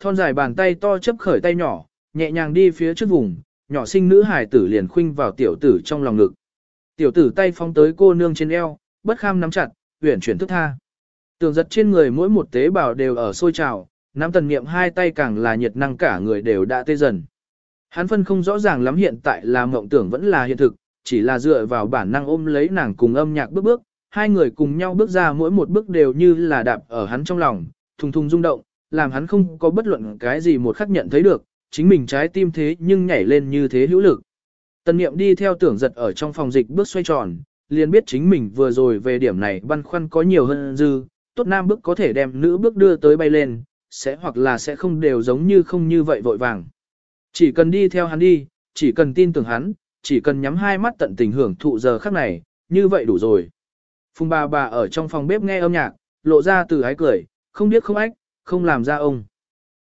thon dài bàn tay to chấp khởi tay nhỏ, nhẹ nhàng đi phía trước vùng, nhỏ sinh nữ hài tử liền khuynh vào tiểu tử trong lòng ngực. Tiểu tử tay phóng tới cô nương trên eo, bất kham nắm chặt, uyển chuyển thức tha. Tường giật trên người mỗi một tế bào đều ở sôi trào, nắm tần niệm hai tay càng là nhiệt năng cả người đều đã tê dần. Hắn phân không rõ ràng lắm hiện tại là mộng tưởng vẫn là hiện thực, chỉ là dựa vào bản năng ôm lấy nàng cùng âm nhạc bước bước, hai người cùng nhau bước ra mỗi một bước đều như là đạp ở hắn trong lòng, thùng thùng rung động, làm hắn không có bất luận cái gì một khắc nhận thấy được, chính mình trái tim thế nhưng nhảy lên như thế hữu lực. Tần niệm đi theo tưởng giật ở trong phòng dịch bước xoay tròn, liền biết chính mình vừa rồi về điểm này băn khoăn có nhiều hơn dư, tốt nam bước có thể đem nữ bước đưa tới bay lên, sẽ hoặc là sẽ không đều giống như không như vậy vội vàng. Chỉ cần đi theo hắn đi, chỉ cần tin tưởng hắn, chỉ cần nhắm hai mắt tận tình hưởng thụ giờ khắc này, như vậy đủ rồi. Phùng bà bà ở trong phòng bếp nghe âm nhạc, lộ ra từ ái cười, không biết không ách, không làm ra ông.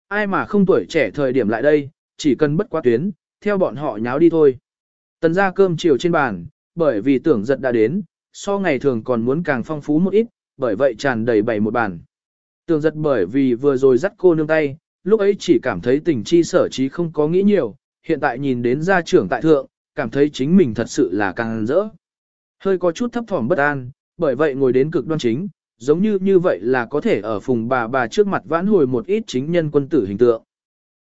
Ai mà không tuổi trẻ thời điểm lại đây, chỉ cần bất quá tuyến, theo bọn họ nháo đi thôi. Tần ra cơm chiều trên bàn, bởi vì tưởng giật đã đến, so ngày thường còn muốn càng phong phú một ít, bởi vậy tràn đầy bảy một bàn. Tưởng giật bởi vì vừa rồi dắt cô nương tay, lúc ấy chỉ cảm thấy tình chi sở trí không có nghĩ nhiều, hiện tại nhìn đến gia trưởng tại thượng, cảm thấy chính mình thật sự là càng rỡ. Hơi có chút thấp thỏm bất an, bởi vậy ngồi đến cực đoan chính, giống như như vậy là có thể ở phùng bà bà trước mặt vãn hồi một ít chính nhân quân tử hình tượng.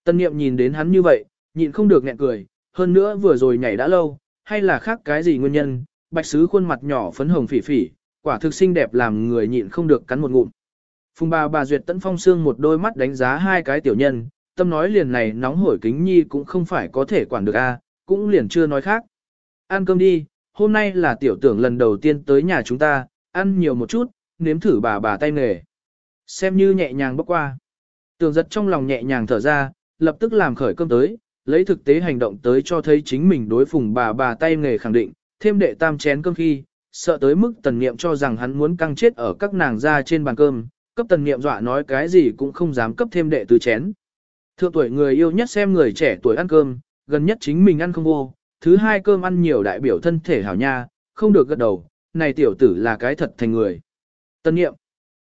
Tân niệm nhìn đến hắn như vậy, nhịn không được nghẹn cười, hơn nữa vừa rồi nhảy đã lâu, hay là khác cái gì nguyên nhân, bạch sứ khuôn mặt nhỏ phấn hồng phỉ phỉ, quả thực xinh đẹp làm người nhịn không được cắn một ngụm. Phùng bà bà duyệt tấn phong xương một đôi mắt đánh giá hai cái tiểu nhân, tâm nói liền này nóng hổi kính nhi cũng không phải có thể quản được a, cũng liền chưa nói khác. Ăn cơm đi, hôm nay là tiểu tưởng lần đầu tiên tới nhà chúng ta, ăn nhiều một chút, nếm thử bà bà tay nghề. Xem như nhẹ nhàng bốc qua. Tường giật trong lòng nhẹ nhàng thở ra, lập tức làm khởi cơm tới, lấy thực tế hành động tới cho thấy chính mình đối phùng bà bà tay nghề khẳng định, thêm đệ tam chén cơm khi, sợ tới mức tần niệm cho rằng hắn muốn căng chết ở các nàng ra trên bàn cơm, cấp tần niệm dọa nói cái gì cũng không dám cấp thêm đệ tứ chén. Thượng tuổi người yêu nhất xem người trẻ tuổi ăn cơm, gần nhất chính mình ăn không vô, thứ hai cơm ăn nhiều đại biểu thân thể hảo nha, không được gật đầu, này tiểu tử là cái thật thành người. Tân nghiệm,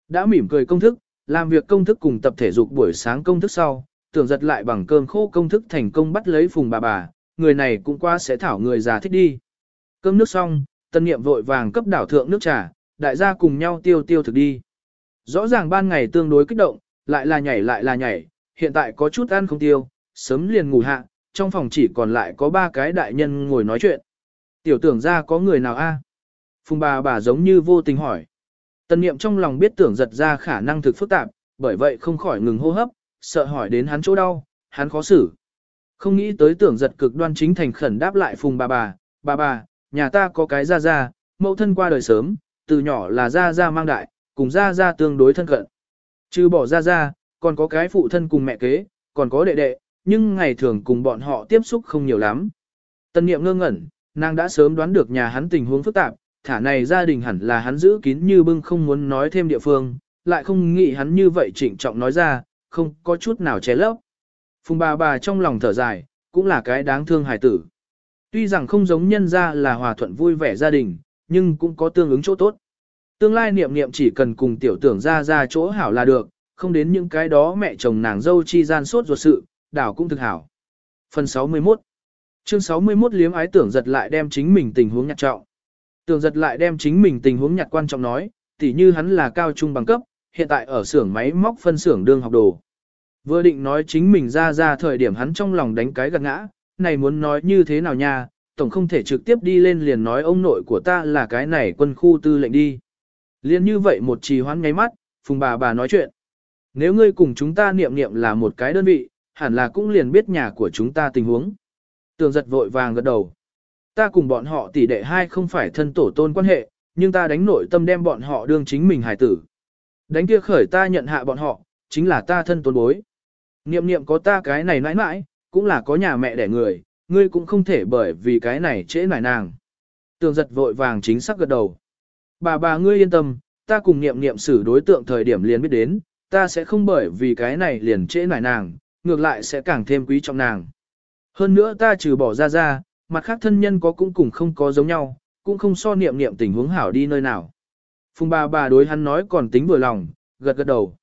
đã mỉm cười công thức, làm việc công thức cùng tập thể dục buổi sáng công thức sau, tưởng giật lại bằng cơm khô công thức thành công bắt lấy phùng bà bà, người này cũng qua sẽ thảo người già thích đi. Cơm nước xong, tân nghiệm vội vàng cấp đảo thượng nước trà, đại gia cùng nhau tiêu tiêu thực đi. Rõ ràng ban ngày tương đối kích động, lại là nhảy lại là nhảy, hiện tại có chút ăn không tiêu, sớm liền ngủ hạ, trong phòng chỉ còn lại có ba cái đại nhân ngồi nói chuyện. Tiểu tưởng ra có người nào a? Phùng bà bà giống như vô tình hỏi. Tần niệm trong lòng biết tưởng giật ra khả năng thực phức tạp, bởi vậy không khỏi ngừng hô hấp, sợ hỏi đến hắn chỗ đau, hắn khó xử. Không nghĩ tới tưởng giật cực đoan chính thành khẩn đáp lại phùng bà bà, bà bà, nhà ta có cái ra ra, mẫu thân qua đời sớm, từ nhỏ là ra ra mang đại, cùng ra ra tương đối thân cận. Trừ bỏ ra ra, còn có cái phụ thân cùng mẹ kế, còn có đệ đệ, nhưng ngày thường cùng bọn họ tiếp xúc không nhiều lắm. Tân niệm ngơ ngẩn, nàng đã sớm đoán được nhà hắn tình huống phức tạp, thả này gia đình hẳn là hắn giữ kín như bưng không muốn nói thêm địa phương, lại không nghĩ hắn như vậy trịnh trọng nói ra, không có chút nào che lấp. Phùng bà bà trong lòng thở dài, cũng là cái đáng thương hài tử. Tuy rằng không giống nhân ra là hòa thuận vui vẻ gia đình, nhưng cũng có tương ứng chỗ tốt. Tương lai niệm niệm chỉ cần cùng tiểu tưởng ra ra chỗ hảo là được, không đến những cái đó mẹ chồng nàng dâu chi gian sốt ruột sự, đảo cũng thực hảo. Phần 61 Chương 61 liếm ái tưởng giật lại đem chính mình tình huống nhặt trọng. Tường giật lại đem chính mình tình huống nhặt quan trọng nói, tỉ như hắn là cao trung bằng cấp, hiện tại ở xưởng máy móc phân xưởng đương học đồ. Vừa định nói chính mình ra ra thời điểm hắn trong lòng đánh cái gật ngã, này muốn nói như thế nào nha, tổng không thể trực tiếp đi lên liền nói ông nội của ta là cái này quân khu tư lệnh đi. Liên như vậy một trì hoãn nháy mắt, phùng bà bà nói chuyện. Nếu ngươi cùng chúng ta niệm niệm là một cái đơn vị, hẳn là cũng liền biết nhà của chúng ta tình huống. Tường giật vội vàng gật đầu. Ta cùng bọn họ tỷ đệ hai không phải thân tổ tôn quan hệ, nhưng ta đánh nội tâm đem bọn họ đương chính mình hài tử. Đánh kia khởi ta nhận hạ bọn họ, chính là ta thân tôn bối. Niệm niệm có ta cái này mãi mãi, cũng là có nhà mẹ đẻ người, ngươi cũng không thể bởi vì cái này trễ nải nàng. Tường giật vội vàng chính xác gật đầu. Bà bà ngươi yên tâm, ta cùng niệm niệm xử đối tượng thời điểm liền biết đến, ta sẽ không bởi vì cái này liền trễ nải nàng, ngược lại sẽ càng thêm quý trọng nàng. Hơn nữa ta trừ bỏ ra ra, mặt khác thân nhân có cũng cùng không có giống nhau, cũng không so niệm niệm tình huống hảo đi nơi nào. Phùng bà bà đối hắn nói còn tính vừa lòng, gật gật đầu.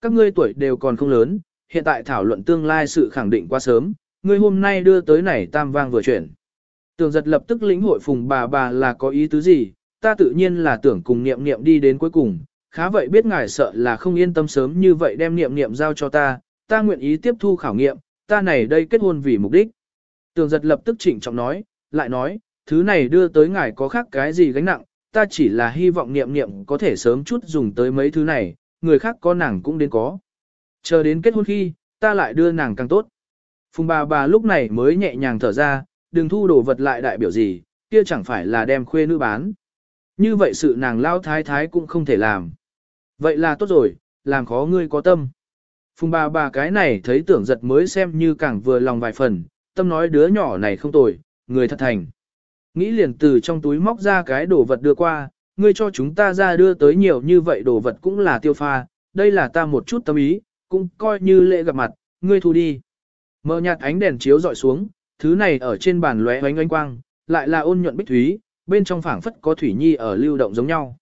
Các ngươi tuổi đều còn không lớn, hiện tại thảo luận tương lai sự khẳng định quá sớm, ngươi hôm nay đưa tới này tam vang vừa chuyển. Tường giật lập tức lĩnh hội phùng bà bà là có ý tứ gì, ta tự nhiên là tưởng cùng niệm niệm đi đến cuối cùng, khá vậy biết ngài sợ là không yên tâm sớm như vậy đem niệm niệm giao cho ta, ta nguyện ý tiếp thu khảo nghiệm, ta này đây kết hôn vì mục đích. Tường giật lập tức chỉnh trọng nói, lại nói, thứ này đưa tới ngài có khác cái gì gánh nặng, ta chỉ là hy vọng niệm niệm có thể sớm chút dùng tới mấy thứ này, người khác có nàng cũng đến có. Chờ đến kết hôn khi, ta lại đưa nàng càng tốt. Phùng bà bà lúc này mới nhẹ nhàng thở ra, đừng thu đồ vật lại đại biểu gì, kia chẳng phải là đem khuê nữ bán. Như vậy sự nàng lao thái thái cũng không thể làm. Vậy là tốt rồi, làm khó ngươi có tâm. Phùng bà bà cái này thấy tưởng giật mới xem như càng vừa lòng vài phần, tâm nói đứa nhỏ này không tồi, người thật thành. Nghĩ liền từ trong túi móc ra cái đồ vật đưa qua, ngươi cho chúng ta ra đưa tới nhiều như vậy đồ vật cũng là tiêu pha, đây là ta một chút tâm ý, cũng coi như lễ gặp mặt, ngươi thu đi. Mở nhạt ánh đèn chiếu dọi xuống, thứ này ở trên bàn lóe oánh oánh quang, lại là ôn nhuận bích thúy, bên trong phảng phất có thủy nhi ở lưu động giống nhau.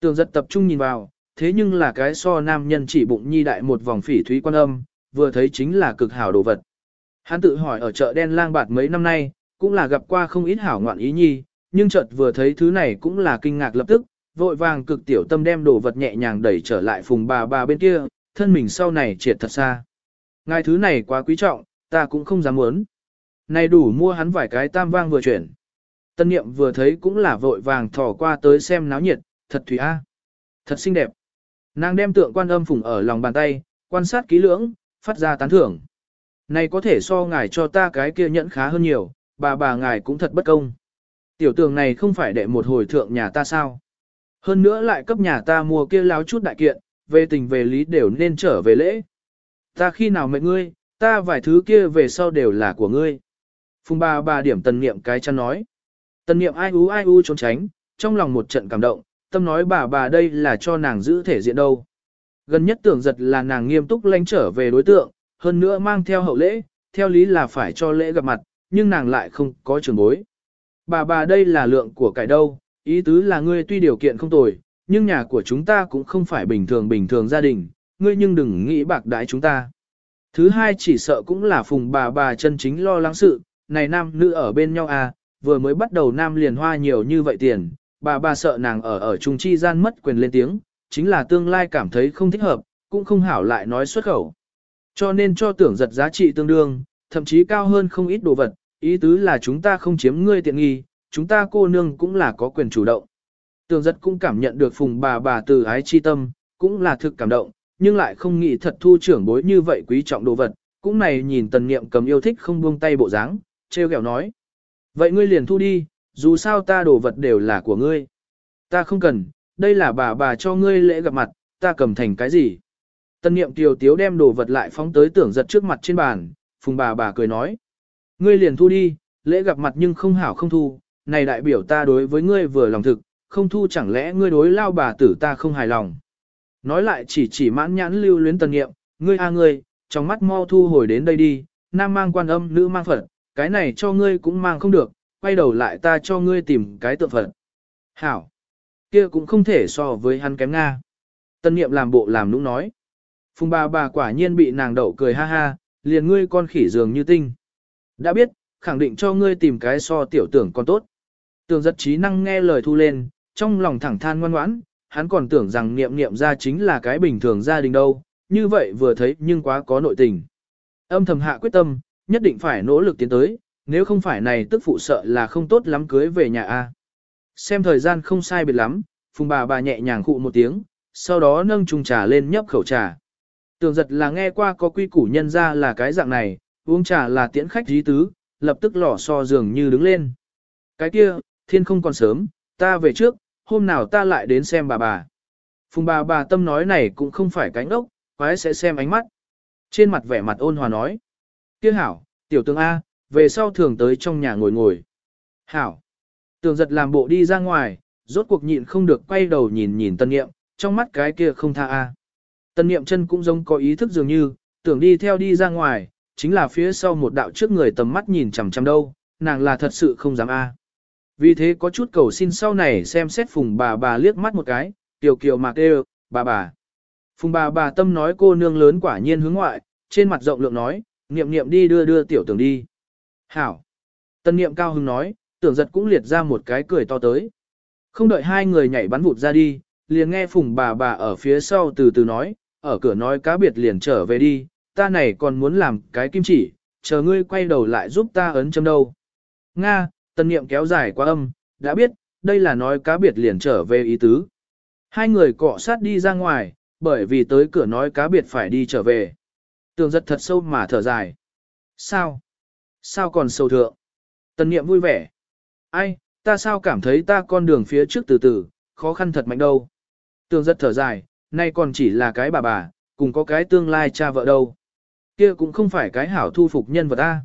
Tường giật tập trung nhìn vào, thế nhưng là cái so nam nhân chỉ bụng nhi đại một vòng phỉ thúy quan âm, vừa thấy chính là cực hảo đồ vật. Hắn tự hỏi ở chợ đen lang bạt mấy năm nay, cũng là gặp qua không ít hảo ngoạn ý nhi, nhưng chợt vừa thấy thứ này cũng là kinh ngạc lập tức, vội vàng cực tiểu tâm đem đồ vật nhẹ nhàng đẩy trở lại phùng bà bà bên kia, thân mình sau này triệt thật xa. Ngài thứ này quá quý trọng, ta cũng không dám muốn. Này đủ mua hắn vài cái tam vang vừa chuyển. Tân niệm vừa thấy cũng là vội vàng thò qua tới xem náo nhiệt, thật thủy a, Thật xinh đẹp. Nàng đem tượng quan âm phùng ở lòng bàn tay, quan sát kỹ lưỡng, phát ra tán thưởng. Này có thể so ngài cho ta cái kia nhẫn khá hơn nhiều, bà bà ngài cũng thật bất công. Tiểu tường này không phải đệ một hồi thượng nhà ta sao. Hơn nữa lại cấp nhà ta mua kia láo chút đại kiện, về tình về lý đều nên trở về lễ. Ta khi nào mệnh ngươi, ta vài thứ kia về sau đều là của ngươi. Phùng bà bà điểm tần niệm cái chăn nói. Tần niệm ai ú ai ú trốn tránh, trong lòng một trận cảm động, tâm nói bà bà đây là cho nàng giữ thể diện đâu. Gần nhất tưởng giật là nàng nghiêm túc lánh trở về đối tượng, hơn nữa mang theo hậu lễ, theo lý là phải cho lễ gặp mặt, nhưng nàng lại không có trường bối. Bà bà đây là lượng của cải đâu, ý tứ là ngươi tuy điều kiện không tồi, nhưng nhà của chúng ta cũng không phải bình thường bình thường gia đình, ngươi nhưng đừng nghĩ bạc đãi chúng ta. Thứ hai chỉ sợ cũng là phùng bà bà chân chính lo lắng sự, này nam nữ ở bên nhau à, vừa mới bắt đầu nam liền hoa nhiều như vậy tiền, bà bà sợ nàng ở ở trung chi gian mất quyền lên tiếng, chính là tương lai cảm thấy không thích hợp, cũng không hảo lại nói xuất khẩu. Cho nên cho tưởng giật giá trị tương đương, thậm chí cao hơn không ít đồ vật, ý tứ là chúng ta không chiếm ngươi tiện nghi, chúng ta cô nương cũng là có quyền chủ động. Tưởng giật cũng cảm nhận được phùng bà bà từ ái chi tâm, cũng là thực cảm động, nhưng lại không nghĩ thật thu trưởng bối như vậy quý trọng đồ vật, cũng này nhìn tần niệm cầm yêu thích không buông tay bộ dáng, treo kẹo nói. Vậy ngươi liền thu đi, dù sao ta đồ vật đều là của ngươi. Ta không cần, đây là bà bà cho ngươi lễ gặp mặt, ta cầm thành cái gì. Tân niệm tiều tiếu đem đồ vật lại phóng tới tưởng giật trước mặt trên bàn, phùng bà bà cười nói. Ngươi liền thu đi, lễ gặp mặt nhưng không hảo không thu, này đại biểu ta đối với ngươi vừa lòng thực, không thu chẳng lẽ ngươi đối lao bà tử ta không hài lòng. Nói lại chỉ chỉ mãn nhãn lưu luyến Tân nghiệm, ngươi a ngươi, trong mắt mau thu hồi đến đây đi, nam mang quan âm, nữ mang phật, cái này cho ngươi cũng mang không được, quay đầu lại ta cho ngươi tìm cái tượng phật. Hảo, kia cũng không thể so với hắn kém Nga. Tân niệm làm bộ làm nũng nói. Phùng bà bà quả nhiên bị nàng đậu cười ha ha, liền ngươi con khỉ dường như tinh. Đã biết, khẳng định cho ngươi tìm cái so tiểu tưởng còn tốt. Tường giật trí năng nghe lời thu lên, trong lòng thẳng than ngoan ngoãn, hắn còn tưởng rằng niệm niệm ra chính là cái bình thường gia đình đâu, như vậy vừa thấy nhưng quá có nội tình. Âm thầm hạ quyết tâm, nhất định phải nỗ lực tiến tới, nếu không phải này tức phụ sợ là không tốt lắm cưới về nhà A. Xem thời gian không sai biệt lắm, phùng bà bà nhẹ nhàng khụ một tiếng, sau đó nâng chung trà lên nhấp khẩu trà. Tưởng giật là nghe qua có quy củ nhân ra là cái dạng này, uống trà là tiễn khách dí tứ, lập tức lỏ so dường như đứng lên. Cái kia, thiên không còn sớm, ta về trước, hôm nào ta lại đến xem bà bà. Phùng bà bà tâm nói này cũng không phải cánh ốc, quái sẽ xem ánh mắt. Trên mặt vẻ mặt ôn hòa nói. Kia hảo, tiểu tướng A, về sau thường tới trong nhà ngồi ngồi. Hảo. Tường giật làm bộ đi ra ngoài, rốt cuộc nhịn không được quay đầu nhìn nhìn tân nghiệm trong mắt cái kia không tha A. Tân niệm chân cũng giống có ý thức dường như, tưởng đi theo đi ra ngoài, chính là phía sau một đạo trước người tầm mắt nhìn chằm chằm đâu, nàng là thật sự không dám A. Vì thế có chút cầu xin sau này xem xét phùng bà bà liếc mắt một cái, tiểu kiều mạc đều, bà bà. Phùng bà bà tâm nói cô nương lớn quả nhiên hướng ngoại, trên mặt rộng lượng nói, niệm niệm đi đưa đưa tiểu tưởng đi. Hảo. Tân niệm cao hứng nói, tưởng giật cũng liệt ra một cái cười to tới. Không đợi hai người nhảy bắn vụt ra đi, liền nghe phùng bà bà ở phía sau từ từ nói, ở cửa nói cá biệt liền trở về đi, ta này còn muốn làm cái kim chỉ, chờ ngươi quay đầu lại giúp ta ấn châm đâu. Nga, tân niệm kéo dài qua âm, đã biết, đây là nói cá biệt liền trở về ý tứ. Hai người cọ sát đi ra ngoài, bởi vì tới cửa nói cá biệt phải đi trở về. Tường giật thật sâu mà thở dài. Sao? Sao còn sâu thượng? tân niệm vui vẻ. Ai, ta sao cảm thấy ta con đường phía trước từ từ, khó khăn thật mạnh đâu. Tường giật thở dài, nay còn chỉ là cái bà bà, cùng có cái tương lai cha vợ đâu. Kia cũng không phải cái hảo thu phục nhân vật ta.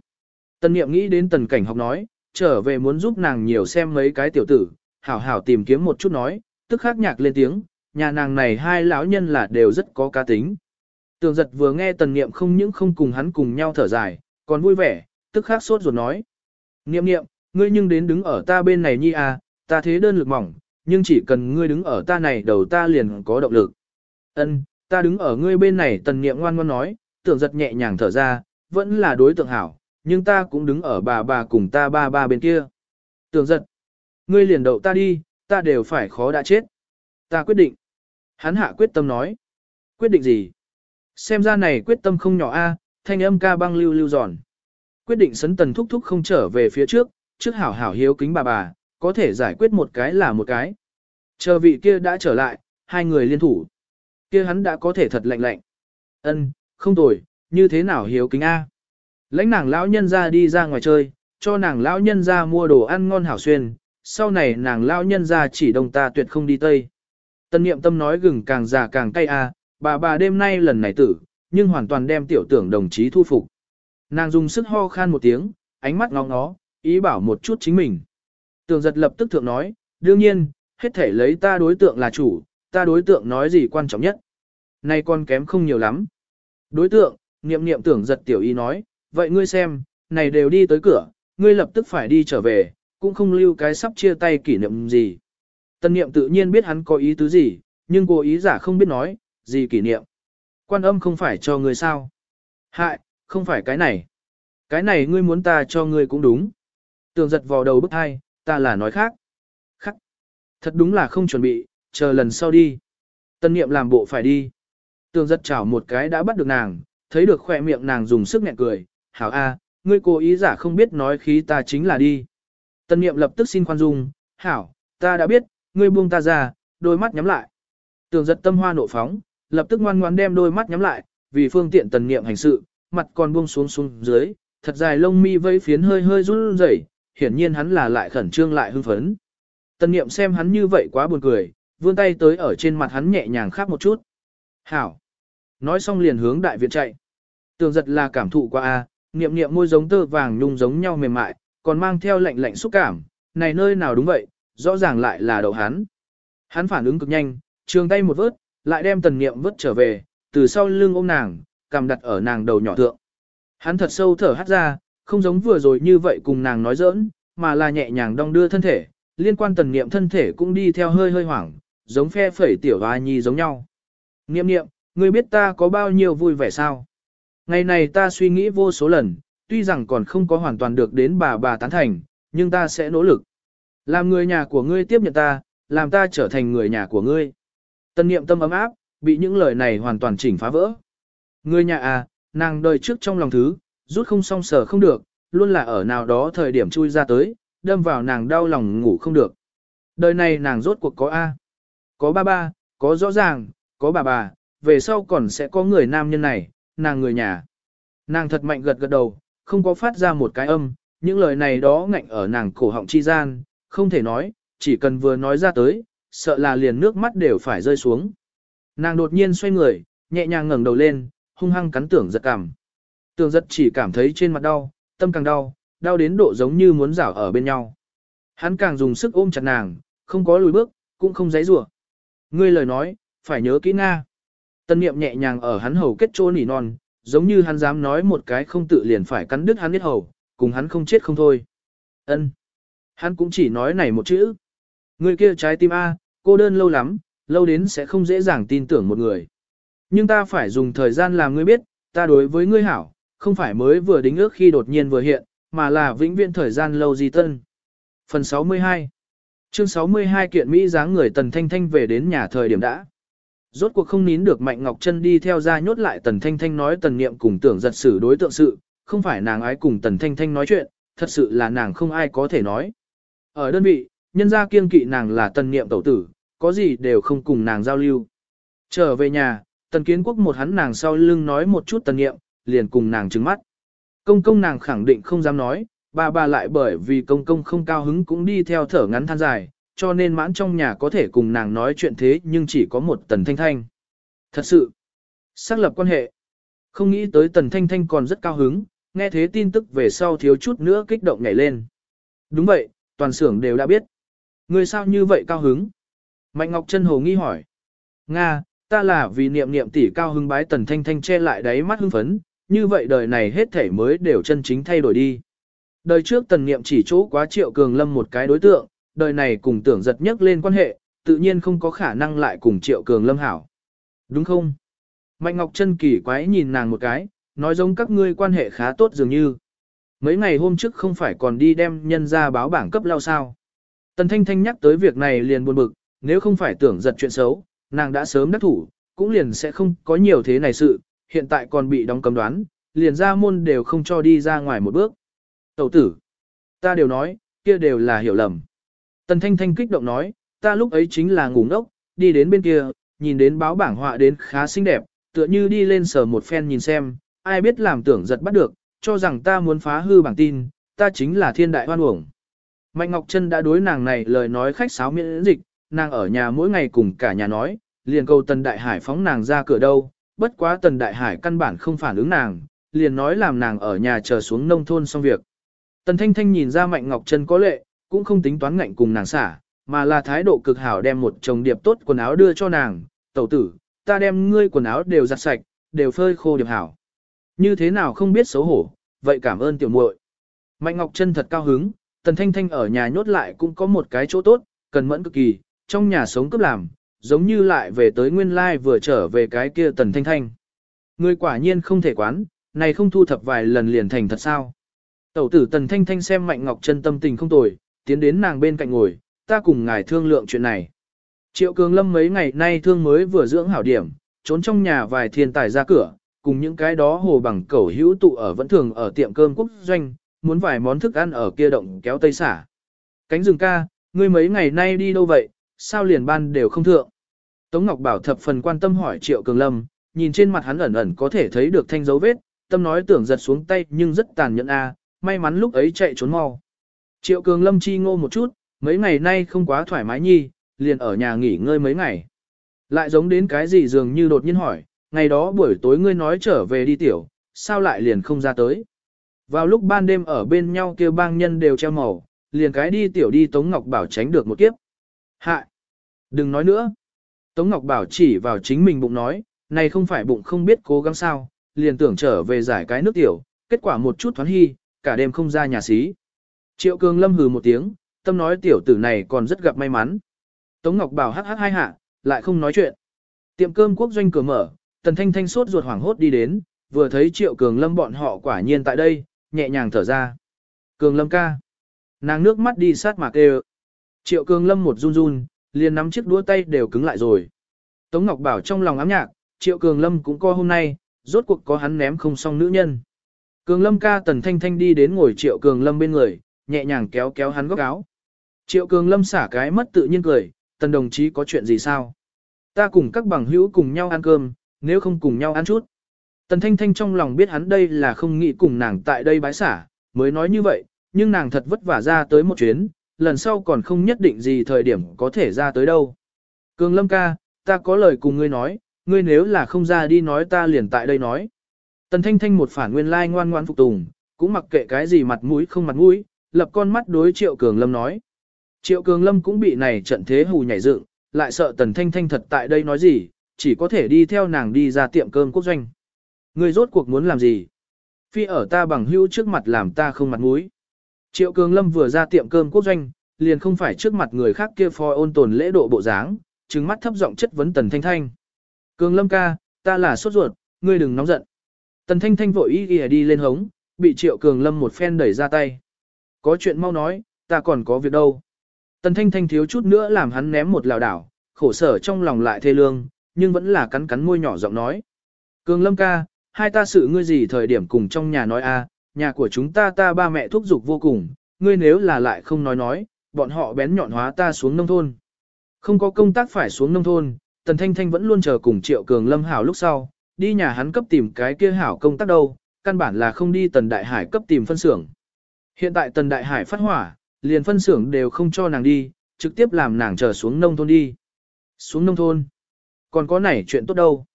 Tần niệm nghĩ đến tần cảnh học nói, trở về muốn giúp nàng nhiều xem mấy cái tiểu tử, hảo hảo tìm kiếm một chút nói, tức khắc nhạc lên tiếng, nhà nàng này hai lão nhân là đều rất có cá tính. Tường giật vừa nghe tần niệm không những không cùng hắn cùng nhau thở dài, còn vui vẻ, tức khắc sốt ruột nói. Niệm niệm, ngươi nhưng đến đứng ở ta bên này nhi à, ta thế đơn lực mỏng, nhưng chỉ cần ngươi đứng ở ta này đầu ta liền có động lực. Ân, ta đứng ở ngươi bên này tần niệm ngoan ngoan nói, tưởng giật nhẹ nhàng thở ra, vẫn là đối tượng hảo, nhưng ta cũng đứng ở bà bà cùng ta ba ba bên kia. Tưởng giật, ngươi liền đậu ta đi, ta đều phải khó đã chết. Ta quyết định. Hắn hạ quyết tâm nói. Quyết định gì? Xem ra này quyết tâm không nhỏ a, thanh âm ca băng lưu lưu giòn. Quyết định sấn tần thúc thúc không trở về phía trước, trước hảo hảo hiếu kính bà bà, có thể giải quyết một cái là một cái. Chờ vị kia đã trở lại, hai người liên thủ. Kia hắn đã có thể thật lạnh lạnh. Ân, không tồi, như thế nào hiếu kính a? Lãnh nàng lão nhân ra đi ra ngoài chơi, cho nàng lão nhân ra mua đồ ăn ngon hảo xuyên, sau này nàng lão nhân ra chỉ đồng ta tuyệt không đi tây. Tân niệm tâm nói gừng càng già càng cay a, bà bà đêm nay lần này tử, nhưng hoàn toàn đem tiểu tưởng đồng chí thu phục. Nàng dùng sức ho khan một tiếng, ánh mắt ngóng ngó, ý bảo một chút chính mình. Tường giật lập tức thượng nói, đương nhiên, hết thể lấy ta đối tượng là chủ, ta đối tượng nói gì quan trọng nhất. Nay con kém không nhiều lắm. Đối tượng, niệm niệm tưởng giật tiểu y nói, vậy ngươi xem, này đều đi tới cửa, ngươi lập tức phải đi trở về, cũng không lưu cái sắp chia tay kỷ niệm gì. Tân niệm tự nhiên biết hắn có ý tứ gì, nhưng cô ý giả không biết nói, gì kỷ niệm. Quan âm không phải cho ngươi sao? Hại, không phải cái này. Cái này ngươi muốn ta cho ngươi cũng đúng. Tường giật vào đầu bức hai, ta là nói khác. Khắc. Thật đúng là không chuẩn bị, chờ lần sau đi. Tân niệm làm bộ phải đi. Tường giật chảo một cái đã bắt được nàng, thấy được khỏe miệng nàng dùng sức nhẹ cười. Hảo A, ngươi cố ý giả không biết nói khí ta chính là đi. Tân niệm lập tức xin khoan dung. Hảo, ta đã biết, ngươi buông ta ra, đôi mắt nhắm lại. Tường giật tâm hoa nộ phóng, lập tức ngoan ngoan đem đôi mắt nhắm lại, vì phương tiện tần niệm hành sự, mặt còn buông xuống xuống dưới, thật dài lông mi vây phiến hơi hơi run rẩy, hiển nhiên hắn là lại khẩn trương lại hưng phấn. Tần niệm xem hắn như vậy quá buồn cười, vươn tay tới ở trên mặt hắn nhẹ nhàng khác một chút. Hảo! Nói xong liền hướng đại viện chạy. Tường giật là cảm thụ qua a, niệm niệm môi giống tơ vàng nhung giống nhau mềm mại, còn mang theo lạnh lạnh xúc cảm, này nơi nào đúng vậy, rõ ràng lại là đầu hắn. Hắn phản ứng cực nhanh, trường tay một vớt, lại đem tần niệm vớt trở về, từ sau lưng ôm nàng, cầm đặt ở nàng đầu nhỏ thượng. Hắn thật sâu thở hắt ra, không giống vừa rồi như vậy cùng nàng nói giỡn, mà là nhẹ nhàng đong đưa thân thể, liên quan tần niệm thân thể cũng đi theo hơi hơi hoảng, giống phe phẩy tiểu hoa nhi giống nhau. Niệm niệm, ngươi biết ta có bao nhiêu vui vẻ sao? Ngày này ta suy nghĩ vô số lần, tuy rằng còn không có hoàn toàn được đến bà bà tán thành, nhưng ta sẽ nỗ lực. Làm người nhà của ngươi tiếp nhận ta, làm ta trở thành người nhà của ngươi. Tân niệm tâm ấm áp, bị những lời này hoàn toàn chỉnh phá vỡ. Người nhà à, nàng đời trước trong lòng thứ, rút không song sở không được, luôn là ở nào đó thời điểm chui ra tới, đâm vào nàng đau lòng ngủ không được. Đời này nàng rốt cuộc có A. Có ba ba, có rõ ràng, có bà bà, về sau còn sẽ có người nam nhân này, nàng người nhà. Nàng thật mạnh gật gật đầu, không có phát ra một cái âm, những lời này đó ngạnh ở nàng cổ họng chi gian, không thể nói, chỉ cần vừa nói ra tới, sợ là liền nước mắt đều phải rơi xuống. Nàng đột nhiên xoay người, nhẹ nhàng ngẩng đầu lên, hung hăng cắn tưởng giật cảm. Tưởng giật chỉ cảm thấy trên mặt đau, tâm càng đau, đau đến độ giống như muốn rảo ở bên nhau. Hắn càng dùng sức ôm chặt nàng, không có lùi bước, cũng không giấy rủa. Ngươi lời nói, phải nhớ kỹ Nga. Tân niệm nhẹ nhàng ở hắn hầu kết chỗ nỉ non, giống như hắn dám nói một cái không tự liền phải cắn đứt hắn biết hầu, cùng hắn không chết không thôi. Ân, Hắn cũng chỉ nói này một chữ. Người kia trái tim A, cô đơn lâu lắm, lâu đến sẽ không dễ dàng tin tưởng một người. Nhưng ta phải dùng thời gian làm ngươi biết, ta đối với ngươi hảo, không phải mới vừa đính ước khi đột nhiên vừa hiện, mà là vĩnh viễn thời gian lâu di tân. Phần 62 Chương 62 kiện Mỹ dáng người Tần Thanh Thanh về đến nhà thời điểm đã. Rốt cuộc không nín được Mạnh Ngọc Trân đi theo ra nhốt lại Tần Thanh Thanh nói Tần Niệm cùng tưởng giật xử đối tượng sự, không phải nàng ái cùng Tần Thanh Thanh nói chuyện, thật sự là nàng không ai có thể nói. Ở đơn vị, nhân gia kiêng kỵ nàng là Tần Niệm tẩu tử, có gì đều không cùng nàng giao lưu. Trở về nhà, Tần Kiến Quốc một hắn nàng sau lưng nói một chút Tần Niệm, liền cùng nàng trừng mắt. Công công nàng khẳng định không dám nói, bà bà lại bởi vì công công không cao hứng cũng đi theo thở ngắn than dài, cho nên mãn trong nhà có thể cùng nàng nói chuyện thế nhưng chỉ có một tần thanh thanh. Thật sự, xác lập quan hệ. Không nghĩ tới tần thanh thanh còn rất cao hứng, nghe thế tin tức về sau thiếu chút nữa kích động nhảy lên. Đúng vậy, toàn xưởng đều đã biết. Người sao như vậy cao hứng? Mạnh Ngọc Trân Hồ nghi hỏi. Nga, ta là vì niệm niệm tỷ cao hứng bái tần thanh thanh che lại đáy mắt hưng phấn, như vậy đời này hết thể mới đều chân chính thay đổi đi. Đời trước tần niệm chỉ chỗ quá triệu cường lâm một cái đối tượng, đời này cùng tưởng giật nhất lên quan hệ, tự nhiên không có khả năng lại cùng triệu cường lâm hảo. Đúng không? Mạnh Ngọc Trân kỳ quái nhìn nàng một cái, nói giống các ngươi quan hệ khá tốt dường như. Mấy ngày hôm trước không phải còn đi đem nhân ra báo bảng cấp lao sao. Tần Thanh Thanh nhắc tới việc này liền buồn bực, nếu không phải tưởng giật chuyện xấu, nàng đã sớm đắc thủ, cũng liền sẽ không có nhiều thế này sự, hiện tại còn bị đóng cấm đoán, liền ra môn đều không cho đi ra ngoài một bước. Tẩu tử, ta đều nói, kia đều là hiểu lầm. Tần Thanh Thanh kích động nói, ta lúc ấy chính là ngủ ngốc, đi đến bên kia, nhìn đến báo bảng họa đến khá xinh đẹp, tựa như đi lên sờ một phen nhìn xem, ai biết làm tưởng giật bắt được, cho rằng ta muốn phá hư bảng tin, ta chính là thiên đại hoan uổng. Mạnh Ngọc Trân đã đối nàng này lời nói khách sáo miễn dịch, nàng ở nhà mỗi ngày cùng cả nhà nói, liền cầu Tần Đại Hải phóng nàng ra cửa đâu, bất quá Tần Đại Hải căn bản không phản ứng nàng, liền nói làm nàng ở nhà chờ xuống nông thôn xong việc. Tần Thanh Thanh nhìn ra Mạnh Ngọc Trân có lệ, cũng không tính toán ngạnh cùng nàng xả, mà là thái độ cực hảo đem một chồng điệp tốt quần áo đưa cho nàng, tẩu tử, ta đem ngươi quần áo đều giặt sạch, đều phơi khô điệp hảo. Như thế nào không biết xấu hổ, vậy cảm ơn tiểu muội. Mạnh Ngọc Trân thật cao hứng, Tần Thanh Thanh ở nhà nhốt lại cũng có một cái chỗ tốt, cần mẫn cực kỳ, trong nhà sống cấp làm, giống như lại về tới nguyên lai vừa trở về cái kia Tần Thanh Thanh. Người quả nhiên không thể quán, này không thu thập vài lần liền thành thật sao. Tẩu tử Tần Thanh Thanh xem Mạnh Ngọc Trân tâm tình không tồi, tiến đến nàng bên cạnh ngồi, ta cùng ngài thương lượng chuyện này. Triệu Cường Lâm mấy ngày nay thương mới vừa dưỡng hảo điểm, trốn trong nhà vài thiên tài ra cửa, cùng những cái đó hồ bằng cẩu hữu tụ ở vẫn thường ở tiệm cơm quốc doanh, muốn vài món thức ăn ở kia động kéo tây xả. Cánh rừng ca, ngươi mấy ngày nay đi đâu vậy, sao liền ban đều không thượng. Tống Ngọc Bảo thập phần quan tâm hỏi Triệu Cường Lâm, nhìn trên mặt hắn ẩn ẩn có thể thấy được thanh dấu vết, tâm nói tưởng giật xuống tay nhưng rất tàn nhẫn a, may mắn lúc ấy chạy trốn mau. Triệu Cường Lâm chi ngô một chút, mấy ngày nay không quá thoải mái nhi, liền ở nhà nghỉ ngơi mấy ngày. Lại giống đến cái gì dường như đột nhiên hỏi, ngày đó buổi tối ngươi nói trở về đi tiểu, sao lại liền không ra tới. Vào lúc ban đêm ở bên nhau kêu bang nhân đều treo màu, liền cái đi tiểu đi Tống Ngọc Bảo tránh được một kiếp. Hạ! Đừng nói nữa! Tống Ngọc Bảo chỉ vào chính mình bụng nói, này không phải bụng không biết cố gắng sao, liền tưởng trở về giải cái nước tiểu, kết quả một chút thoáng hy, cả đêm không ra nhà xí. Triệu Cường Lâm hừ một tiếng, tâm nói tiểu tử này còn rất gặp may mắn. Tống Ngọc Bảo hắc hắc hai hạ, lại không nói chuyện. Tiệm cơm quốc doanh cửa mở, Tần Thanh Thanh sốt ruột hoảng hốt đi đến, vừa thấy Triệu Cường Lâm bọn họ quả nhiên tại đây, nhẹ nhàng thở ra. Cường Lâm ca. Nàng nước mắt đi sát mạc đều. Triệu Cường Lâm một run run, liền nắm chiếc đũa tay đều cứng lại rồi. Tống Ngọc Bảo trong lòng ám nhạc, Triệu Cường Lâm cũng co hôm nay, rốt cuộc có hắn ném không xong nữ nhân. Cường Lâm ca Tần Thanh Thanh đi đến ngồi Triệu Cường Lâm bên người, nhẹ nhàng kéo kéo hắn góc áo. Triệu Cường Lâm xả cái mất tự nhiên cười, tần đồng chí có chuyện gì sao? Ta cùng các bằng hữu cùng nhau ăn cơm, nếu không cùng nhau ăn chút. Tần Thanh Thanh trong lòng biết hắn đây là không nghĩ cùng nàng tại đây bái xả, mới nói như vậy, nhưng nàng thật vất vả ra tới một chuyến, lần sau còn không nhất định gì thời điểm có thể ra tới đâu. Cường Lâm ca, ta có lời cùng ngươi nói, ngươi nếu là không ra đi nói ta liền tại đây nói. Tần Thanh Thanh một phản nguyên lai ngoan ngoan phục tùng, cũng mặc kệ cái gì mặt mũi không mặt mũi, lập con mắt đối Triệu Cường Lâm nói. Triệu Cường Lâm cũng bị này trận thế hù nhảy dựng, lại sợ Tần Thanh Thanh thật tại đây nói gì, chỉ có thể đi theo nàng đi ra tiệm cơm quốc doanh. Người rốt cuộc muốn làm gì? Phi ở ta bằng hữu trước mặt làm ta không mặt mũi. Triệu Cường Lâm vừa ra tiệm cơm quốc doanh, liền không phải trước mặt người khác kia phò ôn tồn lễ độ bộ dáng, trừng mắt thấp giọng chất vấn Tần Thanh Thanh. Cường Lâm ca, ta là sốt ruột, ngươi đừng nóng giận. Tần Thanh Thanh vội ý y đi lên hống, bị Triệu Cường Lâm một phen đẩy ra tay. Có chuyện mau nói, ta còn có việc đâu. Tần Thanh Thanh thiếu chút nữa làm hắn ném một lào đảo, khổ sở trong lòng lại thê lương, nhưng vẫn là cắn cắn môi nhỏ giọng nói. Cường Lâm ca, hai ta sự ngươi gì thời điểm cùng trong nhà nói a, nhà của chúng ta ta ba mẹ thúc giục vô cùng, ngươi nếu là lại không nói nói, bọn họ bén nhọn hóa ta xuống nông thôn. Không có công tác phải xuống nông thôn, Tần Thanh Thanh vẫn luôn chờ cùng Triệu Cường Lâm hảo lúc sau, đi nhà hắn cấp tìm cái kia hảo công tác đâu, căn bản là không đi Tần Đại Hải cấp tìm phân xưởng. Hiện tại Tần Đại Hải phát hỏa, liền phân xưởng đều không cho nàng đi, trực tiếp làm nàng trở xuống nông thôn đi. Xuống nông thôn. Còn có này chuyện tốt đâu.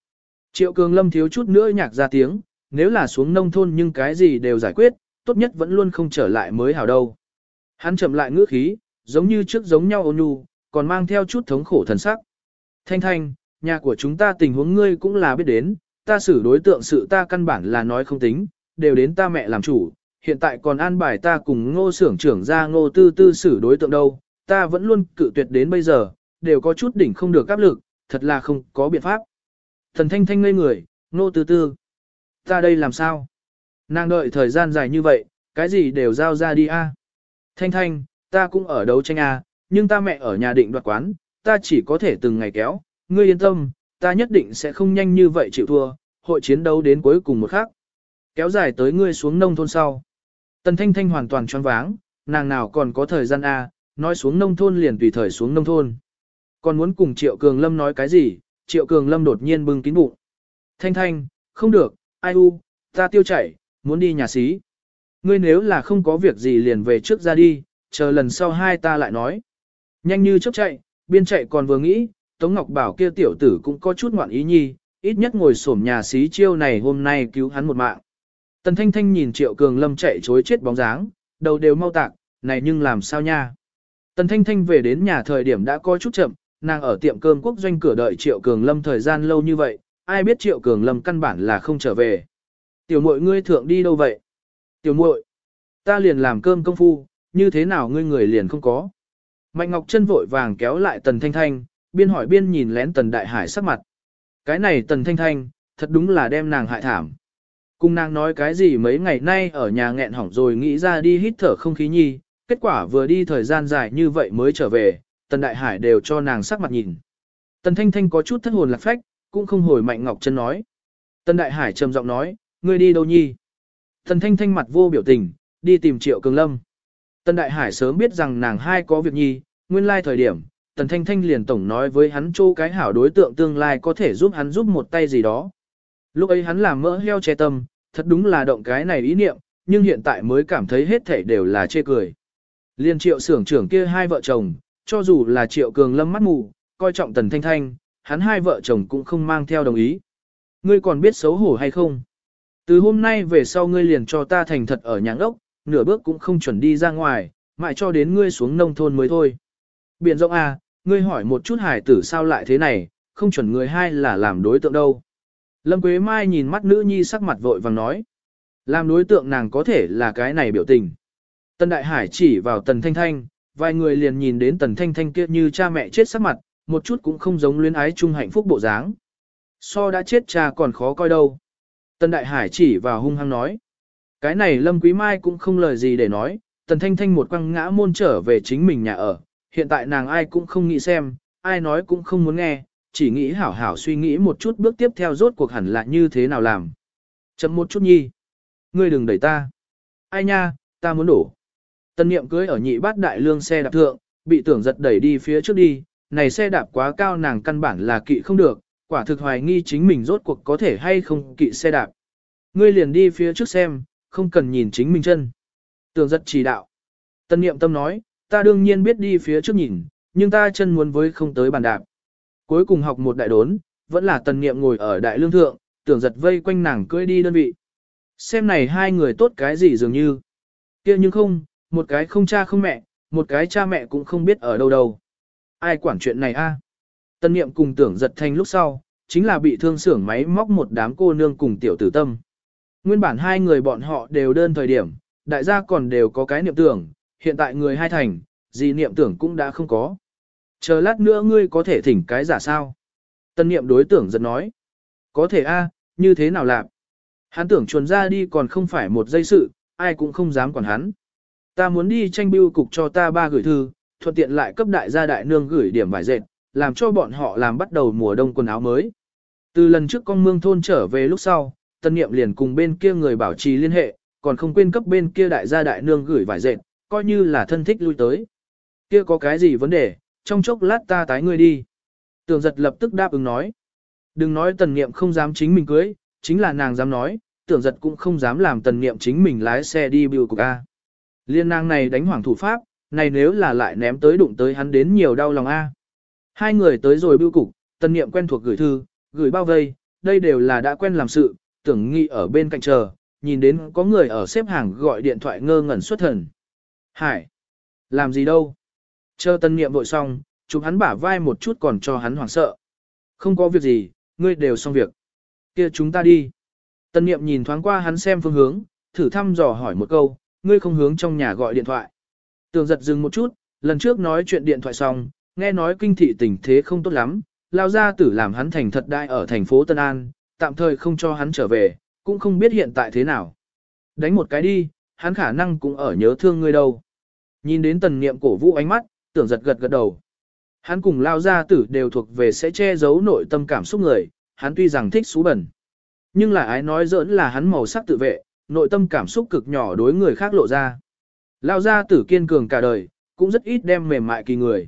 Triệu Cường Lâm thiếu chút nữa nhạc ra tiếng, nếu là xuống nông thôn nhưng cái gì đều giải quyết, tốt nhất vẫn luôn không trở lại mới hảo đâu. Hắn chậm lại ngữ khí, giống như trước giống nhau ôn nhu, còn mang theo chút thống khổ thần sắc. Thanh thanh, nhà của chúng ta tình huống ngươi cũng là biết đến, ta xử đối tượng sự ta căn bản là nói không tính, đều đến ta mẹ làm chủ, hiện tại còn an bài ta cùng ngô xưởng trưởng ra ngô tư tư xử đối tượng đâu, ta vẫn luôn cự tuyệt đến bây giờ, đều có chút đỉnh không được áp lực, thật là không có biện pháp. Thần thanh thanh ngây người, ngô tư tư. Ta đây làm sao? Nàng đợi thời gian dài như vậy, cái gì đều giao ra đi a. Thanh thanh, ta cũng ở đấu tranh a, nhưng ta mẹ ở nhà định đoạt quán, ta chỉ có thể từng ngày kéo, ngươi yên tâm, ta nhất định sẽ không nhanh như vậy chịu thua, hội chiến đấu đến cuối cùng một khắc. Kéo dài tới ngươi xuống nông thôn sau. Tần Thanh Thanh hoàn toàn choáng váng, nàng nào còn có thời gian a, nói xuống nông thôn liền tùy thời xuống nông thôn. Còn muốn cùng Triệu Cường Lâm nói cái gì, Triệu Cường Lâm đột nhiên bưng kín bụng. Thanh Thanh, không được, ai u, ta tiêu chảy, muốn đi nhà xí. Ngươi nếu là không có việc gì liền về trước ra đi, chờ lần sau hai ta lại nói. Nhanh như chớp chạy, biên chạy còn vừa nghĩ, Tống Ngọc Bảo kia tiểu tử cũng có chút ngoạn ý nhi, ít nhất ngồi xổm nhà xí chiêu này hôm nay cứu hắn một mạng. Tần Thanh Thanh nhìn Triệu Cường Lâm chạy chối chết bóng dáng, đầu đều mau tạc, này nhưng làm sao nha. Tần Thanh Thanh về đến nhà thời điểm đã có chút chậm, nàng ở tiệm cơm quốc doanh cửa đợi Triệu Cường Lâm thời gian lâu như vậy, ai biết Triệu Cường Lâm căn bản là không trở về. Tiểu muội ngươi thượng đi đâu vậy? Tiểu muội, ta liền làm cơm công phu, như thế nào ngươi người liền không có? Mạnh Ngọc chân vội vàng kéo lại Tần Thanh Thanh, biên hỏi biên nhìn lén Tần Đại Hải sắc mặt. Cái này Tần Thanh Thanh, thật đúng là đem nàng hại thảm. Cùng nàng nói cái gì mấy ngày nay ở nhà nghẹn hỏng rồi nghĩ ra đi hít thở không khí nhi, kết quả vừa đi thời gian dài như vậy mới trở về, Tần Đại Hải đều cho nàng sắc mặt nhìn. Tần Thanh Thanh có chút thất hồn lạc phách, cũng không hồi Mạnh Ngọc chân nói. Tần Đại Hải trầm giọng nói, ngươi đi đâu nhi? Tần Thanh Thanh mặt vô biểu tình, đi tìm Triệu Cường Lâm. Tần Đại Hải sớm biết rằng nàng hai có việc nhi, nguyên lai thời điểm, Tần Thanh Thanh liền tổng nói với hắn chô cái hảo đối tượng tương lai có thể giúp hắn giúp một tay gì đó. Lúc ấy hắn làm mỡ heo che tâm, thật đúng là động cái này ý niệm, nhưng hiện tại mới cảm thấy hết thảy đều là chê cười. Liên triệu xưởng trưởng kia hai vợ chồng, cho dù là triệu cường lâm mắt mù, coi trọng Tần Thanh Thanh, hắn hai vợ chồng cũng không mang theo đồng ý. Ngươi còn biết xấu hổ hay không? Từ hôm nay về sau ngươi liền cho ta thành thật ở nhà ốc, nửa bước cũng không chuẩn đi ra ngoài, mãi cho đến ngươi xuống nông thôn mới thôi. Biển rộng à, ngươi hỏi một chút hải tử sao lại thế này, không chuẩn người hai là làm đối tượng đâu. Lâm Quế Mai nhìn mắt nữ nhi sắc mặt vội vàng nói. Làm đối tượng nàng có thể là cái này biểu tình. Tần Đại Hải chỉ vào Tần Thanh Thanh, vài người liền nhìn đến Tần Thanh Thanh kia như cha mẹ chết sắc mặt, một chút cũng không giống luyến ái chung hạnh phúc bộ dáng. So đã chết cha còn khó coi đâu. Tần Đại Hải chỉ vào hung hăng nói. Cái này Lâm Quý Mai cũng không lời gì để nói, Tần Thanh Thanh một quăng ngã môn trở về chính mình nhà ở, hiện tại nàng ai cũng không nghĩ xem, ai nói cũng không muốn nghe, chỉ nghĩ hảo hảo suy nghĩ một chút bước tiếp theo rốt cuộc hẳn là như thế nào làm. Chậm một chút nhi. Ngươi đừng đẩy ta. Ai nha, ta muốn đổ. Tân niệm cưới ở nhị bát đại lương xe đạp thượng, bị tưởng giật đẩy đi phía trước đi, này xe đạp quá cao nàng căn bản là kỵ không được, quả thực hoài nghi chính mình rốt cuộc có thể hay không kỵ xe đạp. Ngươi liền đi phía trước xem, không cần nhìn chính mình chân. Tưởng giật chỉ đạo. Tân niệm tâm nói, ta đương nhiên biết đi phía trước nhìn, nhưng ta chân muốn với không tới bàn đạp. Cuối cùng học một đại đốn, vẫn là tần niệm ngồi ở đại lương thượng, tưởng giật vây quanh nàng cưỡi đi đơn vị. Xem này hai người tốt cái gì dường như. kia nhưng không, một cái không cha không mẹ, một cái cha mẹ cũng không biết ở đâu đâu. Ai quản chuyện này a? Tần niệm cùng tưởng giật thanh lúc sau, chính là bị thương xưởng máy móc một đám cô nương cùng tiểu tử tâm. Nguyên bản hai người bọn họ đều đơn thời điểm, đại gia còn đều có cái niệm tưởng, hiện tại người hai thành, gì niệm tưởng cũng đã không có. Chờ lát nữa ngươi có thể thỉnh cái giả sao? Tân niệm đối tưởng giật nói. Có thể a, như thế nào làm? Hắn tưởng chuồn ra đi còn không phải một giây sự, ai cũng không dám quản hắn. Ta muốn đi tranh bưu cục cho ta ba gửi thư, thuận tiện lại cấp đại gia đại nương gửi điểm vải dệt, làm cho bọn họ làm bắt đầu mùa đông quần áo mới. Từ lần trước con mương thôn trở về lúc sau, tân niệm liền cùng bên kia người bảo trì liên hệ, còn không quên cấp bên kia đại gia đại nương gửi vải dệt, coi như là thân thích lui tới. Kia có cái gì vấn đề, trong chốc lát ta tái ngươi đi. Tường giật lập tức đáp ứng nói. Đừng nói tần niệm không dám chính mình cưới, chính là nàng dám nói, tưởng giật cũng không dám làm tần niệm chính mình lái xe đi biểu cục A. Liên nàng này đánh hoàng thủ pháp, này nếu là lại ném tới đụng tới hắn đến nhiều đau lòng A. Hai người tới rồi biểu cục, tần niệm quen thuộc gửi thư, gửi bao vây, đây đều là đã quen làm sự, tưởng nghị ở bên cạnh chờ, nhìn đến có người ở xếp hàng gọi điện thoại ngơ ngẩn xuất thần. Hải! Làm gì đâu? Chờ tân niệm vội xong, chụp hắn bả vai một chút còn cho hắn hoảng sợ. Không có việc gì, ngươi đều xong việc. kia chúng ta đi. Tân niệm nhìn thoáng qua hắn xem phương hướng, thử thăm dò hỏi một câu, ngươi không hướng trong nhà gọi điện thoại. Tường giật dừng một chút, lần trước nói chuyện điện thoại xong, nghe nói kinh thị tình thế không tốt lắm, lao ra tử làm hắn thành thật đại ở thành phố Tân An, tạm thời không cho hắn trở về, cũng không biết hiện tại thế nào. Đánh một cái đi, hắn khả năng cũng ở nhớ thương ngươi đâu. Nhìn đến tần niệm cổ vũ ánh mắt, tưởng giật gật gật đầu. Hắn cùng lao gia tử đều thuộc về sẽ che giấu nội tâm cảm xúc người, hắn tuy rằng thích xú bẩn. Nhưng là ái nói giỡn là hắn màu sắc tự vệ, nội tâm cảm xúc cực nhỏ đối người khác lộ ra. Lao gia tử kiên cường cả đời, cũng rất ít đem mềm mại kỳ người.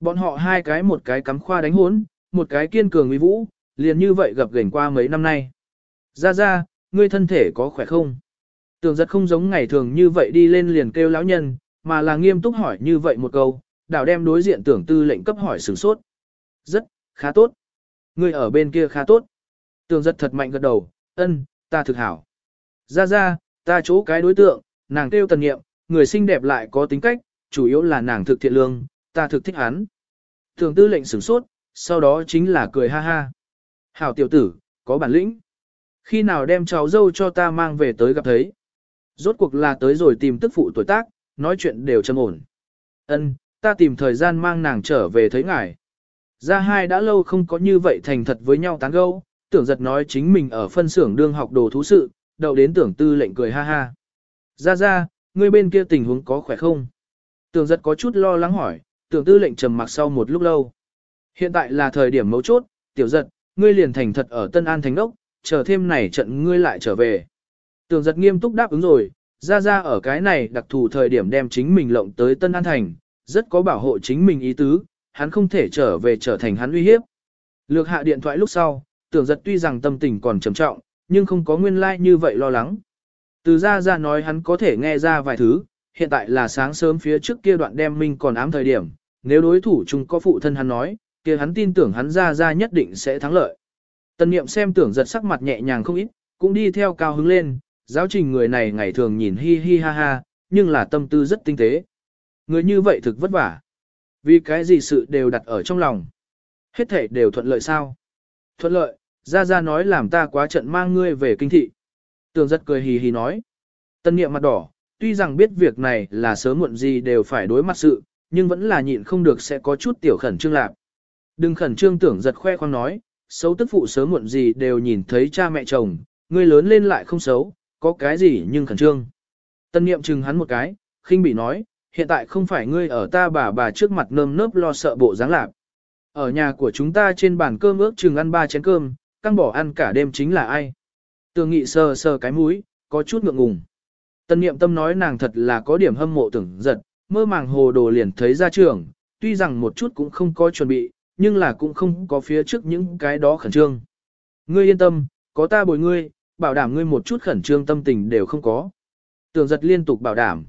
Bọn họ hai cái một cái cắm khoa đánh hốn, một cái kiên cường uy vũ, liền như vậy gặp gành qua mấy năm nay. Ra ra, ngươi thân thể có khỏe không? Tưởng giật không giống ngày thường như vậy đi lên liền kêu lão nhân, mà là nghiêm túc hỏi như vậy một câu, đảo đem đối diện tưởng tư lệnh cấp hỏi sửng sốt. Rất, khá tốt. người ở bên kia khá tốt. Tưởng giật thật mạnh gật đầu, ân, ta thực hảo. Ra ra, ta chỗ cái đối tượng, nàng kêu tần nghiệm, người xinh đẹp lại có tính cách, chủ yếu là nàng thực thiện lương, ta thực thích hắn. Tưởng tư lệnh sửng sốt, sau đó chính là cười ha ha. Hảo tiểu tử, có bản lĩnh. Khi nào đem cháu dâu cho ta mang về tới gặp thấy. Rốt cuộc là tới rồi tìm tức phụ tuổi tác, nói chuyện đều châm ổn. Ân, ta tìm thời gian mang nàng trở về thấy ngài. Gia hai đã lâu không có như vậy thành thật với nhau tán gẫu, tưởng giật nói chính mình ở phân xưởng đương học đồ thú sự, đậu đến tưởng tư lệnh cười ha ha. gia gia, ngươi bên kia tình huống có khỏe không? Tưởng giật có chút lo lắng hỏi, tưởng tư lệnh trầm mặc sau một lúc lâu. Hiện tại là thời điểm mấu chốt, tiểu giật, ngươi liền thành thật ở Tân An Thành Đốc, chờ thêm này trận ngươi lại trở về. Tưởng giật nghiêm túc đáp ứng rồi, ra ra ở cái này đặc thù thời điểm đem chính mình lộng tới Tân An Thành, rất có bảo hộ chính mình ý tứ, hắn không thể trở về trở thành hắn uy hiếp. Lược hạ điện thoại lúc sau, tưởng giật tuy rằng tâm tình còn trầm trọng, nhưng không có nguyên lai like như vậy lo lắng. Từ ra ra nói hắn có thể nghe ra vài thứ, hiện tại là sáng sớm phía trước kia đoạn đem minh còn ám thời điểm, nếu đối thủ chung có phụ thân hắn nói, kia hắn tin tưởng hắn ra ra nhất định sẽ thắng lợi. Tần niệm xem tưởng giật sắc mặt nhẹ nhàng không ít, cũng đi theo cao hứng lên, giáo trình người này ngày thường nhìn hi hi ha ha, nhưng là tâm tư rất tinh tế. Người như vậy thực vất vả. Vì cái gì sự đều đặt ở trong lòng. Hết thể đều thuận lợi sao? Thuận lợi, ra ra nói làm ta quá trận mang ngươi về kinh thị. Tường giật cười hì hì nói. Tân niệm mặt đỏ, tuy rằng biết việc này là sớm muộn gì đều phải đối mặt sự, nhưng vẫn là nhịn không được sẽ có chút tiểu khẩn trương lạc. Đừng khẩn trương tưởng giật khoe khoang nói, xấu tức phụ sớm muộn gì đều nhìn thấy cha mẹ chồng, ngươi lớn lên lại không xấu, có cái gì nhưng khẩn trương. Tân niệm chừng hắn một cái, khinh bị nói, hiện tại không phải ngươi ở ta bà bà trước mặt nơm nớp lo sợ bộ dáng lạc. Ở nhà của chúng ta trên bàn cơm ước chừng ăn ba chén cơm, căng bỏ ăn cả đêm chính là ai. Tường nghị sờ sờ cái mũi, có chút ngượng ngùng. Tân niệm tâm nói nàng thật là có điểm hâm mộ tưởng giật, mơ màng hồ đồ liền thấy ra trường, tuy rằng một chút cũng không có chuẩn bị, nhưng là cũng không có phía trước những cái đó khẩn trương. Ngươi yên tâm, có ta bồi ngươi, bảo đảm ngươi một chút khẩn trương tâm tình đều không có. Tưởng giật liên tục bảo đảm.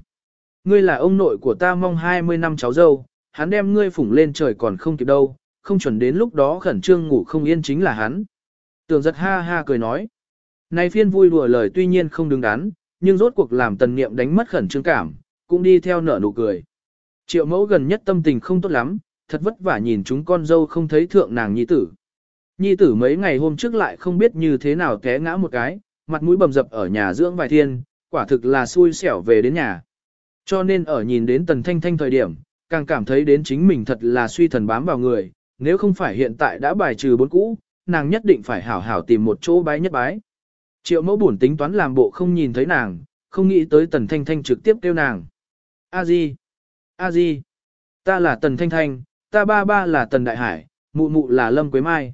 Ngươi là ông nội của ta mong 20 năm cháu dâu, hắn đem ngươi phủng lên trời còn không kịp đâu, không chuẩn đến lúc đó khẩn trương ngủ không yên chính là hắn. Tường giật ha ha cười nói. Này phiên vui đùa lời tuy nhiên không đứng đắn, nhưng rốt cuộc làm tần niệm đánh mất khẩn trương cảm, cũng đi theo nở nụ cười. Triệu mẫu gần nhất tâm tình không tốt lắm, thật vất vả nhìn chúng con dâu không thấy thượng nàng nhi tử. Nhi tử mấy ngày hôm trước lại không biết như thế nào té ngã một cái, mặt mũi bầm dập ở nhà dưỡng vài thiên, quả thực là xui xẻo về đến nhà. Cho nên ở nhìn đến tần thanh thanh thời điểm, càng cảm thấy đến chính mình thật là suy thần bám vào người, nếu không phải hiện tại đã bài trừ bốn cũ, nàng nhất định phải hảo hảo tìm một chỗ bái nhất bái. Triệu mẫu buồn tính toán làm bộ không nhìn thấy nàng, không nghĩ tới tần thanh thanh trực tiếp kêu nàng. A di, A di, ta là tần thanh thanh, ta ba ba là tần đại hải, mụ mụ là lâm quế mai.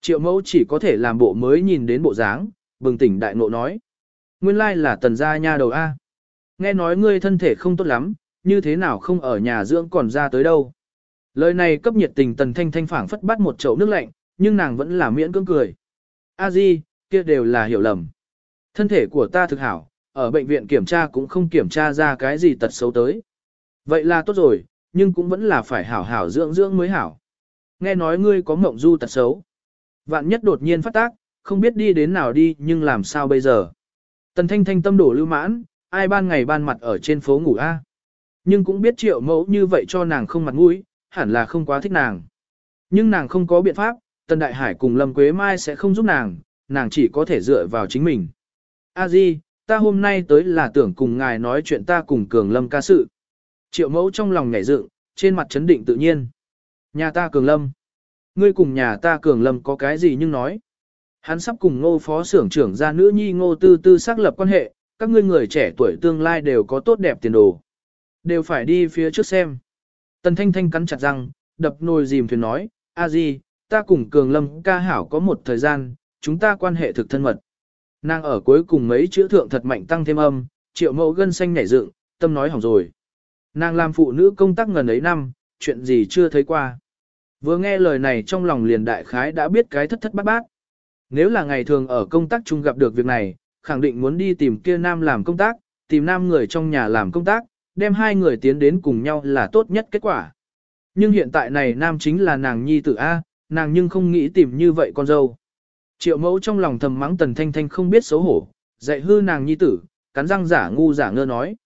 Triệu mẫu chỉ có thể làm bộ mới nhìn đến bộ dáng, bừng tỉnh đại nộ nói. Nguyên lai là tần gia nha đầu A. Nghe nói ngươi thân thể không tốt lắm, như thế nào không ở nhà dưỡng còn ra tới đâu. Lời này cấp nhiệt tình tần thanh thanh phảng phất bắt một chậu nước lạnh, nhưng nàng vẫn là miễn cưỡng cười. A di, kia đều là hiểu lầm. Thân thể của ta thực hảo, ở bệnh viện kiểm tra cũng không kiểm tra ra cái gì tật xấu tới. Vậy là tốt rồi, nhưng cũng vẫn là phải hảo hảo dưỡng dưỡng mới hảo. Nghe nói ngươi có mộng du tật xấu. Vạn nhất đột nhiên phát tác, không biết đi đến nào đi nhưng làm sao bây giờ. Tần thanh thanh tâm đổ lưu mãn, ai ban ngày ban mặt ở trên phố ngủ a Nhưng cũng biết triệu mẫu như vậy cho nàng không mặt mũi, hẳn là không quá thích nàng. Nhưng nàng không có biện pháp, Tần Đại Hải cùng Lâm Quế Mai sẽ không giúp nàng, nàng chỉ có thể dựa vào chính mình. A Di, ta hôm nay tới là tưởng cùng ngài nói chuyện ta cùng Cường Lâm ca sự. Triệu mẫu trong lòng nhảy dựng, trên mặt chấn định tự nhiên. Nhà ta Cường Lâm. Ngươi cùng nhà ta Cường Lâm có cái gì nhưng nói. Hắn sắp cùng ngô phó xưởng trưởng ra nữ nhi ngô tư tư xác lập quan hệ, các ngươi người trẻ tuổi tương lai đều có tốt đẹp tiền đồ. Đều phải đi phía trước xem. Tần Thanh Thanh cắn chặt răng, đập nồi dìm thuyền nói, a di, ta cùng Cường Lâm ca hảo có một thời gian, chúng ta quan hệ thực thân mật. Nàng ở cuối cùng mấy chữ thượng thật mạnh tăng thêm âm, triệu mẫu gân xanh nhảy dựng, tâm nói hỏng rồi. Nàng làm phụ nữ công tác ngần ấy năm, chuyện gì chưa thấy qua. Vừa nghe lời này trong lòng liền đại khái đã biết cái thất thất bát bát. Nếu là ngày thường ở công tác chung gặp được việc này, khẳng định muốn đi tìm kia nam làm công tác, tìm nam người trong nhà làm công tác, đem hai người tiến đến cùng nhau là tốt nhất kết quả. Nhưng hiện tại này nam chính là nàng nhi tử A, nàng nhưng không nghĩ tìm như vậy con dâu. Triệu mẫu trong lòng thầm mắng tần thanh thanh không biết xấu hổ, dạy hư nàng nhi tử, cắn răng giả ngu giả ngơ nói.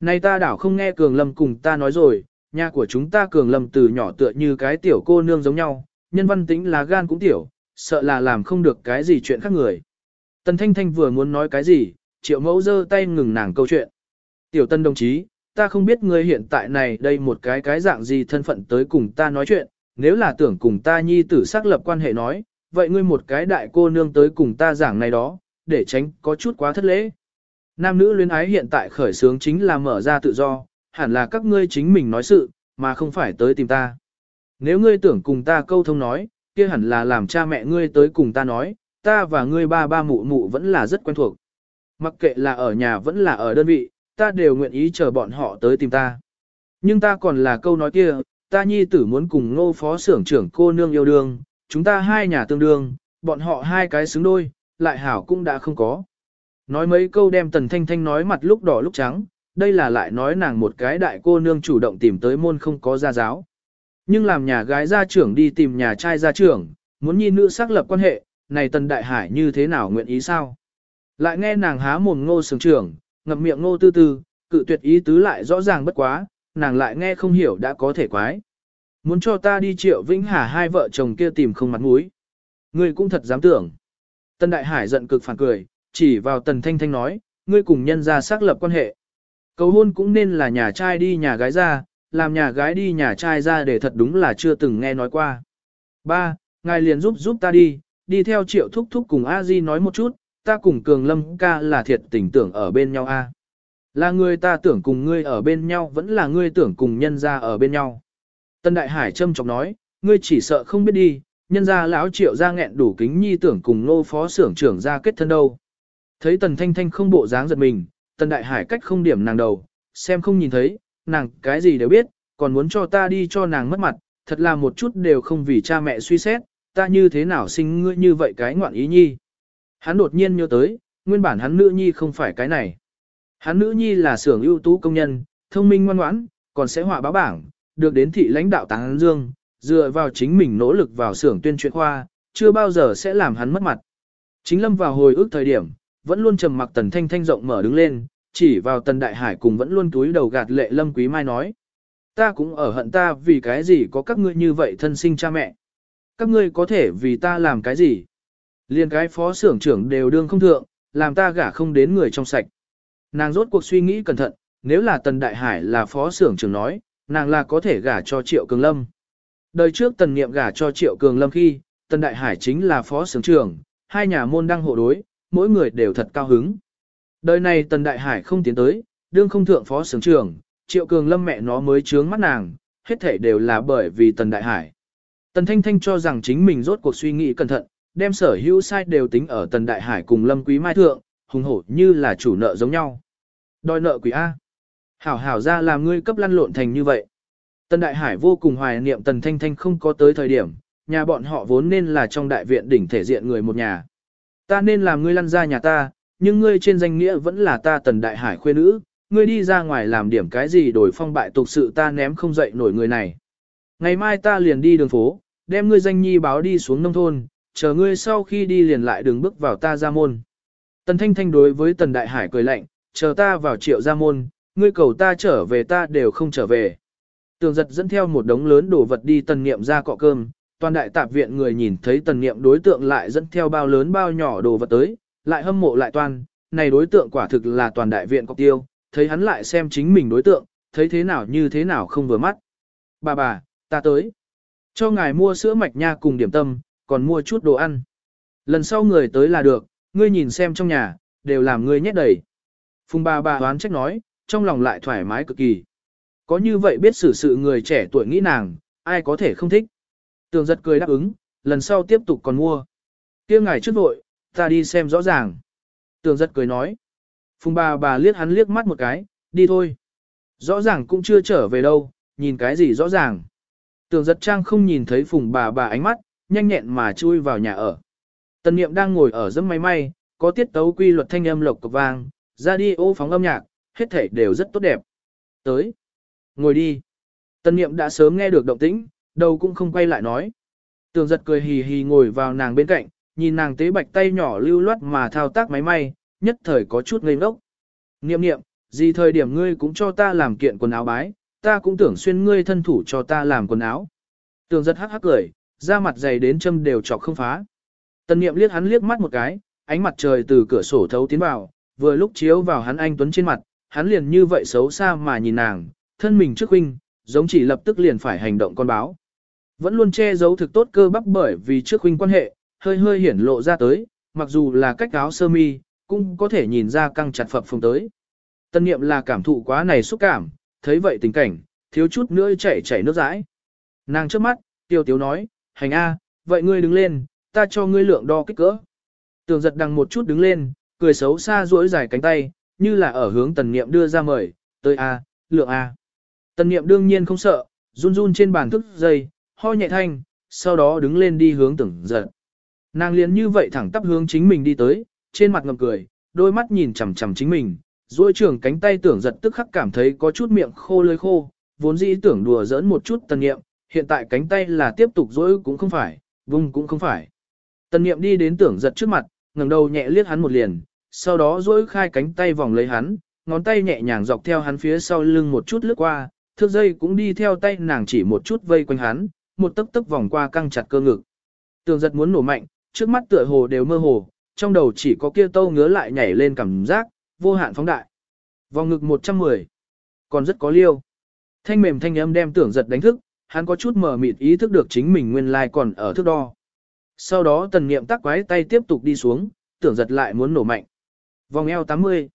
Này ta đảo không nghe Cường Lâm cùng ta nói rồi, nhà của chúng ta Cường Lâm từ nhỏ tựa như cái tiểu cô nương giống nhau, nhân văn tính là gan cũng tiểu, sợ là làm không được cái gì chuyện khác người. Tần Thanh Thanh vừa muốn nói cái gì, triệu mẫu giơ tay ngừng nàng câu chuyện. Tiểu tân đồng chí, ta không biết ngươi hiện tại này đây một cái cái dạng gì thân phận tới cùng ta nói chuyện, nếu là tưởng cùng ta nhi tử xác lập quan hệ nói, vậy ngươi một cái đại cô nương tới cùng ta giảng này đó, để tránh có chút quá thất lễ. Nam nữ luyến ái hiện tại khởi sướng chính là mở ra tự do, hẳn là các ngươi chính mình nói sự, mà không phải tới tìm ta. Nếu ngươi tưởng cùng ta câu thông nói, kia hẳn là làm cha mẹ ngươi tới cùng ta nói, ta và ngươi ba ba mụ mụ vẫn là rất quen thuộc. Mặc kệ là ở nhà vẫn là ở đơn vị, ta đều nguyện ý chờ bọn họ tới tìm ta. Nhưng ta còn là câu nói kia, ta nhi tử muốn cùng ngô phó xưởng trưởng cô nương yêu đương, chúng ta hai nhà tương đương, bọn họ hai cái xứng đôi, lại hảo cũng đã không có. Nói mấy câu đem tần thanh thanh nói mặt lúc đỏ lúc trắng, đây là lại nói nàng một cái đại cô nương chủ động tìm tới môn không có gia giáo. Nhưng làm nhà gái gia trưởng đi tìm nhà trai gia trưởng, muốn nhi nữ xác lập quan hệ, này tần đại hải như thế nào nguyện ý sao? Lại nghe nàng há mồm ngô sướng trưởng, ngậm miệng ngô tư tư, cự tuyệt ý tứ lại rõ ràng bất quá, nàng lại nghe không hiểu đã có thể quái. Muốn cho ta đi triệu vĩnh hà hai vợ chồng kia tìm không mặt mũi. Ngươi cũng thật dám tưởng. Tần Đại Hải giận cực phản cười, chỉ vào Tần Thanh Thanh nói, ngươi cùng nhân ra xác lập quan hệ. Cầu hôn cũng nên là nhà trai đi nhà gái ra, làm nhà gái đi nhà trai ra để thật đúng là chưa từng nghe nói qua. Ba, ngài liền giúp giúp ta đi, đi theo triệu thúc thúc cùng a di nói một chút, ta cùng cường lâm ca là thiệt tình tưởng ở bên nhau a Là người ta tưởng cùng ngươi ở bên nhau vẫn là ngươi tưởng cùng nhân ra ở bên nhau. Tân Đại Hải trâm chọc nói, ngươi chỉ sợ không biết đi, nhân ra lão triệu ra nghẹn đủ kính nhi tưởng cùng nô phó xưởng trưởng ra kết thân đâu. Thấy Tần Thanh Thanh không bộ dáng giật mình, Tần Đại Hải cách không điểm nàng đầu, xem không nhìn thấy, nàng cái gì đều biết, còn muốn cho ta đi cho nàng mất mặt, thật là một chút đều không vì cha mẹ suy xét, ta như thế nào sinh ngươi như vậy cái ngoạn ý nhi. Hắn đột nhiên nhớ tới, nguyên bản hắn nữ nhi không phải cái này. Hắn nữ nhi là xưởng ưu tú công nhân, thông minh ngoan ngoãn, còn sẽ họa báo bảng, được đến thị lãnh đạo táng dương, dựa vào chính mình nỗ lực vào xưởng tuyên truyện khoa, chưa bao giờ sẽ làm hắn mất mặt. Chính lâm vào hồi ức thời điểm, vẫn luôn trầm mặc tần thanh thanh rộng mở đứng lên, chỉ vào tần đại hải cùng vẫn luôn túi đầu gạt lệ lâm quý mai nói. Ta cũng ở hận ta vì cái gì có các ngươi như vậy thân sinh cha mẹ. Các ngươi có thể vì ta làm cái gì. Liên cái phó xưởng trưởng đều đương không thượng, làm ta gả không đến người trong sạch. Nàng rốt cuộc suy nghĩ cẩn thận, nếu là tần đại hải là phó xưởng trưởng nói, nàng là có thể gả cho Triệu Cường Lâm. Đời trước tần niệm gả cho Triệu Cường Lâm khi, tần Đại Hải chính là phó xưởng trưởng, hai nhà môn đăng hộ đối, mỗi người đều thật cao hứng. Đời này Tần Đại Hải không tiến tới, đương không thượng phó xưởng trưởng, Triệu Cường Lâm mẹ nó mới trướng mắt nàng, hết thể đều là bởi vì Tần Đại Hải. Tần Thanh Thanh cho rằng chính mình rốt cuộc suy nghĩ cẩn thận, đem sở hữu sai đều tính ở Tần Đại Hải cùng Lâm Quý Mai Thượng, hùng hổ như là chủ nợ giống nhau. Đòi nợ quỷ A. Hảo hảo ra làm ngươi cấp lăn lộn thành như vậy. Tần Đại Hải vô cùng hoài niệm Tần Thanh Thanh không có tới thời điểm, nhà bọn họ vốn nên là trong đại viện đỉnh thể diện người một nhà. Ta nên làm ngươi lăn ra nhà ta, nhưng ngươi trên danh nghĩa vẫn là ta Tần Đại Hải khuê nữ, ngươi đi ra ngoài làm điểm cái gì đổi phong bại tục sự ta ném không dậy nổi người này. Ngày mai ta liền đi đường phố, đem ngươi danh nhi báo đi xuống nông thôn, chờ ngươi sau khi đi liền lại đường bước vào ta ra môn. Tần Thanh Thanh đối với Tần Đại Hải cười lạnh, chờ ta vào triệu ra môn, ngươi cầu ta trở về ta đều không trở về. Tường giật dẫn theo một đống lớn đồ vật đi tần niệm ra cọ cơm, toàn đại tạp viện người nhìn thấy tần niệm đối tượng lại dẫn theo bao lớn bao nhỏ đồ vật tới, lại hâm mộ lại toàn, này đối tượng quả thực là toàn đại viện cọc tiêu, thấy hắn lại xem chính mình đối tượng, thấy thế nào như thế nào không vừa mắt. Bà bà, ta tới. Cho ngài mua sữa mạch nha cùng điểm tâm, còn mua chút đồ ăn. Lần sau người tới là được, ngươi nhìn xem trong nhà, đều làm ngươi nhét đầy. Phùng bà bà đoán trách nói, trong lòng lại thoải mái cực kỳ. Có như vậy biết xử sự người trẻ tuổi nghĩ nàng, ai có thể không thích. Tường giật cười đáp ứng, lần sau tiếp tục còn mua. kia ngài trước vội, ta đi xem rõ ràng. Tường giật cười nói. Phùng bà bà liếc hắn liếc mắt một cái, đi thôi. Rõ ràng cũng chưa trở về đâu, nhìn cái gì rõ ràng. Tường giật trang không nhìn thấy phùng bà bà ánh mắt, nhanh nhẹn mà chui vào nhà ở. Tần niệm đang ngồi ở dẫm máy may, có tiết tấu quy luật thanh âm lộc cục vang, ra đi ô phóng âm nhạc, hết thể đều rất tốt đẹp. Tới. Ngồi đi. Tần niệm đã sớm nghe được động tĩnh, đầu cũng không quay lại nói. Tường giật cười hì hì ngồi vào nàng bên cạnh, nhìn nàng tế bạch tay nhỏ lưu loát mà thao tác máy may, nhất thời có chút ngây ngốc. Niệm niệm, gì thời điểm ngươi cũng cho ta làm kiện quần áo bái, ta cũng tưởng xuyên ngươi thân thủ cho ta làm quần áo. Tường giật hắc hắc cười, da mặt dày đến châm đều chọc không phá. Tần niệm liếc hắn liếc mắt một cái, ánh mặt trời từ cửa sổ thấu tiến vào, vừa lúc chiếu vào hắn anh tuấn trên mặt, hắn liền như vậy xấu xa mà nhìn nàng, thân mình trước huynh, giống chỉ lập tức liền phải hành động con báo. Vẫn luôn che giấu thực tốt cơ bắp bởi vì trước huynh quan hệ, hơi hơi hiển lộ ra tới, mặc dù là cách áo sơ mi, cũng có thể nhìn ra căng chặt phập phồng tới. Tân niệm là cảm thụ quá này xúc cảm, thấy vậy tình cảnh, thiếu chút nữa chảy chảy nước rãi. Nàng trước mắt, tiêu tiếu nói, hành A, vậy ngươi đứng lên, ta cho ngươi lượng đo kích cỡ. Tường giật đằng một chút đứng lên, cười xấu xa duỗi dài cánh tay, như là ở hướng tần niệm đưa ra mời, tới A, lượng A. Tần niệm đương nhiên không sợ, run run trên bàn thức dây, ho nhẹ thanh, sau đó đứng lên đi hướng tưởng giật. Nàng liền như vậy thẳng tắp hướng chính mình đi tới, trên mặt ngầm cười, đôi mắt nhìn chằm chằm chính mình, rồi trưởng cánh tay tưởng giật tức khắc cảm thấy có chút miệng khô lưỡi khô, vốn dĩ tưởng đùa giỡn một chút tần niệm, hiện tại cánh tay là tiếp tục duỗi cũng không phải, vung cũng không phải. Tần niệm đi đến tưởng giật trước mặt, ngẩng đầu nhẹ liếc hắn một liền, sau đó duỗi khai cánh tay vòng lấy hắn, ngón tay nhẹ nhàng dọc theo hắn phía sau lưng một chút lướt qua, thước dây cũng đi theo tay nàng chỉ một chút vây quanh hắn, một tấc tấc vòng qua căng chặt cơ ngực. Tường giật muốn nổ mạnh, trước mắt tựa hồ đều mơ hồ, trong đầu chỉ có kia tâu ngứa lại nhảy lên cảm giác, vô hạn phóng đại. Vòng ngực 110, còn rất có liêu. Thanh mềm thanh âm đem tưởng giật đánh thức, hắn có chút mở mịt ý thức được chính mình nguyên lai còn ở thước đo. Sau đó tần niệm tắc quái tay tiếp tục đi xuống, tưởng giật lại muốn nổ mạnh. Vòng eo 80.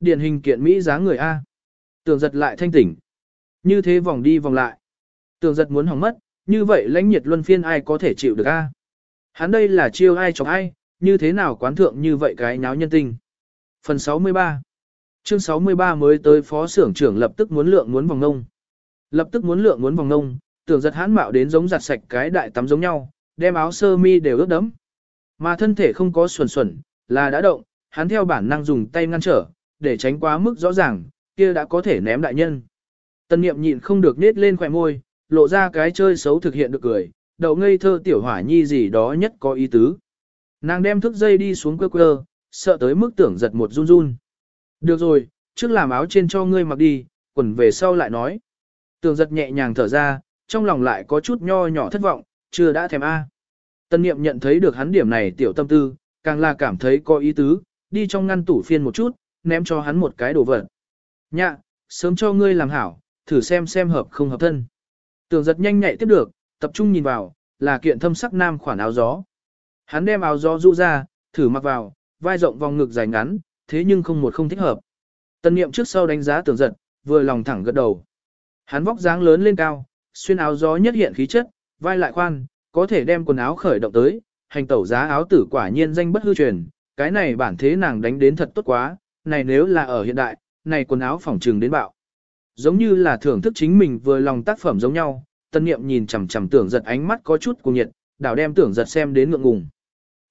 Điển hình kiện Mỹ giá người A. Tưởng giật lại thanh tỉnh. Như thế vòng đi vòng lại. Tưởng giật muốn hỏng mất, như vậy lãnh nhiệt luân phiên ai có thể chịu được A. Hắn đây là chiêu ai chọc ai, như thế nào quán thượng như vậy cái nháo nhân tình. Phần 63 Chương 63 mới tới phó xưởng trưởng lập tức muốn lượng muốn vòng ngông. Lập tức muốn lượng muốn vòng ngông, tưởng giật hãn mạo đến giống giặt sạch cái đại tắm giống nhau, đem áo sơ mi đều ướt đẫm. Mà thân thể không có xuẩn xuẩn, là đã động, hắn theo bản năng dùng tay ngăn trở, để tránh quá mức rõ ràng, kia đã có thể ném đại nhân. Tân niệm nhịn không được nết lên khỏe môi, lộ ra cái chơi xấu thực hiện được cười, đậu ngây thơ tiểu hỏa nhi gì đó nhất có ý tứ. Nàng đem thức dây đi xuống quơ quơ, sợ tới mức tưởng giật một run run. Được rồi, trước làm áo trên cho ngươi mặc đi, quần về sau lại nói. Tưởng giật nhẹ nhàng thở ra, trong lòng lại có chút nho nhỏ thất vọng, chưa đã thèm A. Tân niệm nhận thấy được hắn điểm này tiểu tâm tư, càng là cảm thấy có ý tứ, đi trong ngăn tủ phiên một chút, ném cho hắn một cái đồ vật. Nhạ, sớm cho ngươi làm hảo, thử xem xem hợp không hợp thân. Tưởng giật nhanh nhạy tiếp được, tập trung nhìn vào, là kiện thâm sắc nam khoản áo gió. Hắn đem áo gió rũ ra, thử mặc vào, vai rộng vòng ngực dài ngắn, thế nhưng không một không thích hợp. Tần niệm trước sau đánh giá tưởng giật, vừa lòng thẳng gật đầu. Hắn vóc dáng lớn lên cao, xuyên áo gió nhất hiện khí chất, vai lại khoan, có thể đem quần áo khởi động tới, hành tẩu giá áo tử quả nhiên danh bất hư truyền, cái này bản thế nàng đánh đến thật tốt quá, này nếu là ở hiện đại, này quần áo phỏng trừng đến bạo. Giống như là thưởng thức chính mình vừa lòng tác phẩm giống nhau, tân niệm nhìn chằm chằm tưởng giật ánh mắt có chút cuồng nhiệt, đảo đem tưởng giật xem đến ngượng ngùng.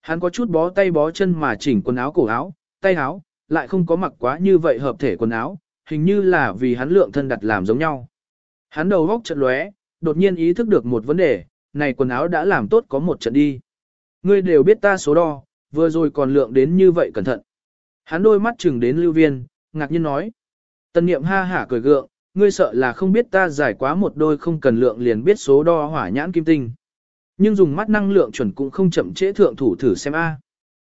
Hắn có chút bó tay bó chân mà chỉnh quần áo cổ áo, tay áo, lại không có mặc quá như vậy hợp thể quần áo, hình như là vì hắn lượng thân đặt làm giống nhau. Hắn đầu góc trận lóe, đột nhiên ý thức được một vấn đề, này quần áo đã làm tốt có một trận đi. Ngươi đều biết ta số đo, vừa rồi còn lượng đến như vậy cẩn thận. Hắn đôi mắt chừng đến lưu viên, ngạc nhiên nói. Tần niệm ha hả cười gượng, ngươi sợ là không biết ta giải quá một đôi không cần lượng liền biết số đo hỏa nhãn kim tinh. Nhưng dùng mắt năng lượng chuẩn cũng không chậm trễ thượng thủ thử xem a.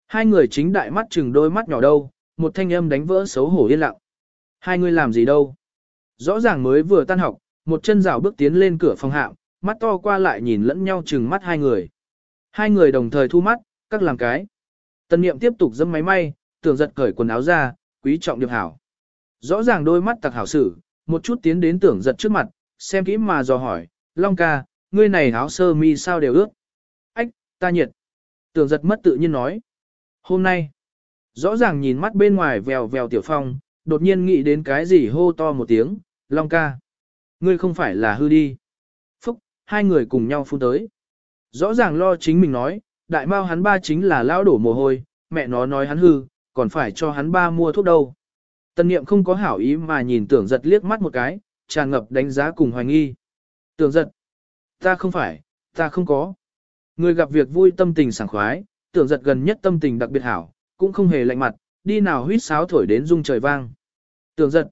Hai người chính đại mắt chừng đôi mắt nhỏ đâu, một thanh âm đánh vỡ xấu hổ yên lặng. Hai người làm gì đâu? Rõ ràng mới vừa tan học, một chân rào bước tiến lên cửa phòng hạm, mắt to qua lại nhìn lẫn nhau chừng mắt hai người. Hai người đồng thời thu mắt, các làm cái. Tần niệm tiếp tục dâm máy may, tưởng giật cởi quần áo ra, quý trọng điệp hảo. Rõ ràng đôi mắt tặc hảo sử, một chút tiến đến tưởng giật trước mặt, xem kỹ mà dò hỏi, Long ca, ngươi này áo sơ mi sao đều ướt. Ách, ta nhiệt. Tưởng giật mất tự nhiên nói. Hôm nay, rõ ràng nhìn mắt bên ngoài vèo vèo tiểu phong, đột nhiên nghĩ đến cái gì hô to một tiếng, Long ca. Ngươi không phải là hư đi. Phúc, hai người cùng nhau phun tới. Rõ ràng lo chính mình nói, đại mao hắn ba chính là lão đổ mồ hôi, mẹ nó nói hắn hư, còn phải cho hắn ba mua thuốc đâu. Tần niệm không có hảo ý mà nhìn tưởng giật liếc mắt một cái, tràn ngập đánh giá cùng hoài nghi. Tưởng giật, ta không phải, ta không có. Người gặp việc vui tâm tình sảng khoái, tưởng giật gần nhất tâm tình đặc biệt hảo, cũng không hề lạnh mặt, đi nào huýt sáo thổi đến rung trời vang. Tưởng giật,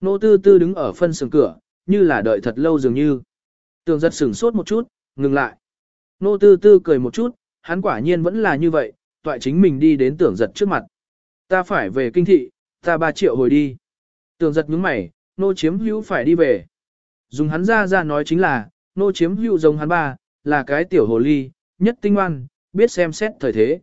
nô tư tư đứng ở phân sườn cửa, như là đợi thật lâu dường như. Tưởng giật sửng sốt một chút, ngừng lại. Nô tư tư cười một chút, hắn quả nhiên vẫn là như vậy, toại chính mình đi đến tưởng giật trước mặt. Ta phải về kinh thị, ta ba triệu hồi đi. Tưởng giật nhướng mày, nô chiếm hữu phải đi về. Dùng hắn ra ra nói chính là, nô chiếm hữu giống hắn ba, là cái tiểu hồ ly, nhất tinh ngoan, biết xem xét thời thế.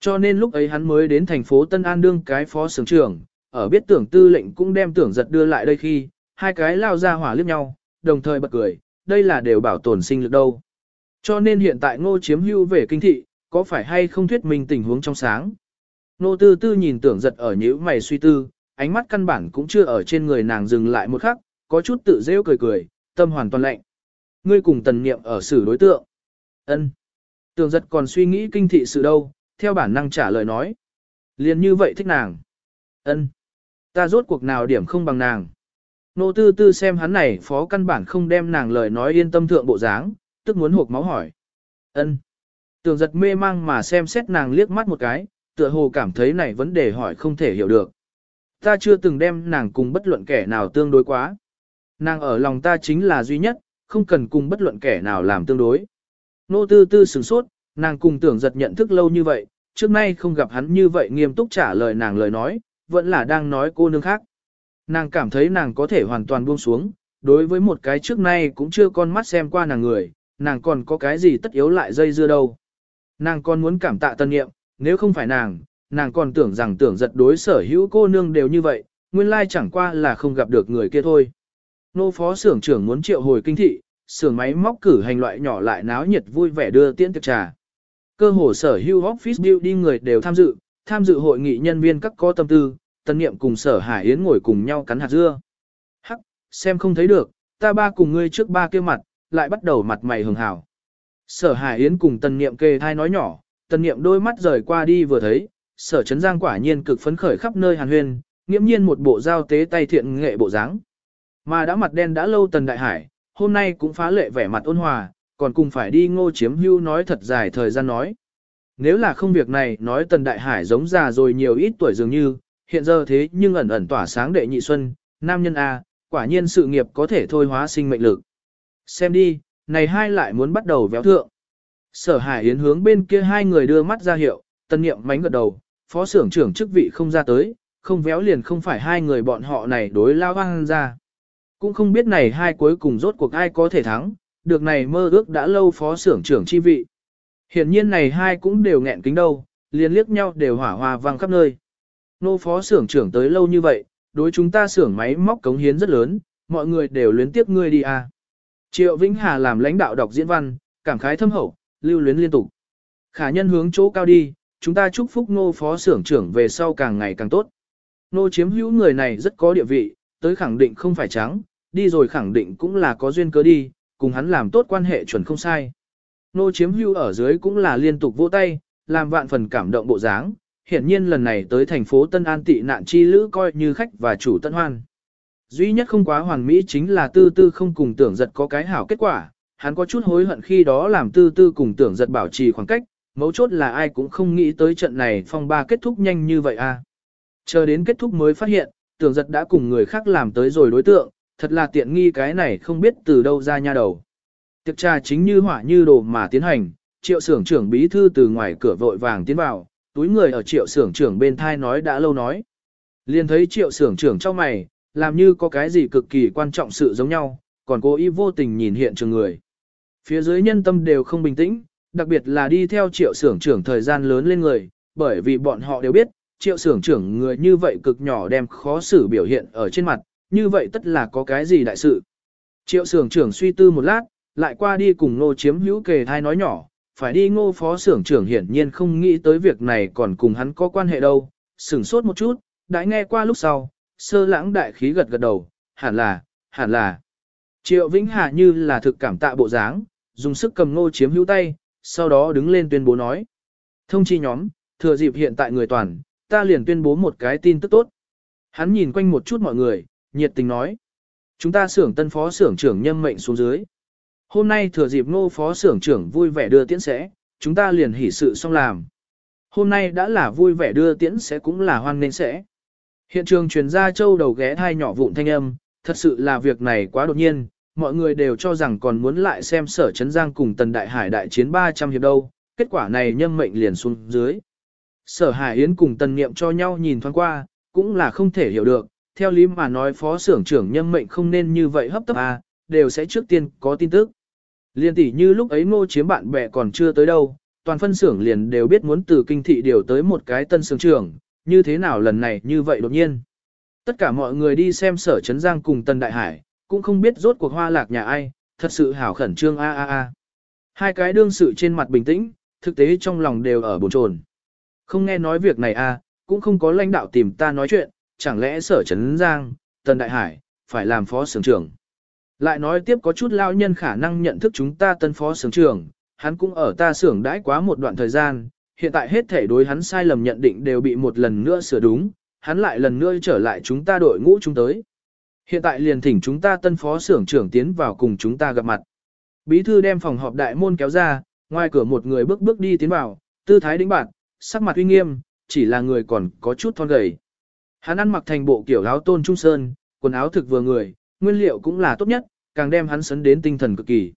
Cho nên lúc ấy hắn mới đến thành phố Tân An đương cái phó sướng trưởng, ở biết tưởng tư lệnh cũng đem tưởng giật đưa lại đây khi, hai cái lao ra hỏa liếc nhau, đồng thời bật cười, đây là đều bảo tồn sinh lực đâu. Cho nên hiện tại ngô chiếm hưu về kinh thị, có phải hay không thuyết minh tình huống trong sáng. Nô tư tư nhìn tưởng giật ở nhíu mày suy tư, ánh mắt căn bản cũng chưa ở trên người nàng dừng lại một khắc, có chút tự rêu cười cười, tâm hoàn toàn lạnh. Ngươi cùng tần niệm ở xử đối tượng. ân tường giật còn suy nghĩ kinh thị sự đâu, theo bản năng trả lời nói. liền như vậy thích nàng. ân Ta rốt cuộc nào điểm không bằng nàng. Nô tư tư xem hắn này phó căn bản không đem nàng lời nói yên tâm thượng bộ dáng, tức muốn hộp máu hỏi. ân Tường giật mê mang mà xem xét nàng liếc mắt một cái, tựa hồ cảm thấy này vấn đề hỏi không thể hiểu được. Ta chưa từng đem nàng cùng bất luận kẻ nào tương đối quá. Nàng ở lòng ta chính là duy nhất, không cần cùng bất luận kẻ nào làm tương đối. Nô tư tư sửng sốt, nàng cùng tưởng giật nhận thức lâu như vậy, trước nay không gặp hắn như vậy nghiêm túc trả lời nàng lời nói, vẫn là đang nói cô nương khác. Nàng cảm thấy nàng có thể hoàn toàn buông xuống, đối với một cái trước nay cũng chưa con mắt xem qua nàng người, nàng còn có cái gì tất yếu lại dây dưa đâu. Nàng còn muốn cảm tạ tân nghiệm, nếu không phải nàng, nàng còn tưởng rằng tưởng giật đối sở hữu cô nương đều như vậy, nguyên lai chẳng qua là không gặp được người kia thôi. Nô phó xưởng trưởng muốn triệu hồi kinh thị, xưởng máy móc cử hành loại nhỏ lại náo nhiệt vui vẻ đưa tiễn tiệc trà. Cơ hồ sở hữu office building người đều tham dự, tham dự hội nghị nhân viên các có tâm tư, tân niệm cùng sở hải yến ngồi cùng nhau cắn hạt dưa. Hắc, xem không thấy được, ta ba cùng ngươi trước ba kia mặt, lại bắt đầu mặt mày hường hảo. Sở Hải Yến cùng tân Niệm kề thai nói nhỏ, tân Niệm đôi mắt rời qua đi vừa thấy, Sở Trấn Giang quả nhiên cực phấn khởi khắp nơi hàn huyên, nghiễm nhiên một bộ giao tế tay thiện nghệ bộ dáng. Mà đã mặt đen đã lâu Tần Đại Hải, hôm nay cũng phá lệ vẻ mặt ôn hòa, còn cùng phải đi ngô chiếm hưu nói thật dài thời gian nói. Nếu là không việc này nói Tần Đại Hải giống già rồi nhiều ít tuổi dường như, hiện giờ thế nhưng ẩn ẩn tỏa sáng đệ nhị xuân, nam nhân A, quả nhiên sự nghiệp có thể thôi hóa sinh mệnh lực. Xem đi, này hai lại muốn bắt đầu véo thượng. Sở Hải Yến hướng bên kia hai người đưa mắt ra hiệu, tân niệm mánh gật đầu, phó xưởng trưởng chức vị không ra tới, không véo liền không phải hai người bọn họ này đối lao hoang ra. Cũng không biết này hai cuối cùng rốt cuộc ai có thể thắng, được này mơ ước đã lâu phó xưởng trưởng chi vị. Hiện nhiên này hai cũng đều nghẹn kính đâu, liền liếc nhau đều hỏa hoa vang khắp nơi. Nô phó xưởng trưởng tới lâu như vậy, đối chúng ta xưởng máy móc cống hiến rất lớn, mọi người đều luyến tiếp ngươi đi à. Triệu Vĩnh Hà làm lãnh đạo đọc diễn văn, cảm khái thâm hậu, lưu luyến liên tục. Khả nhân hướng chỗ cao đi, chúng ta chúc phúc nô phó xưởng trưởng về sau càng ngày càng tốt. Nô chiếm hữu người này rất có địa vị, tới khẳng định không phải trắng, đi rồi khẳng định cũng là có duyên cớ đi, cùng hắn làm tốt quan hệ chuẩn không sai. Nô chiếm hưu ở dưới cũng là liên tục vỗ tay, làm vạn phần cảm động bộ dáng, hiển nhiên lần này tới thành phố Tân An tị nạn chi lữ coi như khách và chủ tân hoan. Duy nhất không quá hoàn mỹ chính là tư tư không cùng tưởng giật có cái hảo kết quả, hắn có chút hối hận khi đó làm tư tư cùng tưởng giật bảo trì khoảng cách, mấu chốt là ai cũng không nghĩ tới trận này phong ba kết thúc nhanh như vậy à. Chờ đến kết thúc mới phát hiện, tưởng giật đã cùng người khác làm tới rồi đối tượng, thật là tiện nghi cái này không biết từ đâu ra nha đầu. Tiệc trà chính như hỏa như đồ mà tiến hành, triệu xưởng trưởng bí thư từ ngoài cửa vội vàng tiến vào, túi người ở triệu xưởng trưởng bên thai nói đã lâu nói. Liền thấy triệu xưởng trưởng trong mày, làm như có cái gì cực kỳ quan trọng sự giống nhau, còn cố ý vô tình nhìn hiện trường người. Phía dưới nhân tâm đều không bình tĩnh, đặc biệt là đi theo triệu xưởng trưởng thời gian lớn lên người, bởi vì bọn họ đều biết, triệu xưởng trưởng người như vậy cực nhỏ đem khó xử biểu hiện ở trên mặt, như vậy tất là có cái gì đại sự. Triệu xưởng trưởng suy tư một lát, lại qua đi cùng ngô chiếm hữu kề thai nói nhỏ, phải đi ngô phó xưởng trưởng hiển nhiên không nghĩ tới việc này còn cùng hắn có quan hệ đâu, sửng sốt một chút, đã nghe qua lúc sau, sơ lãng đại khí gật gật đầu, hẳn là, hẳn là. Triệu Vĩnh Hà như là thực cảm tạ bộ dáng, dùng sức cầm ngô chiếm hữu tay, sau đó đứng lên tuyên bố nói. Thông chi nhóm, thừa dịp hiện tại người toàn, ta liền tuyên bố một cái tin tức tốt. Hắn nhìn quanh một chút mọi người, nhiệt tình nói. Chúng ta xưởng tân phó xưởng trưởng nhâm mệnh xuống dưới. Hôm nay thừa dịp ngô phó xưởng trưởng vui vẻ đưa tiễn sẽ, chúng ta liền hỉ sự xong làm. Hôm nay đã là vui vẻ đưa tiễn sẽ cũng là hoan nên sẽ. Hiện trường truyền ra châu đầu ghé thai nhỏ vụn thanh âm, thật sự là việc này quá đột nhiên, mọi người đều cho rằng còn muốn lại xem sở chấn giang cùng tần đại hải đại chiến 300 hiệp đâu, kết quả này nhâm mệnh liền xuống dưới. Sở Hải Yến cùng tần niệm cho nhau nhìn thoáng qua, cũng là không thể hiểu được, theo lý mà nói phó xưởng trưởng nhân mệnh không nên như vậy hấp tấp à, đều sẽ trước tiên có tin tức. Liên tỷ như lúc ấy ngô chiếm bạn bè còn chưa tới đâu, toàn phân xưởng liền đều biết muốn từ kinh thị điều tới một cái tân xưởng trưởng, như thế nào lần này như vậy đột nhiên. Tất cả mọi người đi xem sở Trấn Giang cùng Tân Đại Hải, cũng không biết rốt cuộc hoa lạc nhà ai, thật sự hảo khẩn trương a a a. Hai cái đương sự trên mặt bình tĩnh, thực tế trong lòng đều ở bồn chồn. Không nghe nói việc này a, cũng không có lãnh đạo tìm ta nói chuyện, chẳng lẽ sở Trấn Giang, Tần Đại Hải, phải làm phó sưởng trưởng. Lại nói tiếp có chút lao nhân khả năng nhận thức chúng ta tân phó sưởng trưởng, hắn cũng ở ta xưởng đãi quá một đoạn thời gian, hiện tại hết thể đối hắn sai lầm nhận định đều bị một lần nữa sửa đúng, hắn lại lần nữa trở lại chúng ta đội ngũ chúng tới. Hiện tại liền thỉnh chúng ta tân phó xưởng trưởng tiến vào cùng chúng ta gặp mặt. Bí thư đem phòng họp đại môn kéo ra, ngoài cửa một người bước bước đi tiến vào, tư thái đĩnh bạn, sắc mặt uy nghiêm, chỉ là người còn có chút thon gầy. Hắn ăn mặc thành bộ kiểu áo tôn trung sơn, quần áo thực vừa người, nguyên liệu cũng là tốt nhất, càng đem hắn sấn đến tinh thần cực kỳ.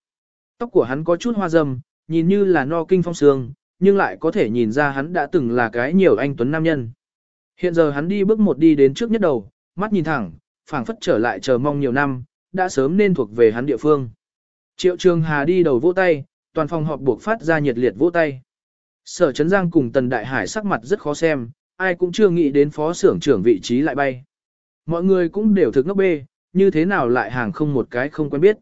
Tóc của hắn có chút hoa râm, nhìn như là no kinh phong sương, nhưng lại có thể nhìn ra hắn đã từng là cái nhiều anh tuấn nam nhân. Hiện giờ hắn đi bước một đi đến trước nhất đầu, mắt nhìn thẳng, phảng phất trở lại chờ mong nhiều năm, đã sớm nên thuộc về hắn địa phương. Triệu Trường Hà đi đầu vỗ tay, toàn phòng họp buộc phát ra nhiệt liệt vỗ tay. Sở Trấn Giang cùng Tần Đại Hải sắc mặt rất khó xem, ai cũng chưa nghĩ đến phó xưởng trưởng vị trí lại bay. Mọi người cũng đều thực ngốc bê, như thế nào lại hàng không một cái không quen biết.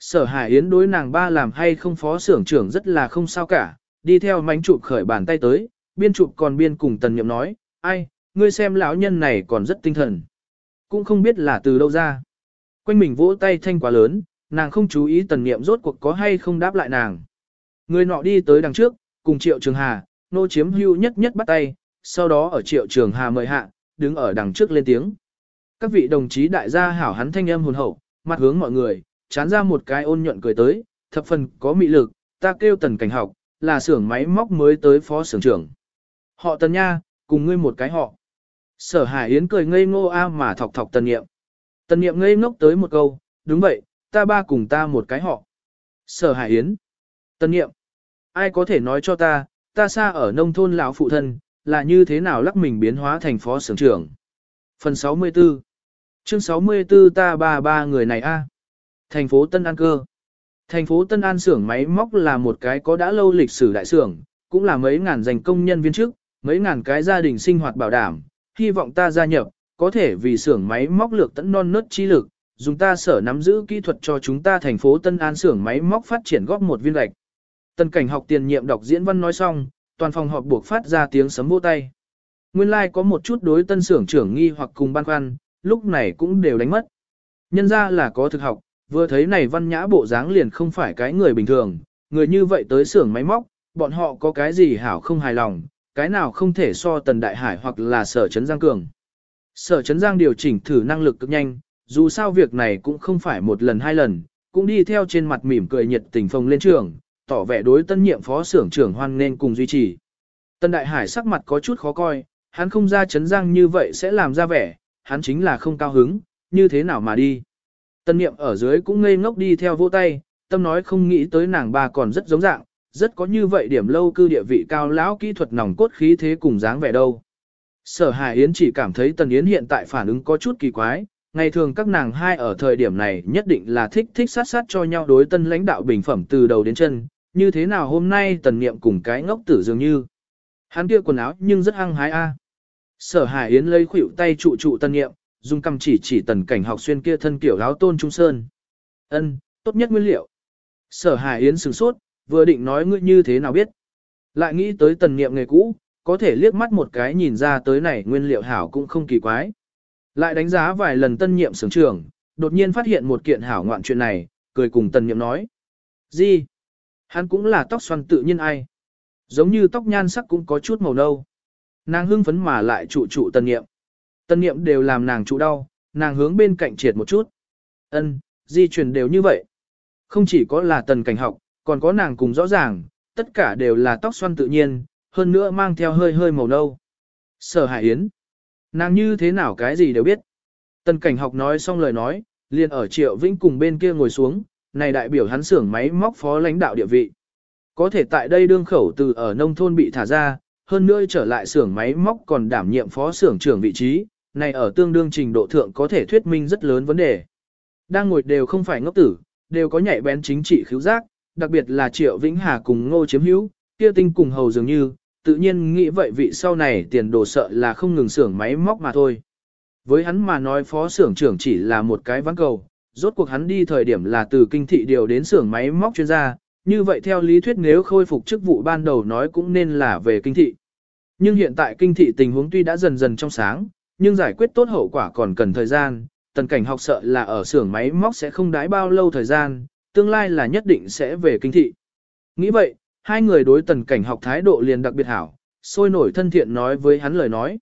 Sở Hải Yến đối nàng ba làm hay không phó xưởng trưởng rất là không sao cả, đi theo mánh chụp khởi bàn tay tới, biên chụp còn biên cùng tần nhậm nói, ai, ngươi xem lão nhân này còn rất tinh thần. Cũng không biết là từ đâu ra. Quanh mình vỗ tay thanh quá lớn, nàng không chú ý tần niệm rốt cuộc có hay không đáp lại nàng. Người nọ đi tới đằng trước, cùng triệu trường hà, nô chiếm hưu nhất nhất bắt tay, sau đó ở triệu trường hà mời hạ, đứng ở đằng trước lên tiếng. Các vị đồng chí đại gia hảo hắn thanh âm hồn hậu, mặt hướng mọi người, chán ra một cái ôn nhuận cười tới, thập phần có mị lực, ta kêu tần cảnh học, là xưởng máy móc mới tới phó xưởng trưởng. Họ tần nha, cùng ngươi một cái họ. Sở Hải Yến cười ngây ngô a mà thọc thọc tần niệm. Tần niệm ngây ngốc tới một câu, đúng vậy, ta ba cùng ta một cái họ. Sở Hải Yến. Tần niệm. Ai có thể nói cho ta, ta xa ở nông thôn lão phụ thân, là như thế nào lắc mình biến hóa thành phó sưởng trưởng. Phần 64 Chương 64 ta ba ba người này a Thành phố Tân An cơ Thành phố Tân An xưởng máy móc là một cái có đã lâu lịch sử đại xưởng, cũng là mấy ngàn dành công nhân viên chức, mấy ngàn cái gia đình sinh hoạt bảo đảm, hy vọng ta gia nhập, có thể vì xưởng máy móc lược tận non nớt trí lực, dùng ta sở nắm giữ kỹ thuật cho chúng ta thành phố Tân An xưởng máy móc phát triển góp một viên gạch. Tân cảnh học tiền nhiệm đọc diễn văn nói xong, toàn phòng họp buộc phát ra tiếng sấm vỗ tay. Nguyên lai like có một chút đối tân xưởng trưởng nghi hoặc cùng ban khoăn, lúc này cũng đều đánh mất. Nhân ra là có thực học, vừa thấy này văn nhã bộ dáng liền không phải cái người bình thường, người như vậy tới xưởng máy móc, bọn họ có cái gì hảo không hài lòng, cái nào không thể so tần đại hải hoặc là sở chấn giang cường. Sở chấn giang điều chỉnh thử năng lực cực nhanh, dù sao việc này cũng không phải một lần hai lần, cũng đi theo trên mặt mỉm cười nhiệt tình phồng lên trường, tỏ vẻ đối tân nhiệm phó xưởng trưởng hoan nên cùng duy trì. Tân đại hải sắc mặt có chút khó coi, hắn không ra chấn giang như vậy sẽ làm ra vẻ, hắn chính là không cao hứng, như thế nào mà đi. Tân niệm ở dưới cũng ngây ngốc đi theo vỗ tay, tâm nói không nghĩ tới nàng ba còn rất giống dạng, rất có như vậy điểm lâu cư địa vị cao lão kỹ thuật nòng cốt khí thế cùng dáng vẻ đâu. Sở Hải Yến chỉ cảm thấy Tần Yến hiện tại phản ứng có chút kỳ quái, ngày thường các nàng hai ở thời điểm này nhất định là thích thích sát sát cho nhau đối tân lãnh đạo bình phẩm từ đầu đến chân, như thế nào hôm nay Tần Niệm cùng cái ngốc tử dường như. Hắn kia quần áo nhưng rất hăng hái a. Sở Hải Yến lấy khuỷu tay trụ trụ Tần Niệm, dùng cầm chỉ chỉ tần cảnh học xuyên kia thân kiểu áo tôn trung sơn. Ân, tốt nhất nguyên liệu. Sở Hải Yến sửng sốt, vừa định nói ngươi như thế nào biết. Lại nghĩ tới tần niệm nghề cũ, có thể liếc mắt một cái nhìn ra tới này nguyên liệu hảo cũng không kỳ quái. Lại đánh giá vài lần tân nhiệm sưởng trưởng, đột nhiên phát hiện một kiện hảo ngoạn chuyện này, cười cùng tần niệm nói. Gì? Hắn cũng là tóc xoăn tự nhiên ai? Giống như tóc nhan sắc cũng có chút màu nâu. Nàng hưng phấn mà lại trụ trụ tần niệm. Tân niệm đều làm nàng trụ đau, nàng hướng bên cạnh triệt một chút. Ân, di chuyển đều như vậy. Không chỉ có là tần cảnh học, còn có nàng cùng rõ ràng, tất cả đều là tóc xoăn tự nhiên, hơn nữa mang theo hơi hơi màu nâu. Sở Hải Yến. Nàng như thế nào cái gì đều biết. Tần cảnh học nói xong lời nói, liền ở Triệu Vĩnh cùng bên kia ngồi xuống, này đại biểu hắn xưởng máy móc phó lãnh đạo địa vị. Có thể tại đây đương khẩu từ ở nông thôn bị thả ra, hơn nữa trở lại xưởng máy móc còn đảm nhiệm phó xưởng trưởng vị trí, này ở tương đương trình độ thượng có thể thuyết minh rất lớn vấn đề. Đang ngồi đều không phải ngốc tử, đều có nhạy bén chính trị khiếu giác, đặc biệt là Triệu Vĩnh Hà cùng Ngô Chiếm Hữu, kia tinh cùng hầu dường như, tự nhiên nghĩ vậy vị sau này tiền đồ sợ là không ngừng xưởng máy móc mà thôi. Với hắn mà nói phó xưởng trưởng chỉ là một cái ván cầu, rốt cuộc hắn đi thời điểm là từ kinh thị điều đến xưởng máy móc chuyên gia, như vậy theo lý thuyết nếu khôi phục chức vụ ban đầu nói cũng nên là về kinh thị. Nhưng hiện tại kinh thị tình huống tuy đã dần dần trong sáng, nhưng giải quyết tốt hậu quả còn cần thời gian, tần cảnh học sợ là ở xưởng máy móc sẽ không đái bao lâu thời gian, tương lai là nhất định sẽ về kinh thị. Nghĩ vậy, hai người đối tần cảnh học thái độ liền đặc biệt hảo, sôi nổi thân thiện nói với hắn lời nói.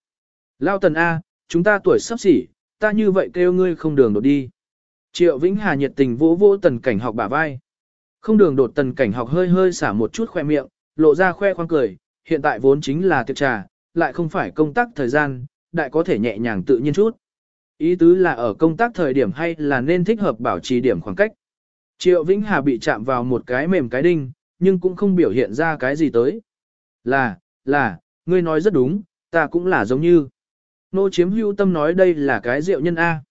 Lao tần A, chúng ta tuổi sắp xỉ, ta như vậy kêu ngươi không đường đột đi. Triệu Vĩnh Hà nhiệt tình vỗ vỗ tần cảnh học bả vai. Không đường đột tần cảnh học hơi hơi xả một chút khoe miệng, lộ ra khoe khoang cười, hiện tại vốn chính là tiệc trà, lại không phải công tác thời gian, đại có thể nhẹ nhàng tự nhiên chút. Ý tứ là ở công tác thời điểm hay là nên thích hợp bảo trì điểm khoảng cách. Triệu Vĩnh Hà bị chạm vào một cái mềm cái đinh, nhưng cũng không biểu hiện ra cái gì tới. Là, là, ngươi nói rất đúng, ta cũng là giống như. Nô chiếm hưu tâm nói đây là cái rượu nhân A.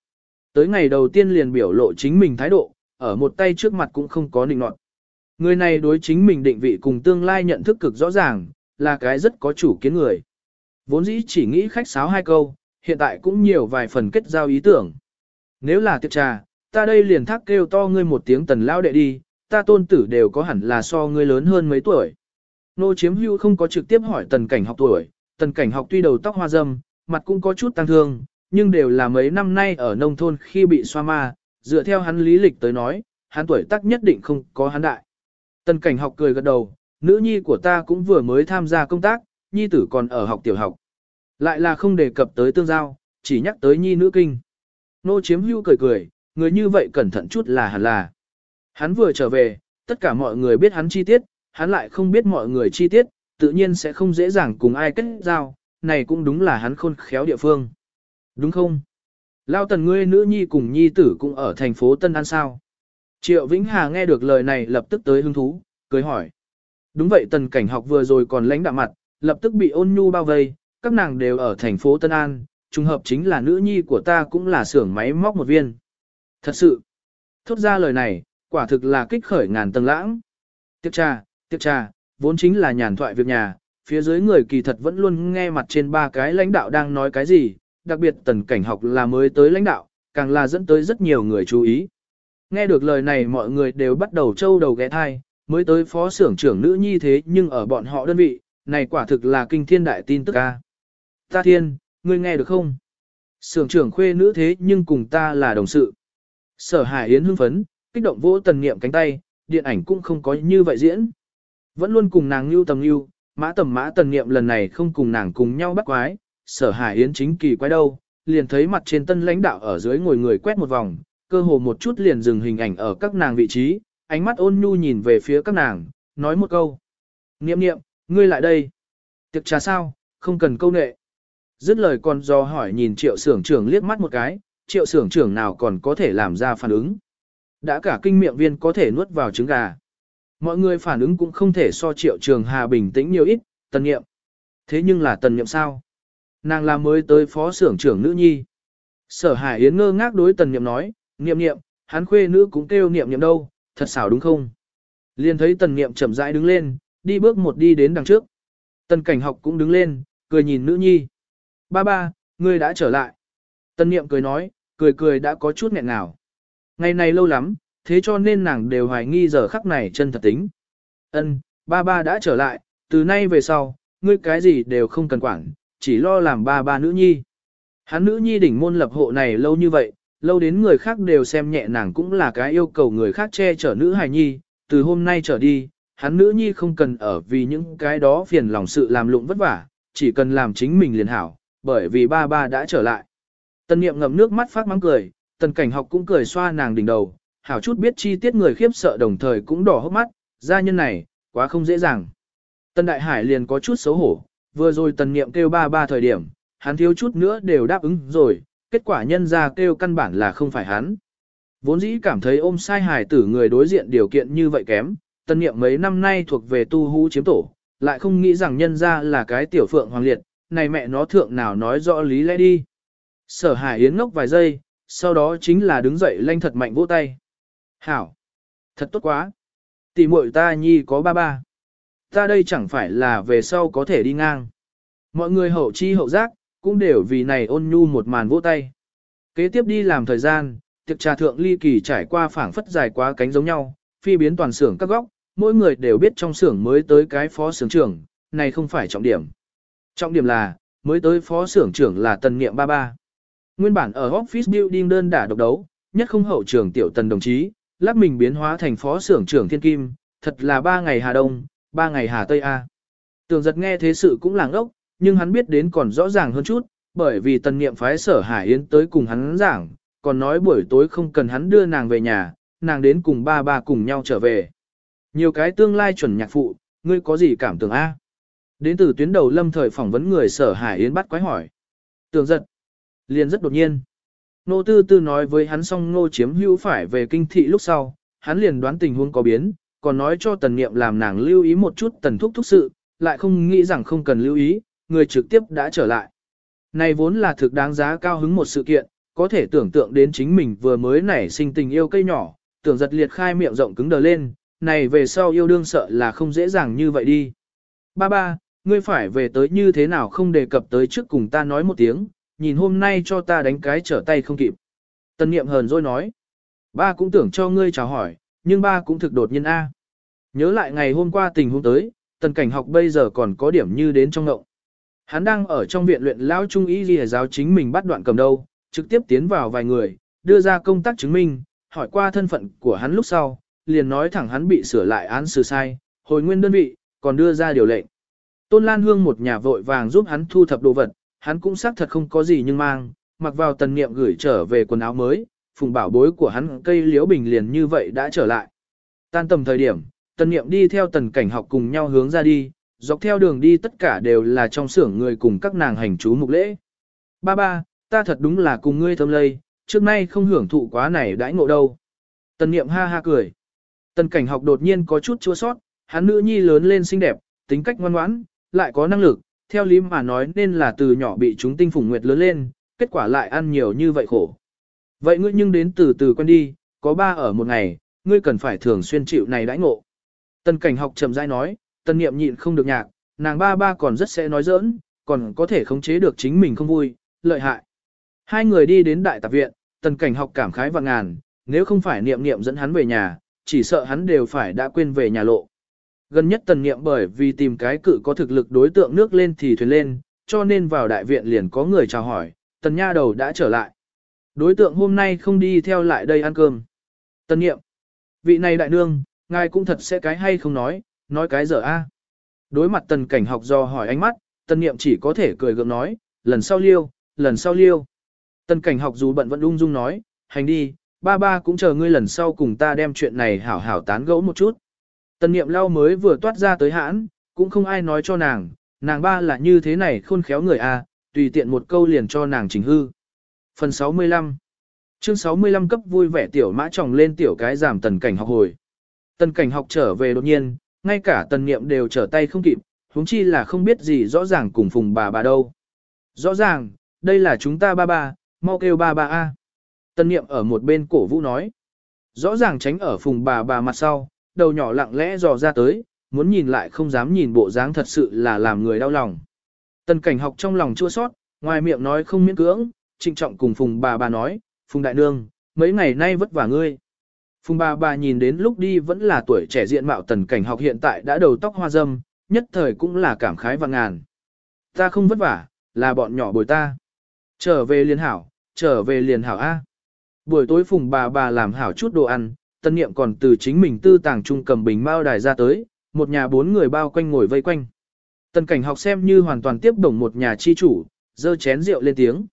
Tới ngày đầu tiên liền biểu lộ chính mình thái độ, ở một tay trước mặt cũng không có định nọt. Người này đối chính mình định vị cùng tương lai nhận thức cực rõ ràng, là cái rất có chủ kiến người. Vốn dĩ chỉ nghĩ khách sáo hai câu, hiện tại cũng nhiều vài phần kết giao ý tưởng. Nếu là tiệc trà, ta đây liền thác kêu to ngươi một tiếng tần lao đệ đi, ta tôn tử đều có hẳn là so ngươi lớn hơn mấy tuổi. Nô chiếm hưu không có trực tiếp hỏi tần cảnh học tuổi, tần cảnh học tuy đầu tóc hoa dâm, mặt cũng có chút tăng thương, nhưng đều là mấy năm nay ở nông thôn khi bị xoa ma, dựa theo hắn lý lịch tới nói, hắn tuổi tác nhất định không có hắn đại. Tần cảnh học cười gật đầu, nữ nhi của ta cũng vừa mới tham gia công tác, nhi tử còn ở học tiểu học. Lại là không đề cập tới tương giao, chỉ nhắc tới nhi nữ kinh. Nô chiếm hưu cười cười, người như vậy cẩn thận chút là hẳn là. Hắn vừa trở về, tất cả mọi người biết hắn chi tiết, hắn lại không biết mọi người chi tiết, tự nhiên sẽ không dễ dàng cùng ai kết giao, này cũng đúng là hắn khôn khéo địa phương. Đúng không? Lao tần ngươi nữ nhi cùng nhi tử cũng ở thành phố Tân An sao? Triệu Vĩnh Hà nghe được lời này lập tức tới hứng thú, cười hỏi. Đúng vậy tần cảnh học vừa rồi còn lãnh đạm mặt, lập tức bị ôn nhu bao vây, các nàng đều ở thành phố Tân An, trùng hợp chính là nữ nhi của ta cũng là xưởng máy móc một viên. Thật sự, thốt ra lời này, quả thực là kích khởi ngàn tầng lãng. Tiệc trà, tiệc trà, vốn chính là nhàn thoại việc nhà, phía dưới người kỳ thật vẫn luôn nghe mặt trên ba cái lãnh đạo đang nói cái gì, đặc biệt tần cảnh học là mới tới lãnh đạo, càng là dẫn tới rất nhiều người chú ý. Nghe được lời này mọi người đều bắt đầu trâu đầu ghé thai, mới tới phó xưởng trưởng nữ nhi thế nhưng ở bọn họ đơn vị, này quả thực là kinh thiên đại tin tức ca. Ta thiên, ngươi nghe được không? Xưởng trưởng khuê nữ thế nhưng cùng ta là đồng sự. Sở Hải Yến hưng phấn, kích động vỗ tần niệm cánh tay, điện ảnh cũng không có như vậy diễn. Vẫn luôn cùng nàng lưu tầm lưu, mã tầm mã tần niệm lần này không cùng nàng cùng nhau bắt quái, sở Hải Yến chính kỳ quái đâu, liền thấy mặt trên tân lãnh đạo ở dưới ngồi người quét một vòng, cơ hồ một chút liền dừng hình ảnh ở các nàng vị trí, ánh mắt ôn nhu nhìn về phía các nàng, nói một câu. Niệm niệm, ngươi lại đây. Tiệc trà sao, không cần câu nệ. Dứt lời còn do hỏi nhìn triệu sưởng trưởng liếc mắt một cái, triệu sưởng trưởng nào còn có thể làm ra phản ứng. Đã cả kinh miệng viên có thể nuốt vào trứng gà. Mọi người phản ứng cũng không thể so triệu trường hà bình tĩnh nhiều ít, tần nghiệm. Thế nhưng là tần nghiệm sao? Nàng là mới tới phó xưởng trưởng nữ nhi. Sở Hải Yến ngơ ngác đối tần Niệm nói, Niệm Niệm, hắn khuê nữ cũng kêu Niệm Niệm đâu, thật xảo đúng không? Liền thấy tần Niệm chậm rãi đứng lên, đi bước một đi đến đằng trước. Tần cảnh học cũng đứng lên, cười nhìn nữ nhi. Ba ba, ngươi đã trở lại. Tần Niệm cười nói, cười cười đã có chút nghẹn ngào. Ngày này lâu lắm, thế cho nên nàng đều hoài nghi giờ khắc này chân thật tính. Ân, ba ba đã trở lại, từ nay về sau, ngươi cái gì đều không cần quản, chỉ lo làm ba ba nữ nhi. Hắn nữ nhi đỉnh môn lập hộ này lâu như vậy, lâu đến người khác đều xem nhẹ nàng cũng là cái yêu cầu người khác che chở nữ hài nhi, từ hôm nay trở đi, hắn nữ nhi không cần ở vì những cái đó phiền lòng sự làm lụng vất vả, chỉ cần làm chính mình liền hảo, bởi vì ba ba đã trở lại. Tần niệm ngậm nước mắt phát mắng cười, tần cảnh học cũng cười xoa nàng đỉnh đầu, hảo chút biết chi tiết người khiếp sợ đồng thời cũng đỏ hốc mắt, gia nhân này, quá không dễ dàng. Tần đại hải liền có chút xấu hổ, vừa rồi tần niệm kêu ba ba thời điểm, hắn thiếu chút nữa đều đáp ứng rồi, kết quả nhân ra kêu căn bản là không phải hắn. Vốn dĩ cảm thấy ôm sai hài tử người đối diện điều kiện như vậy kém, tần niệm mấy năm nay thuộc về tu hú chiếm tổ, lại không nghĩ rằng nhân ra là cái tiểu phượng hoàng liệt, này mẹ nó thượng nào nói rõ lý lẽ đi. Sở hải yến ngốc vài giây, sau đó chính là đứng dậy lanh thật mạnh vỗ tay. Hảo! Thật tốt quá! Tỷ muội ta nhi có ba ba. Ta đây chẳng phải là về sau có thể đi ngang. Mọi người hậu chi hậu giác, cũng đều vì này ôn nhu một màn vỗ tay. Kế tiếp đi làm thời gian, tiệc trà thượng ly kỳ trải qua phảng phất dài quá cánh giống nhau, phi biến toàn xưởng các góc, mỗi người đều biết trong xưởng mới tới cái phó xưởng trưởng, này không phải trọng điểm. Trọng điểm là, mới tới phó xưởng trưởng là tần niệm ba ba. Nguyên bản ở office building đơn đả độc đấu, nhất không hậu trưởng tiểu tần đồng chí, lắp mình biến hóa thành phó xưởng trưởng thiên kim, thật là ba ngày Hà Đông, ba ngày Hà Tây A. Tường giật nghe thế sự cũng làng ốc, nhưng hắn biết đến còn rõ ràng hơn chút, bởi vì tần niệm phái sở Hải Yến tới cùng hắn giảng, còn nói buổi tối không cần hắn đưa nàng về nhà, nàng đến cùng ba ba cùng nhau trở về. Nhiều cái tương lai chuẩn nhạc phụ, ngươi có gì cảm tưởng A? Đến từ tuyến đầu lâm thời phỏng vấn người sở Hải Yến bắt quái hỏi. Tường giật, liền rất đột nhiên. Nô tư tư nói với hắn xong nô chiếm hữu phải về kinh thị lúc sau, hắn liền đoán tình huống có biến, còn nói cho tần niệm làm nàng lưu ý một chút tần thúc thúc sự, lại không nghĩ rằng không cần lưu ý, người trực tiếp đã trở lại. Này vốn là thực đáng giá cao hứng một sự kiện, có thể tưởng tượng đến chính mình vừa mới nảy sinh tình yêu cây nhỏ, tưởng giật liệt khai miệng rộng cứng đờ lên, này về sau yêu đương sợ là không dễ dàng như vậy đi. Ba ba, ngươi phải về tới như thế nào không đề cập tới trước cùng ta nói một tiếng, nhìn hôm nay cho ta đánh cái trở tay không kịp. Tân niệm hờn rồi nói, ba cũng tưởng cho ngươi chào hỏi, nhưng ba cũng thực đột nhiên a. Nhớ lại ngày hôm qua tình huống tới, tần cảnh học bây giờ còn có điểm như đến trong ngộng. Hắn đang ở trong viện luyện lão trung ý ghi giáo chính mình bắt đoạn cầm đầu trực tiếp tiến vào vài người, đưa ra công tác chứng minh, hỏi qua thân phận của hắn lúc sau, liền nói thẳng hắn bị sửa lại án xử sai, hồi nguyên đơn vị, còn đưa ra điều lệnh. Tôn Lan Hương một nhà vội vàng giúp hắn thu thập đồ vật, hắn cũng xác thật không có gì nhưng mang, mặc vào tần niệm gửi trở về quần áo mới, phùng bảo bối của hắn cây liễu bình liền như vậy đã trở lại. Tan tầm thời điểm, tần niệm đi theo tần cảnh học cùng nhau hướng ra đi, dọc theo đường đi tất cả đều là trong xưởng người cùng các nàng hành chú mục lễ. Ba ba, ta thật đúng là cùng ngươi thâm lây, trước nay không hưởng thụ quá này đãi ngộ đâu. Tần niệm ha ha cười. Tần cảnh học đột nhiên có chút chua sót, hắn nữ nhi lớn lên xinh đẹp, tính cách ngoan ngoãn, lại có năng lực, theo lý mà nói nên là từ nhỏ bị chúng tinh phùng nguyệt lớn lên, kết quả lại ăn nhiều như vậy khổ. Vậy ngươi nhưng đến từ từ quen đi, có ba ở một ngày, ngươi cần phải thường xuyên chịu này đãi ngộ. Tần cảnh học chậm rãi nói, tần niệm nhịn không được nhạc, nàng ba ba còn rất sẽ nói giỡn, còn có thể khống chế được chính mình không vui, lợi hại. Hai người đi đến đại tạp viện, tần cảnh học cảm khái và ngàn, nếu không phải niệm niệm dẫn hắn về nhà, chỉ sợ hắn đều phải đã quên về nhà lộ. Gần nhất tần niệm bởi vì tìm cái cự có thực lực đối tượng nước lên thì thuyền lên, cho nên vào đại viện liền có người chào hỏi, tần nha đầu đã trở lại. Đối tượng hôm nay không đi theo lại đây ăn cơm. Tần niệm, vị này đại nương, ngài cũng thật sẽ cái hay không nói, nói cái dở a. Đối mặt tần cảnh học do hỏi ánh mắt, tần niệm chỉ có thể cười gượng nói, lần sau liêu, lần sau liêu. Tần cảnh học dù bận vẫn ung dung nói, hành đi, ba ba cũng chờ ngươi lần sau cùng ta đem chuyện này hảo hảo tán gẫu một chút. Tần niệm lau mới vừa toát ra tới hãn, cũng không ai nói cho nàng, nàng ba là như thế này khôn khéo người a, tùy tiện một câu liền cho nàng chỉnh hư. Phần 65 Chương 65 cấp vui vẻ tiểu mã tròng lên tiểu cái giảm tần cảnh học hồi. Tần cảnh học trở về đột nhiên, ngay cả tần niệm đều trở tay không kịp, huống chi là không biết gì rõ ràng cùng phùng bà bà đâu. Rõ ràng, đây là chúng ta ba ba, mau kêu ba ba a. Tần niệm ở một bên cổ vũ nói. Rõ ràng tránh ở phùng bà bà mặt sau, đầu nhỏ lặng lẽ dò ra tới, muốn nhìn lại không dám nhìn bộ dáng thật sự là làm người đau lòng. Tần cảnh học trong lòng chua sót, ngoài miệng nói không miễn cưỡng, trịnh trọng cùng phùng bà bà nói, phùng đại nương, mấy ngày nay vất vả ngươi. Phùng bà bà nhìn đến lúc đi vẫn là tuổi trẻ diện mạo tần cảnh học hiện tại đã đầu tóc hoa dâm, nhất thời cũng là cảm khái và ngàn. Ta không vất vả, là bọn nhỏ bồi ta. Trở về liền hảo, trở về liền hảo A. Buổi tối phùng bà bà làm hảo chút đồ ăn, tân niệm còn từ chính mình tư tàng trung cầm bình bao đài ra tới, một nhà bốn người bao quanh ngồi vây quanh. Tần cảnh học xem như hoàn toàn tiếp đồng một nhà chi chủ, dơ chén rượu lên tiếng.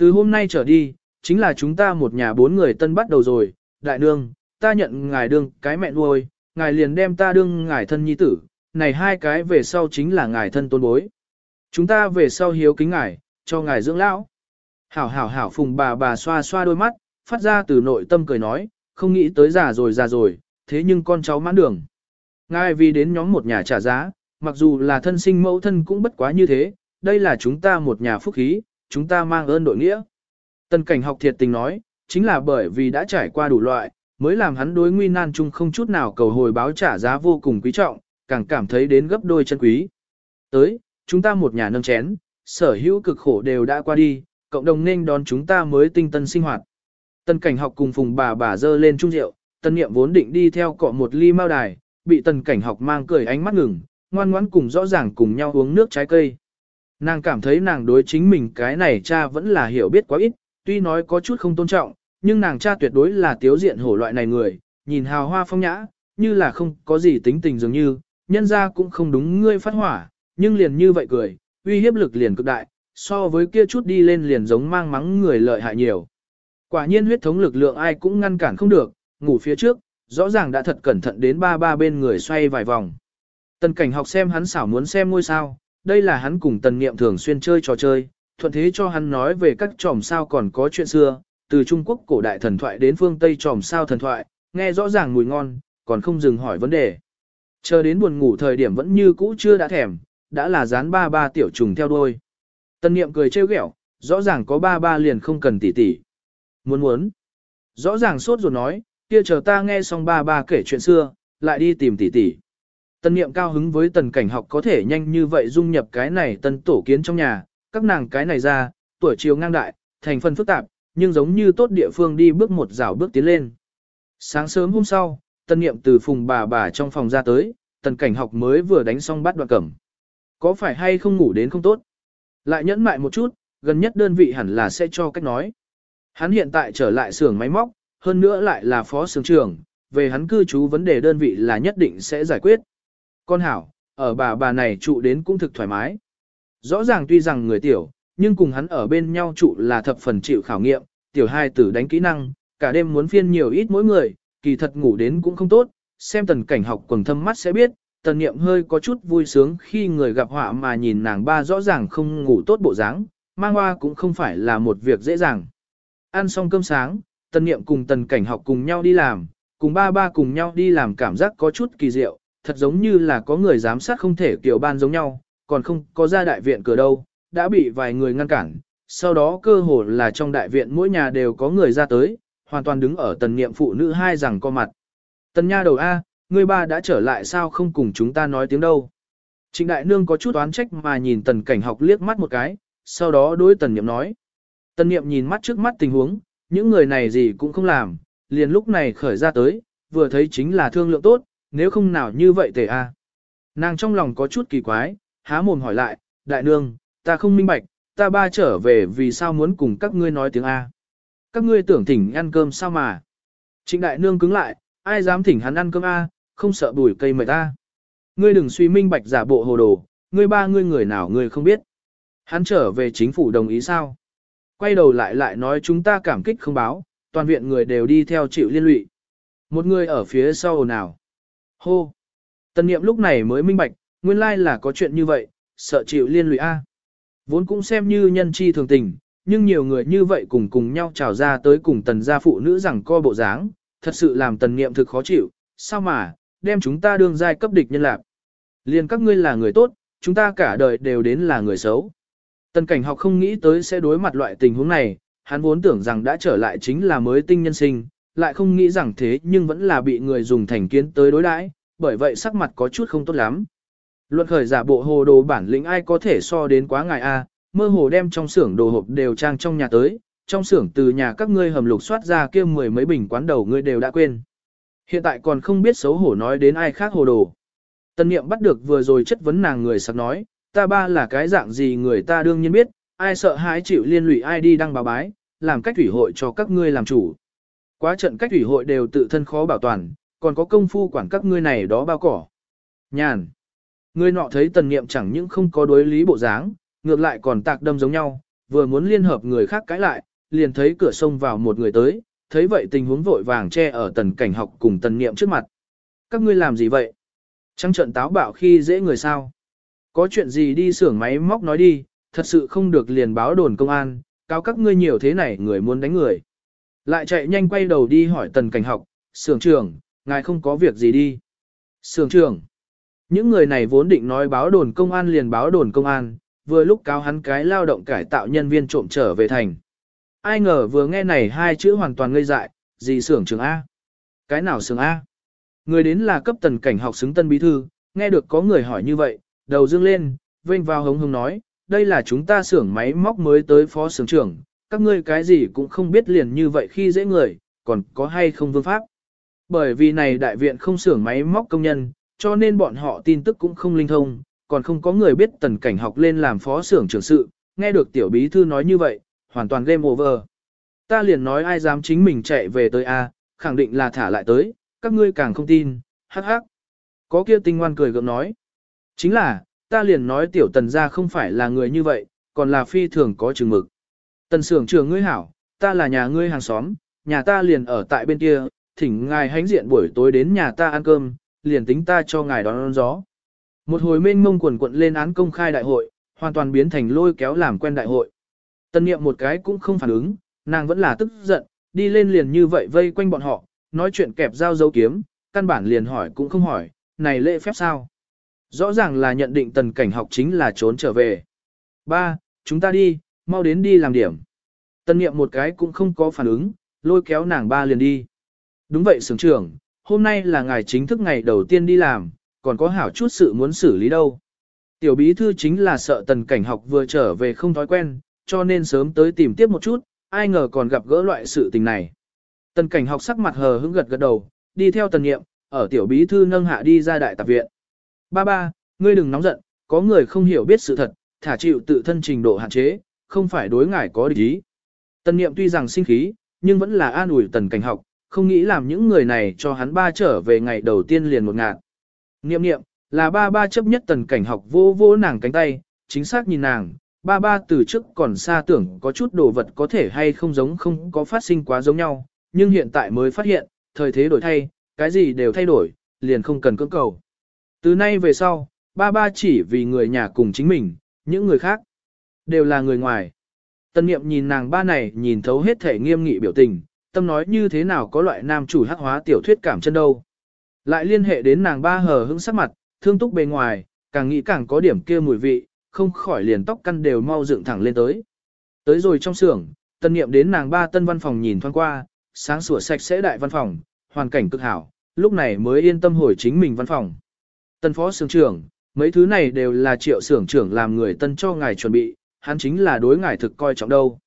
Từ hôm nay trở đi, chính là chúng ta một nhà bốn người tân bắt đầu rồi, đại nương, ta nhận ngài đương cái mẹ nuôi, ngài liền đem ta đương ngài thân nhi tử, này hai cái về sau chính là ngài thân tôn bối. Chúng ta về sau hiếu kính ngài, cho ngài dưỡng lão. Hảo hảo hảo phùng bà bà xoa xoa đôi mắt, phát ra từ nội tâm cười nói, không nghĩ tới già rồi già rồi, thế nhưng con cháu mãn đường. Ngài vì đến nhóm một nhà trả giá, mặc dù là thân sinh mẫu thân cũng bất quá như thế, đây là chúng ta một nhà phúc khí, chúng ta mang ơn đội nghĩa. Tần cảnh học thiệt tình nói, chính là bởi vì đã trải qua đủ loại, mới làm hắn đối nguy nan chung không chút nào cầu hồi báo trả giá vô cùng quý trọng, càng cảm thấy đến gấp đôi chân quý. Tới, chúng ta một nhà nâng chén, sở hữu cực khổ đều đã qua đi, cộng đồng nên đón chúng ta mới tinh tân sinh hoạt. Tân cảnh học cùng phùng bà bà dơ lên chung rượu, tân niệm vốn định đi theo cọ một ly mao đài, bị tần cảnh học mang cười ánh mắt ngừng, ngoan ngoãn cùng rõ ràng cùng nhau uống nước trái cây. Nàng cảm thấy nàng đối chính mình cái này cha vẫn là hiểu biết quá ít, tuy nói có chút không tôn trọng, nhưng nàng cha tuyệt đối là tiếu diện hổ loại này người, nhìn hào hoa phong nhã, như là không có gì tính tình dường như, nhân ra cũng không đúng ngươi phát hỏa, nhưng liền như vậy cười, uy hiếp lực liền cực đại, so với kia chút đi lên liền giống mang mắng người lợi hại nhiều. Quả nhiên huyết thống lực lượng ai cũng ngăn cản không được, ngủ phía trước, rõ ràng đã thật cẩn thận đến ba ba bên người xoay vài vòng. Tần cảnh học xem hắn xảo muốn xem ngôi sao, đây là hắn cùng tần niệm thường xuyên chơi trò chơi, thuận thế cho hắn nói về các tròm sao còn có chuyện xưa, từ Trung Quốc cổ đại thần thoại đến phương Tây tròm sao thần thoại, nghe rõ ràng mùi ngon, còn không dừng hỏi vấn đề. Chờ đến buồn ngủ thời điểm vẫn như cũ chưa đã thèm, đã là dán ba ba tiểu trùng theo đuôi. Tân niệm cười trêu ghẹo, rõ ràng có ba ba liền không cần tỉ tỉ. Muốn muốn. Rõ ràng sốt ruột nói, kia chờ ta nghe xong ba ba kể chuyện xưa, lại đi tìm tỉ tỉ. Tần niệm cao hứng với tần cảnh học có thể nhanh như vậy dung nhập cái này tân tổ kiến trong nhà, các nàng cái này ra, tuổi chiều ngang đại, thành phần phức tạp, nhưng giống như tốt địa phương đi bước một rào bước tiến lên. Sáng sớm hôm sau, Tần niệm từ phùng bà bà trong phòng ra tới, tần cảnh học mới vừa đánh xong bắt đoạn cẩm. Có phải hay không ngủ đến không tốt? Lại nhẫn mại một chút, gần nhất đơn vị hẳn là sẽ cho cách nói. Hắn hiện tại trở lại xưởng máy móc, hơn nữa lại là phó xưởng trưởng, về hắn cư trú vấn đề đơn vị là nhất định sẽ giải quyết. Con hảo, ở bà bà này trụ đến cũng thực thoải mái. Rõ ràng tuy rằng người tiểu, nhưng cùng hắn ở bên nhau trụ là thập phần chịu khảo nghiệm, tiểu hai tử đánh kỹ năng, cả đêm muốn phiên nhiều ít mỗi người, kỳ thật ngủ đến cũng không tốt, xem tần cảnh học quần thâm mắt sẽ biết, tần niệm hơi có chút vui sướng khi người gặp họa mà nhìn nàng ba rõ ràng không ngủ tốt bộ dáng, mang hoa cũng không phải là một việc dễ dàng. Ăn xong cơm sáng, tần niệm cùng tần cảnh học cùng nhau đi làm, cùng ba ba cùng nhau đi làm cảm giác có chút kỳ diệu, thật giống như là có người giám sát không thể kiểu ban giống nhau, còn không có ra đại viện cửa đâu, đã bị vài người ngăn cản, sau đó cơ hồ là trong đại viện mỗi nhà đều có người ra tới, hoàn toàn đứng ở tần niệm phụ nữ hai rằng co mặt. Tần nha đầu A, ngươi ba đã trở lại sao không cùng chúng ta nói tiếng đâu. Trịnh đại nương có chút oán trách mà nhìn tần cảnh học liếc mắt một cái, sau đó đối tần niệm nói. Tần niệm nhìn mắt trước mắt tình huống, những người này gì cũng không làm, liền lúc này khởi ra tới, vừa thấy chính là thương lượng tốt, nếu không nào như vậy tề a. Nàng trong lòng có chút kỳ quái, há mồm hỏi lại, đại nương, ta không minh bạch, ta ba trở về vì sao muốn cùng các ngươi nói tiếng A. Các ngươi tưởng thỉnh ăn cơm sao mà. Trịnh đại nương cứng lại, ai dám thỉnh hắn ăn cơm A, không sợ bùi cây mời ta. Ngươi đừng suy minh bạch giả bộ hồ đồ, ngươi ba ngươi người nào ngươi không biết. Hắn trở về chính phủ đồng ý sao? Quay đầu lại lại nói chúng ta cảm kích không báo, toàn viện người đều đi theo chịu liên lụy. Một người ở phía sau nào? Hô! Tần niệm lúc này mới minh bạch, nguyên lai là có chuyện như vậy, sợ chịu liên lụy A. Vốn cũng xem như nhân chi thường tình, nhưng nhiều người như vậy cùng cùng nhau trào ra tới cùng tần gia phụ nữ rằng co bộ dáng, thật sự làm tần niệm thực khó chịu, sao mà, đem chúng ta đương giai cấp địch nhân lạc. Liền các ngươi là người tốt, chúng ta cả đời đều đến là người xấu. Tần cảnh học không nghĩ tới sẽ đối mặt loại tình huống này, hắn vốn tưởng rằng đã trở lại chính là mới tinh nhân sinh, lại không nghĩ rằng thế nhưng vẫn là bị người dùng thành kiến tới đối đãi, bởi vậy sắc mặt có chút không tốt lắm. Luận khởi giả bộ hồ đồ bản lĩnh ai có thể so đến quá ngài A, mơ hồ đem trong xưởng đồ hộp đều trang trong nhà tới, trong xưởng từ nhà các ngươi hầm lục soát ra kia mười mấy bình quán đầu ngươi đều đã quên. Hiện tại còn không biết xấu hổ nói đến ai khác hồ đồ. Tân niệm bắt được vừa rồi chất vấn nàng người sặc nói, ta ba là cái dạng gì người ta đương nhiên biết, ai sợ hãi chịu liên lụy ai đi đăng báo bái, làm cách thủy hội cho các ngươi làm chủ. Quá trận cách thủy hội đều tự thân khó bảo toàn, còn có công phu quản các ngươi này đó bao cỏ. Nhàn. Người nọ thấy tần niệm chẳng những không có đối lý bộ dáng, ngược lại còn tạc đâm giống nhau, vừa muốn liên hợp người khác cãi lại, liền thấy cửa sông vào một người tới, thấy vậy tình huống vội vàng che ở tần cảnh học cùng tần niệm trước mặt. Các ngươi làm gì vậy? Trăng trận táo bạo khi dễ người sao? Có chuyện gì đi xưởng máy móc nói đi, thật sự không được liền báo đồn công an, cáo các ngươi nhiều thế này người muốn đánh người. Lại chạy nhanh quay đầu đi hỏi tần cảnh học, sưởng trưởng, ngài không có việc gì đi. Sưởng trưởng, những người này vốn định nói báo đồn công an liền báo đồn công an, vừa lúc cáo hắn cái lao động cải tạo nhân viên trộm trở về thành. Ai ngờ vừa nghe này hai chữ hoàn toàn ngây dại, gì sưởng trưởng A? Cái nào sưởng A? Người đến là cấp tần cảnh học xứng tân bí thư, nghe được có người hỏi như vậy, đầu dương lên, vênh vào hống hống nói, đây là chúng ta xưởng máy móc mới tới phó xưởng trưởng, các ngươi cái gì cũng không biết liền như vậy khi dễ người, còn có hay không vương pháp. Bởi vì này đại viện không xưởng máy móc công nhân, cho nên bọn họ tin tức cũng không linh thông, còn không có người biết tần cảnh học lên làm phó xưởng trưởng sự, nghe được tiểu bí thư nói như vậy, hoàn toàn game over. Ta liền nói ai dám chính mình chạy về tới A, khẳng định là thả lại tới, các ngươi càng không tin, hắc hắc. Có kia tinh ngoan cười gượng nói. Chính là, ta liền nói tiểu tần gia không phải là người như vậy, còn là phi thường có chừng mực. Tần xưởng trưởng ngươi hảo, ta là nhà ngươi hàng xóm, nhà ta liền ở tại bên kia, thỉnh ngài hánh diện buổi tối đến nhà ta ăn cơm, liền tính ta cho ngài đón, đón gió. Một hồi mênh mông quần quận lên án công khai đại hội, hoàn toàn biến thành lôi kéo làm quen đại hội. Tân niệm một cái cũng không phản ứng, nàng vẫn là tức giận, đi lên liền như vậy vây quanh bọn họ, nói chuyện kẹp dao dấu kiếm, căn bản liền hỏi cũng không hỏi, này lễ phép sao? Rõ ràng là nhận định tần cảnh học chính là trốn trở về. Ba, chúng ta đi, mau đến đi làm điểm. Tân niệm một cái cũng không có phản ứng, lôi kéo nàng ba liền đi. Đúng vậy sướng trưởng, hôm nay là ngày chính thức ngày đầu tiên đi làm, còn có hảo chút sự muốn xử lý đâu. Tiểu bí thư chính là sợ tần cảnh học vừa trở về không thói quen, cho nên sớm tới tìm tiếp một chút, ai ngờ còn gặp gỡ loại sự tình này. Tần cảnh học sắc mặt hờ hững gật gật đầu, đi theo tần nghiệm, ở tiểu bí thư nâng hạ đi ra đại tạp viện. Ba ba, ngươi đừng nóng giận, có người không hiểu biết sự thật, thả chịu tự thân trình độ hạn chế, không phải đối ngài có địch ý. Tần niệm tuy rằng sinh khí, nhưng vẫn là an ủi tần cảnh học, không nghĩ làm những người này cho hắn ba trở về ngày đầu tiên liền một ngạt. Niệm niệm, là ba ba chấp nhất tần cảnh học vô vô nàng cánh tay, chính xác nhìn nàng, ba ba từ trước còn xa tưởng có chút đồ vật có thể hay không giống không có phát sinh quá giống nhau, nhưng hiện tại mới phát hiện, thời thế đổi thay, cái gì đều thay đổi, liền không cần cưỡng cầu. Từ nay về sau, ba ba chỉ vì người nhà cùng chính mình, những người khác, đều là người ngoài. Tân niệm nhìn nàng ba này nhìn thấu hết thể nghiêm nghị biểu tình, tâm nói như thế nào có loại nam chủ hắc hóa tiểu thuyết cảm chân đâu. Lại liên hệ đến nàng ba hờ hững sắc mặt, thương túc bề ngoài, càng nghĩ càng có điểm kia mùi vị, không khỏi liền tóc căn đều mau dựng thẳng lên tới. Tới rồi trong xưởng, tân niệm đến nàng ba tân văn phòng nhìn thoáng qua, sáng sủa sạch sẽ đại văn phòng, hoàn cảnh cực hảo, lúc này mới yên tâm hồi chính mình văn phòng. Tân phó sưởng trưởng, mấy thứ này đều là triệu sưởng trưởng làm người tân cho ngài chuẩn bị, hắn chính là đối ngài thực coi trọng đâu.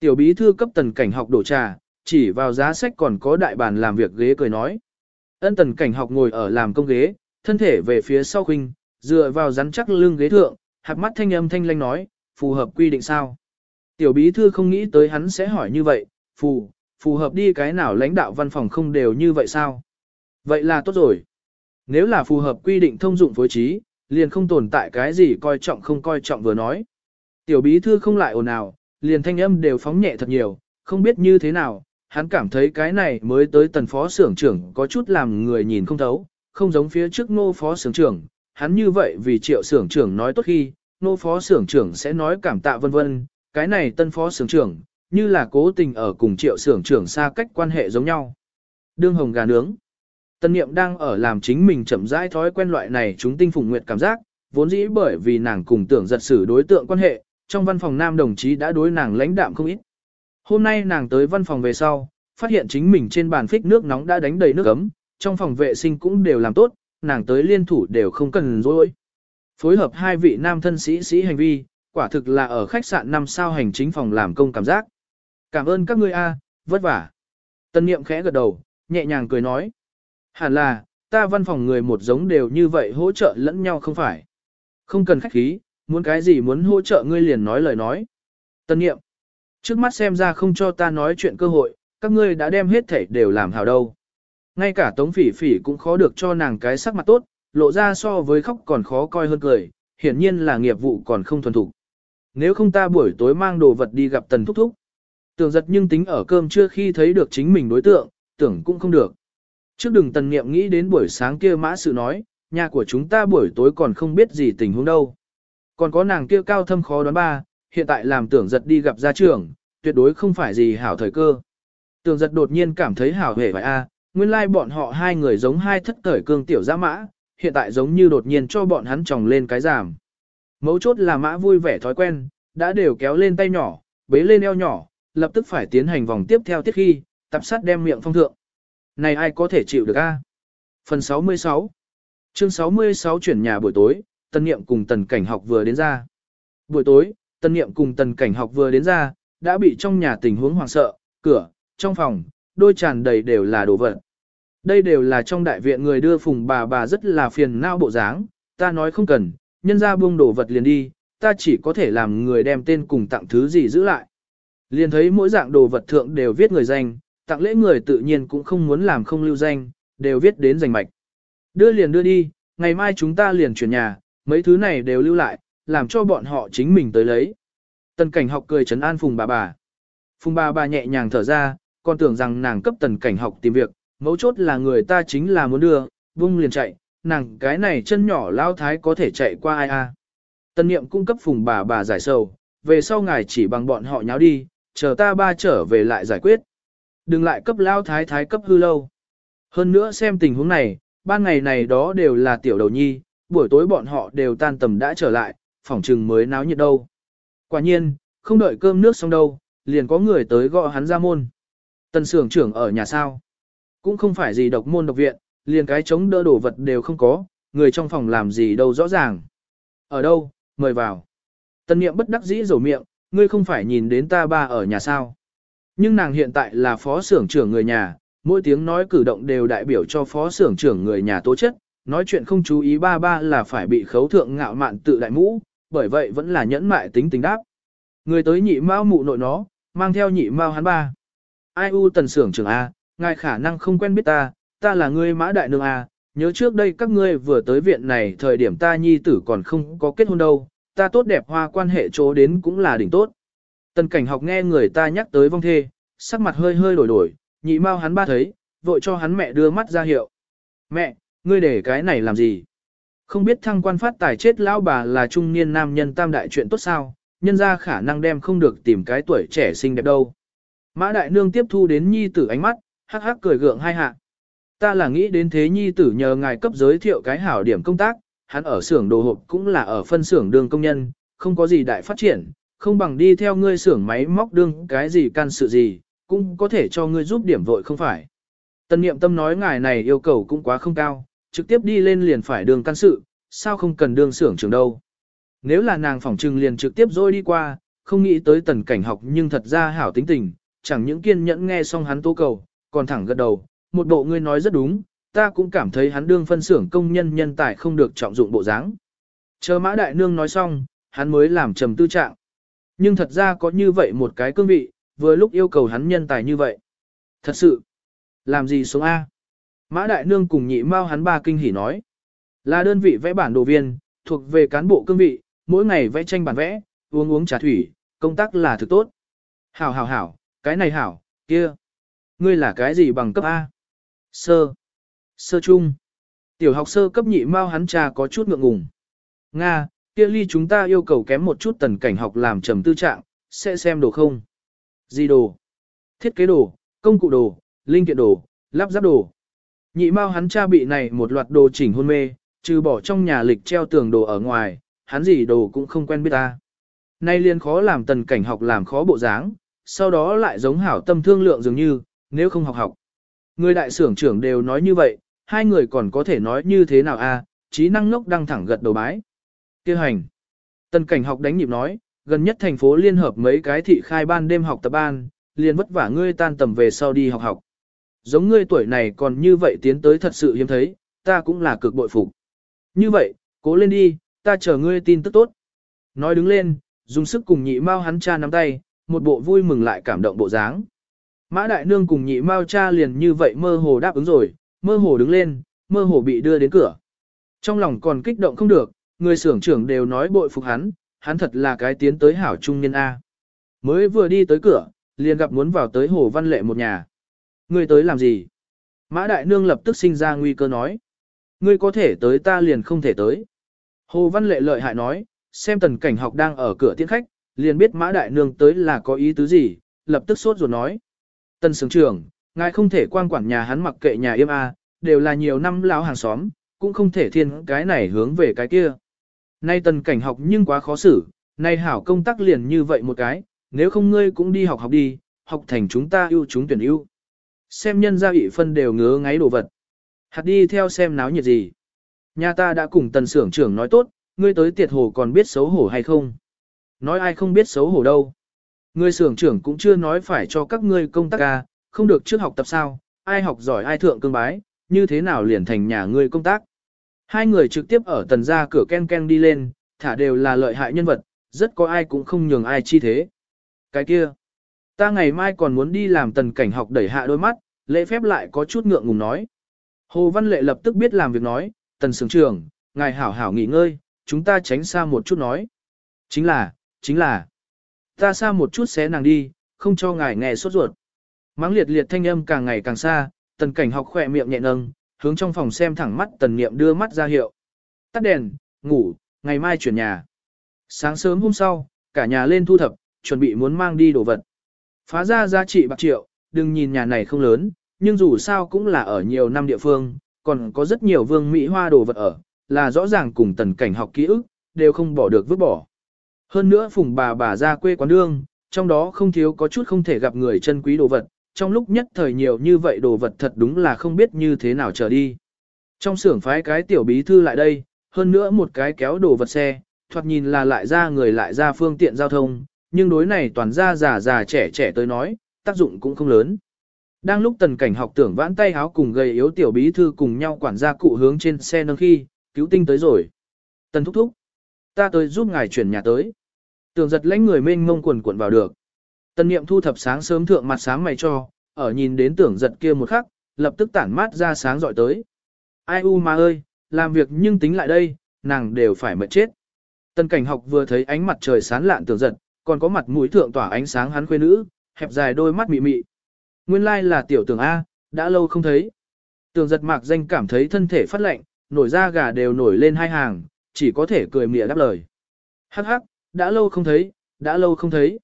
Tiểu bí thư cấp tần cảnh học đổ trà, chỉ vào giá sách còn có đại bàn làm việc ghế cười nói. Ân tần cảnh học ngồi ở làm công ghế, thân thể về phía sau khinh, dựa vào rắn chắc lưng ghế thượng, hạt mắt thanh âm thanh lanh nói, phù hợp quy định sao. Tiểu bí thư không nghĩ tới hắn sẽ hỏi như vậy, phù, phù hợp đi cái nào lãnh đạo văn phòng không đều như vậy sao? Vậy là tốt rồi. Nếu là phù hợp quy định thông dụng phối trí, liền không tồn tại cái gì coi trọng không coi trọng vừa nói. Tiểu bí thư không lại ồn ào, liền thanh âm đều phóng nhẹ thật nhiều, không biết như thế nào, hắn cảm thấy cái này mới tới tần phó xưởng trưởng có chút làm người nhìn không thấu, không giống phía trước ngô phó xưởng trưởng, hắn như vậy vì triệu xưởng trưởng nói tốt khi, ngô phó xưởng trưởng sẽ nói cảm tạ vân vân, cái này tân phó xưởng trưởng, như là cố tình ở cùng triệu xưởng trưởng xa cách quan hệ giống nhau. Đương hồng gà nướng. Tân niệm đang ở làm chính mình chậm rãi thói quen loại này chúng tinh phùng nguyệt cảm giác, vốn dĩ bởi vì nàng cùng tưởng giật xử đối tượng quan hệ, trong văn phòng nam đồng chí đã đối nàng lãnh đạm không ít. Hôm nay nàng tới văn phòng về sau, phát hiện chính mình trên bàn phích nước nóng đã đánh đầy nước ấm, trong phòng vệ sinh cũng đều làm tốt, nàng tới liên thủ đều không cần dối. Phối hợp hai vị nam thân sĩ sĩ hành vi, quả thực là ở khách sạn năm sao hành chính phòng làm công cảm giác. Cảm ơn các ngươi a, vất vả. Tân niệm khẽ gật đầu, nhẹ nhàng cười nói. Hẳn là, ta văn phòng người một giống đều như vậy hỗ trợ lẫn nhau không phải. Không cần khách khí, muốn cái gì muốn hỗ trợ ngươi liền nói lời nói. Tân niệm. Trước mắt xem ra không cho ta nói chuyện cơ hội, các ngươi đã đem hết thể đều làm hảo đâu. Ngay cả tống phỉ phỉ cũng khó được cho nàng cái sắc mặt tốt, lộ ra so với khóc còn khó coi hơn cười, hiển nhiên là nghiệp vụ còn không thuần thục. Nếu không ta buổi tối mang đồ vật đi gặp tần thúc thúc. Tưởng giật nhưng tính ở cơm chưa khi thấy được chính mình đối tượng, tưởng cũng không được. Trước đừng tần nghiệm nghĩ đến buổi sáng kia mã sự nói, nhà của chúng ta buổi tối còn không biết gì tình huống đâu. Còn có nàng kia cao thâm khó đoán ba, hiện tại làm tưởng giật đi gặp gia trưởng, tuyệt đối không phải gì hảo thời cơ. Tưởng giật đột nhiên cảm thấy hảo hề phải a, nguyên lai like bọn họ hai người giống hai thất thời cương tiểu giã mã, hiện tại giống như đột nhiên cho bọn hắn tròng lên cái giảm. Mấu chốt là mã vui vẻ thói quen, đã đều kéo lên tay nhỏ, bế lên eo nhỏ, lập tức phải tiến hành vòng tiếp theo tiết khi, tập sát đem miệng phong thượng. Này ai có thể chịu được a? Phần 66 Chương 66 chuyển nhà buổi tối, tân niệm cùng tần cảnh học vừa đến ra. Buổi tối, tân niệm cùng tần cảnh học vừa đến ra, đã bị trong nhà tình huống hoảng sợ, cửa, trong phòng, đôi tràn đầy đều là đồ vật. Đây đều là trong đại viện người đưa phùng bà bà rất là phiền não bộ dáng, ta nói không cần, nhân ra buông đồ vật liền đi, ta chỉ có thể làm người đem tên cùng tặng thứ gì giữ lại. Liền thấy mỗi dạng đồ vật thượng đều viết người danh, tặng lễ người tự nhiên cũng không muốn làm không lưu danh, đều viết đến danh mạch. Đưa liền đưa đi, ngày mai chúng ta liền chuyển nhà, mấy thứ này đều lưu lại, làm cho bọn họ chính mình tới lấy. Tần cảnh học cười trấn an phùng bà bà. Phùng bà bà nhẹ nhàng thở ra, còn tưởng rằng nàng cấp tần cảnh học tìm việc, mấu chốt là người ta chính là muốn đưa, vung liền chạy, nàng cái này chân nhỏ lao thái có thể chạy qua ai a. Tần niệm cung cấp phùng bà bà giải sầu, về sau ngài chỉ bằng bọn họ nháo đi, chờ ta ba trở về lại giải quyết. Đừng lại cấp lao thái thái cấp hư lâu. Hơn nữa xem tình huống này, ban ngày này đó đều là tiểu đầu nhi, buổi tối bọn họ đều tan tầm đã trở lại, phòng trừng mới náo nhiệt đâu. Quả nhiên, không đợi cơm nước xong đâu, liền có người tới gọi hắn ra môn. Tần sưởng trưởng ở nhà sao? Cũng không phải gì độc môn độc viện, liền cái chống đỡ đồ vật đều không có, người trong phòng làm gì đâu rõ ràng. Ở đâu, mời vào. Tần niệm bất đắc dĩ rổ miệng, ngươi không phải nhìn đến ta ba ở nhà sao. Nhưng nàng hiện tại là phó xưởng trưởng người nhà, mỗi tiếng nói cử động đều đại biểu cho phó xưởng trưởng người nhà tố chất, nói chuyện không chú ý ba ba là phải bị khấu thượng ngạo mạn tự đại mũ, bởi vậy vẫn là nhẫn mại tính tính đáp. Người tới nhị mao mụ nội nó, mang theo nhị mao hắn ba. Ai u tần sưởng trưởng A, ngài khả năng không quen biết ta, ta là ngươi mã đại nương A, nhớ trước đây các ngươi vừa tới viện này thời điểm ta nhi tử còn không có kết hôn đâu, ta tốt đẹp hoa quan hệ chỗ đến cũng là đỉnh tốt. Tần cảnh học nghe người ta nhắc tới vong thê, sắc mặt hơi hơi đổi đổi, nhị mao hắn ba thấy, vội cho hắn mẹ đưa mắt ra hiệu. Mẹ, ngươi để cái này làm gì? Không biết thăng quan phát tài chết lão bà là trung niên nam nhân tam đại chuyện tốt sao, nhân ra khả năng đem không được tìm cái tuổi trẻ xinh đẹp đâu. Mã đại nương tiếp thu đến nhi tử ánh mắt, hắc hắc cười gượng hai hạ. Ta là nghĩ đến thế nhi tử nhờ ngài cấp giới thiệu cái hảo điểm công tác, hắn ở xưởng đồ hộp cũng là ở phân xưởng đường công nhân, không có gì đại phát triển, không bằng đi theo ngươi xưởng máy móc đương cái gì can sự gì, cũng có thể cho ngươi giúp điểm vội không phải. Tân niệm tâm nói ngài này yêu cầu cũng quá không cao, trực tiếp đi lên liền phải đường căn sự, sao không cần đường xưởng trường đâu. Nếu là nàng phỏng trừng liền trực tiếp rồi đi qua, không nghĩ tới tần cảnh học nhưng thật ra hảo tính tình, chẳng những kiên nhẫn nghe xong hắn tố cầu, còn thẳng gật đầu, một bộ ngươi nói rất đúng, ta cũng cảm thấy hắn đương phân xưởng công nhân nhân tài không được trọng dụng bộ dáng. Chờ mã đại nương nói xong, hắn mới làm trầm tư trạng. Nhưng thật ra có như vậy một cái cương vị, vừa lúc yêu cầu hắn nhân tài như vậy. Thật sự, làm gì xuống A? Mã đại nương cùng nhị Mao hắn ba kinh hỉ nói. Là đơn vị vẽ bản đồ viên, thuộc về cán bộ cương vị, mỗi ngày vẽ tranh bản vẽ, uống uống trà thủy, công tác là thực tốt. Hảo hảo hảo, cái này hảo, kia. Ngươi là cái gì bằng cấp A? Sơ. Sơ trung. Tiểu học sơ cấp nhị Mao hắn trà có chút ngượng ngùng. Nga, kia ly chúng ta yêu cầu kém một chút tần cảnh học làm trầm tư trạng, sẽ xem đồ không? Gì đồ? Thiết kế đồ, công cụ đồ, linh kiện đồ, lắp ráp đồ. Nhị mao hắn cha bị này một loạt đồ chỉnh hôn mê, trừ bỏ trong nhà lịch treo tường đồ ở ngoài, hắn gì đồ cũng không quen biết ta. Nay liền khó làm tần cảnh học làm khó bộ dáng, sau đó lại giống hảo tâm thương lượng dường như, nếu không học học. Người đại sưởng trưởng đều nói như vậy, hai người còn có thể nói như thế nào a? trí năng ngốc đang thẳng gật đầu bái. Kêu hành. Tần cảnh học đánh nhịp nói, gần nhất thành phố liên hợp mấy cái thị khai ban đêm học tập ban, liền vất vả ngươi tan tầm về sau đi học học. Giống ngươi tuổi này còn như vậy tiến tới thật sự hiếm thấy, ta cũng là cực bội phục. Như vậy, cố lên đi, ta chờ ngươi tin tức tốt. Nói đứng lên, dùng sức cùng nhị mao hắn cha nắm tay, một bộ vui mừng lại cảm động bộ dáng. Mã đại nương cùng nhị mao cha liền như vậy mơ hồ đáp ứng rồi, mơ hồ đứng lên, mơ hồ bị đưa đến cửa. Trong lòng còn kích động không được, người xưởng trưởng đều nói bội phục hắn, hắn thật là cái tiến tới hảo trung nhân A. Mới vừa đi tới cửa, liền gặp muốn vào tới hồ văn lệ một nhà. Ngươi tới làm gì? Mã đại nương lập tức sinh ra nguy cơ nói. Ngươi có thể tới ta liền không thể tới. Hồ văn lệ lợi hại nói, xem tần cảnh học đang ở cửa tiễn khách, liền biết mã đại nương tới là có ý tứ gì, lập tức sốt ruột nói. Tần sướng trưởng, ngài không thể quan quản nhà hắn mặc kệ nhà yêm a, đều là nhiều năm lão hàng xóm, cũng không thể thiên cái này hướng về cái kia. Nay tần cảnh học nhưng quá khó xử, nay hảo công tác liền như vậy một cái, nếu không ngươi cũng đi học học đi, học thành chúng ta ưu chúng tuyển ưu. Xem nhân gia ị phân đều ngứa ngáy đồ vật. Hạt đi theo xem náo nhiệt gì. Nhà ta đã cùng tần sưởng trưởng nói tốt, ngươi tới tiệt hồ còn biết xấu hổ hay không? Nói ai không biết xấu hổ đâu. Ngươi sưởng trưởng cũng chưa nói phải cho các ngươi công tác ca, không được trước học tập sao, ai học giỏi ai thượng cương bái, như thế nào liền thành nhà ngươi công tác. Hai người trực tiếp ở tần ra cửa ken ken đi lên, thả đều là lợi hại nhân vật, rất có ai cũng không nhường ai chi thế. Cái kia, ta ngày mai còn muốn đi làm tần cảnh học đẩy hạ đôi mắt, lễ phép lại có chút ngượng ngùng nói. Hồ Văn Lệ lập tức biết làm việc nói, tần sướng trưởng, ngài hảo hảo nghỉ ngơi, chúng ta tránh xa một chút nói. Chính là, chính là, ta xa một chút xé nàng đi, không cho ngài nghe sốt ruột. Mắng liệt liệt thanh âm càng ngày càng xa, tần cảnh học khỏe miệng nhẹ nâng, hướng trong phòng xem thẳng mắt tần niệm đưa mắt ra hiệu. Tắt đèn, ngủ, ngày mai chuyển nhà. Sáng sớm hôm sau, cả nhà lên thu thập, chuẩn bị muốn mang đi đồ vật. Phá ra giá trị bạc triệu, đừng nhìn nhà này không lớn, nhưng dù sao cũng là ở nhiều năm địa phương, còn có rất nhiều vương Mỹ hoa đồ vật ở, là rõ ràng cùng tần cảnh học ký ức, đều không bỏ được vứt bỏ. Hơn nữa phùng bà bà ra quê quán đương, trong đó không thiếu có chút không thể gặp người chân quý đồ vật, trong lúc nhất thời nhiều như vậy đồ vật thật đúng là không biết như thế nào trở đi. Trong xưởng phái cái tiểu bí thư lại đây, hơn nữa một cái kéo đồ vật xe, thoạt nhìn là lại ra người lại ra phương tiện giao thông, nhưng đối này toàn ra già già trẻ trẻ tới nói, tác dụng cũng không lớn. Đang lúc tần cảnh học tưởng vãn tay háo cùng gầy yếu tiểu bí thư cùng nhau quản gia cụ hướng trên xe nâng khi, cứu tinh tới rồi. Tần thúc thúc. Ta tới giúp ngài chuyển nhà tới. Tưởng giật lãnh người mênh mông quần cuộn vào được. Tần niệm thu thập sáng sớm thượng mặt sáng mày cho, ở nhìn đến tưởng giật kia một khắc, lập tức tản mát ra sáng dọi tới. Ai u mà ơi, làm việc nhưng tính lại đây, nàng đều phải mệt chết. Tần cảnh học vừa thấy ánh mặt trời sáng lạn tưởng giật, còn có mặt mũi thượng tỏa ánh sáng hắn khuê nữ, hẹp dài đôi mắt mị mị. Nguyên lai là tiểu tưởng A, đã lâu không thấy. tường giật mạc danh cảm thấy thân thể phát lạnh, nổi da gà đều nổi lên hai hàng, chỉ có thể cười mỉa đáp lời. Hắc hắc, đã lâu không thấy, đã lâu không thấy.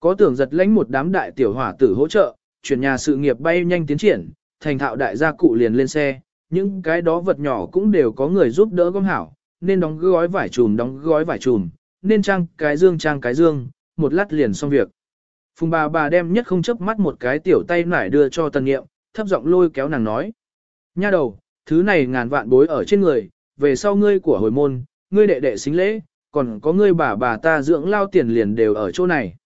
Có tưởng giật lãnh một đám đại tiểu hỏa tử hỗ trợ, chuyển nhà sự nghiệp bay nhanh tiến triển, thành thạo đại gia cụ liền lên xe, những cái đó vật nhỏ cũng đều có người giúp đỡ gom hảo, nên đóng gói vải chùm đóng gói vải chùm, nên trang cái dương trang cái dương, một lát liền xong việc. Phùng bà bà đem nhất không chấp mắt một cái tiểu tay nải đưa cho tần nghiệm, thấp giọng lôi kéo nàng nói. Nha đầu, thứ này ngàn vạn bối ở trên người, về sau ngươi của hồi môn, ngươi đệ đệ xính lễ, còn có ngươi bà bà ta dưỡng lao tiền liền đều ở chỗ này.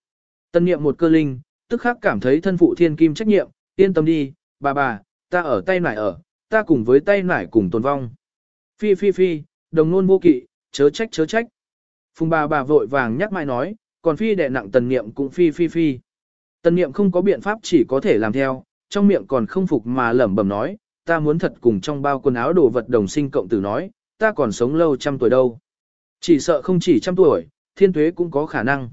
Tân niệm một cơ linh, tức khắc cảm thấy thân phụ thiên kim trách nhiệm, yên tâm đi, bà bà, ta ở tay nải ở, ta cùng với tay nải cùng tồn vong. Phi phi phi, đồng nôn vô kỵ, chớ trách chớ trách. Phùng bà bà vội vàng nhắc mai nói, còn phi đệ nặng tần niệm cũng phi phi phi. Tần niệm không có biện pháp chỉ có thể làm theo, trong miệng còn không phục mà lẩm bẩm nói, ta muốn thật cùng trong bao quần áo đồ vật đồng sinh cộng tử nói, ta còn sống lâu trăm tuổi đâu. Chỉ sợ không chỉ trăm tuổi, thiên tuế cũng có khả năng.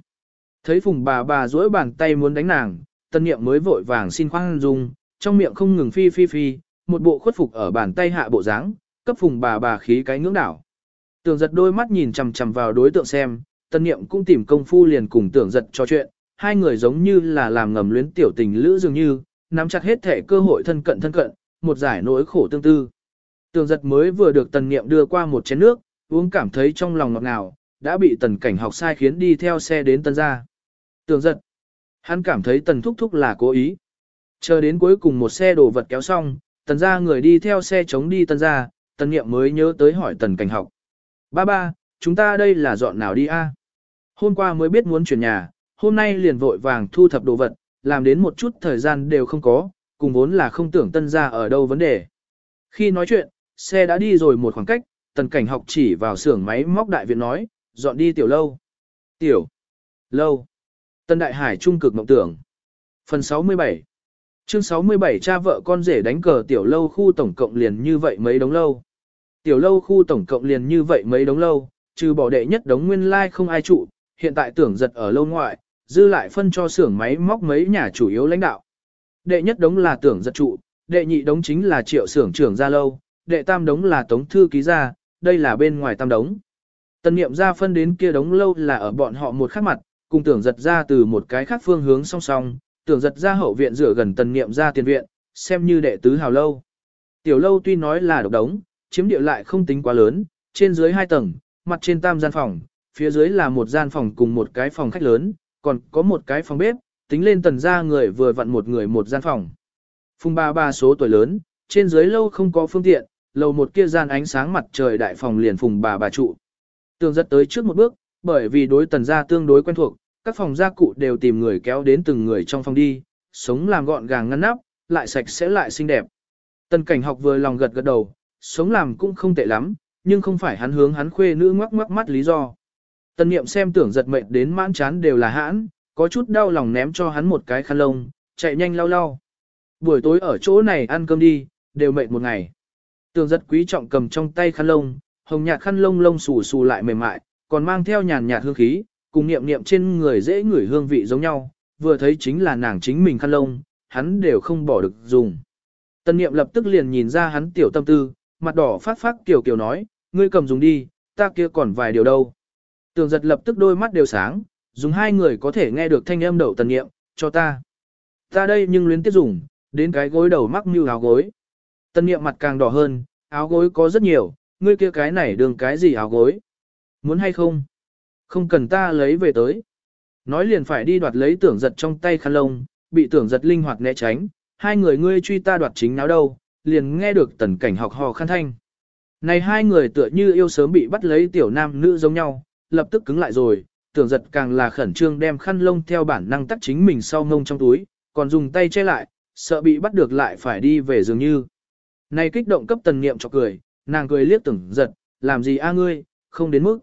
Thấy phùng bà bà duỗi bàn tay muốn đánh nàng, tân niệm mới vội vàng xin khoan dung, trong miệng không ngừng phi phi phi, một bộ khuất phục ở bàn tay hạ bộ dáng, cấp phùng bà bà khí cái ngưỡng đảo. Tưởng giật đôi mắt nhìn chằm chằm vào đối tượng xem, tân niệm cũng tìm công phu liền cùng tưởng giật trò chuyện, hai người giống như là làm ngầm luyến tiểu tình lữ dường như, nắm chặt hết thể cơ hội thân cận thân cận, một giải nỗi khổ tương tư. Tường giật mới vừa được tần niệm đưa qua một chén nước, uống cảm thấy trong lòng ngọt ngào, đã bị tần cảnh học sai khiến đi theo xe đến tân gia. Tường giật, hắn cảm thấy tần thúc thúc là cố ý. Chờ đến cuối cùng một xe đồ vật kéo xong, tần gia người đi theo xe chống đi tân gia, tần niệm mới nhớ tới hỏi tần cảnh học. Ba ba, chúng ta đây là dọn nào đi a? Hôm qua mới biết muốn chuyển nhà, hôm nay liền vội vàng thu thập đồ vật, làm đến một chút thời gian đều không có, cùng vốn là không tưởng tân gia ở đâu vấn đề. Khi nói chuyện, xe đã đi rồi một khoảng cách, tần cảnh học chỉ vào xưởng máy móc đại viện nói, dọn đi tiểu lâu. Tiểu lâu. Tân đại hải trung cực mộng tưởng. Phần 67 Chương 67 cha vợ con rể đánh cờ tiểu lâu khu tổng cộng liền như vậy mấy đống lâu. Tiểu lâu khu tổng cộng liền như vậy mấy đống lâu, trừ bỏ đệ nhất đống nguyên lai like không ai trụ, hiện tại tưởng giật ở lâu ngoại, dư lại phân cho xưởng máy móc mấy nhà chủ yếu lãnh đạo. Đệ nhất đống là tưởng giật trụ, đệ nhị đống chính là triệu xưởng trưởng gia lâu, đệ tam đống là tống thư ký gia, đây là bên ngoài tam đống. Tần niệm ra phân đến kia đống lâu là ở bọn họ một khác mặt, cùng tưởng giật ra từ một cái khác phương hướng song song, tưởng giật ra hậu viện rửa gần tần niệm ra tiền viện, xem như đệ tứ hào lâu. Tiểu lâu tuy nói là độc đống, chiếm địa lại không tính quá lớn, trên dưới hai tầng, mặt trên tam gian phòng, phía dưới là một gian phòng cùng một cái phòng khách lớn, còn có một cái phòng bếp, tính lên tần ra người vừa vặn một người một gian phòng. Phùng ba ba số tuổi lớn, trên dưới lâu không có phương tiện, lầu một kia gian ánh sáng mặt trời đại phòng liền phùng bà bà trụ. Tường rất tới trước một bước, bởi vì đối tần gia tương đối quen thuộc, các phòng gia cụ đều tìm người kéo đến từng người trong phòng đi, sống làm gọn gàng ngăn nắp, lại sạch sẽ lại xinh đẹp. Tần cảnh học vừa lòng gật gật đầu, sống làm cũng không tệ lắm, nhưng không phải hắn hướng hắn khuê nữ ngoắc ngoắc mắt lý do. Tần niệm xem tưởng giật mệnh đến mãn chán đều là hãn, có chút đau lòng ném cho hắn một cái khăn lông, chạy nhanh lau lau. Buổi tối ở chỗ này ăn cơm đi, đều mệt một ngày. Tường giật quý trọng cầm trong tay khăn lông, hồng nhạt khăn lông lông xù xù lại mềm mại, còn mang theo nhàn nhạt hương khí, cùng niệm niệm trên người dễ ngửi hương vị giống nhau, vừa thấy chính là nàng chính mình khăn lông, hắn đều không bỏ được dùng. Tân niệm lập tức liền nhìn ra hắn tiểu tâm tư, mặt đỏ phát phát kiểu kiểu nói, ngươi cầm dùng đi, ta kia còn vài điều đâu. Tường giật lập tức đôi mắt đều sáng, dùng hai người có thể nghe được thanh âm đậu tần niệm, cho ta. Ta đây nhưng luyến tiếp dùng, đến cái gối đầu mắc mưu áo gối. Tần niệm mặt càng đỏ hơn, áo gối có rất nhiều, ngươi kia cái này đường cái gì áo gối. Muốn hay không? Không cần ta lấy về tới. Nói liền phải đi đoạt lấy tưởng giật trong tay khăn lông, bị tưởng giật linh hoạt né tránh, hai người ngươi truy ta đoạt chính náo đâu, liền nghe được tần cảnh học hò khăn thanh. Này hai người tựa như yêu sớm bị bắt lấy tiểu nam nữ giống nhau, lập tức cứng lại rồi, tưởng giật càng là khẩn trương đem khăn lông theo bản năng tắt chính mình sau ngông trong túi, còn dùng tay che lại, sợ bị bắt được lại phải đi về dường như. Này kích động cấp tần nghiệm cho cười, nàng cười liếc tưởng giật, làm gì a ngươi, không đến mức.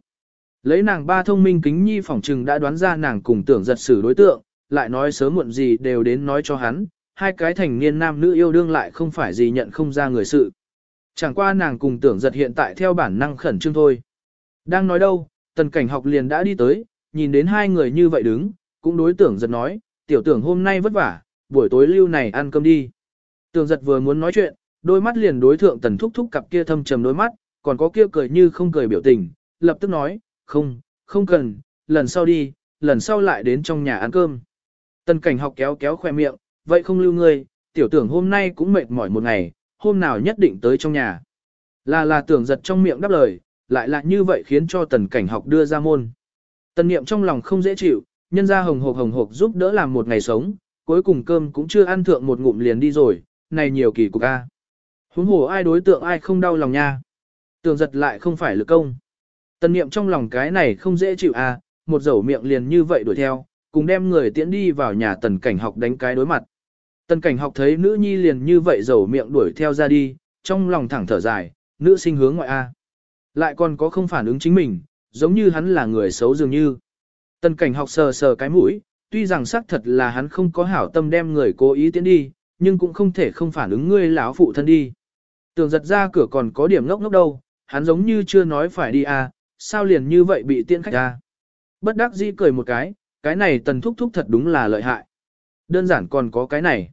Lấy nàng ba thông minh kính nhi phỏng trừng đã đoán ra nàng cùng tưởng giật xử đối tượng, lại nói sớm muộn gì đều đến nói cho hắn, hai cái thành niên nam nữ yêu đương lại không phải gì nhận không ra người sự. Chẳng qua nàng cùng tưởng giật hiện tại theo bản năng khẩn trương thôi. Đang nói đâu, tần cảnh học liền đã đi tới, nhìn đến hai người như vậy đứng, cũng đối tưởng giật nói, tiểu tưởng hôm nay vất vả, buổi tối lưu này ăn cơm đi. Tưởng giật vừa muốn nói chuyện, đôi mắt liền đối thượng tần thúc thúc cặp kia thâm trầm đôi mắt, còn có kia cười như không cười biểu tình, lập tức nói, không, không cần, lần sau đi, lần sau lại đến trong nhà ăn cơm. Tần cảnh học kéo kéo khoe miệng, vậy không lưu ngươi, tiểu tưởng hôm nay cũng mệt mỏi một ngày, hôm nào nhất định tới trong nhà. Là là tưởng giật trong miệng đáp lời, lại là như vậy khiến cho tần cảnh học đưa ra môn. Tần niệm trong lòng không dễ chịu, nhân ra hồng hộc hồng hộc giúp đỡ làm một ngày sống, cuối cùng cơm cũng chưa ăn thượng một ngụm liền đi rồi, này nhiều kỳ cục a. Huống hồ ai đối tượng ai không đau lòng nha. Tường giật lại không phải lực công. Tần niệm trong lòng cái này không dễ chịu a, một dầu miệng liền như vậy đuổi theo, cùng đem người tiễn đi vào nhà tần cảnh học đánh cái đối mặt. Tần cảnh học thấy nữ nhi liền như vậy dầu miệng đuổi theo ra đi, trong lòng thẳng thở dài, nữ sinh hướng ngoại A. Lại còn có không phản ứng chính mình, giống như hắn là người xấu dường như. Tần cảnh học sờ sờ cái mũi, tuy rằng xác thật là hắn không có hảo tâm đem người cố ý tiến đi, nhưng cũng không thể không phản ứng ngươi lão phụ thân đi. Tường giật ra cửa còn có điểm ngốc ngốc đâu, hắn giống như chưa nói phải đi à, sao liền như vậy bị tiên khách à. Bất đắc dĩ cười một cái, cái này tần thúc thúc thật đúng là lợi hại. Đơn giản còn có cái này.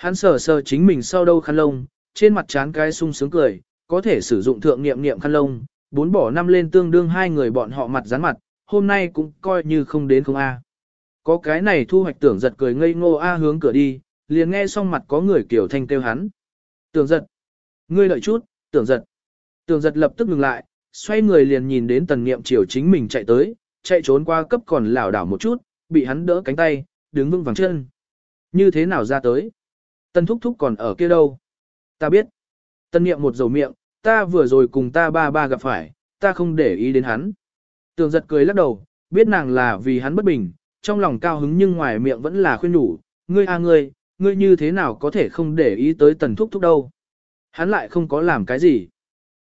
Hắn sờ sờ chính mình sau đâu khăn lông, trên mặt chán cái sung sướng cười, có thể sử dụng thượng niệm niệm khăn lông, bốn bỏ năm lên tương đương hai người bọn họ mặt dán mặt, hôm nay cũng coi như không đến không a. Có cái này thu hoạch tưởng giật cười ngây ngô a hướng cửa đi, liền nghe xong mặt có người kiểu thanh kêu hắn. Tưởng giật. Ngươi lợi chút, tưởng giật. Tưởng giật lập tức ngừng lại, xoay người liền nhìn đến tần niệm chiều chính mình chạy tới, chạy trốn qua cấp còn lảo đảo một chút, bị hắn đỡ cánh tay, đứng vững vàng chân. Như thế nào ra tới? Tần thúc thúc còn ở kia đâu? Ta biết. Tần niệm một dầu miệng, ta vừa rồi cùng ta ba ba gặp phải, ta không để ý đến hắn. Tường giật cười lắc đầu, biết nàng là vì hắn bất bình, trong lòng cao hứng nhưng ngoài miệng vẫn là khuyên nhủ, ngươi a ngươi, ngươi như thế nào có thể không để ý tới tần thúc thúc đâu. Hắn lại không có làm cái gì.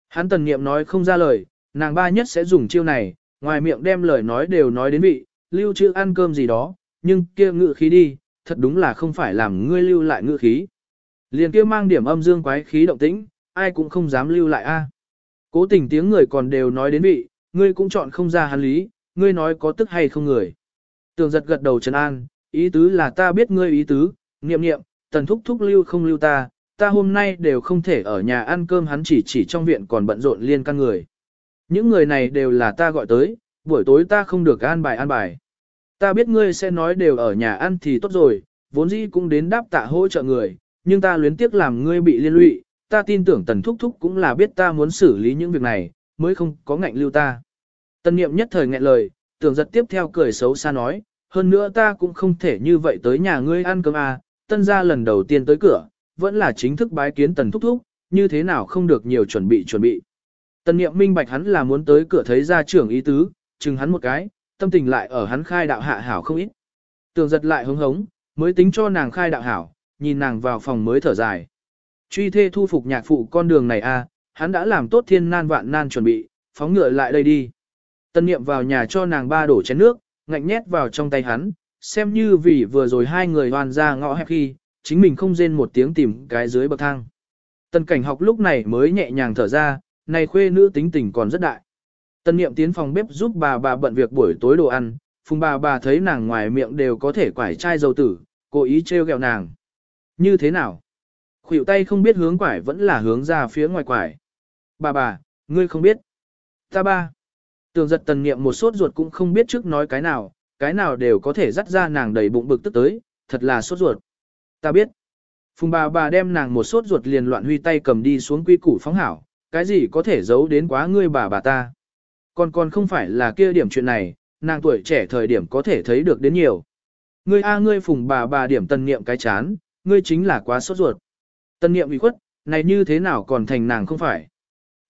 Hắn tần niệm nói không ra lời, nàng ba nhất sẽ dùng chiêu này, ngoài miệng đem lời nói đều nói đến vị, lưu trữ ăn cơm gì đó, nhưng kia ngự khí đi, thật đúng là không phải làm ngươi lưu lại ngự khí. Liền kia mang điểm âm dương quái khí động tĩnh, ai cũng không dám lưu lại a. À. Cố tình tiếng người còn đều nói đến vị, ngươi cũng chọn không ra hắn lý, ngươi nói có tức hay không người. Tường giật gật đầu trấn an, ý tứ là ta biết ngươi ý tứ, niệm niệm, tần thúc thúc lưu không lưu ta, ta hôm nay đều không thể ở nhà ăn cơm hắn chỉ chỉ trong viện còn bận rộn liên căn người. Những người này đều là ta gọi tới, buổi tối ta không được an bài an bài. Ta biết ngươi sẽ nói đều ở nhà ăn thì tốt rồi, vốn dĩ cũng đến đáp tạ hỗ trợ người, nhưng ta luyến tiếc làm ngươi bị liên lụy, ta tin tưởng tần thúc thúc cũng là biết ta muốn xử lý những việc này, mới không có ngạnh lưu ta. Tần niệm nhất thời nghẹn lời, tưởng giật tiếp theo cười xấu xa nói, hơn nữa ta cũng không thể như vậy tới nhà ngươi ăn cơm à, tân gia lần đầu tiên tới cửa, vẫn là chính thức bái kiến tần thúc thúc, như thế nào không được nhiều chuẩn bị chuẩn bị. Tần niệm minh bạch hắn là muốn tới cửa thấy gia trưởng ý tứ, chừng hắn một cái, tâm tình lại ở hắn khai đạo hạ hảo không ít. Tường giật lại hứng hống, mới tính cho nàng khai đạo hảo, nhìn nàng vào phòng mới thở dài. Truy thê thu phục nhạc phụ con đường này a, à, hắn đã làm tốt thiên nan vạn nan chuẩn bị, phóng ngựa lại đây đi. Tân niệm vào nhà cho nàng ba đổ chén nước, ngạnh nhét vào trong tay hắn, xem như vì vừa rồi hai người hoàn ra ngõ hẹp khi, chính mình không rên một tiếng tìm cái dưới bậc thang. Tân cảnh học lúc này mới nhẹ nhàng thở ra, này khuê nữ tính tình còn rất đại. Tân niệm tiến phòng bếp giúp bà bà bận việc buổi tối đồ ăn, phùng bà bà thấy nàng ngoài miệng đều có thể quải chai dầu tử, cố ý trêu ghẹo nàng. Như thế nào? Khuỷu tay không biết hướng quải vẫn là hướng ra phía ngoài quải. Bà bà, ngươi không biết. Ta ba. Tường giật tần niệm một sốt ruột cũng không biết trước nói cái nào, cái nào đều có thể dắt ra nàng đầy bụng bực tức tới, thật là sốt ruột. Ta biết. Phùng bà bà đem nàng một sốt ruột liền loạn huy tay cầm đi xuống quy củ phóng hảo, cái gì có thể giấu đến quá ngươi bà bà ta. Còn còn không phải là kia điểm chuyện này, nàng tuổi trẻ thời điểm có thể thấy được đến nhiều. Ngươi a ngươi phùng bà bà điểm tần niệm cái chán, ngươi chính là quá sốt ruột. Tần niệm bị khuất, này như thế nào còn thành nàng không phải.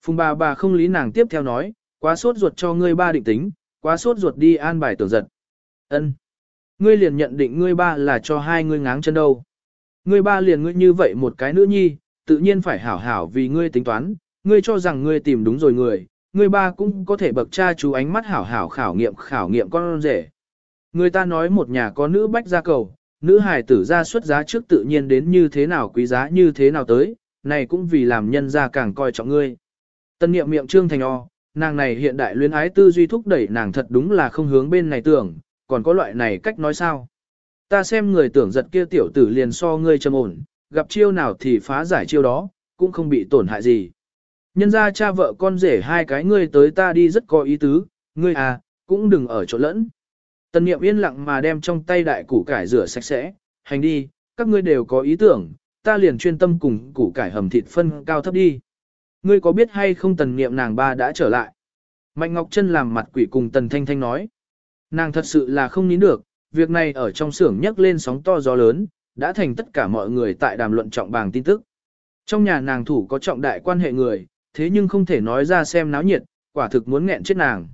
Phùng bà bà không lý nàng tiếp theo nói, quá sốt ruột cho ngươi ba định tính, quá sốt ruột đi an bài tưởng giật. Ân, Ngươi liền nhận định ngươi ba là cho hai ngươi ngáng chân đâu. Ngươi ba liền ngươi như vậy một cái nữ nhi, tự nhiên phải hảo hảo vì ngươi tính toán, ngươi cho rằng ngươi tìm đúng rồi người, Người ba cũng có thể bậc cha chú ánh mắt hảo hảo khảo nghiệm khảo nghiệm con rể. Người ta nói một nhà có nữ bách gia cầu, nữ hài tử ra xuất giá trước tự nhiên đến như thế nào quý giá như thế nào tới, này cũng vì làm nhân ra càng coi trọng ngươi. Tân niệm miệng trương thành o, nàng này hiện đại luyến ái tư duy thúc đẩy nàng thật đúng là không hướng bên này tưởng, còn có loại này cách nói sao. Ta xem người tưởng giật kia tiểu tử liền so ngươi trầm ổn, gặp chiêu nào thì phá giải chiêu đó, cũng không bị tổn hại gì. Nhân ra cha vợ con rể hai cái ngươi tới ta đi rất có ý tứ, ngươi à, cũng đừng ở chỗ lẫn. Tần niệm yên lặng mà đem trong tay đại củ cải rửa sạch sẽ, hành đi, các ngươi đều có ý tưởng, ta liền chuyên tâm cùng củ cải hầm thịt phân cao thấp đi. Ngươi có biết hay không tần niệm nàng ba đã trở lại? Mạnh Ngọc Trân làm mặt quỷ cùng tần thanh thanh nói. Nàng thật sự là không nín được, việc này ở trong xưởng nhấc lên sóng to gió lớn, đã thành tất cả mọi người tại đàm luận trọng bàng tin tức. Trong nhà nàng thủ có trọng đại quan hệ người, thế nhưng không thể nói ra xem náo nhiệt, quả thực muốn nghẹn chết nàng.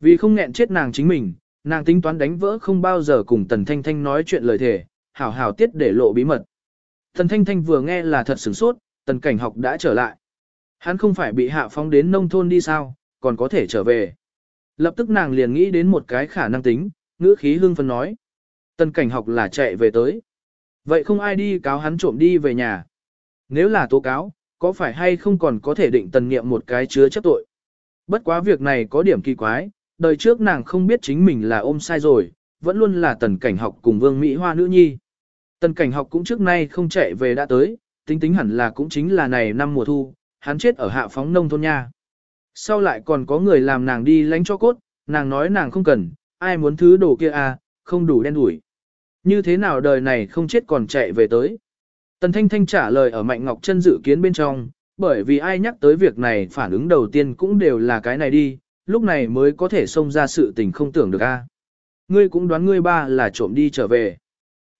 Vì không nghẹn chết nàng chính mình, nàng tính toán đánh vỡ không bao giờ cùng Tần Thanh Thanh nói chuyện lời thề, hảo hảo tiết để lộ bí mật. Tần Thanh Thanh vừa nghe là thật sửng sốt, Tần Cảnh học đã trở lại. Hắn không phải bị hạ phóng đến nông thôn đi sao, còn có thể trở về. Lập tức nàng liền nghĩ đến một cái khả năng tính, ngữ khí hương phân nói. Tần Cảnh học là chạy về tới. Vậy không ai đi cáo hắn trộm đi về nhà. Nếu là tố cáo, có phải hay không còn có thể định tần nghiệm một cái chứa chấp tội. Bất quá việc này có điểm kỳ quái, đời trước nàng không biết chính mình là ôm sai rồi, vẫn luôn là tần cảnh học cùng vương Mỹ Hoa nữ nhi. Tần cảnh học cũng trước nay không chạy về đã tới, tính tính hẳn là cũng chính là này năm mùa thu, hắn chết ở hạ phóng nông thôn nha. Sau lại còn có người làm nàng đi lánh cho cốt, nàng nói nàng không cần, ai muốn thứ đồ kia à, không đủ đen đủi. Như thế nào đời này không chết còn chạy về tới. Tần Thanh Thanh trả lời ở Mạnh Ngọc Trân dự kiến bên trong, bởi vì ai nhắc tới việc này phản ứng đầu tiên cũng đều là cái này đi, lúc này mới có thể xông ra sự tình không tưởng được a. À? Ngươi cũng đoán ngươi ba là trộm đi trở về.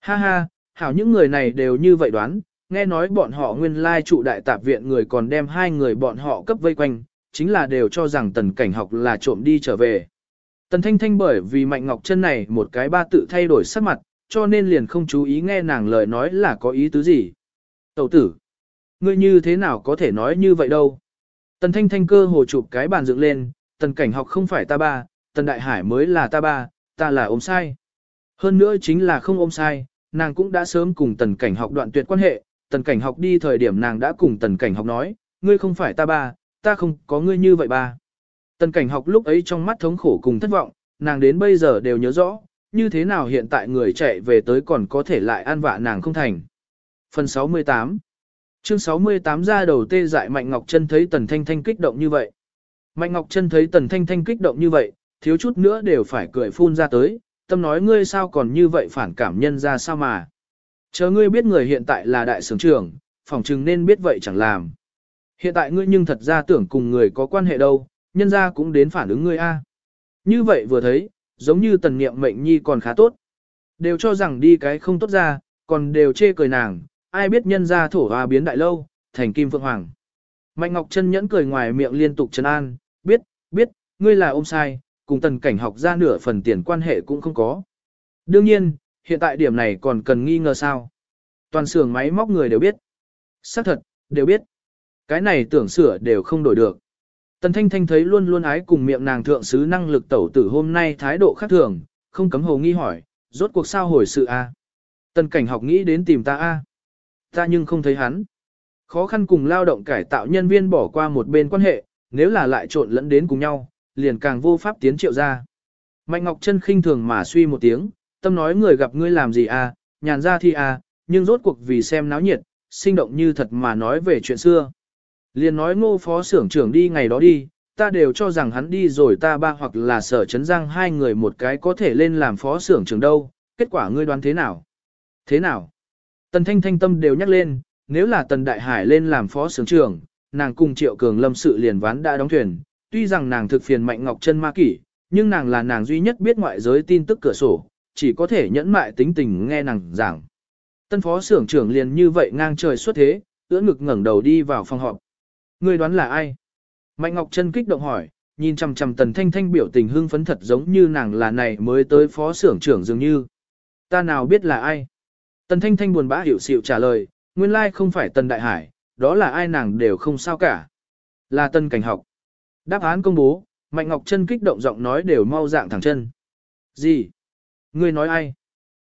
Ha ha, hảo những người này đều như vậy đoán, nghe nói bọn họ nguyên lai trụ đại tạp viện người còn đem hai người bọn họ cấp vây quanh, chính là đều cho rằng tần cảnh học là trộm đi trở về. Tần Thanh Thanh bởi vì Mạnh Ngọc Trân này một cái ba tự thay đổi sắc mặt, cho nên liền không chú ý nghe nàng lời nói là có ý tứ gì. Tẩu tử, ngươi như thế nào có thể nói như vậy đâu. Tần thanh thanh cơ hồ chụp cái bàn dựng lên, tần cảnh học không phải ta ba, tần đại hải mới là ta ba, ta là ôm sai. Hơn nữa chính là không ôm sai, nàng cũng đã sớm cùng tần cảnh học đoạn tuyệt quan hệ, tần cảnh học đi thời điểm nàng đã cùng tần cảnh học nói, ngươi không phải ta ba, ta không có ngươi như vậy ba. Tần cảnh học lúc ấy trong mắt thống khổ cùng thất vọng, nàng đến bây giờ đều nhớ rõ, như thế nào hiện tại người chạy về tới còn có thể lại an vạ nàng không thành. Phần 68 Chương 68 ra đầu tê dại Mạnh Ngọc Trân thấy Tần Thanh Thanh kích động như vậy. Mạnh Ngọc Trân thấy Tần Thanh Thanh kích động như vậy, thiếu chút nữa đều phải cười phun ra tới, tâm nói ngươi sao còn như vậy phản cảm nhân ra sao mà. Chờ ngươi biết người hiện tại là đại sướng trưởng, phỏng chừng nên biết vậy chẳng làm. Hiện tại ngươi nhưng thật ra tưởng cùng người có quan hệ đâu, nhân ra cũng đến phản ứng ngươi a. Như vậy vừa thấy, giống như tần niệm mệnh nhi còn khá tốt. Đều cho rằng đi cái không tốt ra, còn đều chê cười nàng, ai biết nhân ra thổ hoa biến đại lâu, thành kim phượng hoàng. Mạnh Ngọc Trân nhẫn cười ngoài miệng liên tục trấn an, biết, biết, ngươi là ôm sai, cùng tần cảnh học ra nửa phần tiền quan hệ cũng không có. Đương nhiên, hiện tại điểm này còn cần nghi ngờ sao. Toàn xưởng máy móc người đều biết. xác thật, đều biết. Cái này tưởng sửa đều không đổi được. Tần Thanh Thanh thấy luôn luôn ái cùng miệng nàng thượng sứ năng lực tẩu tử hôm nay thái độ khác thường, không cấm hồ nghi hỏi, rốt cuộc sao hồi sự a? Tần cảnh học nghĩ đến tìm ta a. Ta nhưng không thấy hắn. Khó khăn cùng lao động cải tạo nhân viên bỏ qua một bên quan hệ, nếu là lại trộn lẫn đến cùng nhau, liền càng vô pháp tiến triệu ra. Mạnh Ngọc Trân khinh thường mà suy một tiếng, tâm nói người gặp ngươi làm gì a, nhàn ra thi a, nhưng rốt cuộc vì xem náo nhiệt, sinh động như thật mà nói về chuyện xưa. Liền nói ngô phó xưởng trưởng đi ngày đó đi, ta đều cho rằng hắn đi rồi ta ba hoặc là sở chấn giang hai người một cái có thể lên làm phó xưởng trưởng đâu, kết quả ngươi đoán thế nào? Thế nào? Tần thanh thanh tâm đều nhắc lên, nếu là tần đại hải lên làm phó xưởng trưởng, nàng cùng triệu cường lâm sự liền ván đã đóng thuyền, tuy rằng nàng thực phiền mạnh ngọc chân ma kỷ, nhưng nàng là nàng duy nhất biết ngoại giới tin tức cửa sổ, chỉ có thể nhẫn mại tính tình nghe nàng giảng. Tân phó xưởng trưởng liền như vậy ngang trời xuất thế, ưỡn ngực ngẩng đầu đi vào phòng họp. Ngươi đoán là ai? Mạnh Ngọc Trân kích động hỏi, nhìn chằm chằm Tần Thanh Thanh biểu tình hưng phấn thật giống như nàng là này mới tới phó xưởng trưởng dường như. Ta nào biết là ai? Tần Thanh Thanh buồn bã hiểu xịu trả lời, nguyên lai không phải Tần Đại Hải, đó là ai nàng đều không sao cả. Là Tần Cảnh Học. Đáp án công bố, Mạnh Ngọc Trân kích động giọng nói đều mau dạng thẳng chân. Gì? Ngươi nói ai?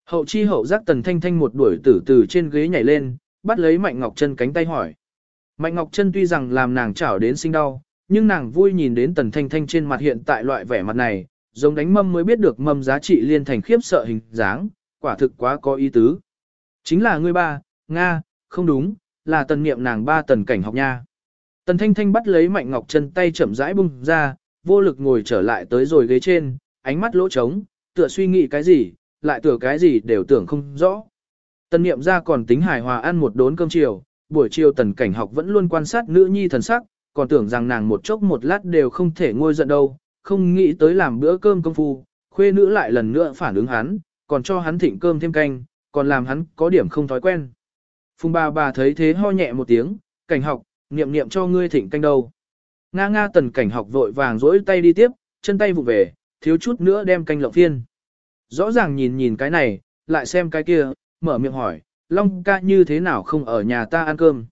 Hậu chi hậu giác Tần Thanh Thanh một đuổi tử từ trên ghế nhảy lên, bắt lấy Mạnh Ngọc Trân cánh tay hỏi. Mạnh Ngọc Trân tuy rằng làm nàng chảo đến sinh đau, nhưng nàng vui nhìn đến Tần Thanh Thanh trên mặt hiện tại loại vẻ mặt này, giống đánh mâm mới biết được mâm giá trị liên thành khiếp sợ hình dáng, quả thực quá có ý tứ. Chính là ngươi ba, Nga, không đúng, là tần niệm nàng ba tần cảnh học nha. Tần Thanh Thanh bắt lấy Mạnh Ngọc Trân tay chậm rãi bung ra, vô lực ngồi trở lại tới rồi ghế trên, ánh mắt lỗ trống, tựa suy nghĩ cái gì, lại tựa cái gì đều tưởng không rõ. Tần niệm ra còn tính hài hòa ăn một đốn cơm chiều, buổi chiều tần cảnh học vẫn luôn quan sát nữ nhi thần sắc, còn tưởng rằng nàng một chốc một lát đều không thể ngôi giận đâu, không nghĩ tới làm bữa cơm công phu, khuê nữ lại lần nữa phản ứng hắn, còn cho hắn thịnh cơm thêm canh, còn làm hắn có điểm không thói quen. Phùng bà bà thấy thế ho nhẹ một tiếng, cảnh học, niệm niệm cho ngươi thịnh canh đâu. Nga nga tần cảnh học vội vàng rỗi tay đi tiếp, chân tay vụ về, thiếu chút nữa đem canh lộng phiên. Rõ ràng nhìn nhìn cái này, lại xem cái kia, mở miệng hỏi, Long ca như thế nào không ở nhà ta ăn cơm.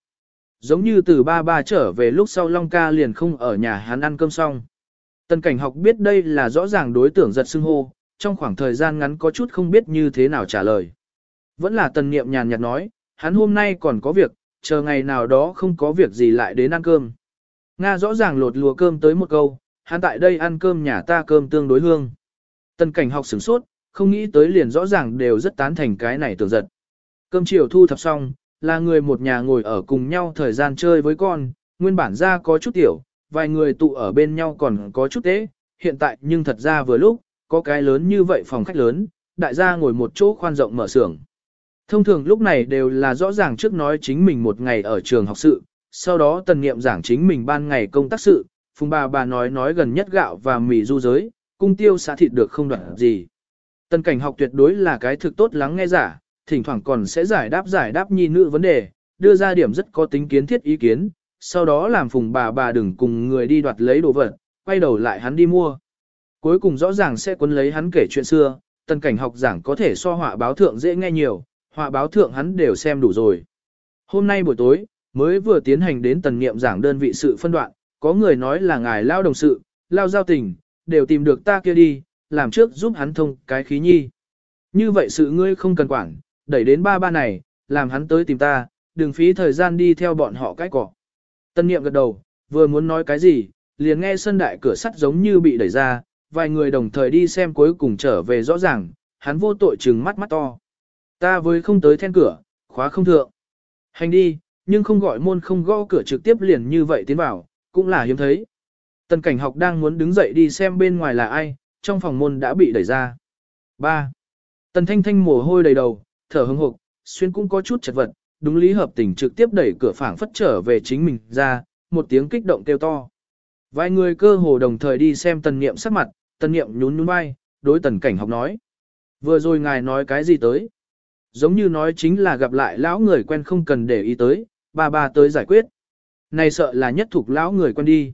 Giống như từ ba ba trở về lúc sau Long ca liền không ở nhà hắn ăn cơm xong. Tần cảnh học biết đây là rõ ràng đối tượng giật xưng hô, trong khoảng thời gian ngắn có chút không biết như thế nào trả lời. Vẫn là tần niệm nhàn nhạt nói, hắn hôm nay còn có việc, chờ ngày nào đó không có việc gì lại đến ăn cơm. Nga rõ ràng lột lùa cơm tới một câu, hắn tại đây ăn cơm nhà ta cơm tương đối hương. Tần cảnh học sửng sốt, không nghĩ tới liền rõ ràng đều rất tán thành cái này tưởng giật. Cơm chiều thu thập xong, là người một nhà ngồi ở cùng nhau thời gian chơi với con, nguyên bản ra có chút tiểu, vài người tụ ở bên nhau còn có chút tế, hiện tại nhưng thật ra vừa lúc, có cái lớn như vậy phòng khách lớn, đại gia ngồi một chỗ khoan rộng mở xưởng. Thông thường lúc này đều là rõ ràng trước nói chính mình một ngày ở trường học sự, sau đó tần nghiệm giảng chính mình ban ngày công tác sự, phùng bà bà nói nói gần nhất gạo và mì du giới, cung tiêu xã thịt được không đoạn gì. Tần cảnh học tuyệt đối là cái thực tốt lắng nghe giả, thỉnh thoảng còn sẽ giải đáp giải đáp nhi nữ vấn đề, đưa ra điểm rất có tính kiến thiết ý kiến, sau đó làm phùng bà bà đừng cùng người đi đoạt lấy đồ vật, quay đầu lại hắn đi mua. Cuối cùng rõ ràng sẽ cuốn lấy hắn kể chuyện xưa, tần cảnh học giảng có thể so họa báo thượng dễ nghe nhiều, họa báo thượng hắn đều xem đủ rồi. Hôm nay buổi tối, mới vừa tiến hành đến tần niệm giảng đơn vị sự phân đoạn, có người nói là ngài lao đồng sự, lao giao tình, đều tìm được ta kia đi, làm trước giúp hắn thông cái khí nhi. Như vậy sự ngươi không cần quản, đẩy đến ba ba này, làm hắn tới tìm ta, đừng phí thời gian đi theo bọn họ cái cỏ. Tân niệm gật đầu, vừa muốn nói cái gì, liền nghe sân đại cửa sắt giống như bị đẩy ra, vài người đồng thời đi xem cuối cùng trở về rõ ràng, hắn vô tội trừng mắt mắt to. Ta với không tới then cửa, khóa không thượng. Hành đi, nhưng không gọi môn không gõ cửa trực tiếp liền như vậy tiến vào, cũng là hiếm thấy. Tần cảnh học đang muốn đứng dậy đi xem bên ngoài là ai, trong phòng môn đã bị đẩy ra. 3. Tần thanh thanh mồ hôi đầy đầu, thở hững hộc, xuyên cũng có chút chật vật, đúng lý hợp tình trực tiếp đẩy cửa phảng phất trở về chính mình ra, một tiếng kích động kêu to. Vài người cơ hồ đồng thời đi xem tần niệm sắc mặt, tần niệm nhún nhún vai, đối tần cảnh học nói. Vừa rồi ngài nói cái gì tới? Giống như nói chính là gặp lại lão người quen không cần để ý tới, ba ba tới giải quyết. Này sợ là nhất thuộc lão người quen đi.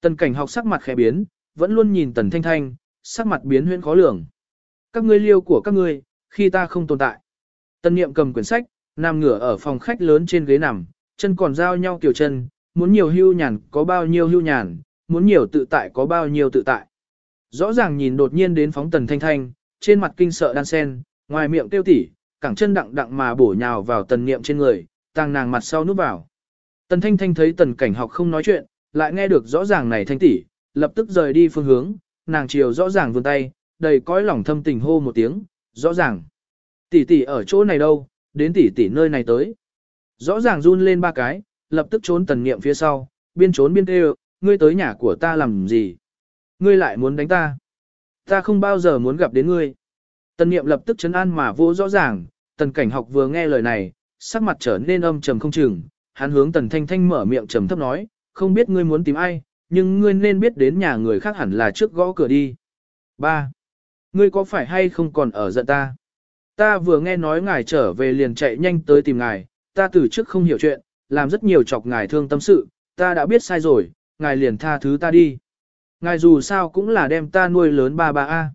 Tần cảnh học sắc mặt khẽ biến, vẫn luôn nhìn tần thanh thanh, sắc mặt biến huyễn khó lường. Các ngươi liêu của các ngươi, khi ta không tồn tại. Tần niệm cầm quyển sách, nằm ngửa ở phòng khách lớn trên ghế nằm, chân còn giao nhau kiểu chân, muốn nhiều hưu nhàn có bao nhiêu hưu nhàn, muốn nhiều tự tại có bao nhiêu tự tại. Rõ ràng nhìn đột nhiên đến phóng tần thanh thanh, trên mặt kinh sợ đan sen, ngoài miệng tiêu tỉ, cẳng chân đặng đặng mà bổ nhào vào tần niệm trên người, tàng nàng mặt sau núp vào. Tần thanh thanh thấy tần cảnh học không nói chuyện, lại nghe được rõ ràng này thanh tỉ, lập tức rời đi phương hướng, nàng chiều rõ ràng vươn tay, đầy cõi lòng thâm tình hô một tiếng, rõ ràng. Tỷ tỷ ở chỗ này đâu, đến tỷ tỷ nơi này tới. Rõ ràng run lên ba cái, lập tức trốn tần niệm phía sau, biên trốn biên kêu, ngươi tới nhà của ta làm gì? Ngươi lại muốn đánh ta? Ta không bao giờ muốn gặp đến ngươi. Tần niệm lập tức chấn an mà vô rõ ràng, tần cảnh học vừa nghe lời này, sắc mặt trở nên âm trầm không chừng, hắn hướng tần thanh thanh mở miệng trầm thấp nói, không biết ngươi muốn tìm ai, nhưng ngươi nên biết đến nhà người khác hẳn là trước gõ cửa đi. 3. Ngươi có phải hay không còn ở giận ta? Ta vừa nghe nói ngài trở về liền chạy nhanh tới tìm ngài, ta từ trước không hiểu chuyện, làm rất nhiều chọc ngài thương tâm sự, ta đã biết sai rồi, ngài liền tha thứ ta đi. Ngài dù sao cũng là đem ta nuôi lớn ba ba a.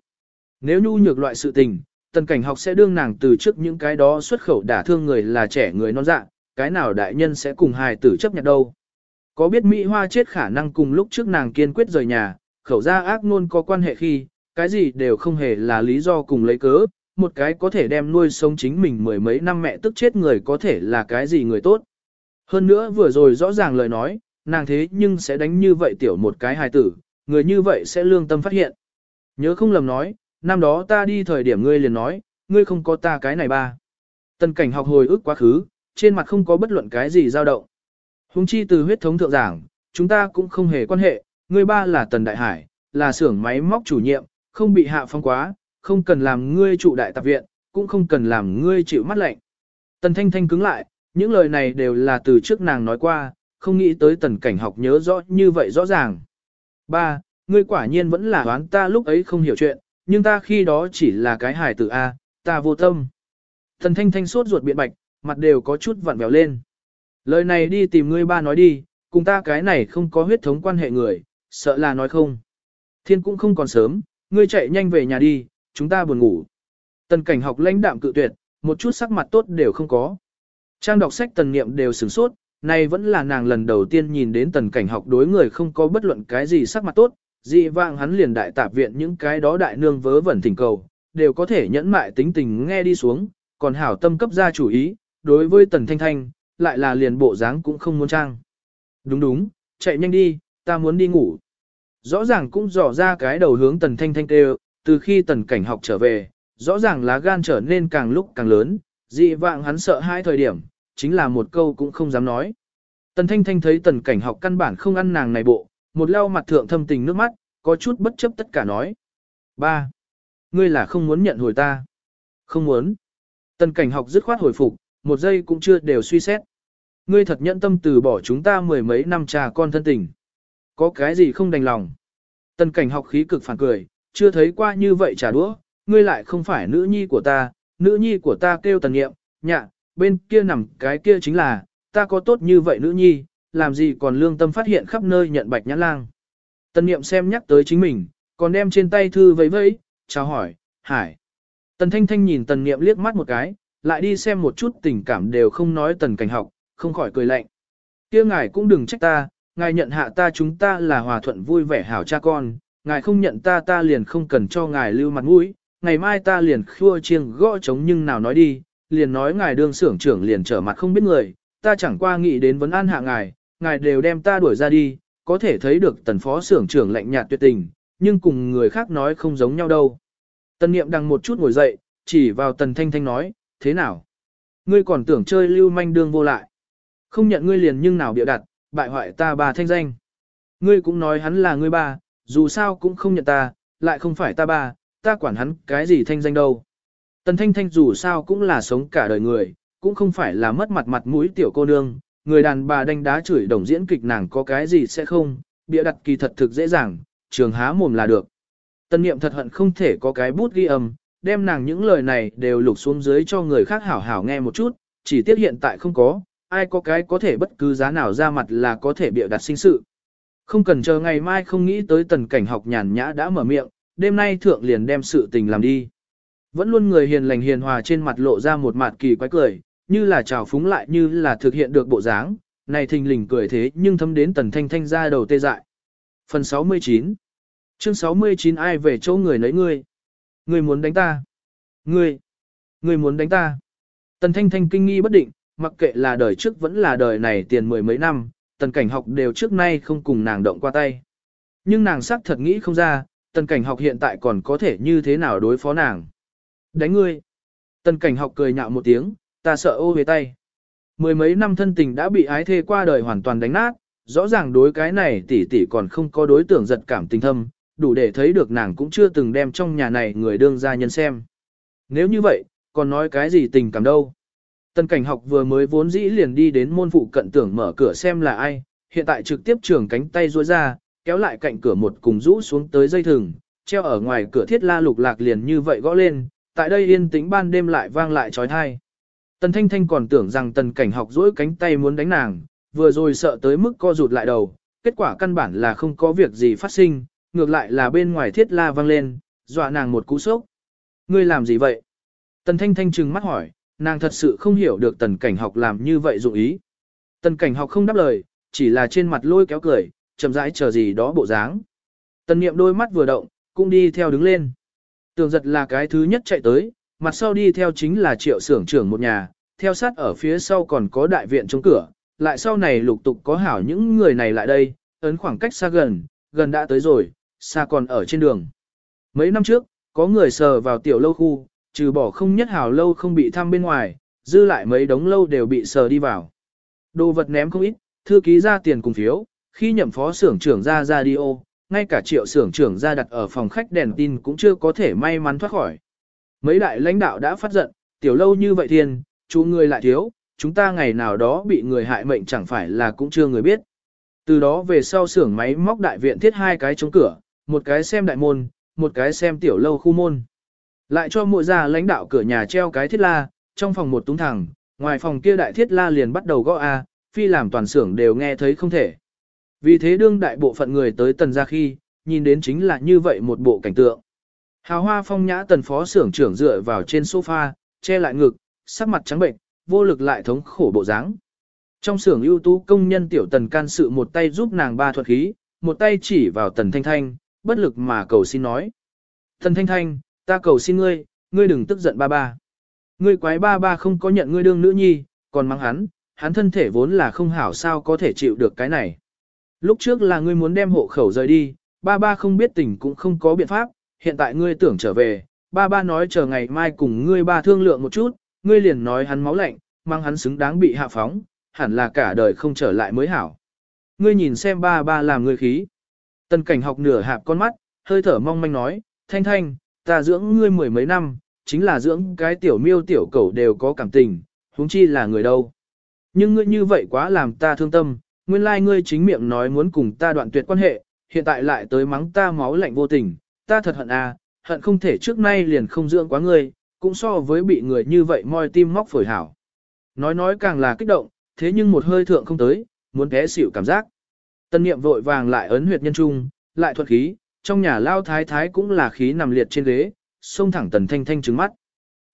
Nếu nhu nhược loại sự tình, tần cảnh học sẽ đương nàng từ trước những cái đó xuất khẩu đả thương người là trẻ người non dạ, cái nào đại nhân sẽ cùng hài tử chấp nhận đâu. Có biết Mỹ Hoa chết khả năng cùng lúc trước nàng kiên quyết rời nhà, khẩu ra ác luôn có quan hệ khi, cái gì đều không hề là lý do cùng lấy cớ, một cái có thể đem nuôi sống chính mình mười mấy năm mẹ tức chết người có thể là cái gì người tốt. Hơn nữa vừa rồi rõ ràng lời nói, nàng thế nhưng sẽ đánh như vậy tiểu một cái hài tử, người như vậy sẽ lương tâm phát hiện. Nhớ không lầm nói, năm đó ta đi thời điểm ngươi liền nói, ngươi không có ta cái này ba. Tần cảnh học hồi ức quá khứ, trên mặt không có bất luận cái gì dao động. Hùng chi từ huyết thống thượng giảng, chúng ta cũng không hề quan hệ, ngươi ba là Tần Đại Hải, là xưởng máy móc chủ nhiệm, không bị hạ phong quá, không cần làm ngươi trụ đại tạp viện, cũng không cần làm ngươi chịu mắt lạnh. Tần Thanh Thanh cứng lại, những lời này đều là từ trước nàng nói qua, không nghĩ tới tần cảnh học nhớ rõ như vậy rõ ràng. Ba, ngươi quả nhiên vẫn là đoán ta lúc ấy không hiểu chuyện, nhưng ta khi đó chỉ là cái hài tử A, ta vô tâm. Tần thanh thanh sốt ruột biện bạch, mặt đều có chút vặn vẹo lên. Lời này đi tìm ngươi ba nói đi, cùng ta cái này không có huyết thống quan hệ người, sợ là nói không. Thiên cũng không còn sớm, ngươi chạy nhanh về nhà đi, chúng ta buồn ngủ. Tần cảnh học lãnh đạm cự tuyệt, một chút sắc mặt tốt đều không có. Trang đọc sách tần niệm đều sửng sốt, này vẫn là nàng lần đầu tiên nhìn đến tần cảnh học đối người không có bất luận cái gì sắc mặt tốt, dị vang hắn liền đại tạp viện những cái đó đại nương vớ vẩn thỉnh cầu, đều có thể nhẫn mại tính tình nghe đi xuống, còn hảo tâm cấp ra chủ ý, đối với tần thanh thanh, lại là liền bộ dáng cũng không muốn trang. Đúng đúng, chạy nhanh đi, ta muốn đi ngủ. Rõ ràng cũng dò ra cái đầu hướng tần thanh thanh kêu, từ khi tần cảnh học trở về, rõ ràng lá gan trở nên càng lúc càng lớn, dị vạng hắn sợ hai thời điểm, chính là một câu cũng không dám nói. Tần thanh thanh thấy tần cảnh học căn bản không ăn nàng này bộ, một lau mặt thượng thâm tình nước mắt, có chút bất chấp tất cả nói. Ba, Ngươi là không muốn nhận hồi ta. Không muốn. Tần cảnh học dứt khoát hồi phục, một giây cũng chưa đều suy xét. Ngươi thật nhẫn tâm từ bỏ chúng ta mười mấy năm trà con thân tình. Có cái gì không đành lòng. Tần cảnh học khí cực phản cười, chưa thấy qua như vậy trà đũa, ngươi lại không phải nữ nhi của ta, nữ nhi của ta kêu tần nghiệm, nhạ, bên kia nằm cái kia chính là, ta có tốt như vậy nữ nhi, làm gì còn lương tâm phát hiện khắp nơi nhận bạch nhãn lang. Tần nghiệm xem nhắc tới chính mình, còn đem trên tay thư vẫy vẫy, chào hỏi, hải. Tần thanh thanh nhìn tần nghiệm liếc mắt một cái, lại đi xem một chút tình cảm đều không nói tần cảnh học, không khỏi cười lạnh. kia ngài cũng đừng trách ta, ngài nhận hạ ta chúng ta là hòa thuận vui vẻ hảo cha con, ngài không nhận ta ta liền không cần cho ngài lưu mặt mũi, ngày mai ta liền khua chiêng gõ trống nhưng nào nói đi, liền nói ngài đương xưởng trưởng liền trở mặt không biết người, ta chẳng qua nghĩ đến vấn an hạ ngài, ngài đều đem ta đuổi ra đi, có thể thấy được tần phó xưởng trưởng lạnh nhạt tuyệt tình, nhưng cùng người khác nói không giống nhau đâu. Tần niệm đang một chút ngồi dậy, chỉ vào tần thanh thanh nói, thế nào? Ngươi còn tưởng chơi lưu manh đương vô lại. Không nhận ngươi liền nhưng nào bịa đặt, bại hoại ta bà thanh danh. Ngươi cũng nói hắn là ngươi ba, dù sao cũng không nhận ta, lại không phải ta ba, ta quản hắn cái gì thanh danh đâu. Tần thanh thanh dù sao cũng là sống cả đời người, cũng không phải là mất mặt mặt mũi tiểu cô nương, người đàn bà đánh đá chửi đồng diễn kịch nàng có cái gì sẽ không, bịa đặt kỳ thật thực dễ dàng, trường há mồm là được. Tân niệm thật hận không thể có cái bút ghi âm, đem nàng những lời này đều lục xuống dưới cho người khác hảo hảo nghe một chút, chỉ tiếc hiện tại không có, ai có cái có thể bất cứ giá nào ra mặt là có thể bịa đặt sinh sự. Không cần chờ ngày mai không nghĩ tới tần cảnh học nhàn nhã đã mở miệng, đêm nay thượng liền đem sự tình làm đi. Vẫn luôn người hiền lành hiền hòa trên mặt lộ ra một mặt kỳ quái cười, như là trào phúng lại như là thực hiện được bộ dáng, này thình lình cười thế nhưng thấm đến tần thanh thanh ra đầu tê dại. Phần 69 Chương 69 ai về chỗ người nấy ngươi? Ngươi muốn đánh ta? Ngươi? Ngươi muốn đánh ta? Tần thanh thanh kinh nghi bất định, mặc kệ là đời trước vẫn là đời này tiền mười mấy năm, tần cảnh học đều trước nay không cùng nàng động qua tay. Nhưng nàng xác thật nghĩ không ra, tần cảnh học hiện tại còn có thể như thế nào đối phó nàng. Đánh ngươi. Tần cảnh học cười nhạo một tiếng, ta sợ ô về tay. Mười mấy năm thân tình đã bị ái thê qua đời hoàn toàn đánh nát, rõ ràng đối cái này tỷ tỷ còn không có đối tượng giật cảm tình thâm, đủ để thấy được nàng cũng chưa từng đem trong nhà này người đương gia nhân xem. Nếu như vậy, còn nói cái gì tình cảm đâu. Tần cảnh học vừa mới vốn dĩ liền đi đến môn phụ cận tưởng mở cửa xem là ai, hiện tại trực tiếp trường cánh tay duỗi ra, kéo lại cạnh cửa một cùng rũ xuống tới dây thừng, treo ở ngoài cửa thiết la lục lạc liền như vậy gõ lên, tại đây yên tĩnh ban đêm lại vang lại trói thai. Tần Thanh Thanh còn tưởng rằng tần cảnh học duỗi cánh tay muốn đánh nàng, vừa rồi sợ tới mức co rụt lại đầu, kết quả căn bản là không có việc gì phát sinh, ngược lại là bên ngoài thiết la vang lên, dọa nàng một cú sốc. Ngươi làm gì vậy? Tần Thanh Thanh trừng mắt hỏi, nàng thật sự không hiểu được tần cảnh học làm như vậy dụng ý. Tần cảnh học không đáp lời, chỉ là trên mặt lôi kéo cười, chậm rãi chờ gì đó bộ dáng. Tần niệm đôi mắt vừa động, cũng đi theo đứng lên. Tường giật là cái thứ nhất chạy tới, mặt sau đi theo chính là triệu xưởng trưởng một nhà, theo sát ở phía sau còn có đại viện chống cửa, lại sau này lục tục có hảo những người này lại đây, ấn khoảng cách xa gần, gần đã tới rồi, xa còn ở trên đường. Mấy năm trước, có người sờ vào tiểu lâu khu, trừ bỏ không nhất hảo lâu không bị thăm bên ngoài, dư lại mấy đống lâu đều bị sờ đi vào. Đồ vật ném không ít, thư ký ra tiền cùng phiếu, khi nhậm phó xưởng trưởng ra radio, ngay cả triệu xưởng trưởng ra đặt ở phòng khách đèn tin cũng chưa có thể may mắn thoát khỏi. Mấy đại lãnh đạo đã phát giận, tiểu lâu như vậy thiên, chú người lại thiếu, chúng ta ngày nào đó bị người hại mệnh chẳng phải là cũng chưa người biết. Từ đó về sau xưởng máy móc đại viện thiết hai cái chống cửa, một cái xem đại môn, một cái xem tiểu lâu khu môn. Lại cho mỗi gia lãnh đạo cửa nhà treo cái thiết la, trong phòng một túng thẳng, ngoài phòng kia đại thiết la liền bắt đầu gõ A, phi làm toàn xưởng đều nghe thấy không thể. Vì thế đương đại bộ phận người tới tần ra khi, nhìn đến chính là như vậy một bộ cảnh tượng. Hào hoa phong nhã tần phó xưởng trưởng dựa vào trên sofa, che lại ngực, sắc mặt trắng bệnh, vô lực lại thống khổ bộ dáng. Trong xưởng ưu tú công nhân tiểu tần can sự một tay giúp nàng ba thuật khí, một tay chỉ vào tần thanh thanh, bất lực mà cầu xin nói. Tần thanh thanh, ta cầu xin ngươi, ngươi đừng tức giận ba ba. Ngươi quái ba ba không có nhận ngươi đương nữ nhi, còn mắng hắn, hắn thân thể vốn là không hảo sao có thể chịu được cái này. Lúc trước là ngươi muốn đem hộ khẩu rời đi, ba ba không biết tình cũng không có biện pháp, hiện tại ngươi tưởng trở về, ba ba nói chờ ngày mai cùng ngươi ba thương lượng một chút, ngươi liền nói hắn máu lạnh, mang hắn xứng đáng bị hạ phóng, hẳn là cả đời không trở lại mới hảo. Ngươi nhìn xem ba ba làm ngươi khí. Tần cảnh học nửa hạp con mắt, hơi thở mong manh nói, thanh thanh, ta dưỡng ngươi mười mấy năm, chính là dưỡng cái tiểu miêu tiểu cẩu đều có cảm tình, huống chi là người đâu. Nhưng ngươi như vậy quá làm ta thương tâm, nguyên lai like ngươi chính miệng nói muốn cùng ta đoạn tuyệt quan hệ, hiện tại lại tới mắng ta máu lạnh vô tình, ta thật hận à, hận không thể trước nay liền không dưỡng quá ngươi, cũng so với bị người như vậy moi tim móc phổi hảo. Nói nói càng là kích động, thế nhưng một hơi thượng không tới, muốn té xỉu cảm giác. Tân niệm vội vàng lại ấn huyệt nhân trung, lại thuật khí, trong nhà lao thái thái cũng là khí nằm liệt trên ghế, xông thẳng tần thanh thanh trứng mắt.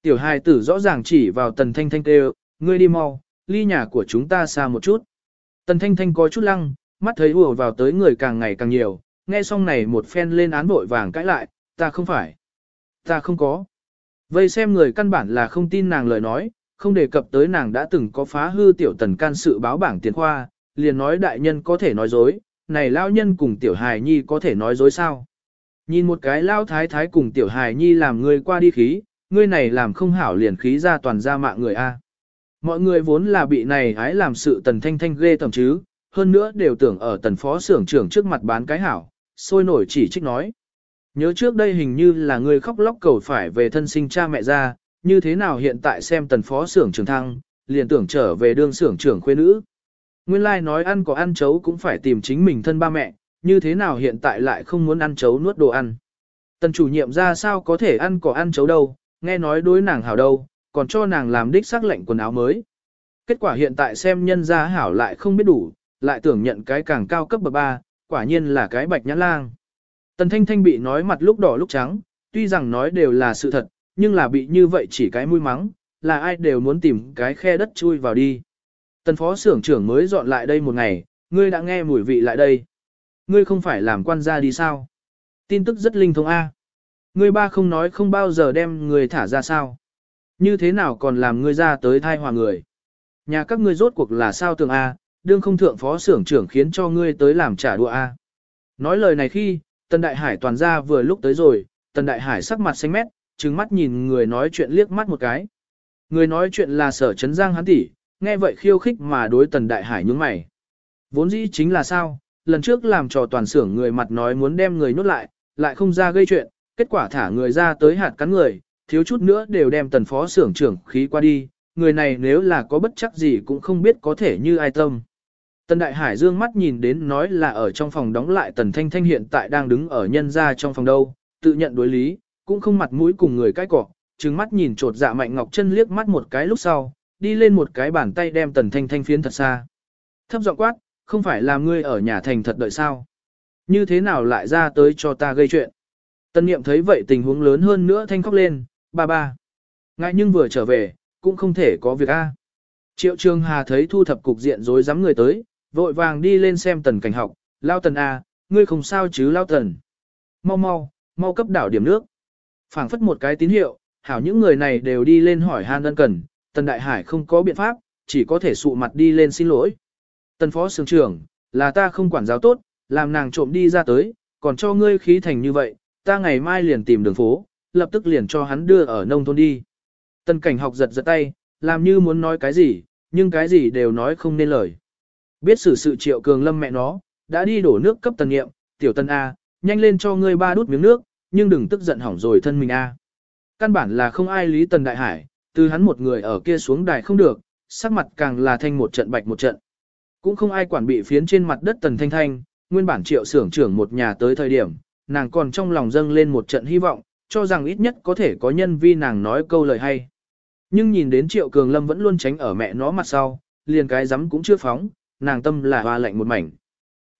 Tiểu hài tử rõ ràng chỉ vào tần thanh thanh kêu, ngươi đi mau, ly nhà của chúng ta xa một chút. Tần thanh thanh có chút lăng, mắt thấy ùa vào tới người càng ngày càng nhiều, nghe xong này một phen lên án vội vàng cãi lại, ta không phải. Ta không có. Vây xem người căn bản là không tin nàng lời nói, không đề cập tới nàng đã từng có phá hư tiểu tần can sự báo bảng tiền khoa, liền nói đại nhân có thể nói dối, này lao nhân cùng tiểu hài nhi có thể nói dối sao. Nhìn một cái lao thái thái cùng tiểu hài nhi làm người qua đi khí, ngươi này làm không hảo liền khí ra toàn ra mạng người A. Mọi người vốn là bị này hái làm sự tần thanh thanh ghê tầm chứ, hơn nữa đều tưởng ở tần phó xưởng trưởng trước mặt bán cái hảo, sôi nổi chỉ trích nói. Nhớ trước đây hình như là người khóc lóc cầu phải về thân sinh cha mẹ ra, như thế nào hiện tại xem tần phó xưởng trưởng thăng, liền tưởng trở về đương xưởng trưởng khuê nữ. Nguyên lai like nói ăn có ăn chấu cũng phải tìm chính mình thân ba mẹ, như thế nào hiện tại lại không muốn ăn chấu nuốt đồ ăn. Tần chủ nhiệm ra sao có thể ăn có ăn chấu đâu, nghe nói đối nàng hảo đâu, còn cho nàng làm đích sắc lệnh quần áo mới. Kết quả hiện tại xem nhân gia hảo lại không biết đủ, lại tưởng nhận cái càng cao cấp bậc ba, quả nhiên là cái bạch nhãn lang. Tần Thanh Thanh bị nói mặt lúc đỏ lúc trắng, tuy rằng nói đều là sự thật, nhưng là bị như vậy chỉ cái mũi mắng, là ai đều muốn tìm cái khe đất chui vào đi. Tần phó xưởng trưởng mới dọn lại đây một ngày, ngươi đã nghe mùi vị lại đây. Ngươi không phải làm quan gia đi sao? Tin tức rất linh thông A. Ngươi ba không nói không bao giờ đem người thả ra sao? Như thế nào còn làm ngươi ra tới thai hòa người? Nhà các ngươi rốt cuộc là sao tường A, đương không thượng phó xưởng trưởng khiến cho ngươi tới làm trả đũa A. Nói lời này khi, Tần Đại Hải toàn ra vừa lúc tới rồi, Tần Đại Hải sắc mặt xanh mét, trừng mắt nhìn người nói chuyện liếc mắt một cái. Người nói chuyện là sở chấn giang hắn tỷ, nghe vậy khiêu khích mà đối Tần Đại Hải nhướng mày. Vốn dĩ chính là sao, lần trước làm trò toàn xưởng người mặt nói muốn đem người nhốt lại, lại không ra gây chuyện, kết quả thả người ra tới hạt cắn người, thiếu chút nữa đều đem tần phó xưởng trưởng khí qua đi, người này nếu là có bất chắc gì cũng không biết có thể như ai tâm. Tần Đại Hải dương mắt nhìn đến nói là ở trong phòng đóng lại Tần Thanh Thanh hiện tại đang đứng ở nhân ra trong phòng đâu, tự nhận đối lý, cũng không mặt mũi cùng người cái cỏ, trừng mắt nhìn trột dạ Mạnh Ngọc chân liếc mắt một cái lúc sau, đi lên một cái bàn tay đem Tần Thanh Thanh phiến thật xa. Thấp giọng quát, không phải làm ngươi ở nhà thành thật đợi sao? Như thế nào lại ra tới cho ta gây chuyện? Tần Niệm thấy vậy tình huống lớn hơn nữa thanh khóc lên, ba ba. Ngại nhưng vừa trở về, cũng không thể có việc a. Triệu Trường Hà thấy thu thập cục diện rối rắm người tới, vội vàng đi lên xem tần cảnh học, lao tần A, ngươi không sao chứ lao tần. Mau mau, mau cấp đảo điểm nước. phảng phất một cái tín hiệu, hảo những người này đều đi lên hỏi han ân cần, tần đại hải không có biện pháp, chỉ có thể sụ mặt đi lên xin lỗi. Tần phó sướng trưởng, là ta không quản giáo tốt, làm nàng trộm đi ra tới, còn cho ngươi khí thành như vậy, ta ngày mai liền tìm đường phố, lập tức liền cho hắn đưa ở nông thôn đi. Tần cảnh học giật giật tay, làm như muốn nói cái gì, nhưng cái gì đều nói không nên lời. Biết xử sự triệu cường lâm mẹ nó, đã đi đổ nước cấp tần nghiệm, tiểu Tần A, nhanh lên cho ngươi ba đút miếng nước, nhưng đừng tức giận hỏng rồi thân mình A. Căn bản là không ai lý tần đại hải, từ hắn một người ở kia xuống đài không được, sắc mặt càng là thanh một trận bạch một trận. Cũng không ai quản bị phiến trên mặt đất tần thanh thanh, nguyên bản triệu xưởng trưởng một nhà tới thời điểm, nàng còn trong lòng dâng lên một trận hy vọng, cho rằng ít nhất có thể có nhân vi nàng nói câu lời hay. Nhưng nhìn đến Triệu Cường Lâm vẫn luôn tránh ở mẹ nó mặt sau, liền cái rắm cũng chưa phóng, nàng tâm là hoa lạnh một mảnh.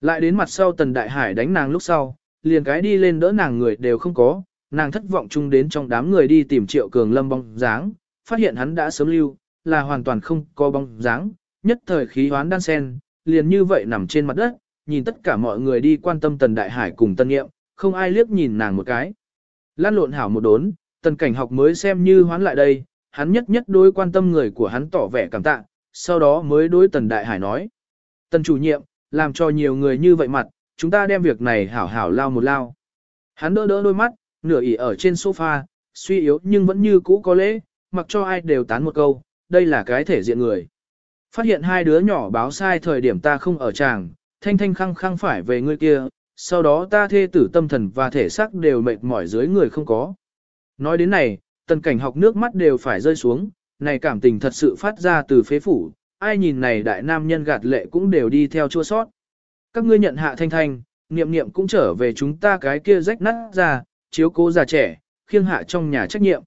Lại đến mặt sau Tần Đại Hải đánh nàng lúc sau, liền cái đi lên đỡ nàng người đều không có, nàng thất vọng chung đến trong đám người đi tìm Triệu Cường Lâm bóng dáng, phát hiện hắn đã sớm lưu, là hoàn toàn không có bóng dáng, nhất thời khí hoán đan sen, liền như vậy nằm trên mặt đất, nhìn tất cả mọi người đi quan tâm Tần Đại Hải cùng Tân Nghiệm, không ai liếc nhìn nàng một cái. Lan lộn hảo một đốn, Tần Cảnh học mới xem như hoán lại đây, hắn nhất nhất đối quan tâm người của hắn tỏ vẻ cảm tạ, sau đó mới đối Tần Đại Hải nói. Tần chủ nhiệm, làm cho nhiều người như vậy mặt, chúng ta đem việc này hảo hảo lao một lao. Hắn đỡ đỡ đôi mắt, nửa ỉ ở trên sofa, suy yếu nhưng vẫn như cũ có lễ, mặc cho ai đều tán một câu, đây là cái thể diện người. Phát hiện hai đứa nhỏ báo sai thời điểm ta không ở tràng, thanh thanh khăng khăng phải về người kia, sau đó ta thê tử tâm thần và thể xác đều mệt mỏi dưới người không có. Nói đến này, tần cảnh học nước mắt đều phải rơi xuống, này cảm tình thật sự phát ra từ phế phủ, ai nhìn này đại nam nhân gạt lệ cũng đều đi theo chua sót. Các ngươi nhận hạ thanh thanh, niệm niệm cũng trở về chúng ta cái kia rách nát ra, chiếu cố già trẻ, khiêng hạ trong nhà trách nhiệm.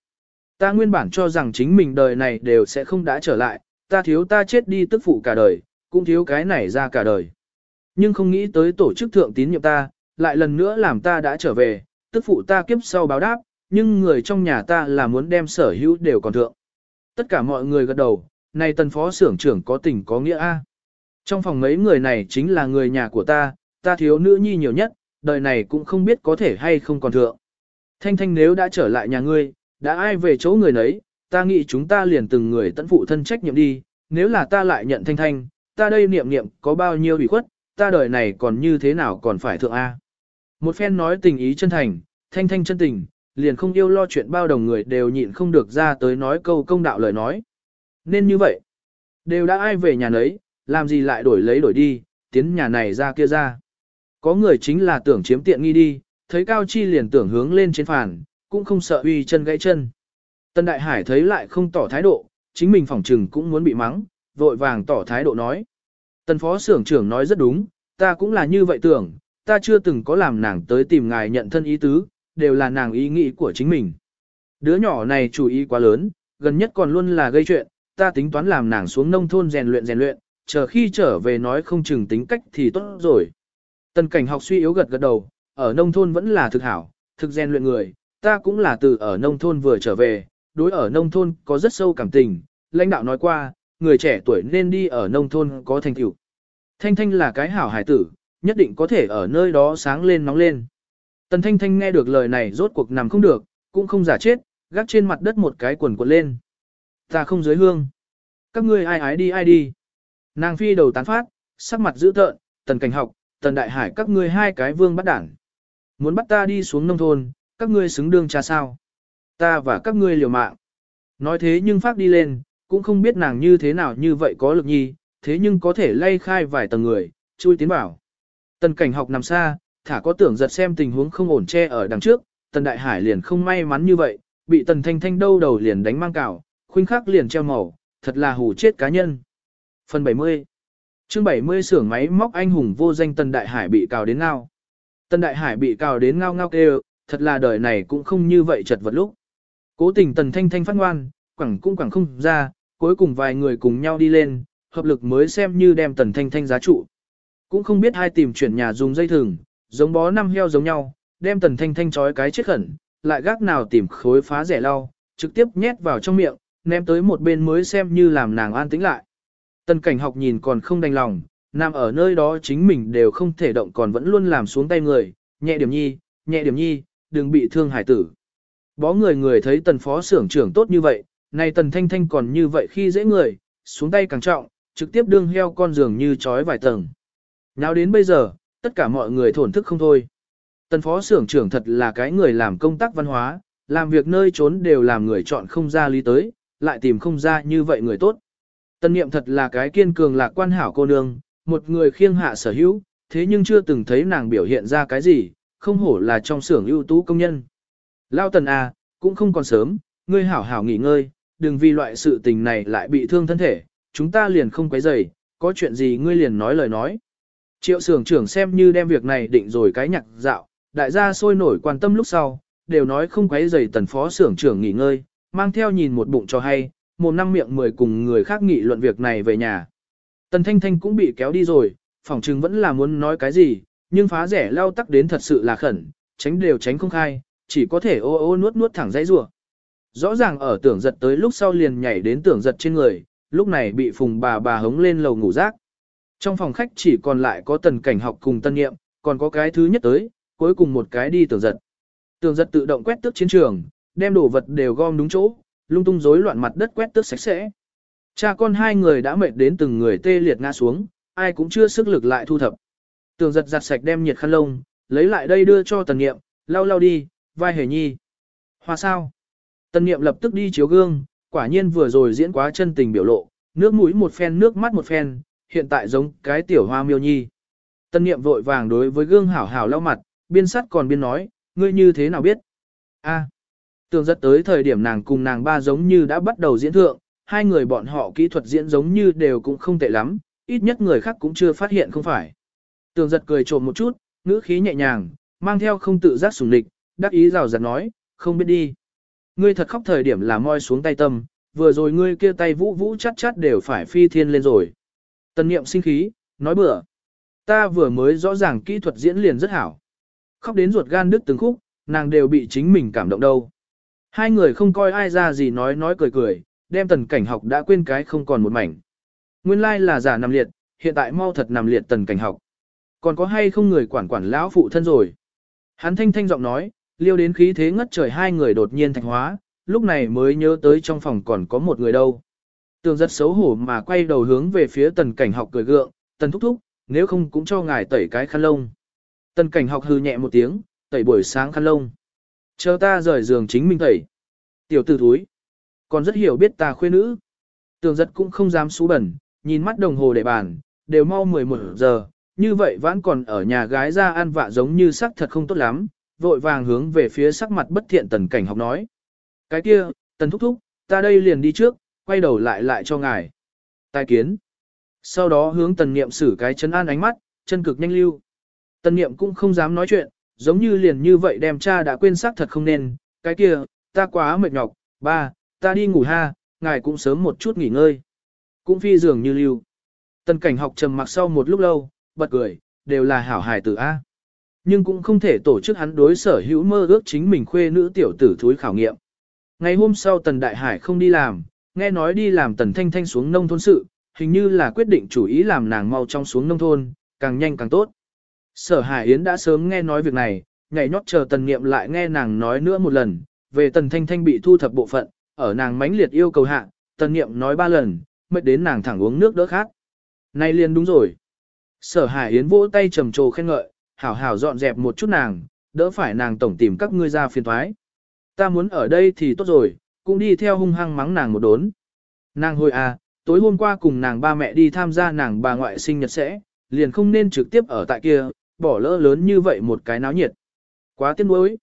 Ta nguyên bản cho rằng chính mình đời này đều sẽ không đã trở lại, ta thiếu ta chết đi tức phụ cả đời, cũng thiếu cái này ra cả đời. Nhưng không nghĩ tới tổ chức thượng tín nhiệm ta, lại lần nữa làm ta đã trở về, tức phụ ta kiếp sau báo đáp, nhưng người trong nhà ta là muốn đem sở hữu đều còn thượng. Tất cả mọi người gật đầu, này tần phó xưởng trưởng có tình có nghĩa a. Trong phòng mấy người này chính là người nhà của ta, ta thiếu nữ nhi nhiều nhất, đời này cũng không biết có thể hay không còn thượng. Thanh thanh nếu đã trở lại nhà ngươi, đã ai về chỗ người nấy, ta nghĩ chúng ta liền từng người tận phụ thân trách nhiệm đi, nếu là ta lại nhận thanh thanh, ta đây niệm niệm có bao nhiêu ủy khuất, ta đời này còn như thế nào còn phải thượng A. Một phen nói tình ý chân thành, thanh thanh chân tình, liền không yêu lo chuyện bao đồng người đều nhịn không được ra tới nói câu công đạo lời nói. Nên như vậy, đều đã ai về nhà nấy, làm gì lại đổi lấy đổi đi, tiến nhà này ra kia ra. Có người chính là tưởng chiếm tiện nghi đi, thấy Cao Chi liền tưởng hướng lên trên phản, cũng không sợ uy chân gãy chân. Tân Đại Hải thấy lại không tỏ thái độ, chính mình phỏng trừng cũng muốn bị mắng, vội vàng tỏ thái độ nói. Tân Phó Sưởng trưởng nói rất đúng, ta cũng là như vậy tưởng, ta chưa từng có làm nàng tới tìm ngài nhận thân ý tứ, đều là nàng ý nghĩ của chính mình. Đứa nhỏ này chủ ý quá lớn, gần nhất còn luôn là gây chuyện, ta tính toán làm nàng xuống nông thôn rèn luyện rèn luyện, chờ khi trở về nói không chừng tính cách thì tốt rồi. Tần cảnh học suy yếu gật gật đầu, ở nông thôn vẫn là thực hảo, thực rèn luyện người, ta cũng là từ ở nông thôn vừa trở về, đối ở nông thôn có rất sâu cảm tình, lãnh đạo nói qua, người trẻ tuổi nên đi ở nông thôn có thành tựu. Thanh Thanh là cái hảo hải tử, nhất định có thể ở nơi đó sáng lên nóng lên. Tần Thanh Thanh nghe được lời này rốt cuộc nằm không được, cũng không giả chết, gác trên mặt đất một cái quần quật lên. Ta không dưới hương. Các ngươi ai ái đi ai đi. Nàng phi đầu tán phát, sắc mặt dữ tợn, tần cảnh học, tần đại hải các ngươi hai cái vương bắt đảng. Muốn bắt ta đi xuống nông thôn, các ngươi xứng đương cha sao. Ta và các ngươi liều mạng. Nói thế nhưng phát đi lên, cũng không biết nàng như thế nào như vậy có lực nhi, thế nhưng có thể lay khai vài tầng người, chui tiến bảo. Tần cảnh học nằm xa, thả có tưởng giật xem tình huống không ổn che ở đằng trước, tần đại hải liền không may mắn như vậy, bị tần thanh thanh đâu đầu liền đánh mang cào, khuynh khắc liền treo màu, thật là hù chết cá nhân. Phần 70 chương 70 xưởng máy móc anh hùng vô danh tần đại hải bị cào đến ngao. Tần đại hải bị cào đến ngao ngao kêu, thật là đời này cũng không như vậy chật vật lúc. Cố tình tần thanh thanh phát ngoan, quẳng cũng quẳng không ra, cuối cùng vài người cùng nhau đi lên, hợp lực mới xem như đem tần thanh thanh giá trụ. Cũng không biết hai tìm chuyển nhà dùng dây thừng, giống bó năm heo giống nhau, đem tần thanh thanh trói cái chết khẩn, lại gác nào tìm khối phá rẻ lau, trực tiếp nhét vào trong miệng, ném tới một bên mới xem như làm nàng an tĩnh lại. Tần cảnh học nhìn còn không đành lòng, nằm ở nơi đó chính mình đều không thể động còn vẫn luôn làm xuống tay người, nhẹ điểm nhi, nhẹ điểm nhi, đừng bị thương hải tử. Bó người người thấy tần phó xưởng trưởng tốt như vậy, nay tần thanh thanh còn như vậy khi dễ người, xuống tay càng trọng, trực tiếp đương heo con giường như trói vài tầng. Nào đến bây giờ, tất cả mọi người thổn thức không thôi. Tần phó xưởng trưởng thật là cái người làm công tác văn hóa, làm việc nơi trốn đều làm người chọn không ra lý tới, lại tìm không ra như vậy người tốt. Tần niệm thật là cái kiên cường lạc quan hảo cô nương, một người khiêng hạ sở hữu, thế nhưng chưa từng thấy nàng biểu hiện ra cái gì, không hổ là trong xưởng ưu tú công nhân. Lao tần à, cũng không còn sớm, ngươi hảo hảo nghỉ ngơi, đừng vì loại sự tình này lại bị thương thân thể, chúng ta liền không quấy rầy, có chuyện gì ngươi liền nói lời nói. Triệu xưởng trưởng xem như đem việc này định rồi cái nhạc dạo, đại gia sôi nổi quan tâm lúc sau, đều nói không quấy rầy tần phó xưởng trưởng nghỉ ngơi, mang theo nhìn một bụng cho hay, một năm miệng mười cùng người khác nghị luận việc này về nhà. Tần Thanh Thanh cũng bị kéo đi rồi, phỏng chừng vẫn là muốn nói cái gì, nhưng phá rẻ lao tắc đến thật sự là khẩn, tránh đều tránh không khai, chỉ có thể ô ô nuốt nuốt thẳng dãy rủa. Rõ ràng ở tưởng giật tới lúc sau liền nhảy đến tưởng giật trên người, lúc này bị phùng bà bà hống lên lầu ngủ rác. Trong phòng khách chỉ còn lại có tần cảnh học cùng tân nghiệm, còn có cái thứ nhất tới, cuối cùng một cái đi tưởng giật. Tưởng giật tự động quét tước chiến trường, đem đồ vật đều gom đúng chỗ, lung tung rối loạn mặt đất quét tước sạch sẽ. Cha con hai người đã mệt đến từng người tê liệt ngã xuống, ai cũng chưa sức lực lại thu thập. Tường giật giặt sạch đem nhiệt khăn lông, lấy lại đây đưa cho tần nghiệm, lau lau đi, vai hề nhi. Hoa sao? Tần nghiệm lập tức đi chiếu gương, quả nhiên vừa rồi diễn quá chân tình biểu lộ, nước mũi một phen nước mắt một phen, hiện tại giống cái tiểu hoa miêu nhi. Tần nghiệm vội vàng đối với gương hảo hảo lau mặt, biên sắt còn biên nói, ngươi như thế nào biết? A. Tường giật tới thời điểm nàng cùng nàng ba giống như đã bắt đầu diễn thượng, hai người bọn họ kỹ thuật diễn giống như đều cũng không tệ lắm, ít nhất người khác cũng chưa phát hiện không phải. Tường giật cười trộm một chút, ngữ khí nhẹ nhàng, mang theo không tự giác sủng địch, đắc ý rào rạt nói, không biết đi. Ngươi thật khóc thời điểm là moi xuống tay tâm, vừa rồi ngươi kia tay vũ vũ chát chát đều phải phi thiên lên rồi. Tần niệm sinh khí, nói bừa. Ta vừa mới rõ ràng kỹ thuật diễn liền rất hảo. Khóc đến ruột gan đứt từng khúc, nàng đều bị chính mình cảm động đâu. Hai người không coi ai ra gì nói nói cười cười, đem tần cảnh học đã quên cái không còn một mảnh. Nguyên lai là giả nằm liệt, hiện tại mau thật nằm liệt tần cảnh học. Còn có hay không người quản quản lão phụ thân rồi? Hắn thanh thanh giọng nói, liêu đến khí thế ngất trời hai người đột nhiên thành hóa, lúc này mới nhớ tới trong phòng còn có một người đâu. Tường rất xấu hổ mà quay đầu hướng về phía tần cảnh học cười gượng, tần thúc thúc, nếu không cũng cho ngài tẩy cái khăn lông. Tần cảnh học hư nhẹ một tiếng, tẩy buổi sáng khăn lông. Chờ ta rời giường chính mình tẩy. Tiểu tử thúi. Còn rất hiểu biết ta khuê nữ. Tường giật cũng không dám xú bẩn, nhìn mắt đồng hồ để bàn, đều mau 11 giờ, như vậy vẫn còn ở nhà gái ra ăn vạ giống như sắc thật không tốt lắm, vội vàng hướng về phía sắc mặt bất thiện tần cảnh học nói. Cái kia, tần thúc thúc, ta đây liền đi trước, quay đầu lại lại cho ngài. Tài kiến. Sau đó hướng tần niệm xử cái chân an ánh mắt, chân cực nhanh lưu. Tần niệm cũng không dám nói chuyện, giống như liền như vậy đem cha đã quên xác thật không nên, cái kia, ta quá mệt nhọc, ba, ta đi ngủ ha, ngài cũng sớm một chút nghỉ ngơi. Cũng phi dường như lưu. Tần cảnh học trầm mặc sau một lúc lâu, bật cười, đều là hảo hài tử A. Nhưng cũng không thể tổ chức hắn đối sở hữu mơ ước chính mình khuê nữ tiểu tử thúi khảo nghiệm. Ngày hôm sau Tần Đại Hải không đi làm, nghe nói đi làm Tần Thanh Thanh xuống nông thôn sự, hình như là quyết định chủ ý làm nàng mau trong xuống nông thôn, càng nhanh càng tốt. Sở Hải Yến đã sớm nghe nói việc này, nhảy nhót chờ Tần Niệm lại nghe nàng nói nữa một lần, về Tần Thanh Thanh bị thu thập bộ phận, ở nàng mãnh liệt yêu cầu hạ, Tần Niệm nói ba lần, mệt đến nàng thẳng uống nước đỡ khác. Nay liền đúng rồi. Sở Hải Yến vỗ tay trầm trồ khen ngợi, hảo hảo dọn dẹp một chút nàng, đỡ phải nàng tổng tìm các ngươi ra phiền thoái. Ta muốn ở đây thì tốt rồi, cũng đi theo hung hăng mắng nàng một đốn. Nàng hồi à, tối hôm qua cùng nàng ba mẹ đi tham gia nàng bà ngoại sinh nhật sẽ, liền không nên trực tiếp ở tại kia, bỏ lỡ lớn như vậy một cái náo nhiệt. Quá tiếc nuối.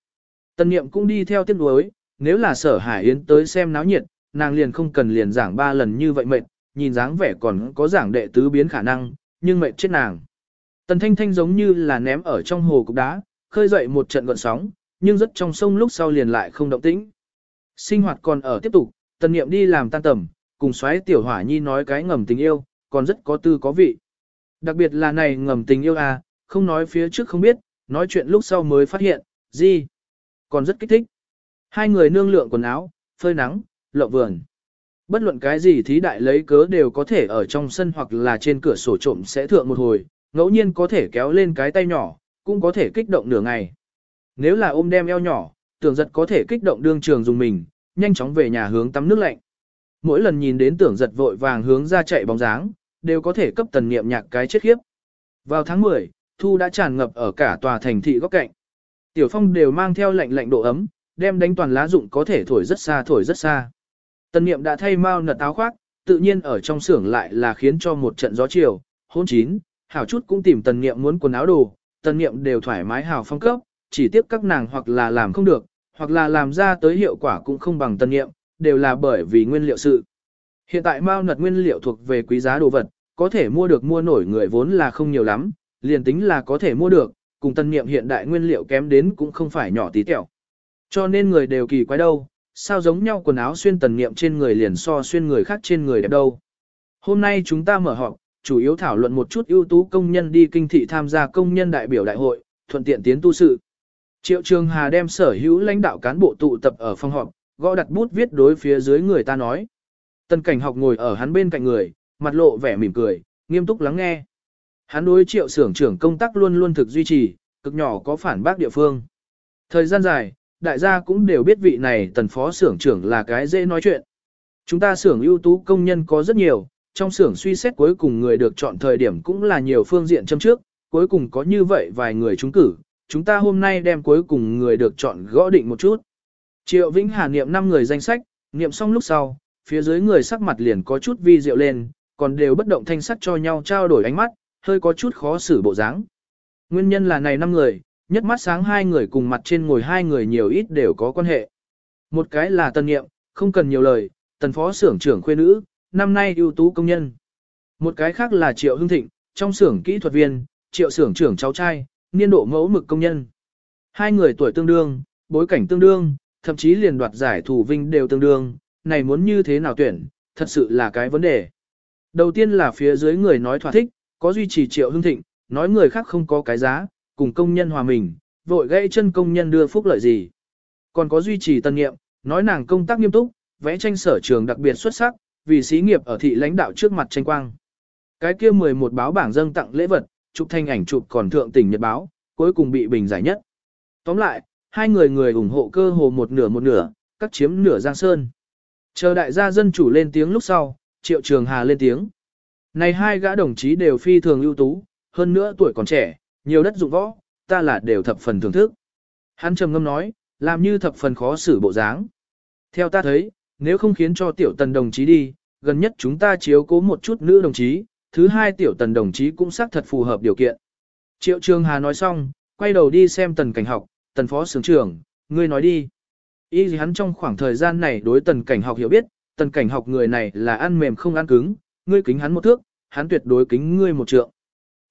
Tân niệm cũng đi theo tiếc nuối, nếu là sở hải yến tới xem náo nhiệt, nàng liền không cần liền giảng ba lần như vậy mệt, nhìn dáng vẻ còn có giảng đệ tứ biến khả năng, nhưng mệt chết nàng. Tần thanh thanh giống như là ném ở trong hồ cục đá, khơi dậy một trận gọn sóng, nhưng rất trong sông lúc sau liền lại không động tĩnh. Sinh hoạt còn ở tiếp tục, tần niệm đi làm tan tầm, cùng xoáy tiểu hỏa nhi nói cái ngầm tình yêu, còn rất có tư có vị. Đặc biệt là này ngầm tình yêu à, không nói phía trước không biết, nói chuyện lúc sau mới phát hiện, gì, còn rất kích thích. Hai người nương lượng quần áo, phơi nắng, lộng vườn. Bất luận cái gì thí đại lấy cớ đều có thể ở trong sân hoặc là trên cửa sổ trộm sẽ thượng một hồi, ngẫu nhiên có thể kéo lên cái tay nhỏ, cũng có thể kích động nửa ngày. Nếu là ôm đem eo nhỏ, tưởng giật có thể kích động đương trường dùng mình, nhanh chóng về nhà hướng tắm nước lạnh. Mỗi lần nhìn đến tưởng giật vội vàng hướng ra chạy bóng dáng, đều có thể cấp tần niệm nhạc cái chết khiếp. Vào tháng 10, thu đã tràn ngập ở cả tòa thành thị góc cạnh. Tiểu phong đều mang theo lạnh lạnh độ ấm, đem đánh toàn lá dụng có thể thổi rất xa thổi rất xa. Tần niệm đã thay mau nật áo khoác, tự nhiên ở trong xưởng lại là khiến cho một trận gió chiều, hôn chín, hảo chút cũng tìm tần niệm muốn quần áo đồ, tần niệm đều thoải mái hào phong cấp, chỉ tiếp các nàng hoặc là làm không được, hoặc là làm ra tới hiệu quả cũng không bằng tần niệm, đều là bởi vì nguyên liệu sự. Hiện tại mao nật nguyên liệu thuộc về quý giá đồ vật, có thể mua được mua nổi người vốn là không nhiều lắm, liền tính là có thể mua được, cùng tân niệm hiện đại nguyên liệu kém đến cũng không phải nhỏ tí tẹo. Cho nên người đều kỳ quái đâu, sao giống nhau quần áo xuyên tần niệm trên người liền so xuyên người khác trên người đẹp đâu. Hôm nay chúng ta mở họp, chủ yếu thảo luận một chút ưu tú công nhân đi kinh thị tham gia công nhân đại biểu đại hội, thuận tiện tiến tu sự. Triệu Trường Hà đem sở hữu lãnh đạo cán bộ tụ tập ở phòng họp, gõ đặt bút viết đối phía dưới người ta nói. Tần cảnh học ngồi ở hắn bên cạnh người, mặt lộ vẻ mỉm cười, nghiêm túc lắng nghe. Hắn đối triệu xưởng trưởng công tác luôn luôn thực duy trì, cực nhỏ có phản bác địa phương. Thời gian dài, đại gia cũng đều biết vị này tần phó xưởng trưởng là cái dễ nói chuyện. Chúng ta xưởng ưu tú công nhân có rất nhiều, trong xưởng suy xét cuối cùng người được chọn thời điểm cũng là nhiều phương diện châm trước, cuối cùng có như vậy vài người trúng cử, chúng ta hôm nay đem cuối cùng người được chọn gõ định một chút. Triệu Vĩnh Hà niệm 5 người danh sách, niệm xong lúc sau, phía dưới người sắc mặt liền có chút vi diệu lên, còn đều bất động thanh sắc cho nhau trao đổi ánh mắt, hơi có chút khó xử bộ dáng. Nguyên nhân là này 5 người, nhất mắt sáng hai người cùng mặt trên ngồi hai người nhiều ít đều có quan hệ. Một cái là tân nghiệm, không cần nhiều lời, tần phó xưởng trưởng khuê nữ, năm nay ưu tú công nhân. Một cái khác là Triệu Hưng Thịnh, trong xưởng kỹ thuật viên, Triệu xưởng trưởng cháu trai, niên độ mẫu mực công nhân. Hai người tuổi tương đương, bối cảnh tương đương, thậm chí liền đoạt giải thủ vinh đều tương đương, này muốn như thế nào tuyển, thật sự là cái vấn đề. Đầu tiên là phía dưới người nói thỏa thích, có duy trì Triệu Hưng Thịnh, nói người khác không có cái giá, cùng công nhân hòa mình, vội gãy chân công nhân đưa phúc lợi gì. Còn có duy trì tân nghiệm, nói nàng công tác nghiêm túc, vẽ tranh sở trường đặc biệt xuất sắc, vì xí nghiệp ở thị lãnh đạo trước mặt tranh quang. Cái kia 11 báo bảng dâng tặng lễ vật, chụp thanh ảnh chụp còn thượng tỉnh nhật báo, cuối cùng bị bình giải nhất. Tóm lại, hai người người ủng hộ cơ hồ một nửa một nửa, cắt chiếm nửa giang sơn. Chờ đại gia dân chủ lên tiếng lúc sau, triệu trường hà lên tiếng. Này hai gã đồng chí đều phi thường ưu tú, hơn nữa tuổi còn trẻ, nhiều đất dụng võ, ta là đều thập phần thưởng thức. Hắn trầm ngâm nói, làm như thập phần khó xử bộ dáng. Theo ta thấy, nếu không khiến cho tiểu tần đồng chí đi, gần nhất chúng ta chiếu cố một chút nữ đồng chí, thứ hai tiểu tần đồng chí cũng xác thật phù hợp điều kiện. Triệu Trường Hà nói xong, quay đầu đi xem tần cảnh học, tần phó sướng trưởng, ngươi nói đi. Ý gì hắn trong khoảng thời gian này đối tần cảnh học hiểu biết, tần cảnh học người này là ăn mềm không ăn cứng, ngươi kính hắn một thước, hắn tuyệt đối kính ngươi một trượng.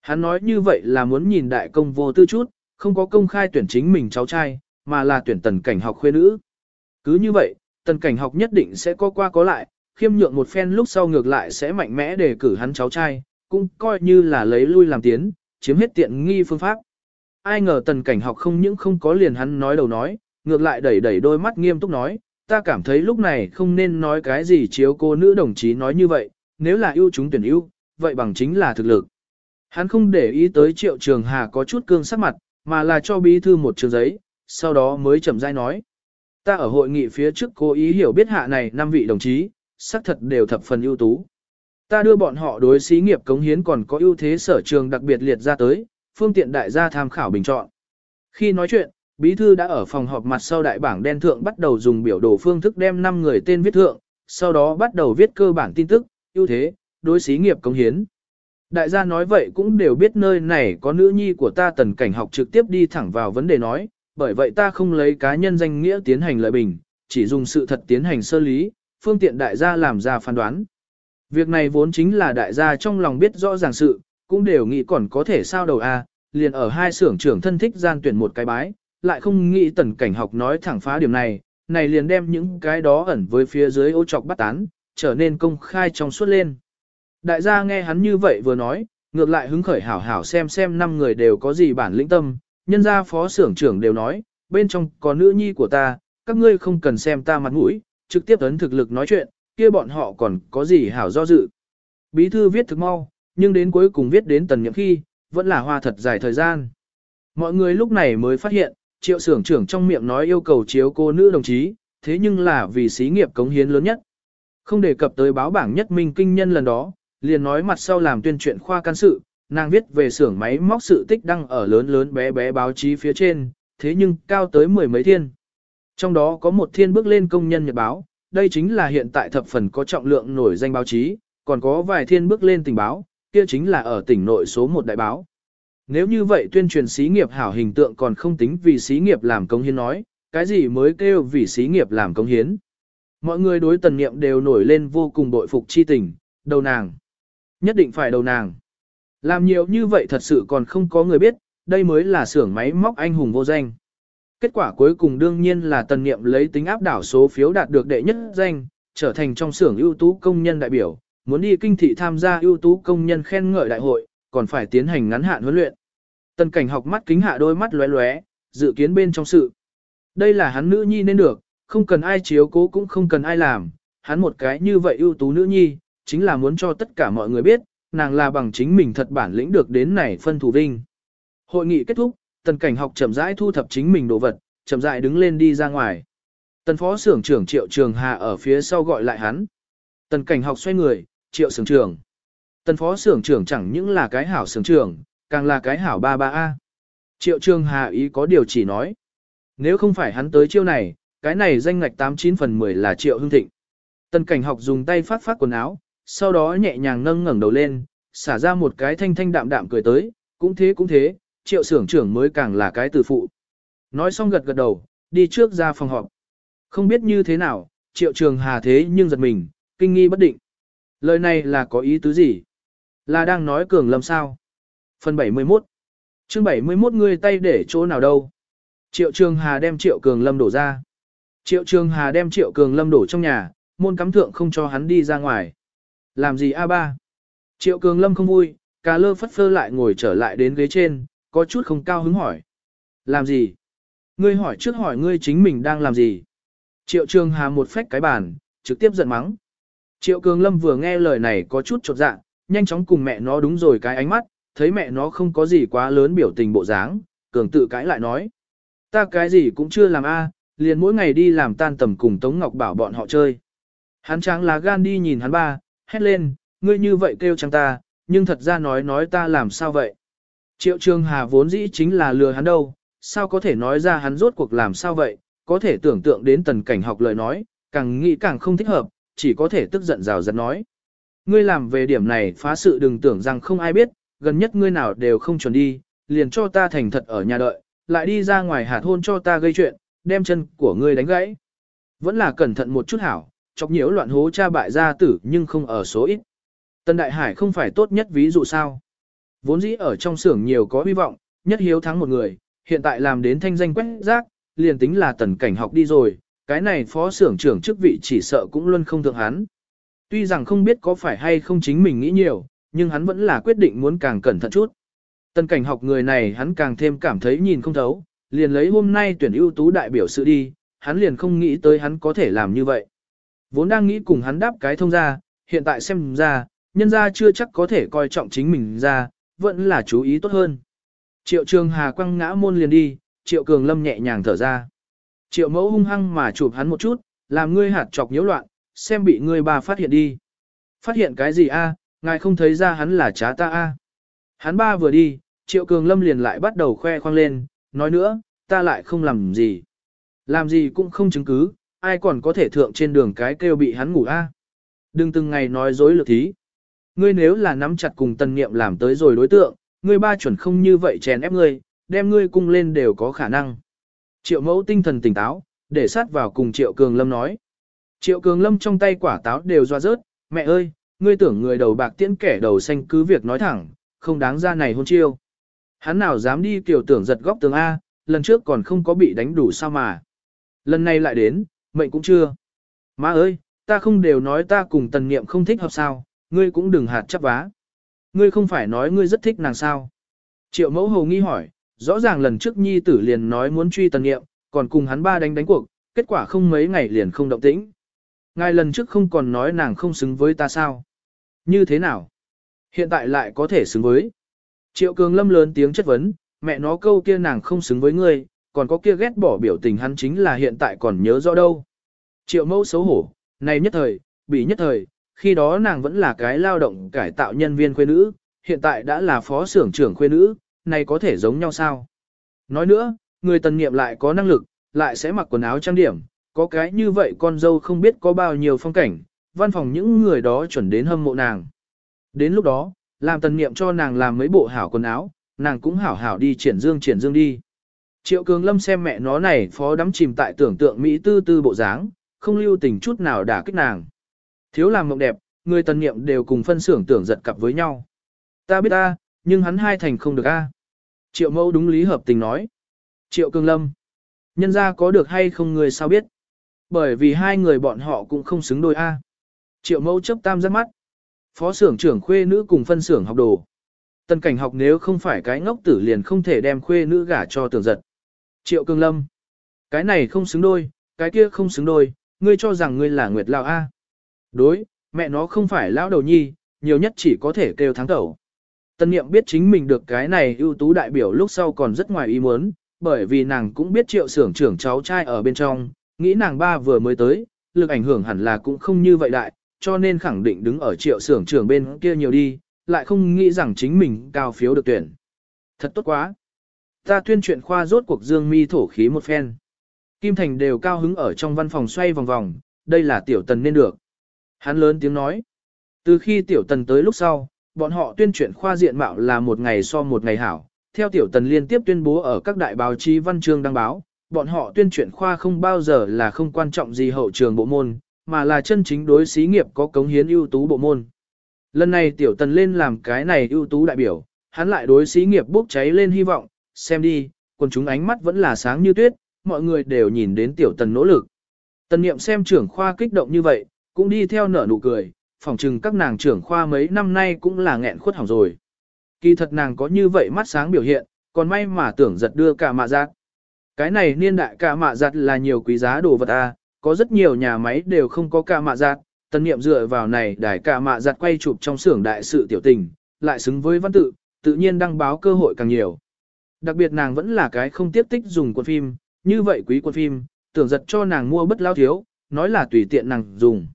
Hắn nói như vậy là muốn nhìn đại công vô tư chút, không có công khai tuyển chính mình cháu trai, mà là tuyển tần cảnh học khuê nữ. Cứ như vậy, tần cảnh học nhất định sẽ có qua có lại, khiêm nhượng một phen lúc sau ngược lại sẽ mạnh mẽ đề cử hắn cháu trai, cũng coi như là lấy lui làm tiến, chiếm hết tiện nghi phương pháp. Ai ngờ tần cảnh học không những không có liền hắn nói đầu nói, ngược lại đẩy đẩy đôi mắt nghiêm túc nói, ta cảm thấy lúc này không nên nói cái gì chiếu cô nữ đồng chí nói như vậy, nếu là ưu chúng tuyển ưu, vậy bằng chính là thực lực. Hắn không để ý tới triệu trường hà có chút cương sắc mặt, mà là cho bí thư một trường giấy, sau đó mới chậm rãi nói. Ta ở hội nghị phía trước cố ý hiểu biết hạ này năm vị đồng chí, xác thật đều thập phần ưu tú. Ta đưa bọn họ đối xí nghiệp cống hiến còn có ưu thế sở trường đặc biệt liệt ra tới, phương tiện đại gia tham khảo bình chọn. Khi nói chuyện, bí thư đã ở phòng họp mặt sau đại bảng đen thượng bắt đầu dùng biểu đồ phương thức đem 5 người tên viết thượng, sau đó bắt đầu viết cơ bản tin tức, ưu thế, đối xí nghiệp cống hiến. Đại gia nói vậy cũng đều biết nơi này có nữ nhi của ta tần cảnh học trực tiếp đi thẳng vào vấn đề nói, bởi vậy ta không lấy cá nhân danh nghĩa tiến hành lợi bình, chỉ dùng sự thật tiến hành sơ lý, phương tiện đại gia làm ra phán đoán. Việc này vốn chính là đại gia trong lòng biết rõ ràng sự, cũng đều nghĩ còn có thể sao đầu a, liền ở hai xưởng trưởng thân thích gian tuyển một cái bái, lại không nghĩ tần cảnh học nói thẳng phá điểm này, này liền đem những cái đó ẩn với phía dưới ô trọc bắt tán, trở nên công khai trong suốt lên. Đại gia nghe hắn như vậy vừa nói, ngược lại hứng khởi hảo hảo xem xem năm người đều có gì bản lĩnh tâm, nhân gia phó xưởng trưởng đều nói, bên trong có nữ nhi của ta, các ngươi không cần xem ta mặt mũi, trực tiếp ấn thực lực nói chuyện, kia bọn họ còn có gì hảo do dự. Bí thư viết thực mau, nhưng đến cuối cùng viết đến tần nhậm khi, vẫn là hoa thật dài thời gian. Mọi người lúc này mới phát hiện, triệu xưởng trưởng trong miệng nói yêu cầu chiếu cô nữ đồng chí, thế nhưng là vì xí nghiệp cống hiến lớn nhất. Không đề cập tới báo bảng nhất minh kinh nhân lần đó, liền nói mặt sau làm tuyên truyện khoa can sự, nàng viết về xưởng máy móc sự tích đăng ở lớn lớn bé bé báo chí phía trên, thế nhưng cao tới mười mấy thiên. Trong đó có một thiên bước lên công nhân nhật báo, đây chính là hiện tại thập phần có trọng lượng nổi danh báo chí, còn có vài thiên bước lên tình báo, kia chính là ở tỉnh nội số một đại báo. Nếu như vậy tuyên truyền xí nghiệp hảo hình tượng còn không tính vì xí nghiệp làm công hiến nói, cái gì mới kêu vì xí nghiệp làm công hiến. Mọi người đối tần niệm đều nổi lên vô cùng bội phục chi tình, đầu nàng. Nhất định phải đầu nàng. Làm nhiều như vậy thật sự còn không có người biết, đây mới là xưởng máy móc anh hùng vô danh. kết quả cuối cùng đương nhiên là tần niệm lấy tính áp đảo số phiếu đạt được đệ nhất danh, trở thành trong xưởng ưu tú công nhân đại biểu, muốn đi kinh thị tham gia ưu tú công nhân khen ngợi đại hội, còn phải tiến hành ngắn hạn huấn luyện. Tần cảnh học mắt kính hạ đôi mắt lóe lóe, dự kiến bên trong sự. Đây là hắn nữ nhi nên được, không cần ai chiếu cố cũng không cần ai làm, hắn một cái như vậy ưu tú nữ nhi, chính là muốn cho tất cả mọi người biết, nàng là bằng chính mình thật bản lĩnh được đến này phân thủ vinh. Hội nghị kết thúc, tần cảnh học chậm rãi thu thập chính mình đồ vật, chậm rãi đứng lên đi ra ngoài. Tần phó xưởng trưởng triệu trường hà ở phía sau gọi lại hắn. Tần cảnh học xoay người, triệu xưởng trưởng. Tần phó xưởng trưởng chẳng những là cái hảo xưởng trưởng, càng là cái hảo ba ba a. Triệu trường hà ý có điều chỉ nói. Nếu không phải hắn tới chiêu này, cái này danh ngạch 89 phần 10 là triệu hương thịnh. Tần cảnh học dùng tay phát phát quần áo, sau đó nhẹ nhàng nâng ngẩng đầu lên, xả ra một cái thanh thanh đạm đạm cười tới, cũng thế cũng thế, triệu xưởng trưởng mới càng là cái từ phụ. Nói xong gật gật đầu, đi trước ra phòng họp. Không biết như thế nào, triệu trường hà thế nhưng giật mình, kinh nghi bất định. Lời này là có ý tứ gì? Là đang nói cường lâm sao? Phần 71 chương 71 người tay để chỗ nào đâu? Triệu trường hà đem triệu cường lâm đổ ra. Triệu trường hà đem triệu cường lâm đổ trong nhà, môn cắm thượng không cho hắn đi ra ngoài. Làm gì a ba? Triệu cường lâm không vui, cà lơ phất phơ lại ngồi trở lại đến ghế trên, có chút không cao hứng hỏi. Làm gì? Ngươi hỏi trước hỏi ngươi chính mình đang làm gì? Triệu trường hà một phách cái bàn, trực tiếp giận mắng. Triệu cường lâm vừa nghe lời này có chút chột dạ, nhanh chóng cùng mẹ nó đúng rồi cái ánh mắt, thấy mẹ nó không có gì quá lớn biểu tình bộ dáng, cường tự cãi lại nói. Ta cái gì cũng chưa làm a, liền mỗi ngày đi làm tan tầm cùng Tống Ngọc bảo bọn họ chơi. Hắn tráng lá gan đi nhìn hắn ba, hét lên, ngươi như vậy kêu chẳng ta, nhưng thật ra nói nói ta làm sao vậy. Triệu Trường Hà vốn dĩ chính là lừa hắn đâu, sao có thể nói ra hắn rốt cuộc làm sao vậy, có thể tưởng tượng đến tần cảnh học lời nói, càng nghĩ càng không thích hợp, chỉ có thể tức giận rào rạt nói. Ngươi làm về điểm này phá sự đừng tưởng rằng không ai biết, gần nhất ngươi nào đều không chuẩn đi, liền cho ta thành thật ở nhà đợi, lại đi ra ngoài hạt hôn cho ta gây chuyện, đem chân của ngươi đánh gãy. Vẫn là cẩn thận một chút hảo, chọc nhiễu loạn hố cha bại gia tử nhưng không ở số ít. Tân Đại Hải không phải tốt nhất ví dụ sao. Vốn dĩ ở trong xưởng nhiều có hy vọng, nhất hiếu thắng một người, hiện tại làm đến thanh danh quét rác, liền tính là tần cảnh học đi rồi, cái này phó xưởng trưởng chức vị chỉ sợ cũng luôn không thượng hắn. Tuy rằng không biết có phải hay không chính mình nghĩ nhiều, nhưng hắn vẫn là quyết định muốn càng cẩn thận chút. Tần cảnh học người này hắn càng thêm cảm thấy nhìn không thấu, liền lấy hôm nay tuyển ưu tú đại biểu sự đi, hắn liền không nghĩ tới hắn có thể làm như vậy. Vốn đang nghĩ cùng hắn đáp cái thông ra, hiện tại xem ra, nhân ra chưa chắc có thể coi trọng chính mình ra, vẫn là chú ý tốt hơn. Triệu trường hà quăng ngã môn liền đi, triệu cường lâm nhẹ nhàng thở ra. Triệu mẫu hung hăng mà chụp hắn một chút, làm ngươi hạt chọc nhiễu loạn, xem bị ngươi bà phát hiện đi. Phát hiện cái gì a? ngài không thấy ra hắn là trá ta a? Hắn ba vừa đi, triệu cường lâm liền lại bắt đầu khoe khoang lên, nói nữa, ta lại không làm gì. Làm gì cũng không chứng cứ, ai còn có thể thượng trên đường cái kêu bị hắn ngủ a? Đừng từng ngày nói dối lược thí. Ngươi nếu là nắm chặt cùng tần niệm làm tới rồi đối tượng, ngươi ba chuẩn không như vậy chèn ép ngươi, đem ngươi cung lên đều có khả năng. Triệu mẫu tinh thần tỉnh táo, để sát vào cùng Triệu Cường Lâm nói. Triệu Cường Lâm trong tay quả táo đều doa rớt, mẹ ơi, ngươi tưởng người đầu bạc tiễn kẻ đầu xanh cứ việc nói thẳng, không đáng ra này hôn chiêu. Hắn nào dám đi kiểu tưởng giật góc tường A, lần trước còn không có bị đánh đủ sao mà. Lần này lại đến, mệnh cũng chưa. Má ơi, ta không đều nói ta cùng tần niệm không thích hợp sao, ngươi cũng đừng hạt chấp vá. Ngươi không phải nói ngươi rất thích nàng sao. Triệu mẫu hầu nghi hỏi, rõ ràng lần trước nhi tử liền nói muốn truy tần niệm, còn cùng hắn ba đánh đánh cuộc, kết quả không mấy ngày liền không động tĩnh. Ngài lần trước không còn nói nàng không xứng với ta sao. Như thế nào? Hiện tại lại có thể xứng với. Triệu cường lâm lớn tiếng chất vấn, mẹ nó câu kia nàng không xứng với ngươi, còn có kia ghét bỏ biểu tình hắn chính là hiện tại còn nhớ rõ đâu. Triệu mẫu xấu hổ, này nhất thời, bị nhất thời, khi đó nàng vẫn là cái lao động cải tạo nhân viên khuê nữ, hiện tại đã là phó xưởng trưởng khuê nữ, này có thể giống nhau sao? Nói nữa, người tần nghiệm lại có năng lực, lại sẽ mặc quần áo trang điểm, có cái như vậy con dâu không biết có bao nhiêu phong cảnh, văn phòng những người đó chuẩn đến hâm mộ nàng. Đến lúc đó, làm tần nghiệm cho nàng làm mấy bộ hảo quần áo, nàng cũng hảo hảo đi triển dương triển dương đi. Triệu Cường Lâm xem mẹ nó này phó đắm chìm tại tưởng tượng Mỹ tư tư bộ dáng, không lưu tình chút nào đả kích nàng. Thiếu làm mộng đẹp, người tần niệm đều cùng phân xưởng tưởng giật cặp với nhau. Ta biết ta, nhưng hắn hai thành không được a. Triệu mẫu đúng lý hợp tình nói. Triệu Cường Lâm. Nhân ra có được hay không người sao biết. Bởi vì hai người bọn họ cũng không xứng đôi A. Triệu mẫu chấp tam rất mắt. Phó xưởng trưởng khuê nữ cùng phân xưởng học đồ. Tần cảnh học nếu không phải cái ngốc tử liền không thể đem khuê nữ gả cho tưởng giật. Triệu cương lâm. Cái này không xứng đôi, cái kia không xứng đôi, ngươi cho rằng ngươi là Nguyệt Lão A. Đối, mẹ nó không phải lão đầu nhi, nhiều nhất chỉ có thể kêu thắng tẩu. Tân niệm biết chính mình được cái này ưu tú đại biểu lúc sau còn rất ngoài ý muốn, bởi vì nàng cũng biết triệu Sưởng trưởng cháu trai ở bên trong, nghĩ nàng ba vừa mới tới, lực ảnh hưởng hẳn là cũng không như vậy đại, cho nên khẳng định đứng ở triệu Sưởng trưởng bên kia nhiều đi, lại không nghĩ rằng chính mình cao phiếu được tuyển. Thật tốt quá. Ta tuyên chuyện khoa rốt cuộc dương mi thổ khí một phen. Kim Thành đều cao hứng ở trong văn phòng xoay vòng vòng, đây là tiểu tần nên được. Hắn lớn tiếng nói. Từ khi tiểu tần tới lúc sau, bọn họ tuyên truyền khoa diện mạo là một ngày so một ngày hảo. Theo tiểu tần liên tiếp tuyên bố ở các đại báo chí văn chương đăng báo, bọn họ tuyên truyền khoa không bao giờ là không quan trọng gì hậu trường bộ môn, mà là chân chính đối xí nghiệp có cống hiến ưu tú bộ môn. Lần này tiểu tần lên làm cái này ưu tú đại biểu, hắn lại đối xí nghiệp bốc cháy lên hy vọng, xem đi, quần chúng ánh mắt vẫn là sáng như tuyết, mọi người đều nhìn đến tiểu tần nỗ lực. Tần niệm xem trưởng khoa kích động như vậy, cũng đi theo nở nụ cười, phỏng chừng các nàng trưởng khoa mấy năm nay cũng là nghẹn khuất hỏng rồi. Kỳ thật nàng có như vậy mắt sáng biểu hiện, còn may mà tưởng giật đưa cả mạ giặt. Cái này niên đại cả mạ giặt là nhiều quý giá đồ vật a, có rất nhiều nhà máy đều không có cả mạ giặt, tần niệm dựa vào này đài cả mạ giặt quay chụp trong xưởng đại sự tiểu tình, lại xứng với văn tự, tự nhiên đăng báo cơ hội càng nhiều. Đặc biệt nàng vẫn là cái không tiếp tích dùng quân phim, như vậy quý quân phim, tưởng giật cho nàng mua bất lao thiếu, nói là tùy tiện nàng dùng.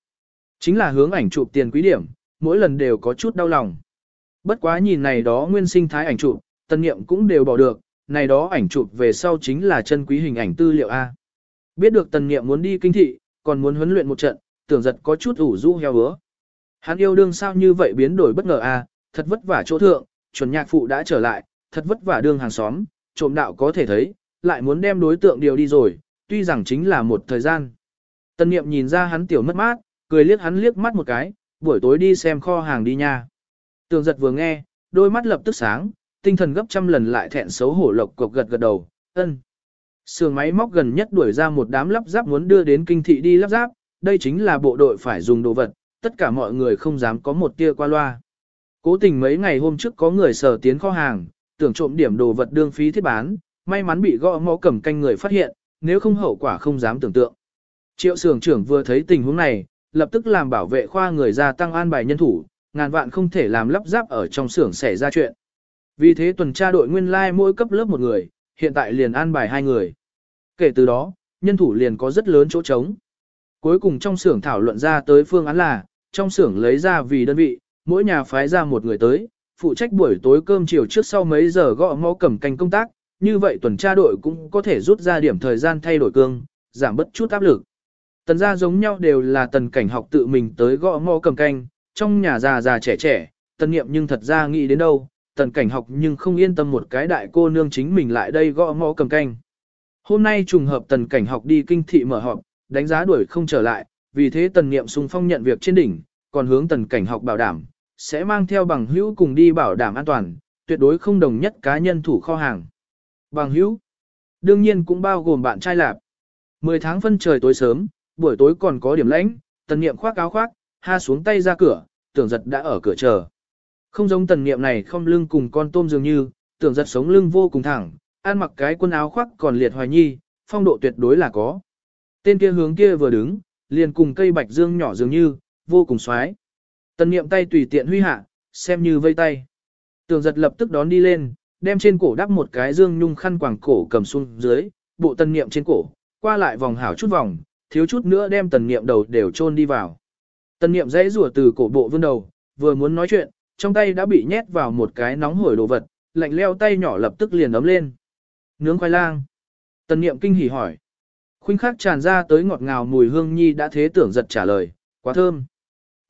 Chính là hướng ảnh chụp tiền quý điểm, mỗi lần đều có chút đau lòng. Bất quá nhìn này đó nguyên sinh thái ảnh chụp, tân nghiệm cũng đều bỏ được, này đó ảnh chụp về sau chính là chân quý hình ảnh tư liệu A. Biết được tần nghiệm muốn đi kinh thị, còn muốn huấn luyện một trận, tưởng giật có chút ủ rũ heo hứa. Hắn yêu đương sao như vậy biến đổi bất ngờ A, thật vất vả chỗ thượng, chuẩn nhạc phụ đã trở lại, thật vất vả đương hàng xóm, trộm đạo có thể thấy, lại muốn đem đối tượng điều đi rồi, tuy rằng chính là một thời gian. Tân niệm nhìn ra hắn tiểu mất mát, cười liếc hắn liếc mắt một cái, buổi tối đi xem kho hàng đi nha. Tường giật vừa nghe, đôi mắt lập tức sáng, tinh thần gấp trăm lần lại thẹn xấu hổ lộc cục gật gật đầu, ân. Sườn máy móc gần nhất đuổi ra một đám lắp ráp muốn đưa đến kinh thị đi lắp ráp, đây chính là bộ đội phải dùng đồ vật, tất cả mọi người không dám có một tia qua loa. Cố tình mấy ngày hôm trước có người sở tiến kho hàng, tưởng trộm điểm đồ vật đương phí thiết bán, may mắn bị gõ mõ cầm canh người phát hiện, nếu không hậu quả không dám tưởng tượng. Triệu sưởng trưởng vừa thấy tình huống này, lập tức làm bảo vệ khoa người ra tăng an bài nhân thủ, ngàn vạn không thể làm lắp ráp ở trong xưởng xảy ra chuyện. Vì thế tuần tra đội nguyên lai like mỗi cấp lớp một người, hiện tại liền an bài hai người. Kể từ đó, nhân thủ liền có rất lớn chỗ trống. Cuối cùng trong xưởng thảo luận ra tới phương án là, trong xưởng lấy ra vì đơn vị, mỗi nhà phái ra một người tới, phụ trách buổi tối cơm chiều trước sau mấy giờ gõ ngõ cầm canh công tác, như vậy tuần tra đội cũng có thể rút ra điểm thời gian thay đổi cương, giảm bớt chút áp lực. Tần gia giống nhau đều là tần cảnh học tự mình tới gõ ngõ cầm canh, trong nhà già già trẻ trẻ, tần nghiệm nhưng thật ra nghĩ đến đâu, tần cảnh học nhưng không yên tâm một cái đại cô nương chính mình lại đây gõ ngõ cầm canh. Hôm nay trùng hợp tần cảnh học đi kinh thị mở họp, đánh giá đuổi không trở lại, vì thế tần nghiệm sung phong nhận việc trên đỉnh, còn hướng tần cảnh học bảo đảm, sẽ mang theo bằng hữu cùng đi bảo đảm an toàn, tuyệt đối không đồng nhất cá nhân thủ kho hàng. Bằng hữu, đương nhiên cũng bao gồm bạn trai lạp. 10 tháng phân trời tối sớm, buổi tối còn có điểm lãnh, tần niệm khoác áo khoác, ha xuống tay ra cửa, tưởng giật đã ở cửa chờ. Không giống tần niệm này không lưng cùng con tôm dường như, tưởng giật sống lưng vô cùng thẳng, ăn mặc cái quần áo khoác còn liệt hoài nhi, phong độ tuyệt đối là có. Tên kia hướng kia vừa đứng, liền cùng cây bạch dương nhỏ dường như, vô cùng xoái. Tần niệm tay tùy tiện huy hạ, xem như vây tay. Tưởng giật lập tức đón đi lên, đem trên cổ đắp một cái dương nhung khăn quàng cổ cầm xuống dưới, bộ tần niệm trên cổ, qua lại vòng hảo chút vòng, thiếu chút nữa đem tần niệm đầu đều chôn đi vào. Tần niệm dãy rủa từ cổ bộ vươn đầu, vừa muốn nói chuyện, trong tay đã bị nhét vào một cái nóng hổi đồ vật, lạnh leo tay nhỏ lập tức liền ấm lên. Nướng khoai lang. Tần niệm kinh hỉ hỏi. Khuynh khắc tràn ra tới ngọt ngào mùi hương nhi đã thế tưởng giật trả lời, quá thơm.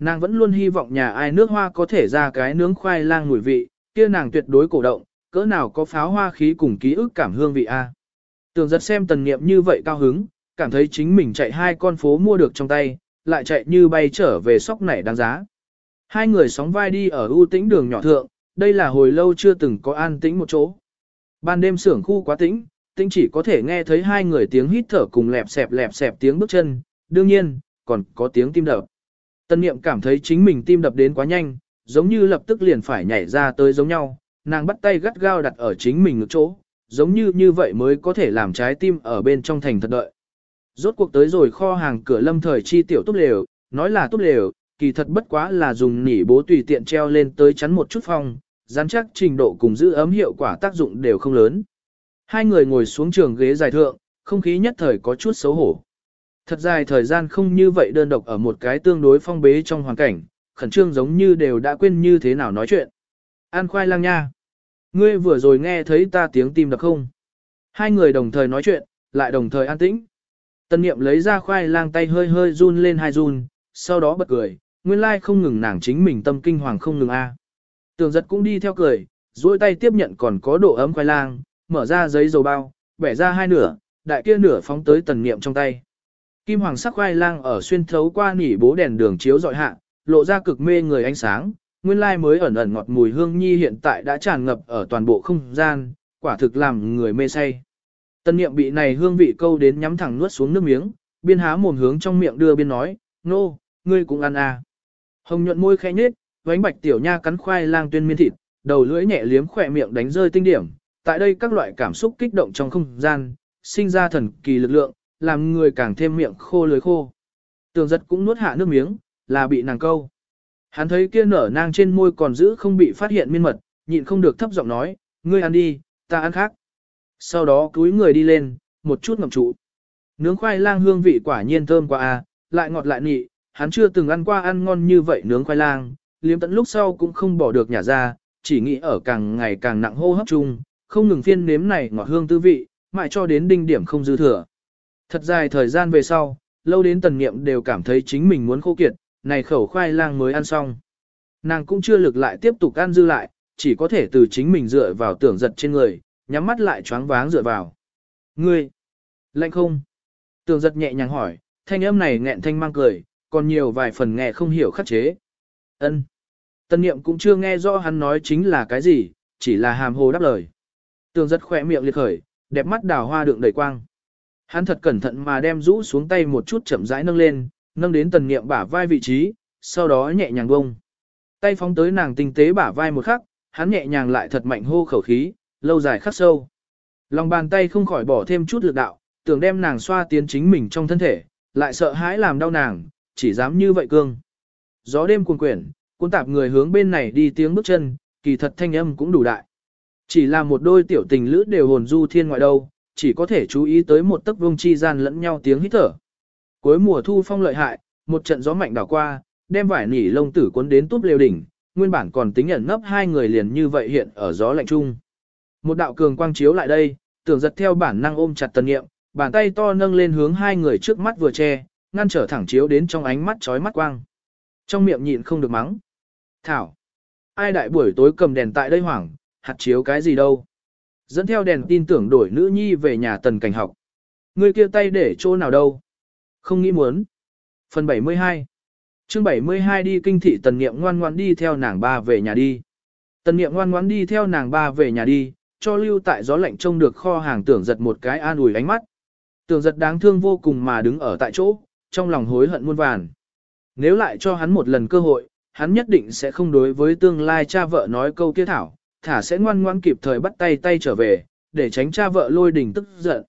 Nàng vẫn luôn hy vọng nhà ai nước hoa có thể ra cái nướng khoai lang mùi vị, kia nàng tuyệt đối cổ động, cỡ nào có pháo hoa khí cùng ký ức cảm hương vị a. Tưởng giật xem tần niệm như vậy cao hứng, cảm thấy chính mình chạy hai con phố mua được trong tay, lại chạy như bay trở về sóc nảy đáng giá. Hai người sóng vai đi ở ưu tĩnh đường nhỏ thượng, đây là hồi lâu chưa từng có an tĩnh một chỗ. Ban đêm xưởng khu quá tĩnh, tĩnh chỉ có thể nghe thấy hai người tiếng hít thở cùng lẹp xẹp lẹp xẹp tiếng bước chân, đương nhiên, còn có tiếng tim đập. Tân niệm cảm thấy chính mình tim đập đến quá nhanh, giống như lập tức liền phải nhảy ra tới giống nhau, nàng bắt tay gắt gao đặt ở chính mình ngực chỗ, giống như như vậy mới có thể làm trái tim ở bên trong thành thật đợi. Rốt cuộc tới rồi kho hàng cửa lâm thời chi tiểu túp lều, nói là túp lều, kỳ thật bất quá là dùng nỉ bố tùy tiện treo lên tới chắn một chút phong, rắn chắc trình độ cùng giữ ấm hiệu quả tác dụng đều không lớn. Hai người ngồi xuống trường ghế dài thượng, không khí nhất thời có chút xấu hổ. Thật dài thời gian không như vậy đơn độc ở một cái tương đối phong bế trong hoàn cảnh, khẩn trương giống như đều đã quên như thế nào nói chuyện. An khoai lang nha. Ngươi vừa rồi nghe thấy ta tiếng tim đập không? Hai người đồng thời nói chuyện, lại đồng thời an tĩnh. Tân niệm lấy ra khoai lang tay hơi hơi run lên hai run, sau đó bật cười, nguyên lai không ngừng nàng chính mình tâm kinh hoàng không ngừng a. Tường giật cũng đi theo cười, duỗi tay tiếp nhận còn có độ ấm khoai lang, mở ra giấy dầu bao, bẻ ra hai nửa, đại kia nửa phóng tới tần niệm trong tay. Kim hoàng sắc khoai lang ở xuyên thấu qua nỉ bố đèn đường chiếu dọi hạ, lộ ra cực mê người ánh sáng, nguyên lai mới ẩn ẩn ngọt mùi hương nhi hiện tại đã tràn ngập ở toàn bộ không gian, quả thực làm người mê say. Tân niệm bị này hương vị câu đến nhắm thẳng nuốt xuống nước miếng, biên há mồm hướng trong miệng đưa biên nói, nô, no, ngươi cũng ăn à. Hồng nhuận môi khẽ nhếch, vánh bạch tiểu nha cắn khoai lang tuyên miên thịt, đầu lưỡi nhẹ liếm khỏe miệng đánh rơi tinh điểm. Tại đây các loại cảm xúc kích động trong không gian, sinh ra thần kỳ lực lượng, làm người càng thêm miệng khô lưới khô. Tường giật cũng nuốt hạ nước miếng, là bị nàng câu. Hắn thấy kia nở nang trên môi còn giữ không bị phát hiện miên mật, nhịn không được thấp giọng nói, ngươi ăn đi, ta ăn khác. Sau đó cúi người đi lên, một chút ngậm trụ. Nướng khoai lang hương vị quả nhiên thơm quá a, lại ngọt lại nị, hắn chưa từng ăn qua ăn ngon như vậy nướng khoai lang, liếm tận lúc sau cũng không bỏ được nhả ra, chỉ nghĩ ở càng ngày càng nặng hô hấp chung, không ngừng phiên nếm này ngọt hương tư vị, mãi cho đến đinh điểm không dư thừa. Thật dài thời gian về sau, lâu đến tần niệm đều cảm thấy chính mình muốn khô kiệt, này khẩu khoai lang mới ăn xong. Nàng cũng chưa lực lại tiếp tục ăn dư lại, chỉ có thể từ chính mình dựa vào tưởng giật trên người, nhắm mắt lại choáng váng dựa vào. Ngươi, lạnh không? Tưởng giật nhẹ nhàng hỏi, thanh âm này nghẹn thanh mang cười, còn nhiều vài phần nghe không hiểu khắc chế. Ân. Tân niệm cũng chưa nghe rõ hắn nói chính là cái gì, chỉ là hàm hồ đáp lời. Tường giật khỏe miệng liệt khởi, đẹp mắt đào hoa đựng đầy quang. Hắn thật cẩn thận mà đem rũ xuống tay một chút chậm rãi nâng lên, nâng đến tần niệm bả vai vị trí, sau đó nhẹ nhàng bông. Tay phóng tới nàng tinh tế bả vai một khắc, hắn nhẹ nhàng lại thật mạnh hô khẩu khí, lâu dài khắc sâu. Lòng bàn tay không khỏi bỏ thêm chút lực đạo, tưởng đem nàng xoa tiến chính mình trong thân thể, lại sợ hãi làm đau nàng, chỉ dám như vậy cương. Gió đêm cuồn quyển, cuốn tạp người hướng bên này đi tiếng bước chân, kỳ thật thanh âm cũng đủ đại. Chỉ là một đôi tiểu tình lữ đều hồn du thiên ngoại đâu, chỉ có thể chú ý tới một tấc vương chi gian lẫn nhau tiếng hít thở. Cuối mùa thu phong lợi hại, một trận gió mạnh đảo qua, đem vải nỉ lông tử cuốn đến túp lều đỉnh, nguyên bản còn tính ẩn nấp hai người liền như vậy hiện ở gió lạnh chung. Một đạo cường quang chiếu lại đây, tưởng giật theo bản năng ôm chặt tần nghiệm, bàn tay to nâng lên hướng hai người trước mắt vừa che, ngăn trở thẳng chiếu đến trong ánh mắt chói mắt quang. Trong miệng nhịn không được mắng. Thảo. Ai đại buổi tối cầm đèn tại đây hoảng, hạt chiếu cái gì đâu. Dẫn theo đèn tin tưởng đổi nữ nhi về nhà tần cảnh học. Người kia tay để chỗ nào đâu. Không nghĩ muốn. Phần 72 chương 72 đi kinh thị tần niệm ngoan ngoan đi theo nàng ba về nhà đi. Tần niệm ngoan ngoan đi theo nàng ba về nhà đi, cho lưu tại gió lạnh trông được kho hàng tưởng giật một cái an ủi ánh mắt. Tưởng giật đáng thương vô cùng mà đứng ở tại chỗ, trong lòng hối hận muôn vàn. Nếu lại cho hắn một lần cơ hội, hắn nhất định sẽ không đối với tương lai cha vợ nói câu kia thảo, thả sẽ ngoan ngoan kịp thời bắt tay tay trở về, để tránh cha vợ lôi đình tức giận.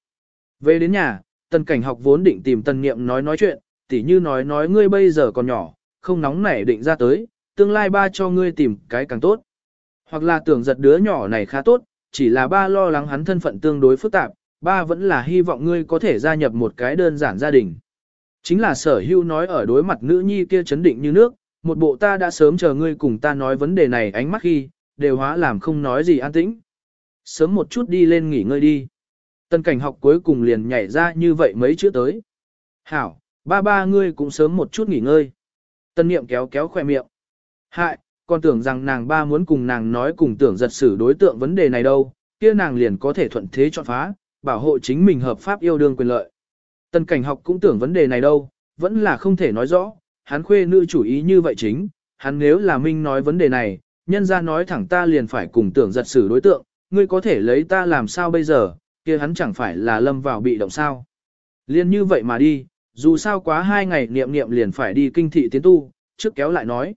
Về đến nhà, tần cảnh học vốn định tìm tần niệm nói nói chuyện, tỉ như nói nói ngươi bây giờ còn nhỏ, không nóng nảy định ra tới, tương lai ba cho ngươi tìm cái càng tốt. Hoặc là tưởng giật đứa nhỏ này khá tốt, chỉ là ba lo lắng hắn thân phận tương đối phức tạp, ba vẫn là hy vọng ngươi có thể gia nhập một cái đơn giản gia đình. Chính là sở hưu nói ở đối mặt nữ nhi kia chấn định như nước, một bộ ta đã sớm chờ ngươi cùng ta nói vấn đề này ánh mắt khi, đều hóa làm không nói gì an tĩnh. Sớm một chút đi lên nghỉ ngơi đi. Tân cảnh học cuối cùng liền nhảy ra như vậy mấy chữ tới. Hảo, ba ba ngươi cũng sớm một chút nghỉ ngơi. Tân niệm kéo kéo khoe miệng. Hại, con tưởng rằng nàng ba muốn cùng nàng nói cùng tưởng giật xử đối tượng vấn đề này đâu, kia nàng liền có thể thuận thế chọn phá, bảo hộ chính mình hợp pháp yêu đương quyền lợi. Tân cảnh học cũng tưởng vấn đề này đâu, vẫn là không thể nói rõ, hắn khuê nữ chủ ý như vậy chính, hắn nếu là minh nói vấn đề này, nhân ra nói thẳng ta liền phải cùng tưởng giật xử đối tượng, ngươi có thể lấy ta làm sao bây giờ, kia hắn chẳng phải là lâm vào bị động sao. Liên như vậy mà đi, dù sao quá hai ngày niệm niệm liền phải đi kinh thị tiến tu, trước kéo lại nói.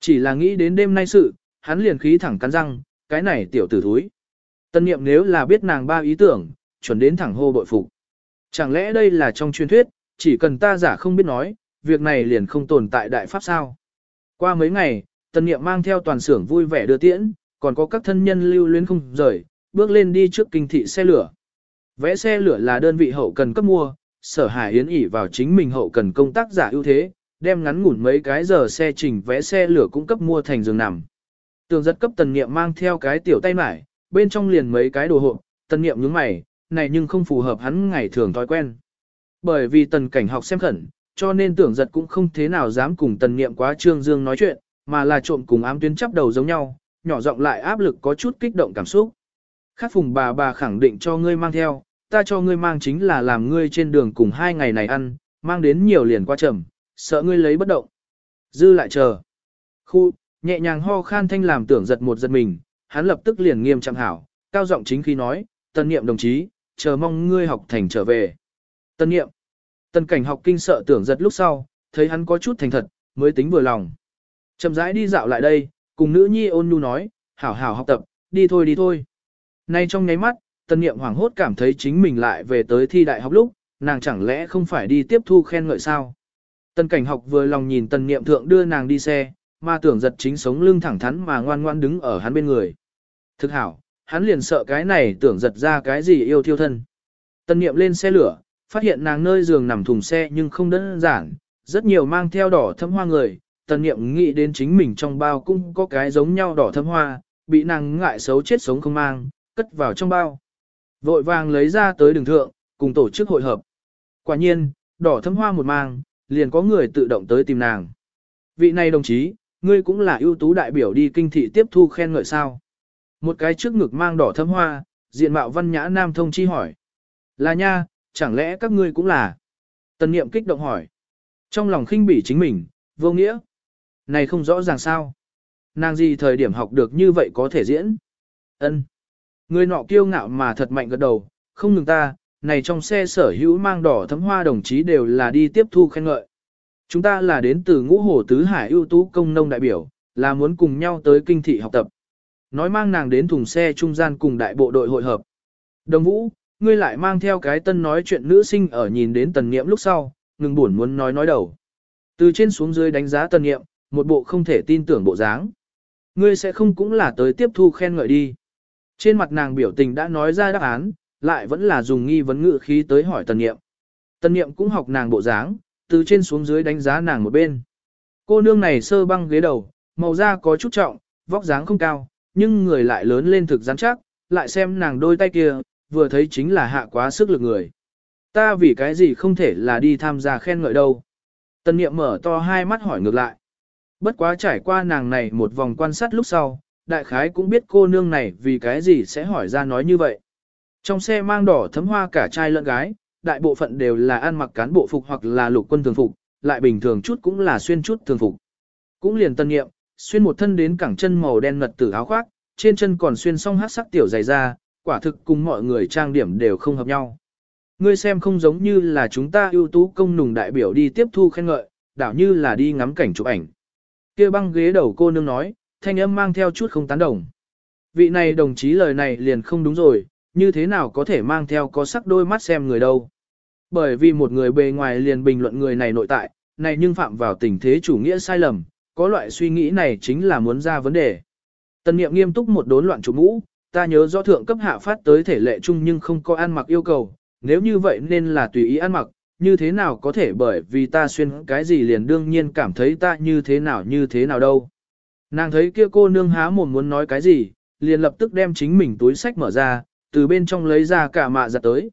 Chỉ là nghĩ đến đêm nay sự, hắn liền khí thẳng cắn răng, cái này tiểu tử thúi. Tân niệm nếu là biết nàng ba ý tưởng, chuẩn đến thẳng hô bội phục. Chẳng lẽ đây là trong truyền thuyết, chỉ cần ta giả không biết nói, việc này liền không tồn tại đại pháp sao. Qua mấy ngày, Tần niệm mang theo toàn xưởng vui vẻ đưa tiễn, còn có các thân nhân lưu luyến không rời, bước lên đi trước kinh thị xe lửa. Vẽ xe lửa là đơn vị hậu cần cấp mua, sở hải yến ỉ vào chính mình hậu cần công tác giả ưu thế, đem ngắn ngủn mấy cái giờ xe trình vẽ xe lửa cũng cấp mua thành giường nằm. Tường giật cấp tần niệm mang theo cái tiểu tay mải, bên trong liền mấy cái đồ hộp, tần niệm nhướng mày, này nhưng không phù hợp hắn ngày thường thói quen. Bởi vì tần cảnh học xem khẩn, cho nên tưởng giật cũng không thế nào dám cùng tần niệm quá trương dương nói chuyện, mà là trộm cùng ám tuyến chắp đầu giống nhau, nhỏ giọng lại áp lực có chút kích động cảm xúc. Khác phùng bà bà khẳng định cho ngươi mang theo, ta cho ngươi mang chính là làm ngươi trên đường cùng hai ngày này ăn, mang đến nhiều liền qua trầm, sợ ngươi lấy bất động. Dư lại chờ. Khu, nhẹ nhàng ho khan thanh làm tưởng giật một giật mình, hắn lập tức liền nghiêm trang hảo, cao giọng chính khi nói, tân niệm đồng chí, chờ mong ngươi học thành trở về. Tân niệm. Tân cảnh học kinh sợ tưởng giật lúc sau, thấy hắn có chút thành thật, mới tính vừa lòng. Chậm rãi đi dạo lại đây, cùng nữ nhi ôn nhu nói, hảo hảo học tập, đi thôi đi thôi. Nay trong nháy mắt, tân niệm hoảng hốt cảm thấy chính mình lại về tới thi đại học lúc, nàng chẳng lẽ không phải đi tiếp thu khen ngợi sao. Tân cảnh học vừa lòng nhìn tân niệm thượng đưa nàng đi xe, mà tưởng giật chính sống lưng thẳng thắn mà ngoan ngoan đứng ở hắn bên người. Thực hảo, hắn liền sợ cái này tưởng giật ra cái gì yêu thiêu thân. Tân niệm lên xe lửa, phát hiện nàng nơi giường nằm thùng xe nhưng không đơn giản, rất nhiều mang theo đỏ thâm hoa người. Tân niệm nghĩ đến chính mình trong bao cũng có cái giống nhau đỏ thâm hoa, bị nàng ngại xấu chết sống không mang, cất vào trong bao. Vội vàng lấy ra tới đường thượng, cùng tổ chức hội hợp. Quả nhiên, đỏ thâm hoa một mang, liền có người tự động tới tìm nàng. Vị này đồng chí, ngươi cũng là ưu tú đại biểu đi kinh thị tiếp thu khen ngợi sao. Một cái trước ngực mang đỏ thâm hoa, diện mạo văn nhã nam thông chi hỏi. Là nha, chẳng lẽ các ngươi cũng là? Tần niệm kích động hỏi. Trong lòng khinh bỉ chính mình, vô nghĩa. Này không rõ ràng sao. Nàng gì thời điểm học được như vậy có thể diễn. ân Người nọ kiêu ngạo mà thật mạnh gật đầu, không ngừng ta, này trong xe sở hữu mang đỏ thấm hoa đồng chí đều là đi tiếp thu khen ngợi. Chúng ta là đến từ ngũ hồ tứ hải ưu tú công nông đại biểu, là muốn cùng nhau tới kinh thị học tập. Nói mang nàng đến thùng xe trung gian cùng đại bộ đội hội hợp. Đồng vũ, ngươi lại mang theo cái tân nói chuyện nữ sinh ở nhìn đến tần nghiệm lúc sau, ngừng buồn muốn nói nói đầu. Từ trên xuống dưới đánh giá tần nghiệm, một bộ không thể tin tưởng bộ dáng. Ngươi sẽ không cũng là tới tiếp thu khen ngợi đi. Trên mặt nàng biểu tình đã nói ra đáp án, lại vẫn là dùng nghi vấn ngữ khí tới hỏi tần nghiệm. Tần nghiệm cũng học nàng bộ dáng, từ trên xuống dưới đánh giá nàng một bên. Cô nương này sơ băng ghế đầu, màu da có chút trọng, vóc dáng không cao, nhưng người lại lớn lên thực rắn chắc, lại xem nàng đôi tay kia, vừa thấy chính là hạ quá sức lực người. Ta vì cái gì không thể là đi tham gia khen ngợi đâu. Tần niệm mở to hai mắt hỏi ngược lại. Bất quá trải qua nàng này một vòng quan sát lúc sau, đại khái cũng biết cô nương này vì cái gì sẽ hỏi ra nói như vậy. Trong xe mang đỏ thấm hoa cả trai lẫn gái, đại bộ phận đều là ăn mặc cán bộ phục hoặc là lục quân thường phục, lại bình thường chút cũng là xuyên chút thường phục. Cũng liền tân nghiệm, xuyên một thân đến cẳng chân màu đen ngật tử áo khoác, trên chân còn xuyên song hát sắc tiểu dày da, quả thực cùng mọi người trang điểm đều không hợp nhau. Ngươi xem không giống như là chúng ta ưu tú công nùng đại biểu đi tiếp thu khen ngợi, đảo như là đi ngắm cảnh chụp ảnh kia băng ghế đầu cô nương nói, thanh âm mang theo chút không tán đồng. Vị này đồng chí lời này liền không đúng rồi, như thế nào có thể mang theo có sắc đôi mắt xem người đâu. Bởi vì một người bề ngoài liền bình luận người này nội tại, này nhưng phạm vào tình thế chủ nghĩa sai lầm, có loại suy nghĩ này chính là muốn ra vấn đề. Tần niệm nghiêm túc một đốn loạn chủ mũ, ta nhớ rõ thượng cấp hạ phát tới thể lệ chung nhưng không có ăn mặc yêu cầu, nếu như vậy nên là tùy ý ăn mặc, như thế nào có thể bởi vì ta xuyên cái gì liền đương nhiên cảm thấy ta như thế nào như thế nào đâu. Nàng thấy kia cô nương há mồm muốn nói cái gì, liền lập tức đem chính mình túi sách mở ra, từ bên trong lấy ra cả mạ giặt tới.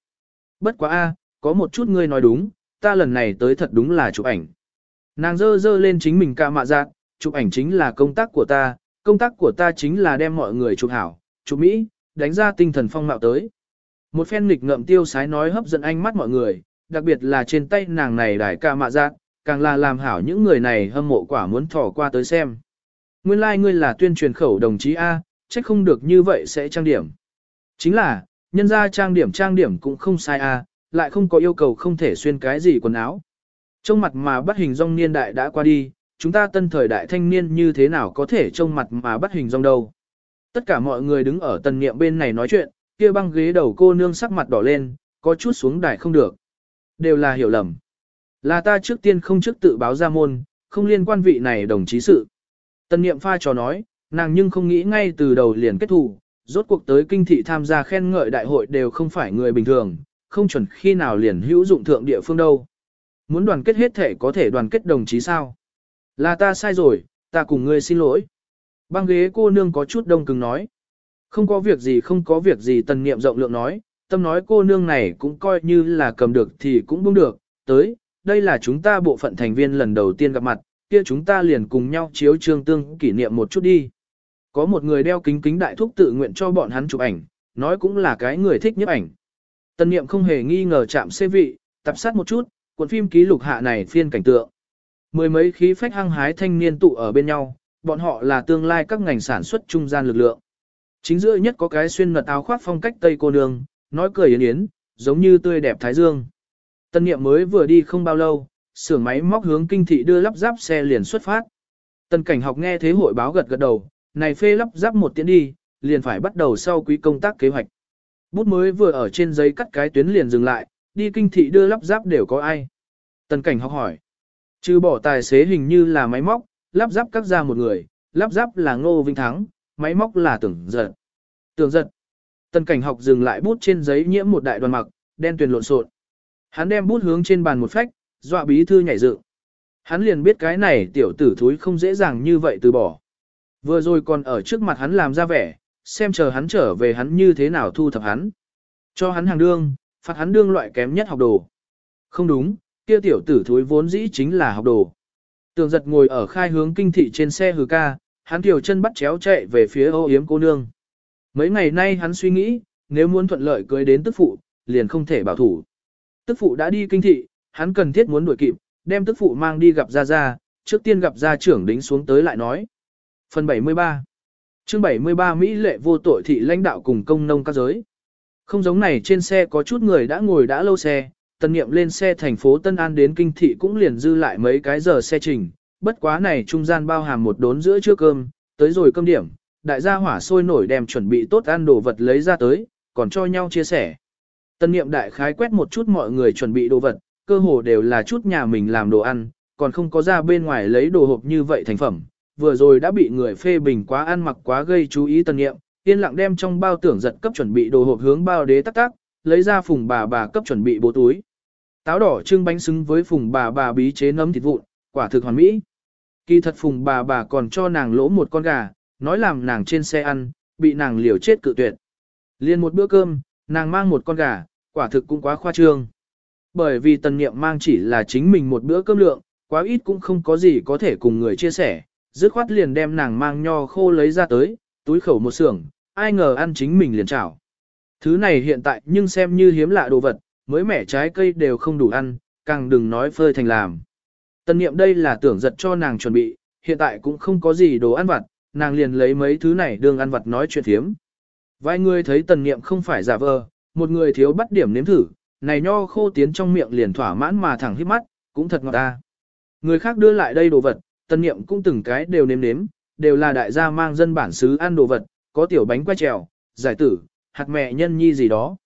Bất quá a, có một chút ngươi nói đúng, ta lần này tới thật đúng là chụp ảnh. Nàng dơ dơ lên chính mình cả mạ giặt, chụp ảnh chính là công tác của ta, công tác của ta chính là đem mọi người chụp hảo, chụp Mỹ, đánh ra tinh thần phong mạo tới. Một phen nghịch ngợm tiêu sái nói hấp dẫn ánh mắt mọi người, đặc biệt là trên tay nàng này đài ca mạ giác, càng là làm hảo những người này hâm mộ quả muốn thỏ qua tới xem. Nguyên lai like ngươi là tuyên truyền khẩu đồng chí A, trách không được như vậy sẽ trang điểm. Chính là, Nhân ra trang điểm trang điểm cũng không sai a, lại không có yêu cầu không thể xuyên cái gì quần áo. Trong mặt mà bắt hình dong niên đại đã qua đi, chúng ta tân thời đại thanh niên như thế nào có thể trông mặt mà bắt hình dong đâu. Tất cả mọi người đứng ở tần niệm bên này nói chuyện, kia băng ghế đầu cô nương sắc mặt đỏ lên, có chút xuống đài không được. Đều là hiểu lầm. Là ta trước tiên không trước tự báo ra môn, không liên quan vị này đồng chí sự. Tần niệm pha trò nói, nàng nhưng không nghĩ ngay từ đầu liền kết thù, rốt cuộc tới kinh thị tham gia khen ngợi đại hội đều không phải người bình thường, không chuẩn khi nào liền hữu dụng thượng địa phương đâu. Muốn đoàn kết hết thể có thể đoàn kết đồng chí sao? Là ta sai rồi, ta cùng ngươi xin lỗi. Băng ghế cô nương có chút đông cứng nói. Không có việc gì không có việc gì tần niệm rộng lượng nói, tâm nói cô nương này cũng coi như là cầm được thì cũng buông được, tới, đây là chúng ta bộ phận thành viên lần đầu tiên gặp mặt, kia chúng ta liền cùng nhau chiếu trương tương kỷ niệm một chút đi. Có một người đeo kính kính đại thúc tự nguyện cho bọn hắn chụp ảnh, nói cũng là cái người thích nhấp ảnh. tân niệm không hề nghi ngờ chạm xê vị, tập sát một chút, cuộn phim ký lục hạ này phiên cảnh tượng. Mười mấy khí phách hăng hái thanh niên tụ ở bên nhau, bọn họ là tương lai các ngành sản xuất trung gian lực lượng. Chính giữa nhất có cái xuyên ngật áo khoác phong cách Tây cô nương, nói cười yến yến, giống như tươi đẹp thái dương. Tân niệm mới vừa đi không bao lâu, xưởng máy móc hướng kinh thị đưa lắp ráp xe liền xuất phát. Tân cảnh học nghe thế hội báo gật gật đầu, này phê lắp ráp một tiếng đi, liền phải bắt đầu sau quý công tác kế hoạch. Bút mới vừa ở trên giấy cắt cái tuyến liền dừng lại, đi kinh thị đưa lắp ráp đều có ai. Tân cảnh học hỏi. Trừ bỏ tài xế hình như là máy móc, lắp ráp các ra một người, lắp ráp là Ngô Vinh Thắng, máy móc là tưởng giật. Tưởng giật. Tần cảnh học dừng lại bút trên giấy nhiễm một đại đoàn mặc, đen tuyền lộn xộn. Hắn đem bút hướng trên bàn một phách, dọa bí thư nhảy dựng. Hắn liền biết cái này tiểu tử thúi không dễ dàng như vậy từ bỏ. Vừa rồi còn ở trước mặt hắn làm ra vẻ, xem chờ hắn trở về hắn như thế nào thu thập hắn. Cho hắn hàng đương, phạt hắn đương loại kém nhất học đồ. Không đúng, kia tiểu tử thúi vốn dĩ chính là học đồ. Tường giật ngồi ở khai hướng kinh thị trên xe hừ ca, hắn tiểu chân bắt chéo chạy về phía ô yếm cô nương. Mấy ngày nay hắn suy nghĩ, nếu muốn thuận lợi cưới đến tức phụ, liền không thể bảo thủ. Tức phụ đã đi kinh thị, hắn cần thiết muốn đuổi kịp, đem tức phụ mang đi gặp gia gia, trước tiên gặp gia trưởng đính xuống tới lại nói. Phần 73 chương 73 Mỹ lệ vô tội thị lãnh đạo cùng công nông các giới. Không giống này trên xe có chút người đã ngồi đã lâu xe, tần nghiệm lên xe thành phố Tân An đến kinh thị cũng liền dư lại mấy cái giờ xe trình, bất quá này trung gian bao hàm một đốn giữa trưa cơm, tới rồi cơm điểm, đại gia hỏa sôi nổi đem chuẩn bị tốt ăn đồ vật lấy ra tới, còn cho nhau chia sẻ. Tân niệm đại khái quét một chút mọi người chuẩn bị đồ vật, cơ hồ đều là chút nhà mình làm đồ ăn, còn không có ra bên ngoài lấy đồ hộp như vậy thành phẩm, vừa rồi đã bị người phê bình quá ăn mặc quá gây chú ý tân niệm, yên lặng đem trong bao tưởng giật cấp chuẩn bị đồ hộp hướng bao đế tắc tắc, lấy ra phùng bà bà cấp chuẩn bị bố túi. Táo đỏ trưng bánh xứng với phùng bà bà bí chế nấm thịt vụn, quả thực hoàn mỹ. Kỳ thật phùng bà bà còn cho nàng lỗ một con gà, nói làm nàng trên xe ăn, bị nàng liều chết cự tuyệt. Liên một bữa cơm, nàng mang một con gà, quả thực cũng quá khoa trương. Bởi vì tần niệm mang chỉ là chính mình một bữa cơm lượng, quá ít cũng không có gì có thể cùng người chia sẻ, dứt khoát liền đem nàng mang nho khô lấy ra tới, túi khẩu một xưởng, ai ngờ ăn chính mình liền chảo. Thứ này hiện tại nhưng xem như hiếm lạ đồ vật, mới mẻ trái cây đều không đủ ăn, càng đừng nói phơi thành làm. Tần niệm đây là tưởng giật cho nàng chuẩn bị, hiện tại cũng không có gì đồ ăn vặt, nàng liền lấy mấy thứ này đương ăn vặt nói chuyện thiếm. Vài người thấy tần niệm không phải giả vờ, một người thiếu bắt điểm nếm thử, này nho khô tiến trong miệng liền thỏa mãn mà thẳng hít mắt, cũng thật ngọt ta. Người khác đưa lại đây đồ vật, tần niệm cũng từng cái đều nếm nếm, đều là đại gia mang dân bản xứ ăn đồ vật, có tiểu bánh quay trèo, giải tử, hạt mẹ nhân nhi gì đó.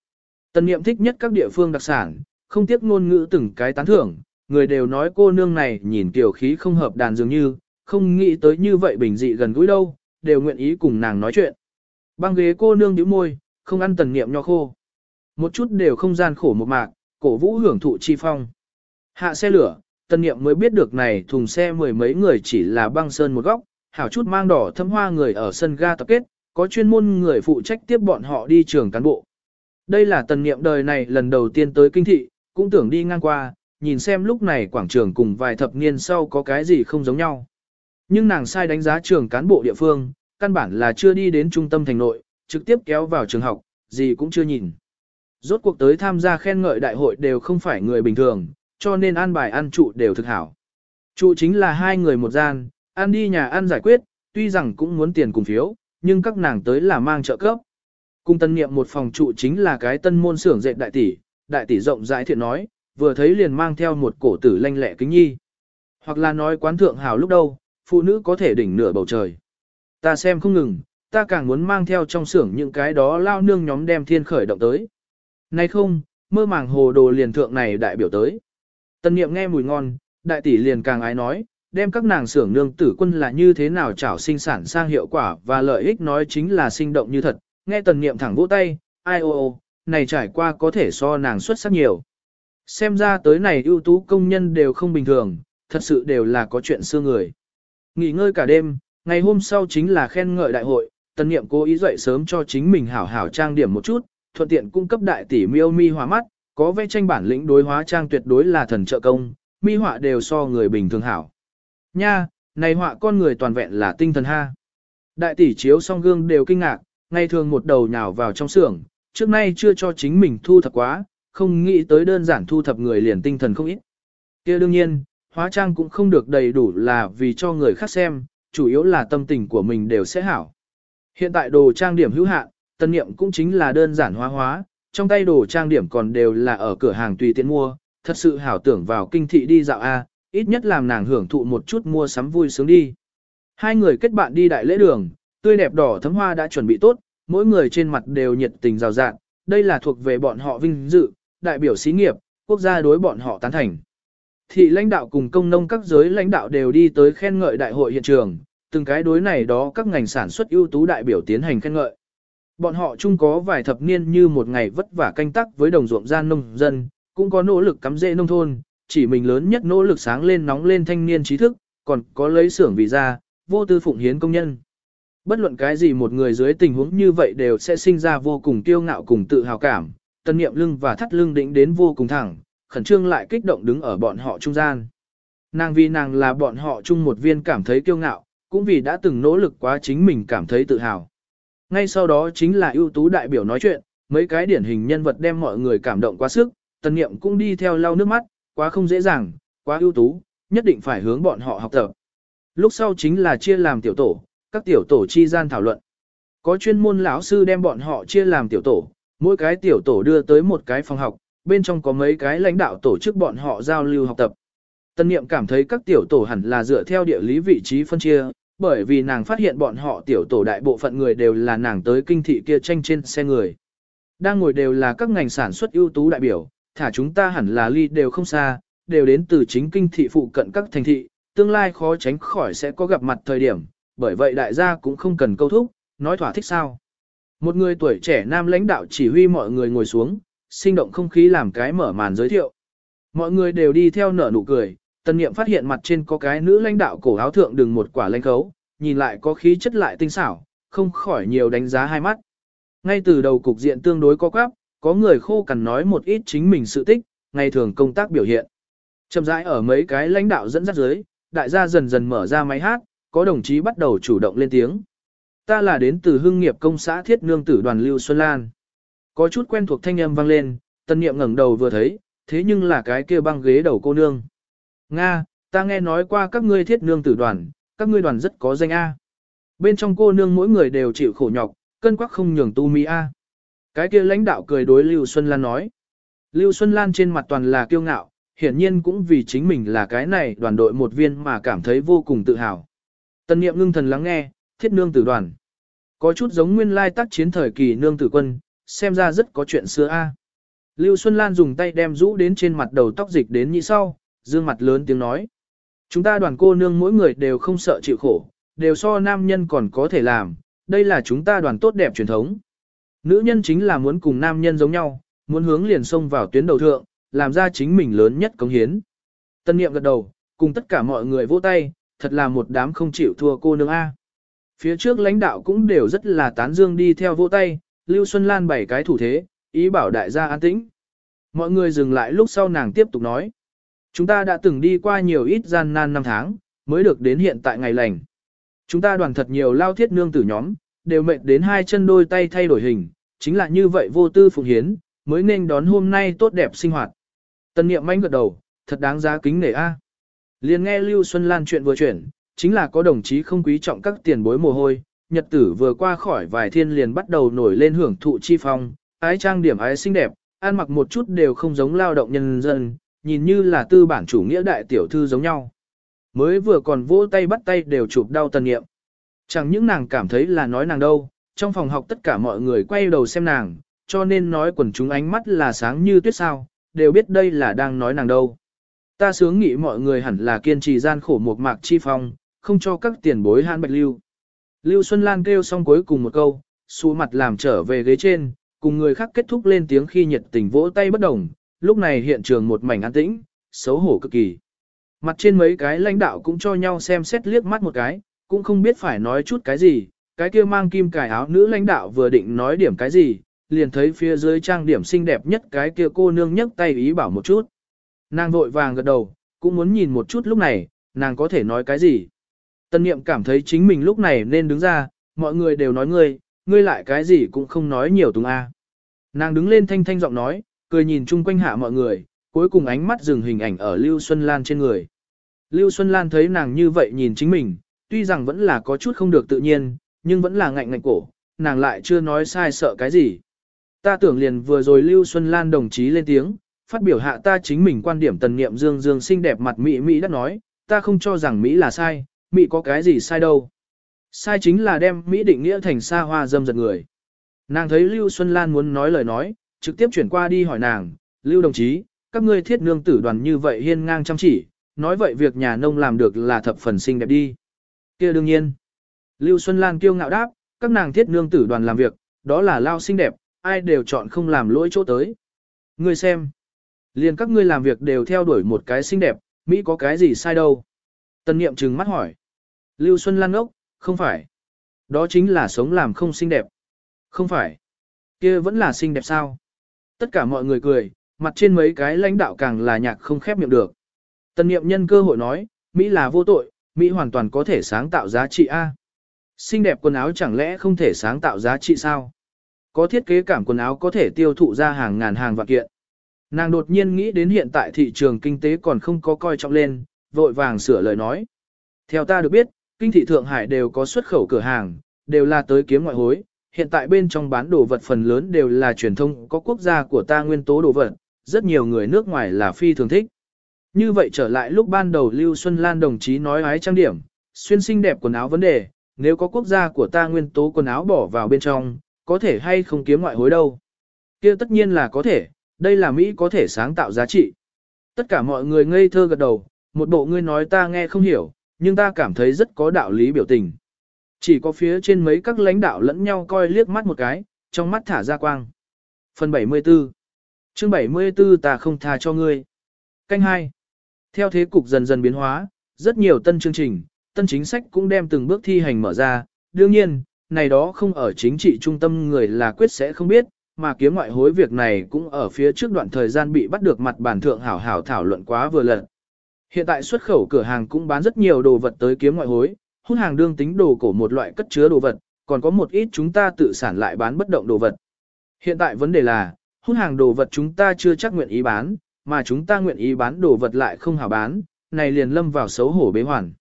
Tần niệm thích nhất các địa phương đặc sản, không tiếc ngôn ngữ từng cái tán thưởng, người đều nói cô nương này nhìn tiểu khí không hợp đàn dường như, không nghĩ tới như vậy bình dị gần gũi đâu, đều nguyện ý cùng nàng nói chuyện. Băng ghế cô nương nhíu môi, không ăn tần niệm nho khô. Một chút đều không gian khổ một mạc, cổ vũ hưởng thụ chi phong. Hạ xe lửa, tần niệm mới biết được này thùng xe mười mấy người chỉ là băng sơn một góc, hảo chút mang đỏ thâm hoa người ở sân ga tập kết, có chuyên môn người phụ trách tiếp bọn họ đi trường cán bộ. Đây là tần niệm đời này lần đầu tiên tới kinh thị, cũng tưởng đi ngang qua, nhìn xem lúc này quảng trường cùng vài thập niên sau có cái gì không giống nhau. Nhưng nàng sai đánh giá trường cán bộ địa phương, căn bản là chưa đi đến trung tâm thành nội, trực tiếp kéo vào trường học, gì cũng chưa nhìn. Rốt cuộc tới tham gia khen ngợi đại hội đều không phải người bình thường, cho nên ăn bài ăn trụ đều thực hảo. Trụ chính là hai người một gian, ăn đi nhà ăn giải quyết, tuy rằng cũng muốn tiền cùng phiếu, nhưng các nàng tới là mang trợ cấp. Cung tân niệm một phòng trụ chính là cái tân môn xưởng dệt đại tỷ, đại tỷ rộng rãi thiện nói, vừa thấy liền mang theo một cổ tử lanh lẹ kính nhi. Hoặc là nói quán thượng hảo lúc đâu, phụ nữ có thể đỉnh nửa bầu trời. Ta xem không ngừng, ta càng muốn mang theo trong xưởng những cái đó lao nương nhóm đem thiên khởi động tới. Nay không, mơ màng hồ đồ liền thượng này đại biểu tới. Tân niệm nghe mùi ngon, đại tỷ liền càng ái nói, đem các nàng xưởng nương tử quân là như thế nào chảo sinh sản sang hiệu quả và lợi ích nói chính là sinh động như thật. Nghe tần niệm thẳng vỗ tay, ai ô ô, này trải qua có thể so nàng xuất sắc nhiều. Xem ra tới này ưu tú công nhân đều không bình thường, thật sự đều là có chuyện xưa người. Nghỉ ngơi cả đêm, ngày hôm sau chính là khen ngợi đại hội, tần niệm cố ý dậy sớm cho chính mình hảo hảo trang điểm một chút, thuận tiện cung cấp đại tỷ miêu mi hóa mắt, có vẽ tranh bản lĩnh đối hóa trang tuyệt đối là thần trợ công, mi họa đều so người bình thường hảo. Nha, này họa con người toàn vẹn là tinh thần ha. Đại tỷ chiếu song gương đều kinh ngạc, ngày thường một đầu nhào vào trong xưởng, trước nay chưa cho chính mình thu thập quá, không nghĩ tới đơn giản thu thập người liền tinh thần không ít. kia đương nhiên, hóa trang cũng không được đầy đủ là vì cho người khác xem, chủ yếu là tâm tình của mình đều sẽ hảo. Hiện tại đồ trang điểm hữu hạn, tân niệm cũng chính là đơn giản hóa hóa, trong tay đồ trang điểm còn đều là ở cửa hàng tùy tiện mua, thật sự hảo tưởng vào kinh thị đi dạo A, ít nhất làm nàng hưởng thụ một chút mua sắm vui sướng đi. Hai người kết bạn đi đại lễ đường, tươi đẹp đỏ thấm hoa đã chuẩn bị tốt, mỗi người trên mặt đều nhiệt tình rào rạng, đây là thuộc về bọn họ vinh dự, đại biểu xí nghiệp, quốc gia đối bọn họ tán thành. Thị lãnh đạo cùng công nông các giới lãnh đạo đều đi tới khen ngợi đại hội hiện trường, từng cái đối này đó các ngành sản xuất ưu tú đại biểu tiến hành khen ngợi. Bọn họ chung có vài thập niên như một ngày vất vả canh tác với đồng ruộng gian nông dân, cũng có nỗ lực cắm rễ nông thôn, chỉ mình lớn nhất nỗ lực sáng lên nóng lên thanh niên trí thức, còn có lấy xưởng vì ra, vô tư phụng hiến công nhân. Bất luận cái gì một người dưới tình huống như vậy đều sẽ sinh ra vô cùng kiêu ngạo cùng tự hào cảm, tân niệm lưng và thắt lưng đỉnh đến vô cùng thẳng, khẩn trương lại kích động đứng ở bọn họ trung gian. Nàng vì nàng là bọn họ chung một viên cảm thấy kiêu ngạo, cũng vì đã từng nỗ lực quá chính mình cảm thấy tự hào. Ngay sau đó chính là ưu tú đại biểu nói chuyện, mấy cái điển hình nhân vật đem mọi người cảm động quá sức, tần niệm cũng đi theo lau nước mắt, quá không dễ dàng, quá ưu tú, nhất định phải hướng bọn họ học tập. Lúc sau chính là chia làm tiểu tổ, các tiểu tổ chi gian thảo luận. Có chuyên môn lão sư đem bọn họ chia làm tiểu tổ, mỗi cái tiểu tổ đưa tới một cái phòng học, bên trong có mấy cái lãnh đạo tổ chức bọn họ giao lưu học tập. Tân niệm cảm thấy các tiểu tổ hẳn là dựa theo địa lý vị trí phân chia, bởi vì nàng phát hiện bọn họ tiểu tổ đại bộ phận người đều là nàng tới kinh thị kia tranh trên xe người. Đang ngồi đều là các ngành sản xuất ưu tú đại biểu, thả chúng ta hẳn là ly đều không xa, đều đến từ chính kinh thị phụ cận các thành thị, tương lai khó tránh khỏi sẽ có gặp mặt thời điểm, bởi vậy đại gia cũng không cần câu thúc, nói thỏa thích sao. Một người tuổi trẻ nam lãnh đạo chỉ huy mọi người ngồi xuống, sinh động không khí làm cái mở màn giới thiệu. Mọi người đều đi theo nở nụ cười, tần niệm phát hiện mặt trên có cái nữ lãnh đạo cổ áo thượng đừng một quả lanh khấu, nhìn lại có khí chất lại tinh xảo, không khỏi nhiều đánh giá hai mắt. Ngay từ đầu cục diện tương đối có quáp, có người khô cằn nói một ít chính mình sự tích, ngày thường công tác biểu hiện. Chậm rãi ở mấy cái lãnh đạo dẫn dắt dưới, đại gia dần dần mở ra máy hát, có đồng chí bắt đầu chủ động lên tiếng. Ta là đến từ hưng nghiệp công xã thiết nương tử đoàn Lưu Xuân Lan. Có chút quen thuộc thanh âm vang lên, tân niệm ngẩng đầu vừa thấy, thế nhưng là cái kia băng ghế đầu cô nương. Nga, ta nghe nói qua các ngươi thiết nương tử đoàn, các ngươi đoàn rất có danh A. Bên trong cô nương mỗi người đều chịu khổ nhọc, cân quắc không nhường tu mi A. Cái kia lãnh đạo cười đối Lưu Xuân Lan nói. Lưu Xuân Lan trên mặt toàn là kiêu ngạo, hiển nhiên cũng vì chính mình là cái này đoàn đội một viên mà cảm thấy vô cùng tự hào. Tân niệm ngưng thần lắng nghe, thiết nương tử đoàn. Có chút giống nguyên lai tác chiến thời kỳ nương tử quân, xem ra rất có chuyện xưa a. Lưu Xuân Lan dùng tay đem rũ đến trên mặt đầu tóc dịch đến như sau, dương mặt lớn tiếng nói. Chúng ta đoàn cô nương mỗi người đều không sợ chịu khổ, đều so nam nhân còn có thể làm, đây là chúng ta đoàn tốt đẹp truyền thống. Nữ nhân chính là muốn cùng nam nhân giống nhau, muốn hướng liền xông vào tuyến đầu thượng, làm ra chính mình lớn nhất cống hiến. Tân niệm gật đầu, cùng tất cả mọi người vỗ tay, thật là một đám không chịu thua cô nương A. Phía trước lãnh đạo cũng đều rất là tán dương đi theo vỗ tay, Lưu Xuân Lan bảy cái thủ thế, ý bảo đại gia an tĩnh. Mọi người dừng lại lúc sau nàng tiếp tục nói. Chúng ta đã từng đi qua nhiều ít gian nan năm tháng, mới được đến hiện tại ngày lành. Chúng ta đoàn thật nhiều lao thiết nương tử nhóm, đều mệt đến hai chân đôi tay thay đổi hình, chính là như vậy vô tư phụng hiến, mới nên đón hôm nay tốt đẹp sinh hoạt. Tân niệm manh gật đầu, thật đáng giá kính nể a. Liền nghe Lưu Xuân Lan chuyện vừa chuyển, chính là có đồng chí không quý trọng các tiền bối mồ hôi, nhật tử vừa qua khỏi vài thiên liền bắt đầu nổi lên hưởng thụ chi phong, ái trang điểm ái xinh đẹp, ăn mặc một chút đều không giống lao động nhân dân, nhìn như là tư bản chủ nghĩa đại tiểu thư giống nhau. Mới vừa còn vỗ tay bắt tay đều chụp đau tần nghiệm. Chẳng những nàng cảm thấy là nói nàng đâu, trong phòng học tất cả mọi người quay đầu xem nàng, cho nên nói quần chúng ánh mắt là sáng như tuyết sao, đều biết đây là đang nói nàng đâu. Ta sướng nghĩ mọi người hẳn là kiên trì gian khổ một mạc chi phong, không cho các tiền bối han bạch lưu. Lưu Xuân Lan kêu xong cuối cùng một câu, xù mặt làm trở về ghế trên, cùng người khác kết thúc lên tiếng khi nhiệt tình vỗ tay bất đồng, lúc này hiện trường một mảnh an tĩnh, xấu hổ cực kỳ. Mặt trên mấy cái lãnh đạo cũng cho nhau xem xét liếc mắt một cái, cũng không biết phải nói chút cái gì, cái kia mang kim cài áo nữ lãnh đạo vừa định nói điểm cái gì, liền thấy phía dưới trang điểm xinh đẹp nhất cái kia cô nương nhấc tay ý bảo một chút. Nàng vội vàng gật đầu, cũng muốn nhìn một chút lúc này, nàng có thể nói cái gì. Tân niệm cảm thấy chính mình lúc này nên đứng ra, mọi người đều nói ngươi, ngươi lại cái gì cũng không nói nhiều tùng a. Nàng đứng lên thanh thanh giọng nói, cười nhìn chung quanh hạ mọi người, cuối cùng ánh mắt dừng hình ảnh ở Lưu Xuân Lan trên người. Lưu Xuân Lan thấy nàng như vậy nhìn chính mình, tuy rằng vẫn là có chút không được tự nhiên, nhưng vẫn là ngạnh ngạnh cổ, nàng lại chưa nói sai sợ cái gì. Ta tưởng liền vừa rồi Lưu Xuân Lan đồng chí lên tiếng, phát biểu hạ ta chính mình quan điểm tần niệm dương dương xinh đẹp mặt Mỹ Mỹ đã nói, ta không cho rằng Mỹ là sai, Mỹ có cái gì sai đâu. Sai chính là đem Mỹ định nghĩa thành xa hoa dâm giật người. Nàng thấy Lưu Xuân Lan muốn nói lời nói, trực tiếp chuyển qua đi hỏi nàng, Lưu đồng chí, các ngươi thiết nương tử đoàn như vậy hiên ngang chăm chỉ, nói vậy việc nhà nông làm được là thập phần xinh đẹp đi. kia đương nhiên. Lưu Xuân Lan kiêu ngạo đáp, các nàng thiết nương tử đoàn làm việc, đó là lao xinh đẹp, ai đều chọn không làm lỗi chỗ tới. Ngươi xem. Liền các ngươi làm việc đều theo đuổi một cái xinh đẹp, Mỹ có cái gì sai đâu. Tân niệm trừng mắt hỏi. Lưu Xuân Lan ngốc, không phải. Đó chính là sống làm không xinh đẹp. Không phải. kia vẫn là xinh đẹp sao? Tất cả mọi người cười, mặt trên mấy cái lãnh đạo càng là nhạc không khép miệng được. Tân niệm nhân cơ hội nói, Mỹ là vô tội, Mỹ hoàn toàn có thể sáng tạo giá trị A. Xinh đẹp quần áo chẳng lẽ không thể sáng tạo giá trị sao? Có thiết kế cảm quần áo có thể tiêu thụ ra hàng ngàn hàng vạn kiện. Nàng đột nhiên nghĩ đến hiện tại thị trường kinh tế còn không có coi trọng lên, vội vàng sửa lời nói. Theo ta được biết, kinh thị Thượng Hải đều có xuất khẩu cửa hàng, đều là tới kiếm ngoại hối. Hiện tại bên trong bán đồ vật phần lớn đều là truyền thông có quốc gia của ta nguyên tố đồ vật, rất nhiều người nước ngoài là phi thường thích. Như vậy trở lại lúc ban đầu Lưu Xuân Lan đồng chí nói ái trang điểm, xuyên xinh đẹp quần áo vấn đề, nếu có quốc gia của ta nguyên tố quần áo bỏ vào bên trong, có thể hay không kiếm ngoại hối đâu. kia tất nhiên là có thể, đây là Mỹ có thể sáng tạo giá trị. Tất cả mọi người ngây thơ gật đầu, một bộ ngươi nói ta nghe không hiểu, nhưng ta cảm thấy rất có đạo lý biểu tình. Chỉ có phía trên mấy các lãnh đạo lẫn nhau coi liếc mắt một cái, trong mắt thả ra quang. Phần 74 chương 74 ta không tha cho ngươi. Canh 2 Theo thế cục dần dần biến hóa, rất nhiều tân chương trình, tân chính sách cũng đem từng bước thi hành mở ra. Đương nhiên, này đó không ở chính trị trung tâm người là quyết sẽ không biết, mà kiếm ngoại hối việc này cũng ở phía trước đoạn thời gian bị bắt được mặt bản thượng hảo hảo thảo luận quá vừa lần. Hiện tại xuất khẩu cửa hàng cũng bán rất nhiều đồ vật tới kiếm ngoại hối, hút hàng đương tính đồ cổ một loại cất chứa đồ vật, còn có một ít chúng ta tự sản lại bán bất động đồ vật. Hiện tại vấn đề là, hút hàng đồ vật chúng ta chưa chắc nguyện ý bán, mà chúng ta nguyện ý bán đồ vật lại không hảo bán, này liền lâm vào xấu hổ bế hoàn.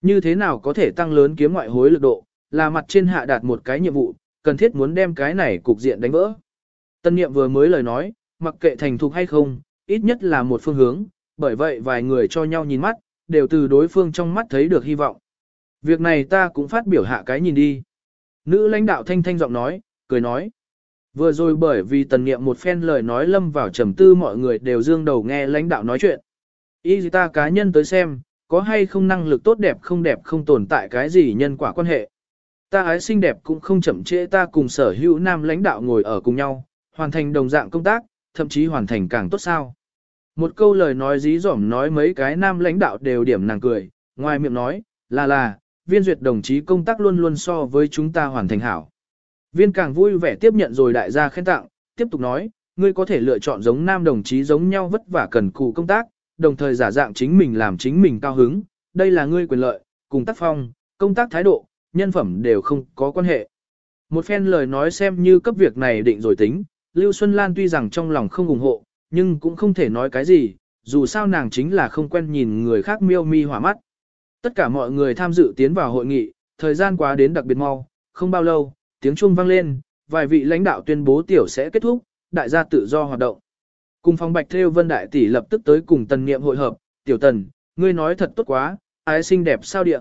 Như thế nào có thể tăng lớn kiếm ngoại hối lực độ, là mặt trên hạ đạt một cái nhiệm vụ, cần thiết muốn đem cái này cục diện đánh vỡ. Tân niệm vừa mới lời nói, mặc kệ thành thục hay không, ít nhất là một phương hướng, bởi vậy vài người cho nhau nhìn mắt, đều từ đối phương trong mắt thấy được hy vọng. Việc này ta cũng phát biểu hạ cái nhìn đi. Nữ lãnh đạo thanh thanh giọng nói, cười nói. Vừa rồi bởi vì tần niệm một phen lời nói lâm vào trầm tư mọi người đều dương đầu nghe lãnh đạo nói chuyện. Ý ta cá nhân tới xem, có hay không năng lực tốt đẹp không đẹp không tồn tại cái gì nhân quả quan hệ. Ta ái xinh đẹp cũng không chậm trễ ta cùng sở hữu nam lãnh đạo ngồi ở cùng nhau, hoàn thành đồng dạng công tác, thậm chí hoàn thành càng tốt sao. Một câu lời nói dí dỏm nói mấy cái nam lãnh đạo đều điểm nàng cười, ngoài miệng nói, là là, viên duyệt đồng chí công tác luôn luôn so với chúng ta hoàn thành hảo. Viên càng vui vẻ tiếp nhận rồi đại gia khen tặng, tiếp tục nói, ngươi có thể lựa chọn giống nam đồng chí giống nhau vất vả cần cù công tác, đồng thời giả dạng chính mình làm chính mình cao hứng, đây là ngươi quyền lợi, cùng tác phong, công tác thái độ, nhân phẩm đều không có quan hệ. Một phen lời nói xem như cấp việc này định rồi tính, Lưu Xuân Lan tuy rằng trong lòng không ủng hộ, nhưng cũng không thể nói cái gì, dù sao nàng chính là không quen nhìn người khác miêu mi hỏa mắt. Tất cả mọi người tham dự tiến vào hội nghị, thời gian quá đến đặc biệt mau, không bao lâu, tiếng chuông vang lên, vài vị lãnh đạo tuyên bố tiểu sẽ kết thúc, đại gia tự do hoạt động. Cùng phong Bạch theo Vân Đại Tỷ lập tức tới cùng tần niệm hội hợp, tiểu tần, ngươi nói thật tốt quá, ái xinh đẹp sao địa.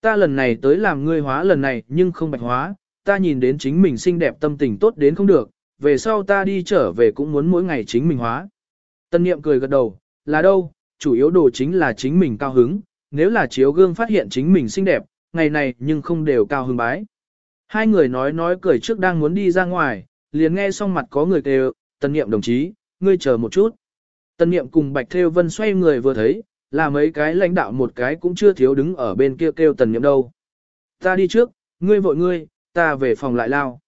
Ta lần này tới làm ngươi hóa lần này nhưng không bạch hóa, ta nhìn đến chính mình xinh đẹp tâm tình tốt đến không được, về sau ta đi trở về cũng muốn mỗi ngày chính mình hóa. Tân niệm cười gật đầu, là đâu, chủ yếu đồ chính là chính mình cao hứng, nếu là chiếu gương phát hiện chính mình xinh đẹp, ngày này nhưng không đều cao hứng bái. Hai người nói nói cười trước đang muốn đi ra ngoài, liền nghe xong mặt có người kêu, tân niệm đồng chí, ngươi chờ một chút. Tân niệm cùng Bạch Thêu Vân xoay người vừa thấy, là mấy cái lãnh đạo một cái cũng chưa thiếu đứng ở bên kia kêu tần niệm đâu. Ta đi trước, ngươi vội ngươi, ta về phòng lại lao.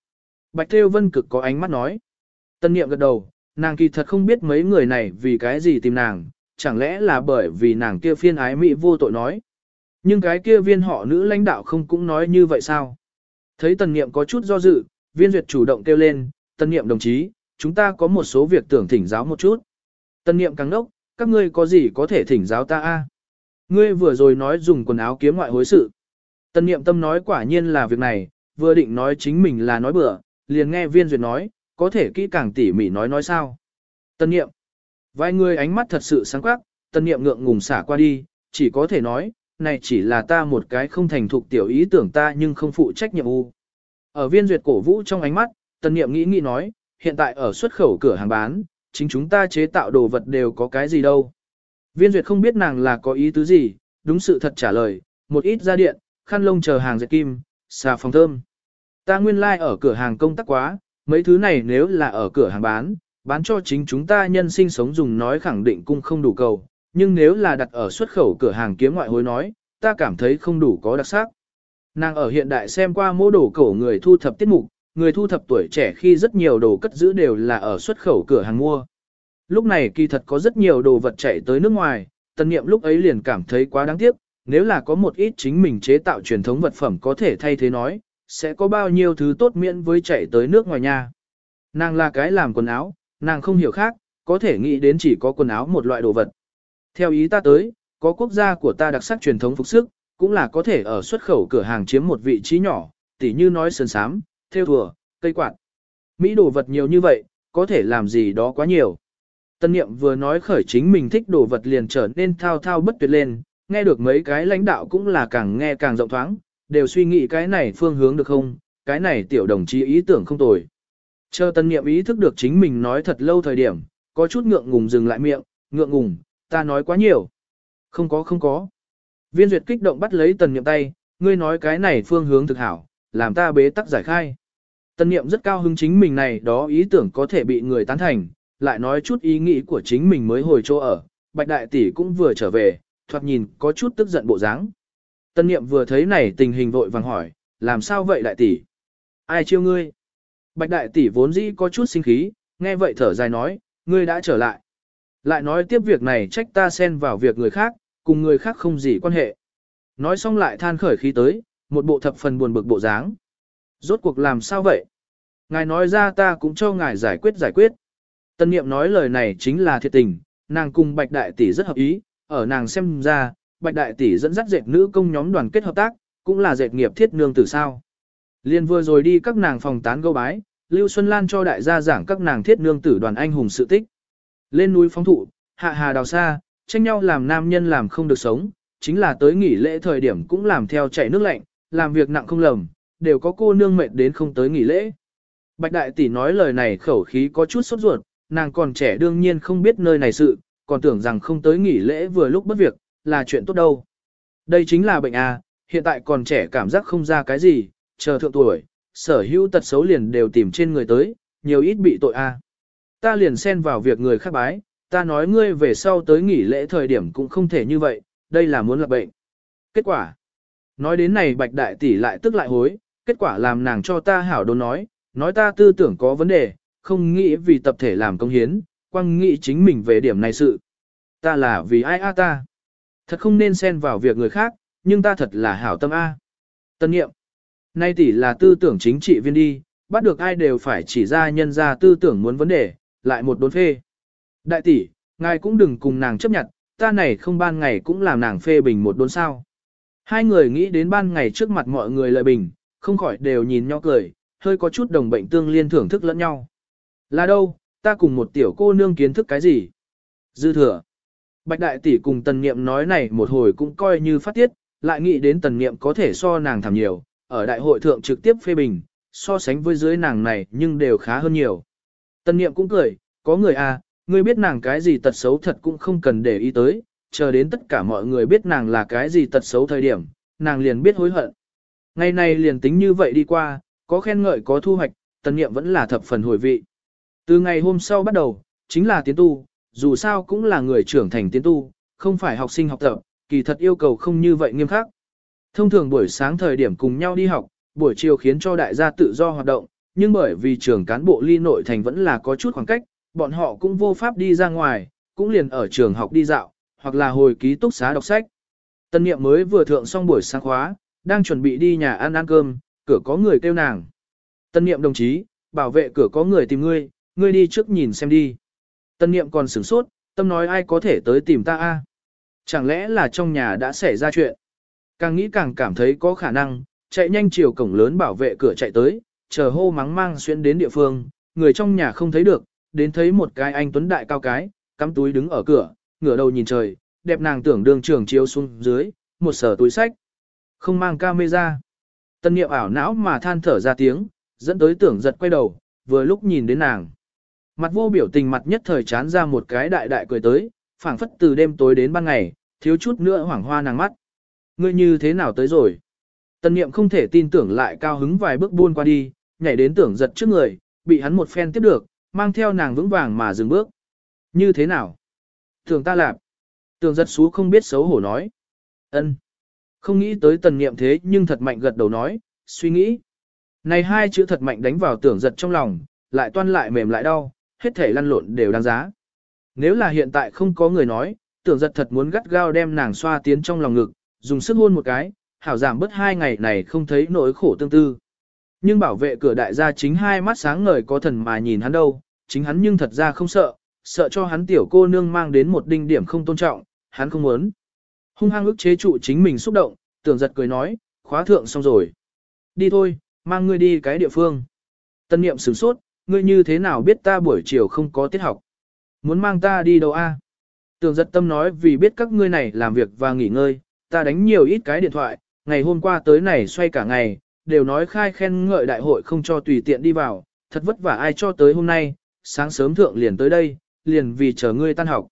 Bạch Thêu Vân cực có ánh mắt nói. Tân niệm gật đầu, nàng kỳ thật không biết mấy người này vì cái gì tìm nàng, chẳng lẽ là bởi vì nàng kia phiên ái mỹ vô tội nói. Nhưng cái kia viên họ nữ lãnh đạo không cũng nói như vậy sao? Thấy tần niệm có chút do dự, viên duyệt chủ động kêu lên, tần niệm đồng chí, chúng ta có một số việc tưởng thỉnh giáo một chút. Tần niệm càng đốc, các ngươi có gì có thể thỉnh giáo ta a? Ngươi vừa rồi nói dùng quần áo kiếm ngoại hối sự. Tần niệm tâm nói quả nhiên là việc này, vừa định nói chính mình là nói bừa, liền nghe viên duyệt nói, có thể kỹ càng tỉ mỉ nói nói sao. tân niệm, vài người ánh mắt thật sự sáng quắc, tân niệm ngượng ngùng xả qua đi, chỉ có thể nói, này chỉ là ta một cái không thành thục tiểu ý tưởng ta nhưng không phụ trách nhiệm u Ở viên duyệt cổ vũ trong ánh mắt, tân niệm nghĩ nghĩ nói, hiện tại ở xuất khẩu cửa hàng bán, chính chúng ta chế tạo đồ vật đều có cái gì đâu. Viên duyệt không biết nàng là có ý tứ gì, đúng sự thật trả lời, một ít ra điện, khăn lông chờ hàng dệt kim, xà phòng thơm. Ta nguyên lai like ở cửa hàng công tác quá, mấy thứ này nếu là ở cửa hàng bán, bán cho chính chúng ta nhân sinh sống dùng nói khẳng định cung không đủ cầu, nhưng nếu là đặt ở xuất khẩu cửa hàng kiếm ngoại hối nói, ta cảm thấy không đủ có đặc sắc. Nàng ở hiện đại xem qua mô đồ cổ người thu thập tiết mục, người thu thập tuổi trẻ khi rất nhiều đồ cất giữ đều là ở xuất khẩu cửa hàng mua. Lúc này kỳ thật có rất nhiều đồ vật chạy tới nước ngoài, tân niệm lúc ấy liền cảm thấy quá đáng tiếc, nếu là có một ít chính mình chế tạo truyền thống vật phẩm có thể thay thế nói, sẽ có bao nhiêu thứ tốt miễn với chạy tới nước ngoài nhà. Nàng là cái làm quần áo, nàng không hiểu khác, có thể nghĩ đến chỉ có quần áo một loại đồ vật. Theo ý ta tới, có quốc gia của ta đặc sắc truyền thống phục sức, cũng là có thể ở xuất khẩu cửa hàng chiếm một vị trí nhỏ, tỉ như nói sơn sám, theo thùa, cây quạt. Mỹ đồ vật nhiều như vậy, có thể làm gì đó quá nhiều. Tân niệm vừa nói khởi chính mình thích đồ vật liền trở nên thao thao bất tuyệt lên, nghe được mấy cái lãnh đạo cũng là càng nghe càng rộng thoáng, đều suy nghĩ cái này phương hướng được không, cái này tiểu đồng chí ý tưởng không tồi. Chờ tân niệm ý thức được chính mình nói thật lâu thời điểm, có chút ngượng ngùng dừng lại miệng, ngượng ngùng, ta nói quá nhiều. Không có không có. Viên duyệt kích động bắt lấy tần niệm tay, ngươi nói cái này phương hướng thực hảo, làm ta bế tắc giải khai. Tần niệm rất cao hứng chính mình này đó ý tưởng có thể bị người tán thành, lại nói chút ý nghĩ của chính mình mới hồi chỗ ở. Bạch đại tỷ cũng vừa trở về, thoạt nhìn có chút tức giận bộ dáng. Tân niệm vừa thấy này tình hình vội vàng hỏi, làm sao vậy đại tỷ? Ai chiêu ngươi? Bạch đại tỷ vốn dĩ có chút sinh khí, nghe vậy thở dài nói, ngươi đã trở lại. Lại nói tiếp việc này trách ta xen vào việc người khác, cùng người khác không gì quan hệ. Nói xong lại than khởi khí tới, một bộ thập phần buồn bực bộ dáng. Rốt cuộc làm sao vậy? Ngài nói ra ta cũng cho ngài giải quyết giải quyết. Tân niệm nói lời này chính là thiệt tình, nàng cùng bạch đại tỷ rất hợp ý, ở nàng xem ra, bạch đại tỷ dẫn dắt dệt nữ công nhóm đoàn kết hợp tác, cũng là dệt nghiệp thiết nương tử sao. Liên vừa rồi đi các nàng phòng tán gâu bái, Lưu Xuân Lan cho đại gia giảng các nàng thiết nương tử đoàn anh hùng sự tích. Lên núi phóng thụ, hạ hà đào xa, tranh nhau làm nam nhân làm không được sống, chính là tới nghỉ lễ thời điểm cũng làm theo chạy nước lạnh, làm việc nặng không lầm, đều có cô nương mệt đến không tới nghỉ lễ. Bạch đại tỷ nói lời này khẩu khí có chút sốt ruột, nàng còn trẻ đương nhiên không biết nơi này sự, còn tưởng rằng không tới nghỉ lễ vừa lúc bất việc, là chuyện tốt đâu. Đây chính là bệnh à, hiện tại còn trẻ cảm giác không ra cái gì, chờ thượng tuổi, sở hữu tật xấu liền đều tìm trên người tới, nhiều ít bị tội a. Ta liền xen vào việc người khác bái, ta nói ngươi về sau tới nghỉ lễ thời điểm cũng không thể như vậy, đây là muốn lập bệnh. Kết quả. Nói đến này bạch đại tỷ lại tức lại hối, kết quả làm nàng cho ta hảo đồn nói, nói ta tư tưởng có vấn đề, không nghĩ vì tập thể làm công hiến, quăng nghĩ chính mình về điểm này sự. Ta là vì ai a ta. Thật không nên xen vào việc người khác, nhưng ta thật là hảo tâm A. Tân nghiệm. Nay tỷ là tư tưởng chính trị viên đi, bắt được ai đều phải chỉ ra nhân ra tư tưởng muốn vấn đề, lại một đốn phê. Đại tỷ, ngài cũng đừng cùng nàng chấp nhận, ta này không ban ngày cũng làm nàng phê bình một đốn sao. Hai người nghĩ đến ban ngày trước mặt mọi người lợi bình, không khỏi đều nhìn nhau cười, hơi có chút đồng bệnh tương liên thưởng thức lẫn nhau. Là đâu, ta cùng một tiểu cô nương kiến thức cái gì? Dư thừa. Bạch đại tỷ cùng tần niệm nói này một hồi cũng coi như phát tiết, lại nghĩ đến tần niệm có thể so nàng thảm nhiều, ở đại hội thượng trực tiếp phê bình, so sánh với dưới nàng này nhưng đều khá hơn nhiều. Tần niệm cũng cười, có người à, ngươi biết nàng cái gì tật xấu thật cũng không cần để ý tới, chờ đến tất cả mọi người biết nàng là cái gì tật xấu thời điểm, nàng liền biết hối hận. Ngày này liền tính như vậy đi qua, có khen ngợi có thu hoạch, tần niệm vẫn là thập phần hồi vị. Từ ngày hôm sau bắt đầu, chính là tiến tu, dù sao cũng là người trưởng thành tiến tu, không phải học sinh học tập, kỳ thật yêu cầu không như vậy nghiêm khắc. Thông thường buổi sáng thời điểm cùng nhau đi học, buổi chiều khiến cho đại gia tự do hoạt động, nhưng bởi vì trường cán bộ ly nội thành vẫn là có chút khoảng cách, bọn họ cũng vô pháp đi ra ngoài, cũng liền ở trường học đi dạo, hoặc là hồi ký túc xá đọc sách. Tân niệm mới vừa thượng xong buổi sáng khóa, đang chuẩn bị đi nhà ăn ăn cơm, cửa có người kêu nàng. Tân niệm đồng chí, bảo vệ cửa có người tìm ngươi, ngươi đi trước nhìn xem đi. Tân niệm còn sửng sốt, tâm nói ai có thể tới tìm ta a? Chẳng lẽ là trong nhà đã xảy ra chuyện? Càng nghĩ càng cảm thấy có khả năng, chạy nhanh chiều cổng lớn bảo vệ cửa chạy tới, chờ hô mắng mang xuyên đến địa phương, người trong nhà không thấy được, đến thấy một cái anh tuấn đại cao cái, cắm túi đứng ở cửa, ngửa đầu nhìn trời, đẹp nàng tưởng đường trường chiếu xuống dưới, một sở túi sách. Không mang camera. Tân niệm ảo não mà than thở ra tiếng, dẫn tới tưởng giật quay đầu, vừa lúc nhìn đến nàng. Mặt vô biểu tình mặt nhất thời chán ra một cái đại đại cười tới, phảng phất từ đêm tối đến ban ngày, thiếu chút nữa hoảng hoa nàng mắt. Ngươi như thế nào tới rồi? Tần niệm không thể tin tưởng lại cao hứng vài bước buôn qua đi, nhảy đến tưởng giật trước người, bị hắn một phen tiếp được, mang theo nàng vững vàng mà dừng bước. Như thế nào? Tưởng ta lạp. Tưởng giật xú không biết xấu hổ nói. ân Không nghĩ tới tần niệm thế nhưng thật mạnh gật đầu nói, suy nghĩ. Này hai chữ thật mạnh đánh vào tưởng giật trong lòng, lại toan lại mềm lại đau, hết thể lăn lộn đều đáng giá. Nếu là hiện tại không có người nói, tưởng giật thật muốn gắt gao đem nàng xoa tiến trong lòng ngực, dùng sức hôn một cái, hảo giảm bớt hai ngày này không thấy nỗi khổ tương tư. Nhưng bảo vệ cửa đại gia chính hai mắt sáng ngời có thần mà nhìn hắn đâu, chính hắn nhưng thật ra không sợ, sợ cho hắn tiểu cô nương mang đến một đinh điểm không tôn trọng, hắn không muốn. Hung hăng ức chế trụ chính mình xúc động, tưởng giật cười nói, khóa thượng xong rồi. Đi thôi, mang ngươi đi cái địa phương. Tân niệm sửng sốt, ngươi như thế nào biết ta buổi chiều không có tiết học? Muốn mang ta đi đâu a? Tường giật tâm nói vì biết các ngươi này làm việc và nghỉ ngơi, ta đánh nhiều ít cái điện thoại, ngày hôm qua tới này xoay cả ngày, đều nói khai khen ngợi đại hội không cho tùy tiện đi vào, thật vất vả ai cho tới hôm nay, sáng sớm thượng liền tới đây, liền vì chờ ngươi tan học.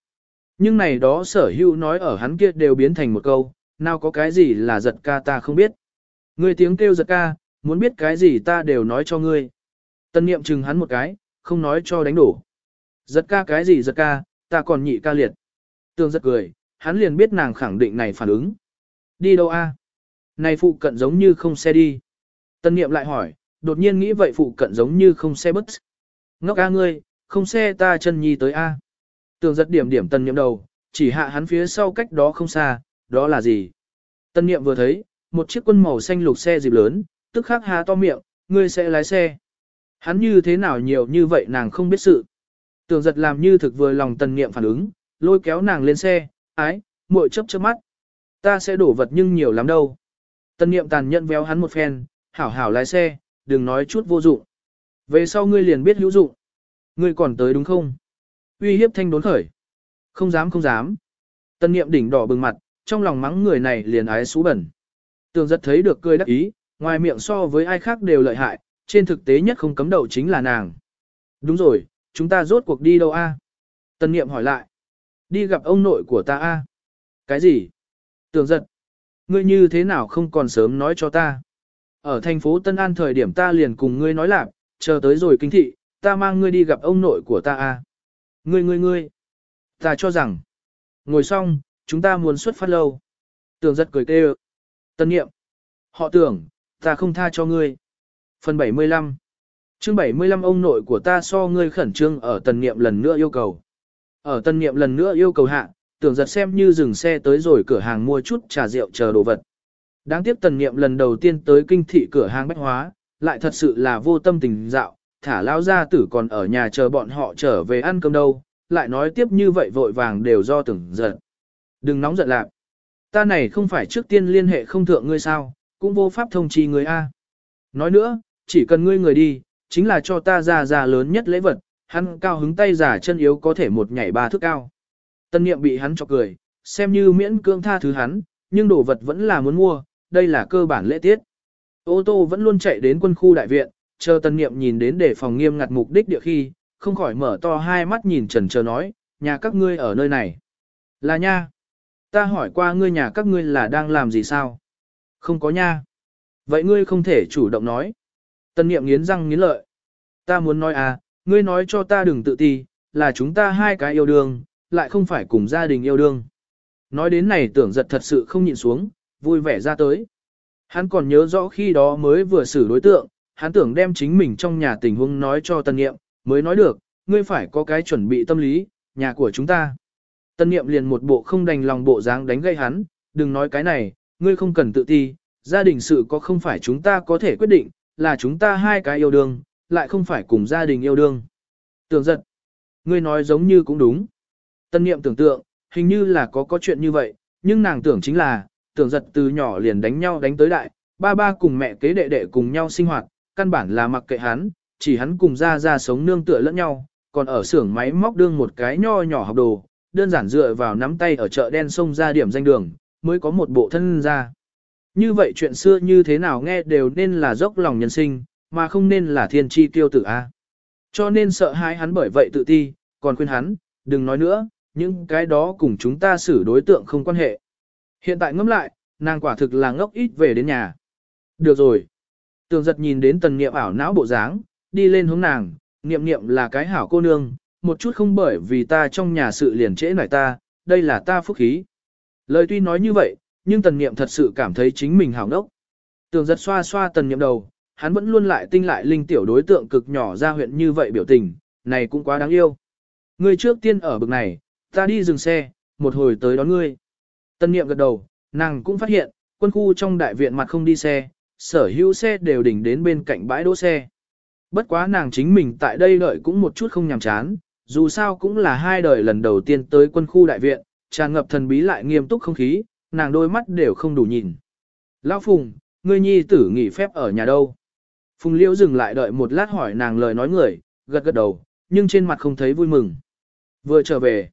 Nhưng này đó sở hữu nói ở hắn kia đều biến thành một câu, nào có cái gì là giật ca ta không biết. Ngươi tiếng kêu giật ca, muốn biết cái gì ta đều nói cho ngươi. Tân niệm chừng hắn một cái, không nói cho đánh đổ. Giật ca cái gì giật ca, ta còn nhị ca liệt. Tương giật cười, hắn liền biết nàng khẳng định này phản ứng. Đi đâu a? Này phụ cận giống như không xe đi. Tân niệm lại hỏi, đột nhiên nghĩ vậy phụ cận giống như không xe bus. Ngốc a ngươi, không xe ta chân nhi tới a. Tường giật điểm điểm tân niệm đầu, chỉ hạ hắn phía sau cách đó không xa, đó là gì? Tân niệm vừa thấy, một chiếc quân màu xanh lục xe dịp lớn, tức khắc há to miệng, ngươi sẽ lái xe. Hắn như thế nào nhiều như vậy nàng không biết sự. Tường giật làm như thực vừa lòng tần niệm phản ứng, lôi kéo nàng lên xe, ái, muội chấp chớp mắt. Ta sẽ đổ vật nhưng nhiều lắm đâu. Tần niệm tàn nhẫn véo hắn một phen, hảo hảo lái xe, đừng nói chút vô dụng. Về sau ngươi liền biết hữu dụng. Ngươi còn tới đúng không? Uy hiếp thanh đốn khởi. Không dám không dám. Tân niệm đỉnh đỏ bừng mặt, trong lòng mắng người này liền ái xú bẩn. Tường giật thấy được cười đắc ý, ngoài miệng so với ai khác đều lợi hại, trên thực tế nhất không cấm đầu chính là nàng. Đúng rồi, chúng ta rốt cuộc đi đâu a? Tân niệm hỏi lại. Đi gặp ông nội của ta a. Cái gì? tưởng giật. Ngươi như thế nào không còn sớm nói cho ta? Ở thành phố Tân An thời điểm ta liền cùng ngươi nói lạc, chờ tới rồi kinh thị, ta mang ngươi đi gặp ông nội của ta a. Ngươi ngươi ngươi. Ta cho rằng. Ngồi xong, chúng ta muốn xuất phát lâu. tưởng giật cười kêu. Tân Niệm. Họ tưởng, ta không tha cho ngươi. Phần 75 chương 75 ông nội của ta so ngươi khẩn trương ở tần niệm lần nữa yêu cầu. Ở tần niệm lần nữa yêu cầu hạ, tưởng giật xem như dừng xe tới rồi cửa hàng mua chút trà rượu chờ đồ vật. Đáng tiếc tần niệm lần đầu tiên tới kinh thị cửa hàng bách hóa, lại thật sự là vô tâm tình dạo, thả lao gia tử còn ở nhà chờ bọn họ trở về ăn cơm đâu, lại nói tiếp như vậy vội vàng đều do tưởng giật. Đừng nóng giận lạc. Ta này không phải trước tiên liên hệ không thượng ngươi sao, cũng vô pháp thông trì người A. Nói nữa, chỉ cần ngươi người đi, chính là cho ta ra ra lớn nhất lễ vật, hắn cao hứng tay giả chân yếu có thể một nhảy ba thước cao. Tân niệm bị hắn cho cười, xem như miễn cưỡng tha thứ hắn, nhưng đồ vật vẫn là muốn mua, đây là cơ bản lễ tiết. Ô tô vẫn luôn chạy đến quân khu đại viện, chờ tân niệm nhìn đến để phòng nghiêm ngặt mục đích địa khi, không khỏi mở to hai mắt nhìn trần chờ nói, nhà các ngươi ở nơi này. Là nha. Ta hỏi qua ngươi nhà các ngươi là đang làm gì sao? Không có nha. Vậy ngươi không thể chủ động nói. Tân niệm nghiến răng nghiến lợi. Ta muốn nói à, ngươi nói cho ta đừng tự ti, là chúng ta hai cái yêu đương, lại không phải cùng gia đình yêu đương. Nói đến này tưởng giật thật sự không nhịn xuống, vui vẻ ra tới. Hắn còn nhớ rõ khi đó mới vừa xử đối tượng, hắn tưởng đem chính mình trong nhà tình huống nói cho tân Niệm, mới nói được, ngươi phải có cái chuẩn bị tâm lý, nhà của chúng ta. Tân Niệm liền một bộ không đành lòng bộ dáng đánh gây hắn, đừng nói cái này, ngươi không cần tự ti, gia đình sự có không phải chúng ta có thể quyết định, là chúng ta hai cái yêu đương, lại không phải cùng gia đình yêu đương. Tưởng giật, ngươi nói giống như cũng đúng. Tân niệm tưởng tượng, hình như là có có chuyện như vậy, nhưng nàng tưởng chính là, tưởng giật từ nhỏ liền đánh nhau đánh tới đại, ba ba cùng mẹ kế đệ đệ cùng nhau sinh hoạt, căn bản là mặc kệ hắn, chỉ hắn cùng ra ra sống nương tựa lẫn nhau, còn ở xưởng máy móc đương một cái nho nhỏ học đồ, đơn giản dựa vào nắm tay ở chợ đen sông ra điểm danh đường, mới có một bộ thân ra. Như vậy chuyện xưa như thế nào nghe đều nên là dốc lòng nhân sinh, mà không nên là thiên chi tiêu tử A. Cho nên sợ hãi hắn bởi vậy tự ti, còn khuyên hắn, đừng nói nữa, những cái đó cùng chúng ta xử đối tượng không quan hệ. Hiện tại ngẫm lại, nàng quả thực là ngốc ít về đến nhà. Được rồi. Tường giật nhìn đến tần niệm ảo não bộ dáng, đi lên hướng nàng, niệm niệm là cái hảo cô nương, một chút không bởi vì ta trong nhà sự liền trễ nải ta, đây là ta phúc khí. Lời tuy nói như vậy, nhưng tần niệm thật sự cảm thấy chính mình hảo nốc, Tường giật xoa xoa tần niệm đầu, hắn vẫn luôn lại tinh lại linh tiểu đối tượng cực nhỏ ra huyện như vậy biểu tình, này cũng quá đáng yêu. Ngươi trước tiên ở bực này, ta đi dừng xe, một hồi tới đón ngươi. Tân niệm gật đầu, nàng cũng phát hiện, quân khu trong đại viện mặt không đi xe, sở hữu xe đều đỉnh đến bên cạnh bãi đỗ xe. Bất quá nàng chính mình tại đây đợi cũng một chút không nhàm chán, dù sao cũng là hai đời lần đầu tiên tới quân khu đại viện, tràn ngập thần bí lại nghiêm túc không khí, nàng đôi mắt đều không đủ nhìn. Lão Phùng, ngươi nhi tử nghỉ phép ở nhà đâu? Phùng Liễu dừng lại đợi một lát hỏi nàng lời nói người, gật gật đầu, nhưng trên mặt không thấy vui mừng. Vừa trở về,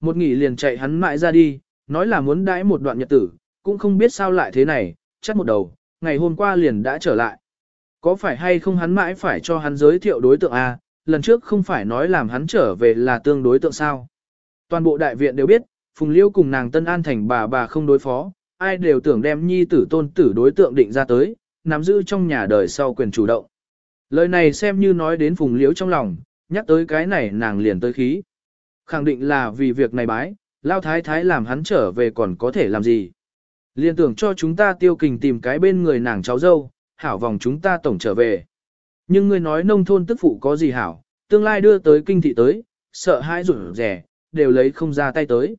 một nghỉ liền chạy hắn mãi ra đi, nói là muốn đãi một đoạn nhật tử, cũng không biết sao lại thế này, chắc một đầu, ngày hôm qua liền đã trở lại. Có phải hay không hắn mãi phải cho hắn giới thiệu đối tượng A, lần trước không phải nói làm hắn trở về là tương đối tượng sao. Toàn bộ đại viện đều biết, Phùng Liễu cùng nàng Tân An thành bà bà không đối phó, ai đều tưởng đem nhi tử tôn tử đối tượng định ra tới, nắm giữ trong nhà đời sau quyền chủ động. Lời này xem như nói đến Phùng Liễu trong lòng, nhắc tới cái này nàng liền tới khí. Khẳng định là vì việc này bái, Lao Thái Thái làm hắn trở về còn có thể làm gì. Liên tưởng cho chúng ta tiêu kình tìm cái bên người nàng cháu dâu, hảo vòng chúng ta tổng trở về. Nhưng người nói nông thôn tức phụ có gì hảo, tương lai đưa tới kinh thị tới, sợ hãi rủi rẻ, đều lấy không ra tay tới.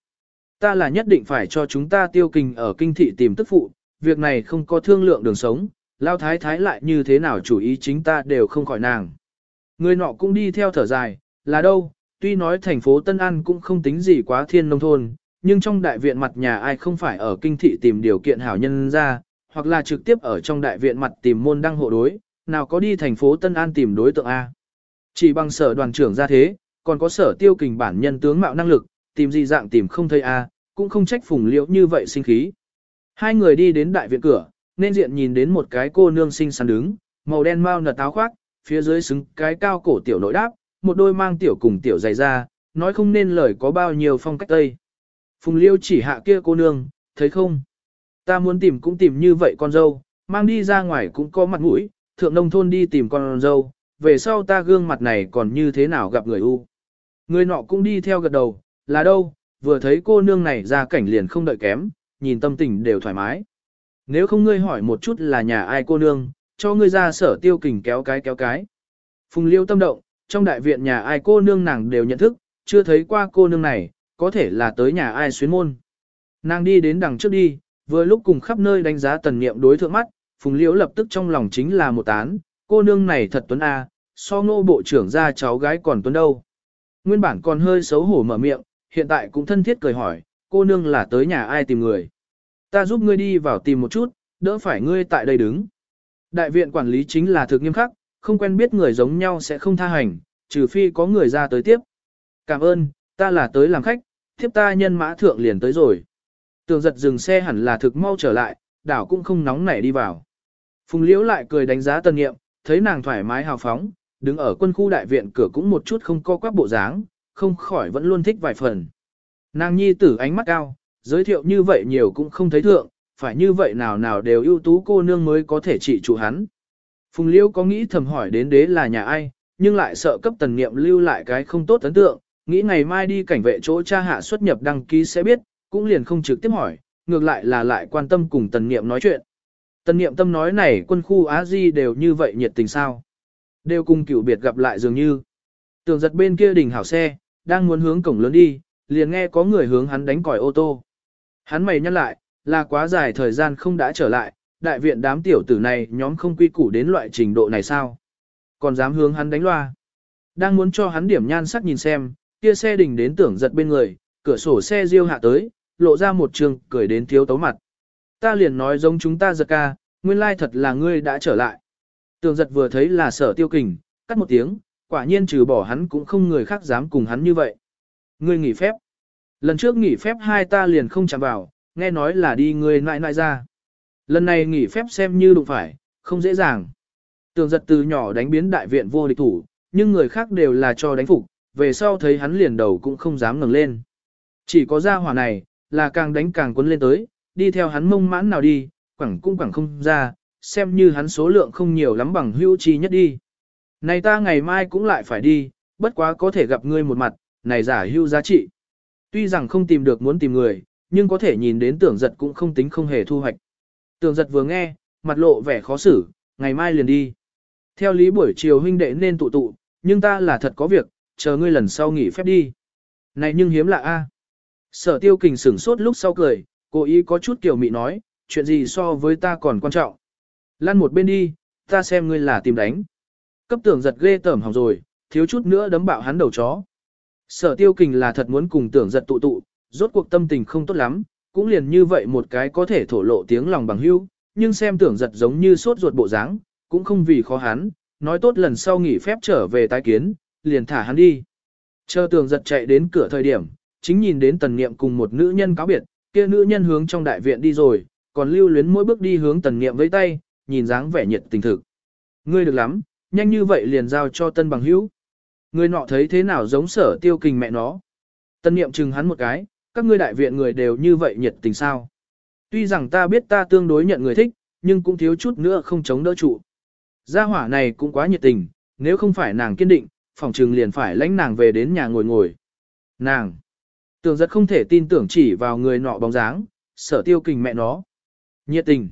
Ta là nhất định phải cho chúng ta tiêu kình ở kinh thị tìm tức phụ, việc này không có thương lượng đường sống, lao thái thái lại như thế nào chủ ý chính ta đều không khỏi nàng. Người nọ cũng đi theo thở dài, là đâu, tuy nói thành phố Tân An cũng không tính gì quá thiên nông thôn, nhưng trong đại viện mặt nhà ai không phải ở kinh thị tìm điều kiện hảo nhân ra, hoặc là trực tiếp ở trong đại viện mặt tìm môn đăng hộ đối, nào có đi thành phố Tân An tìm đối tượng A. Chỉ bằng sở đoàn trưởng ra thế, còn có sở tiêu kình bản nhân tướng mạo năng lực, tìm gì dạng tìm không thấy A, cũng không trách phùng liễu như vậy sinh khí. Hai người đi đến đại viện cửa, nên diện nhìn đến một cái cô nương xinh xắn đứng, màu đen mau nật áo khoác, phía dưới xứng cái cao cổ tiểu nội đáp, một đôi mang tiểu cùng tiểu dày ra, nói không nên lời có bao nhiêu phong cách tây. Phùng liêu chỉ hạ kia cô nương, thấy không? Ta muốn tìm cũng tìm như vậy con dâu, mang đi ra ngoài cũng có mặt mũi, thượng nông thôn đi tìm con dâu, về sau ta gương mặt này còn như thế nào gặp người u. Người nọ cũng đi theo gật đầu, là đâu, vừa thấy cô nương này ra cảnh liền không đợi kém, nhìn tâm tình đều thoải mái. Nếu không ngươi hỏi một chút là nhà ai cô nương, cho ngươi ra sở tiêu kình kéo cái kéo cái. Phùng liêu tâm động, trong đại viện nhà ai cô nương nàng đều nhận thức, chưa thấy qua cô nương này, có thể là tới nhà ai xuyến môn. Nàng đi đến đằng trước đi, vừa lúc cùng khắp nơi đánh giá tần niệm đối thượng mắt, Phùng Liễu lập tức trong lòng chính là một tán, cô nương này thật tuấn a, so ngô bộ trưởng ra cháu gái còn tuấn đâu. Nguyên bản còn hơi xấu hổ mở miệng, hiện tại cũng thân thiết cười hỏi, cô nương là tới nhà ai tìm người. Ta giúp ngươi đi vào tìm một chút, đỡ phải ngươi tại đây đứng. Đại viện quản lý chính là thực nghiêm khắc, không quen biết người giống nhau sẽ không tha hành, trừ phi có người ra tới tiếp. Cảm ơn, ta là tới làm khách, thiếp ta nhân mã thượng liền tới rồi. Tường giật dừng xe hẳn là thực mau trở lại, đảo cũng không nóng nảy đi vào. Phùng liễu lại cười đánh giá tân nghiệm, thấy nàng thoải mái hào phóng, đứng ở quân khu đại viện cửa cũng một chút không co quắc bộ dáng, không khỏi vẫn luôn thích vài phần. Nàng nhi tử ánh mắt cao, giới thiệu như vậy nhiều cũng không thấy thượng, phải như vậy nào nào đều ưu tú cô nương mới có thể trị chủ hắn. Phùng Liêu có nghĩ thầm hỏi đến đế là nhà ai, nhưng lại sợ cấp tần nghiệm lưu lại cái không tốt ấn tượng, nghĩ ngày mai đi cảnh vệ chỗ cha hạ xuất nhập đăng ký sẽ biết, cũng liền không trực tiếp hỏi, ngược lại là lại quan tâm cùng tần nghiệm nói chuyện. Tần nghiệm tâm nói này quân khu Á Di đều như vậy nhiệt tình sao. Đều cùng cựu biệt gặp lại dường như. Tưởng giật bên kia đỉnh hảo xe, đang muốn hướng cổng lớn đi, liền nghe có người hướng hắn đánh còi ô tô. Hắn mày nhăn lại, là quá dài thời gian không đã trở lại, đại viện đám tiểu tử này nhóm không quy củ đến loại trình độ này sao? Còn dám hướng hắn đánh loa. Đang muốn cho hắn điểm nhan sắc nhìn xem, kia xe đình đến tưởng giật bên người, cửa sổ xe riêu hạ tới, lộ ra một trường, cười đến thiếu tấu mặt. Ta liền nói giống chúng ta giật ca, nguyên lai thật là ngươi đã trở lại. Tưởng giật vừa thấy là sở tiêu kình, cắt một tiếng, quả nhiên trừ bỏ hắn cũng không người khác dám cùng hắn như vậy. Ngươi nghỉ phép. Lần trước nghỉ phép hai ta liền không chạm vào, nghe nói là đi ngươi nại nại ra. Lần này nghỉ phép xem như đụng phải, không dễ dàng. Tường giật từ nhỏ đánh biến đại viện vô địch thủ, nhưng người khác đều là cho đánh phục, về sau thấy hắn liền đầu cũng không dám ngẩng lên. Chỉ có gia hỏa này, là càng đánh càng quấn lên tới, đi theo hắn mông mãn nào đi, quẳng cũng quẳng không ra, xem như hắn số lượng không nhiều lắm bằng hữu chi nhất đi. Này ta ngày mai cũng lại phải đi, bất quá có thể gặp ngươi một mặt, này giả hưu giá trị. Tuy rằng không tìm được muốn tìm người, nhưng có thể nhìn đến tưởng giật cũng không tính không hề thu hoạch. Tưởng giật vừa nghe, mặt lộ vẻ khó xử, ngày mai liền đi. Theo lý buổi chiều huynh đệ nên tụ tụ, nhưng ta là thật có việc, chờ ngươi lần sau nghỉ phép đi. Này nhưng hiếm lạ a. À. Sở tiêu kình sửng sốt lúc sau cười, cố ý có chút kiểu mị nói, chuyện gì so với ta còn quan trọng. Lăn một bên đi, ta xem ngươi là tìm đánh. Cấp tưởng giật ghê tởm hỏng rồi, thiếu chút nữa đấm bạo hắn đầu chó. Sở tiêu kình là thật muốn cùng tưởng giật tụ tụ, rốt cuộc tâm tình không tốt lắm, cũng liền như vậy một cái có thể thổ lộ tiếng lòng bằng hữu, nhưng xem tưởng giật giống như sốt ruột bộ dáng, cũng không vì khó hắn, nói tốt lần sau nghỉ phép trở về tái kiến, liền thả hắn đi. Chờ tưởng giật chạy đến cửa thời điểm, chính nhìn đến tần niệm cùng một nữ nhân cáo biệt, kia nữ nhân hướng trong đại viện đi rồi, còn lưu luyến mỗi bước đi hướng tần niệm với tay, nhìn dáng vẻ nhiệt tình thực. Ngươi được lắm, nhanh như vậy liền giao cho tân bằng hữu. Người nọ thấy thế nào giống sở tiêu kình mẹ nó. Tân niệm chừng hắn một cái, các ngươi đại viện người đều như vậy nhiệt tình sao. Tuy rằng ta biết ta tương đối nhận người thích, nhưng cũng thiếu chút nữa không chống đỡ trụ. Gia hỏa này cũng quá nhiệt tình, nếu không phải nàng kiên định, phòng trừng liền phải lãnh nàng về đến nhà ngồi ngồi. Nàng, tưởng rất không thể tin tưởng chỉ vào người nọ bóng dáng, sở tiêu kình mẹ nó. Nhiệt tình.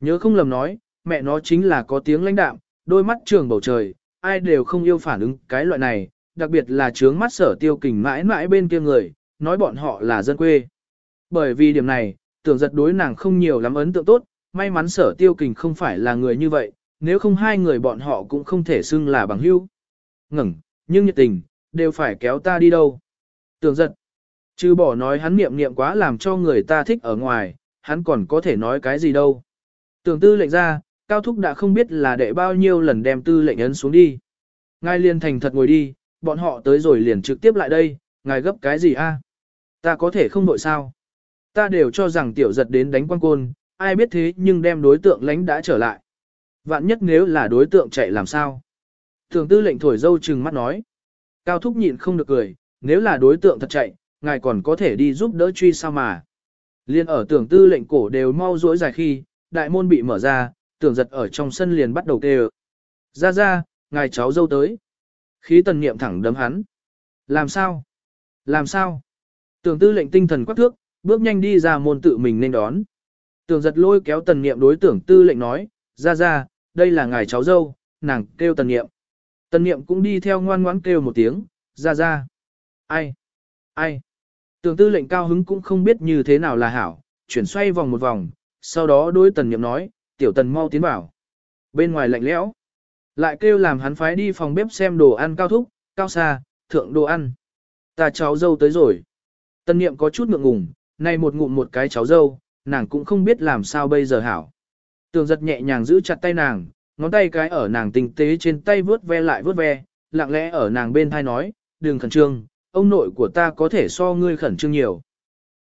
Nhớ không lầm nói, mẹ nó chính là có tiếng lãnh đạm, đôi mắt trường bầu trời, ai đều không yêu phản ứng cái loại này, đặc biệt là trướng mắt sở tiêu kình mãi mãi bên kia người, nói bọn họ là dân quê. Bởi vì điểm này, tưởng giật đối nàng không nhiều lắm ấn tượng tốt, may mắn sở tiêu kình không phải là người như vậy, nếu không hai người bọn họ cũng không thể xưng là bằng hữu. Ngẩng, nhưng nhiệt tình, đều phải kéo ta đi đâu. Tưởng giật, chứ bỏ nói hắn niệm niệm quá làm cho người ta thích ở ngoài, hắn còn có thể nói cái gì đâu. Tưởng tư lệnh ra, Cao Thúc đã không biết là đệ bao nhiêu lần đem tư lệnh ấn xuống đi. Ngài liền thành thật ngồi đi, bọn họ tới rồi liền trực tiếp lại đây, ngài gấp cái gì a? À? Ta có thể không đội sao? Ta đều cho rằng tiểu giật đến đánh quan côn, ai biết thế nhưng đem đối tượng lánh đã trở lại. Vạn nhất nếu là đối tượng chạy làm sao? Thường tư lệnh thổi dâu trừng mắt nói. Cao thúc nhịn không được cười, nếu là đối tượng thật chạy, ngài còn có thể đi giúp đỡ truy sao mà. Liên ở tưởng tư lệnh cổ đều mau rỗi dài khi, đại môn bị mở ra, tưởng giật ở trong sân liền bắt đầu kêu. Ra ra, ngài cháu dâu tới. Khí tần niệm thẳng đấm hắn. Làm sao? Làm sao? Tưởng tư lệnh tinh thần quắc thước, bước nhanh đi ra môn tự mình nên đón. Tưởng giật lôi kéo tần niệm đối tưởng tư lệnh nói, ra ra, đây là ngài cháu dâu, nàng kêu tần niệm. Tần niệm cũng đi theo ngoan ngoãn kêu một tiếng, ra ra. Ai? Ai? Tưởng tư lệnh cao hứng cũng không biết như thế nào là hảo, chuyển xoay vòng một vòng, sau đó đối tần niệm nói, tiểu tần mau tiến vào. Bên ngoài lạnh lẽo, lại kêu làm hắn phái đi phòng bếp xem đồ ăn cao thúc, cao xa, thượng đồ ăn. Ta cháu dâu tới rồi. Tân niệm có chút ngượng ngùng, nay một ngụm một cái cháu dâu, nàng cũng không biết làm sao bây giờ hảo. Tường giật nhẹ nhàng giữ chặt tay nàng, ngón tay cái ở nàng tinh tế trên tay vướt ve lại vướt ve, lặng lẽ ở nàng bên thai nói, đừng khẩn trương, ông nội của ta có thể so ngươi khẩn trương nhiều.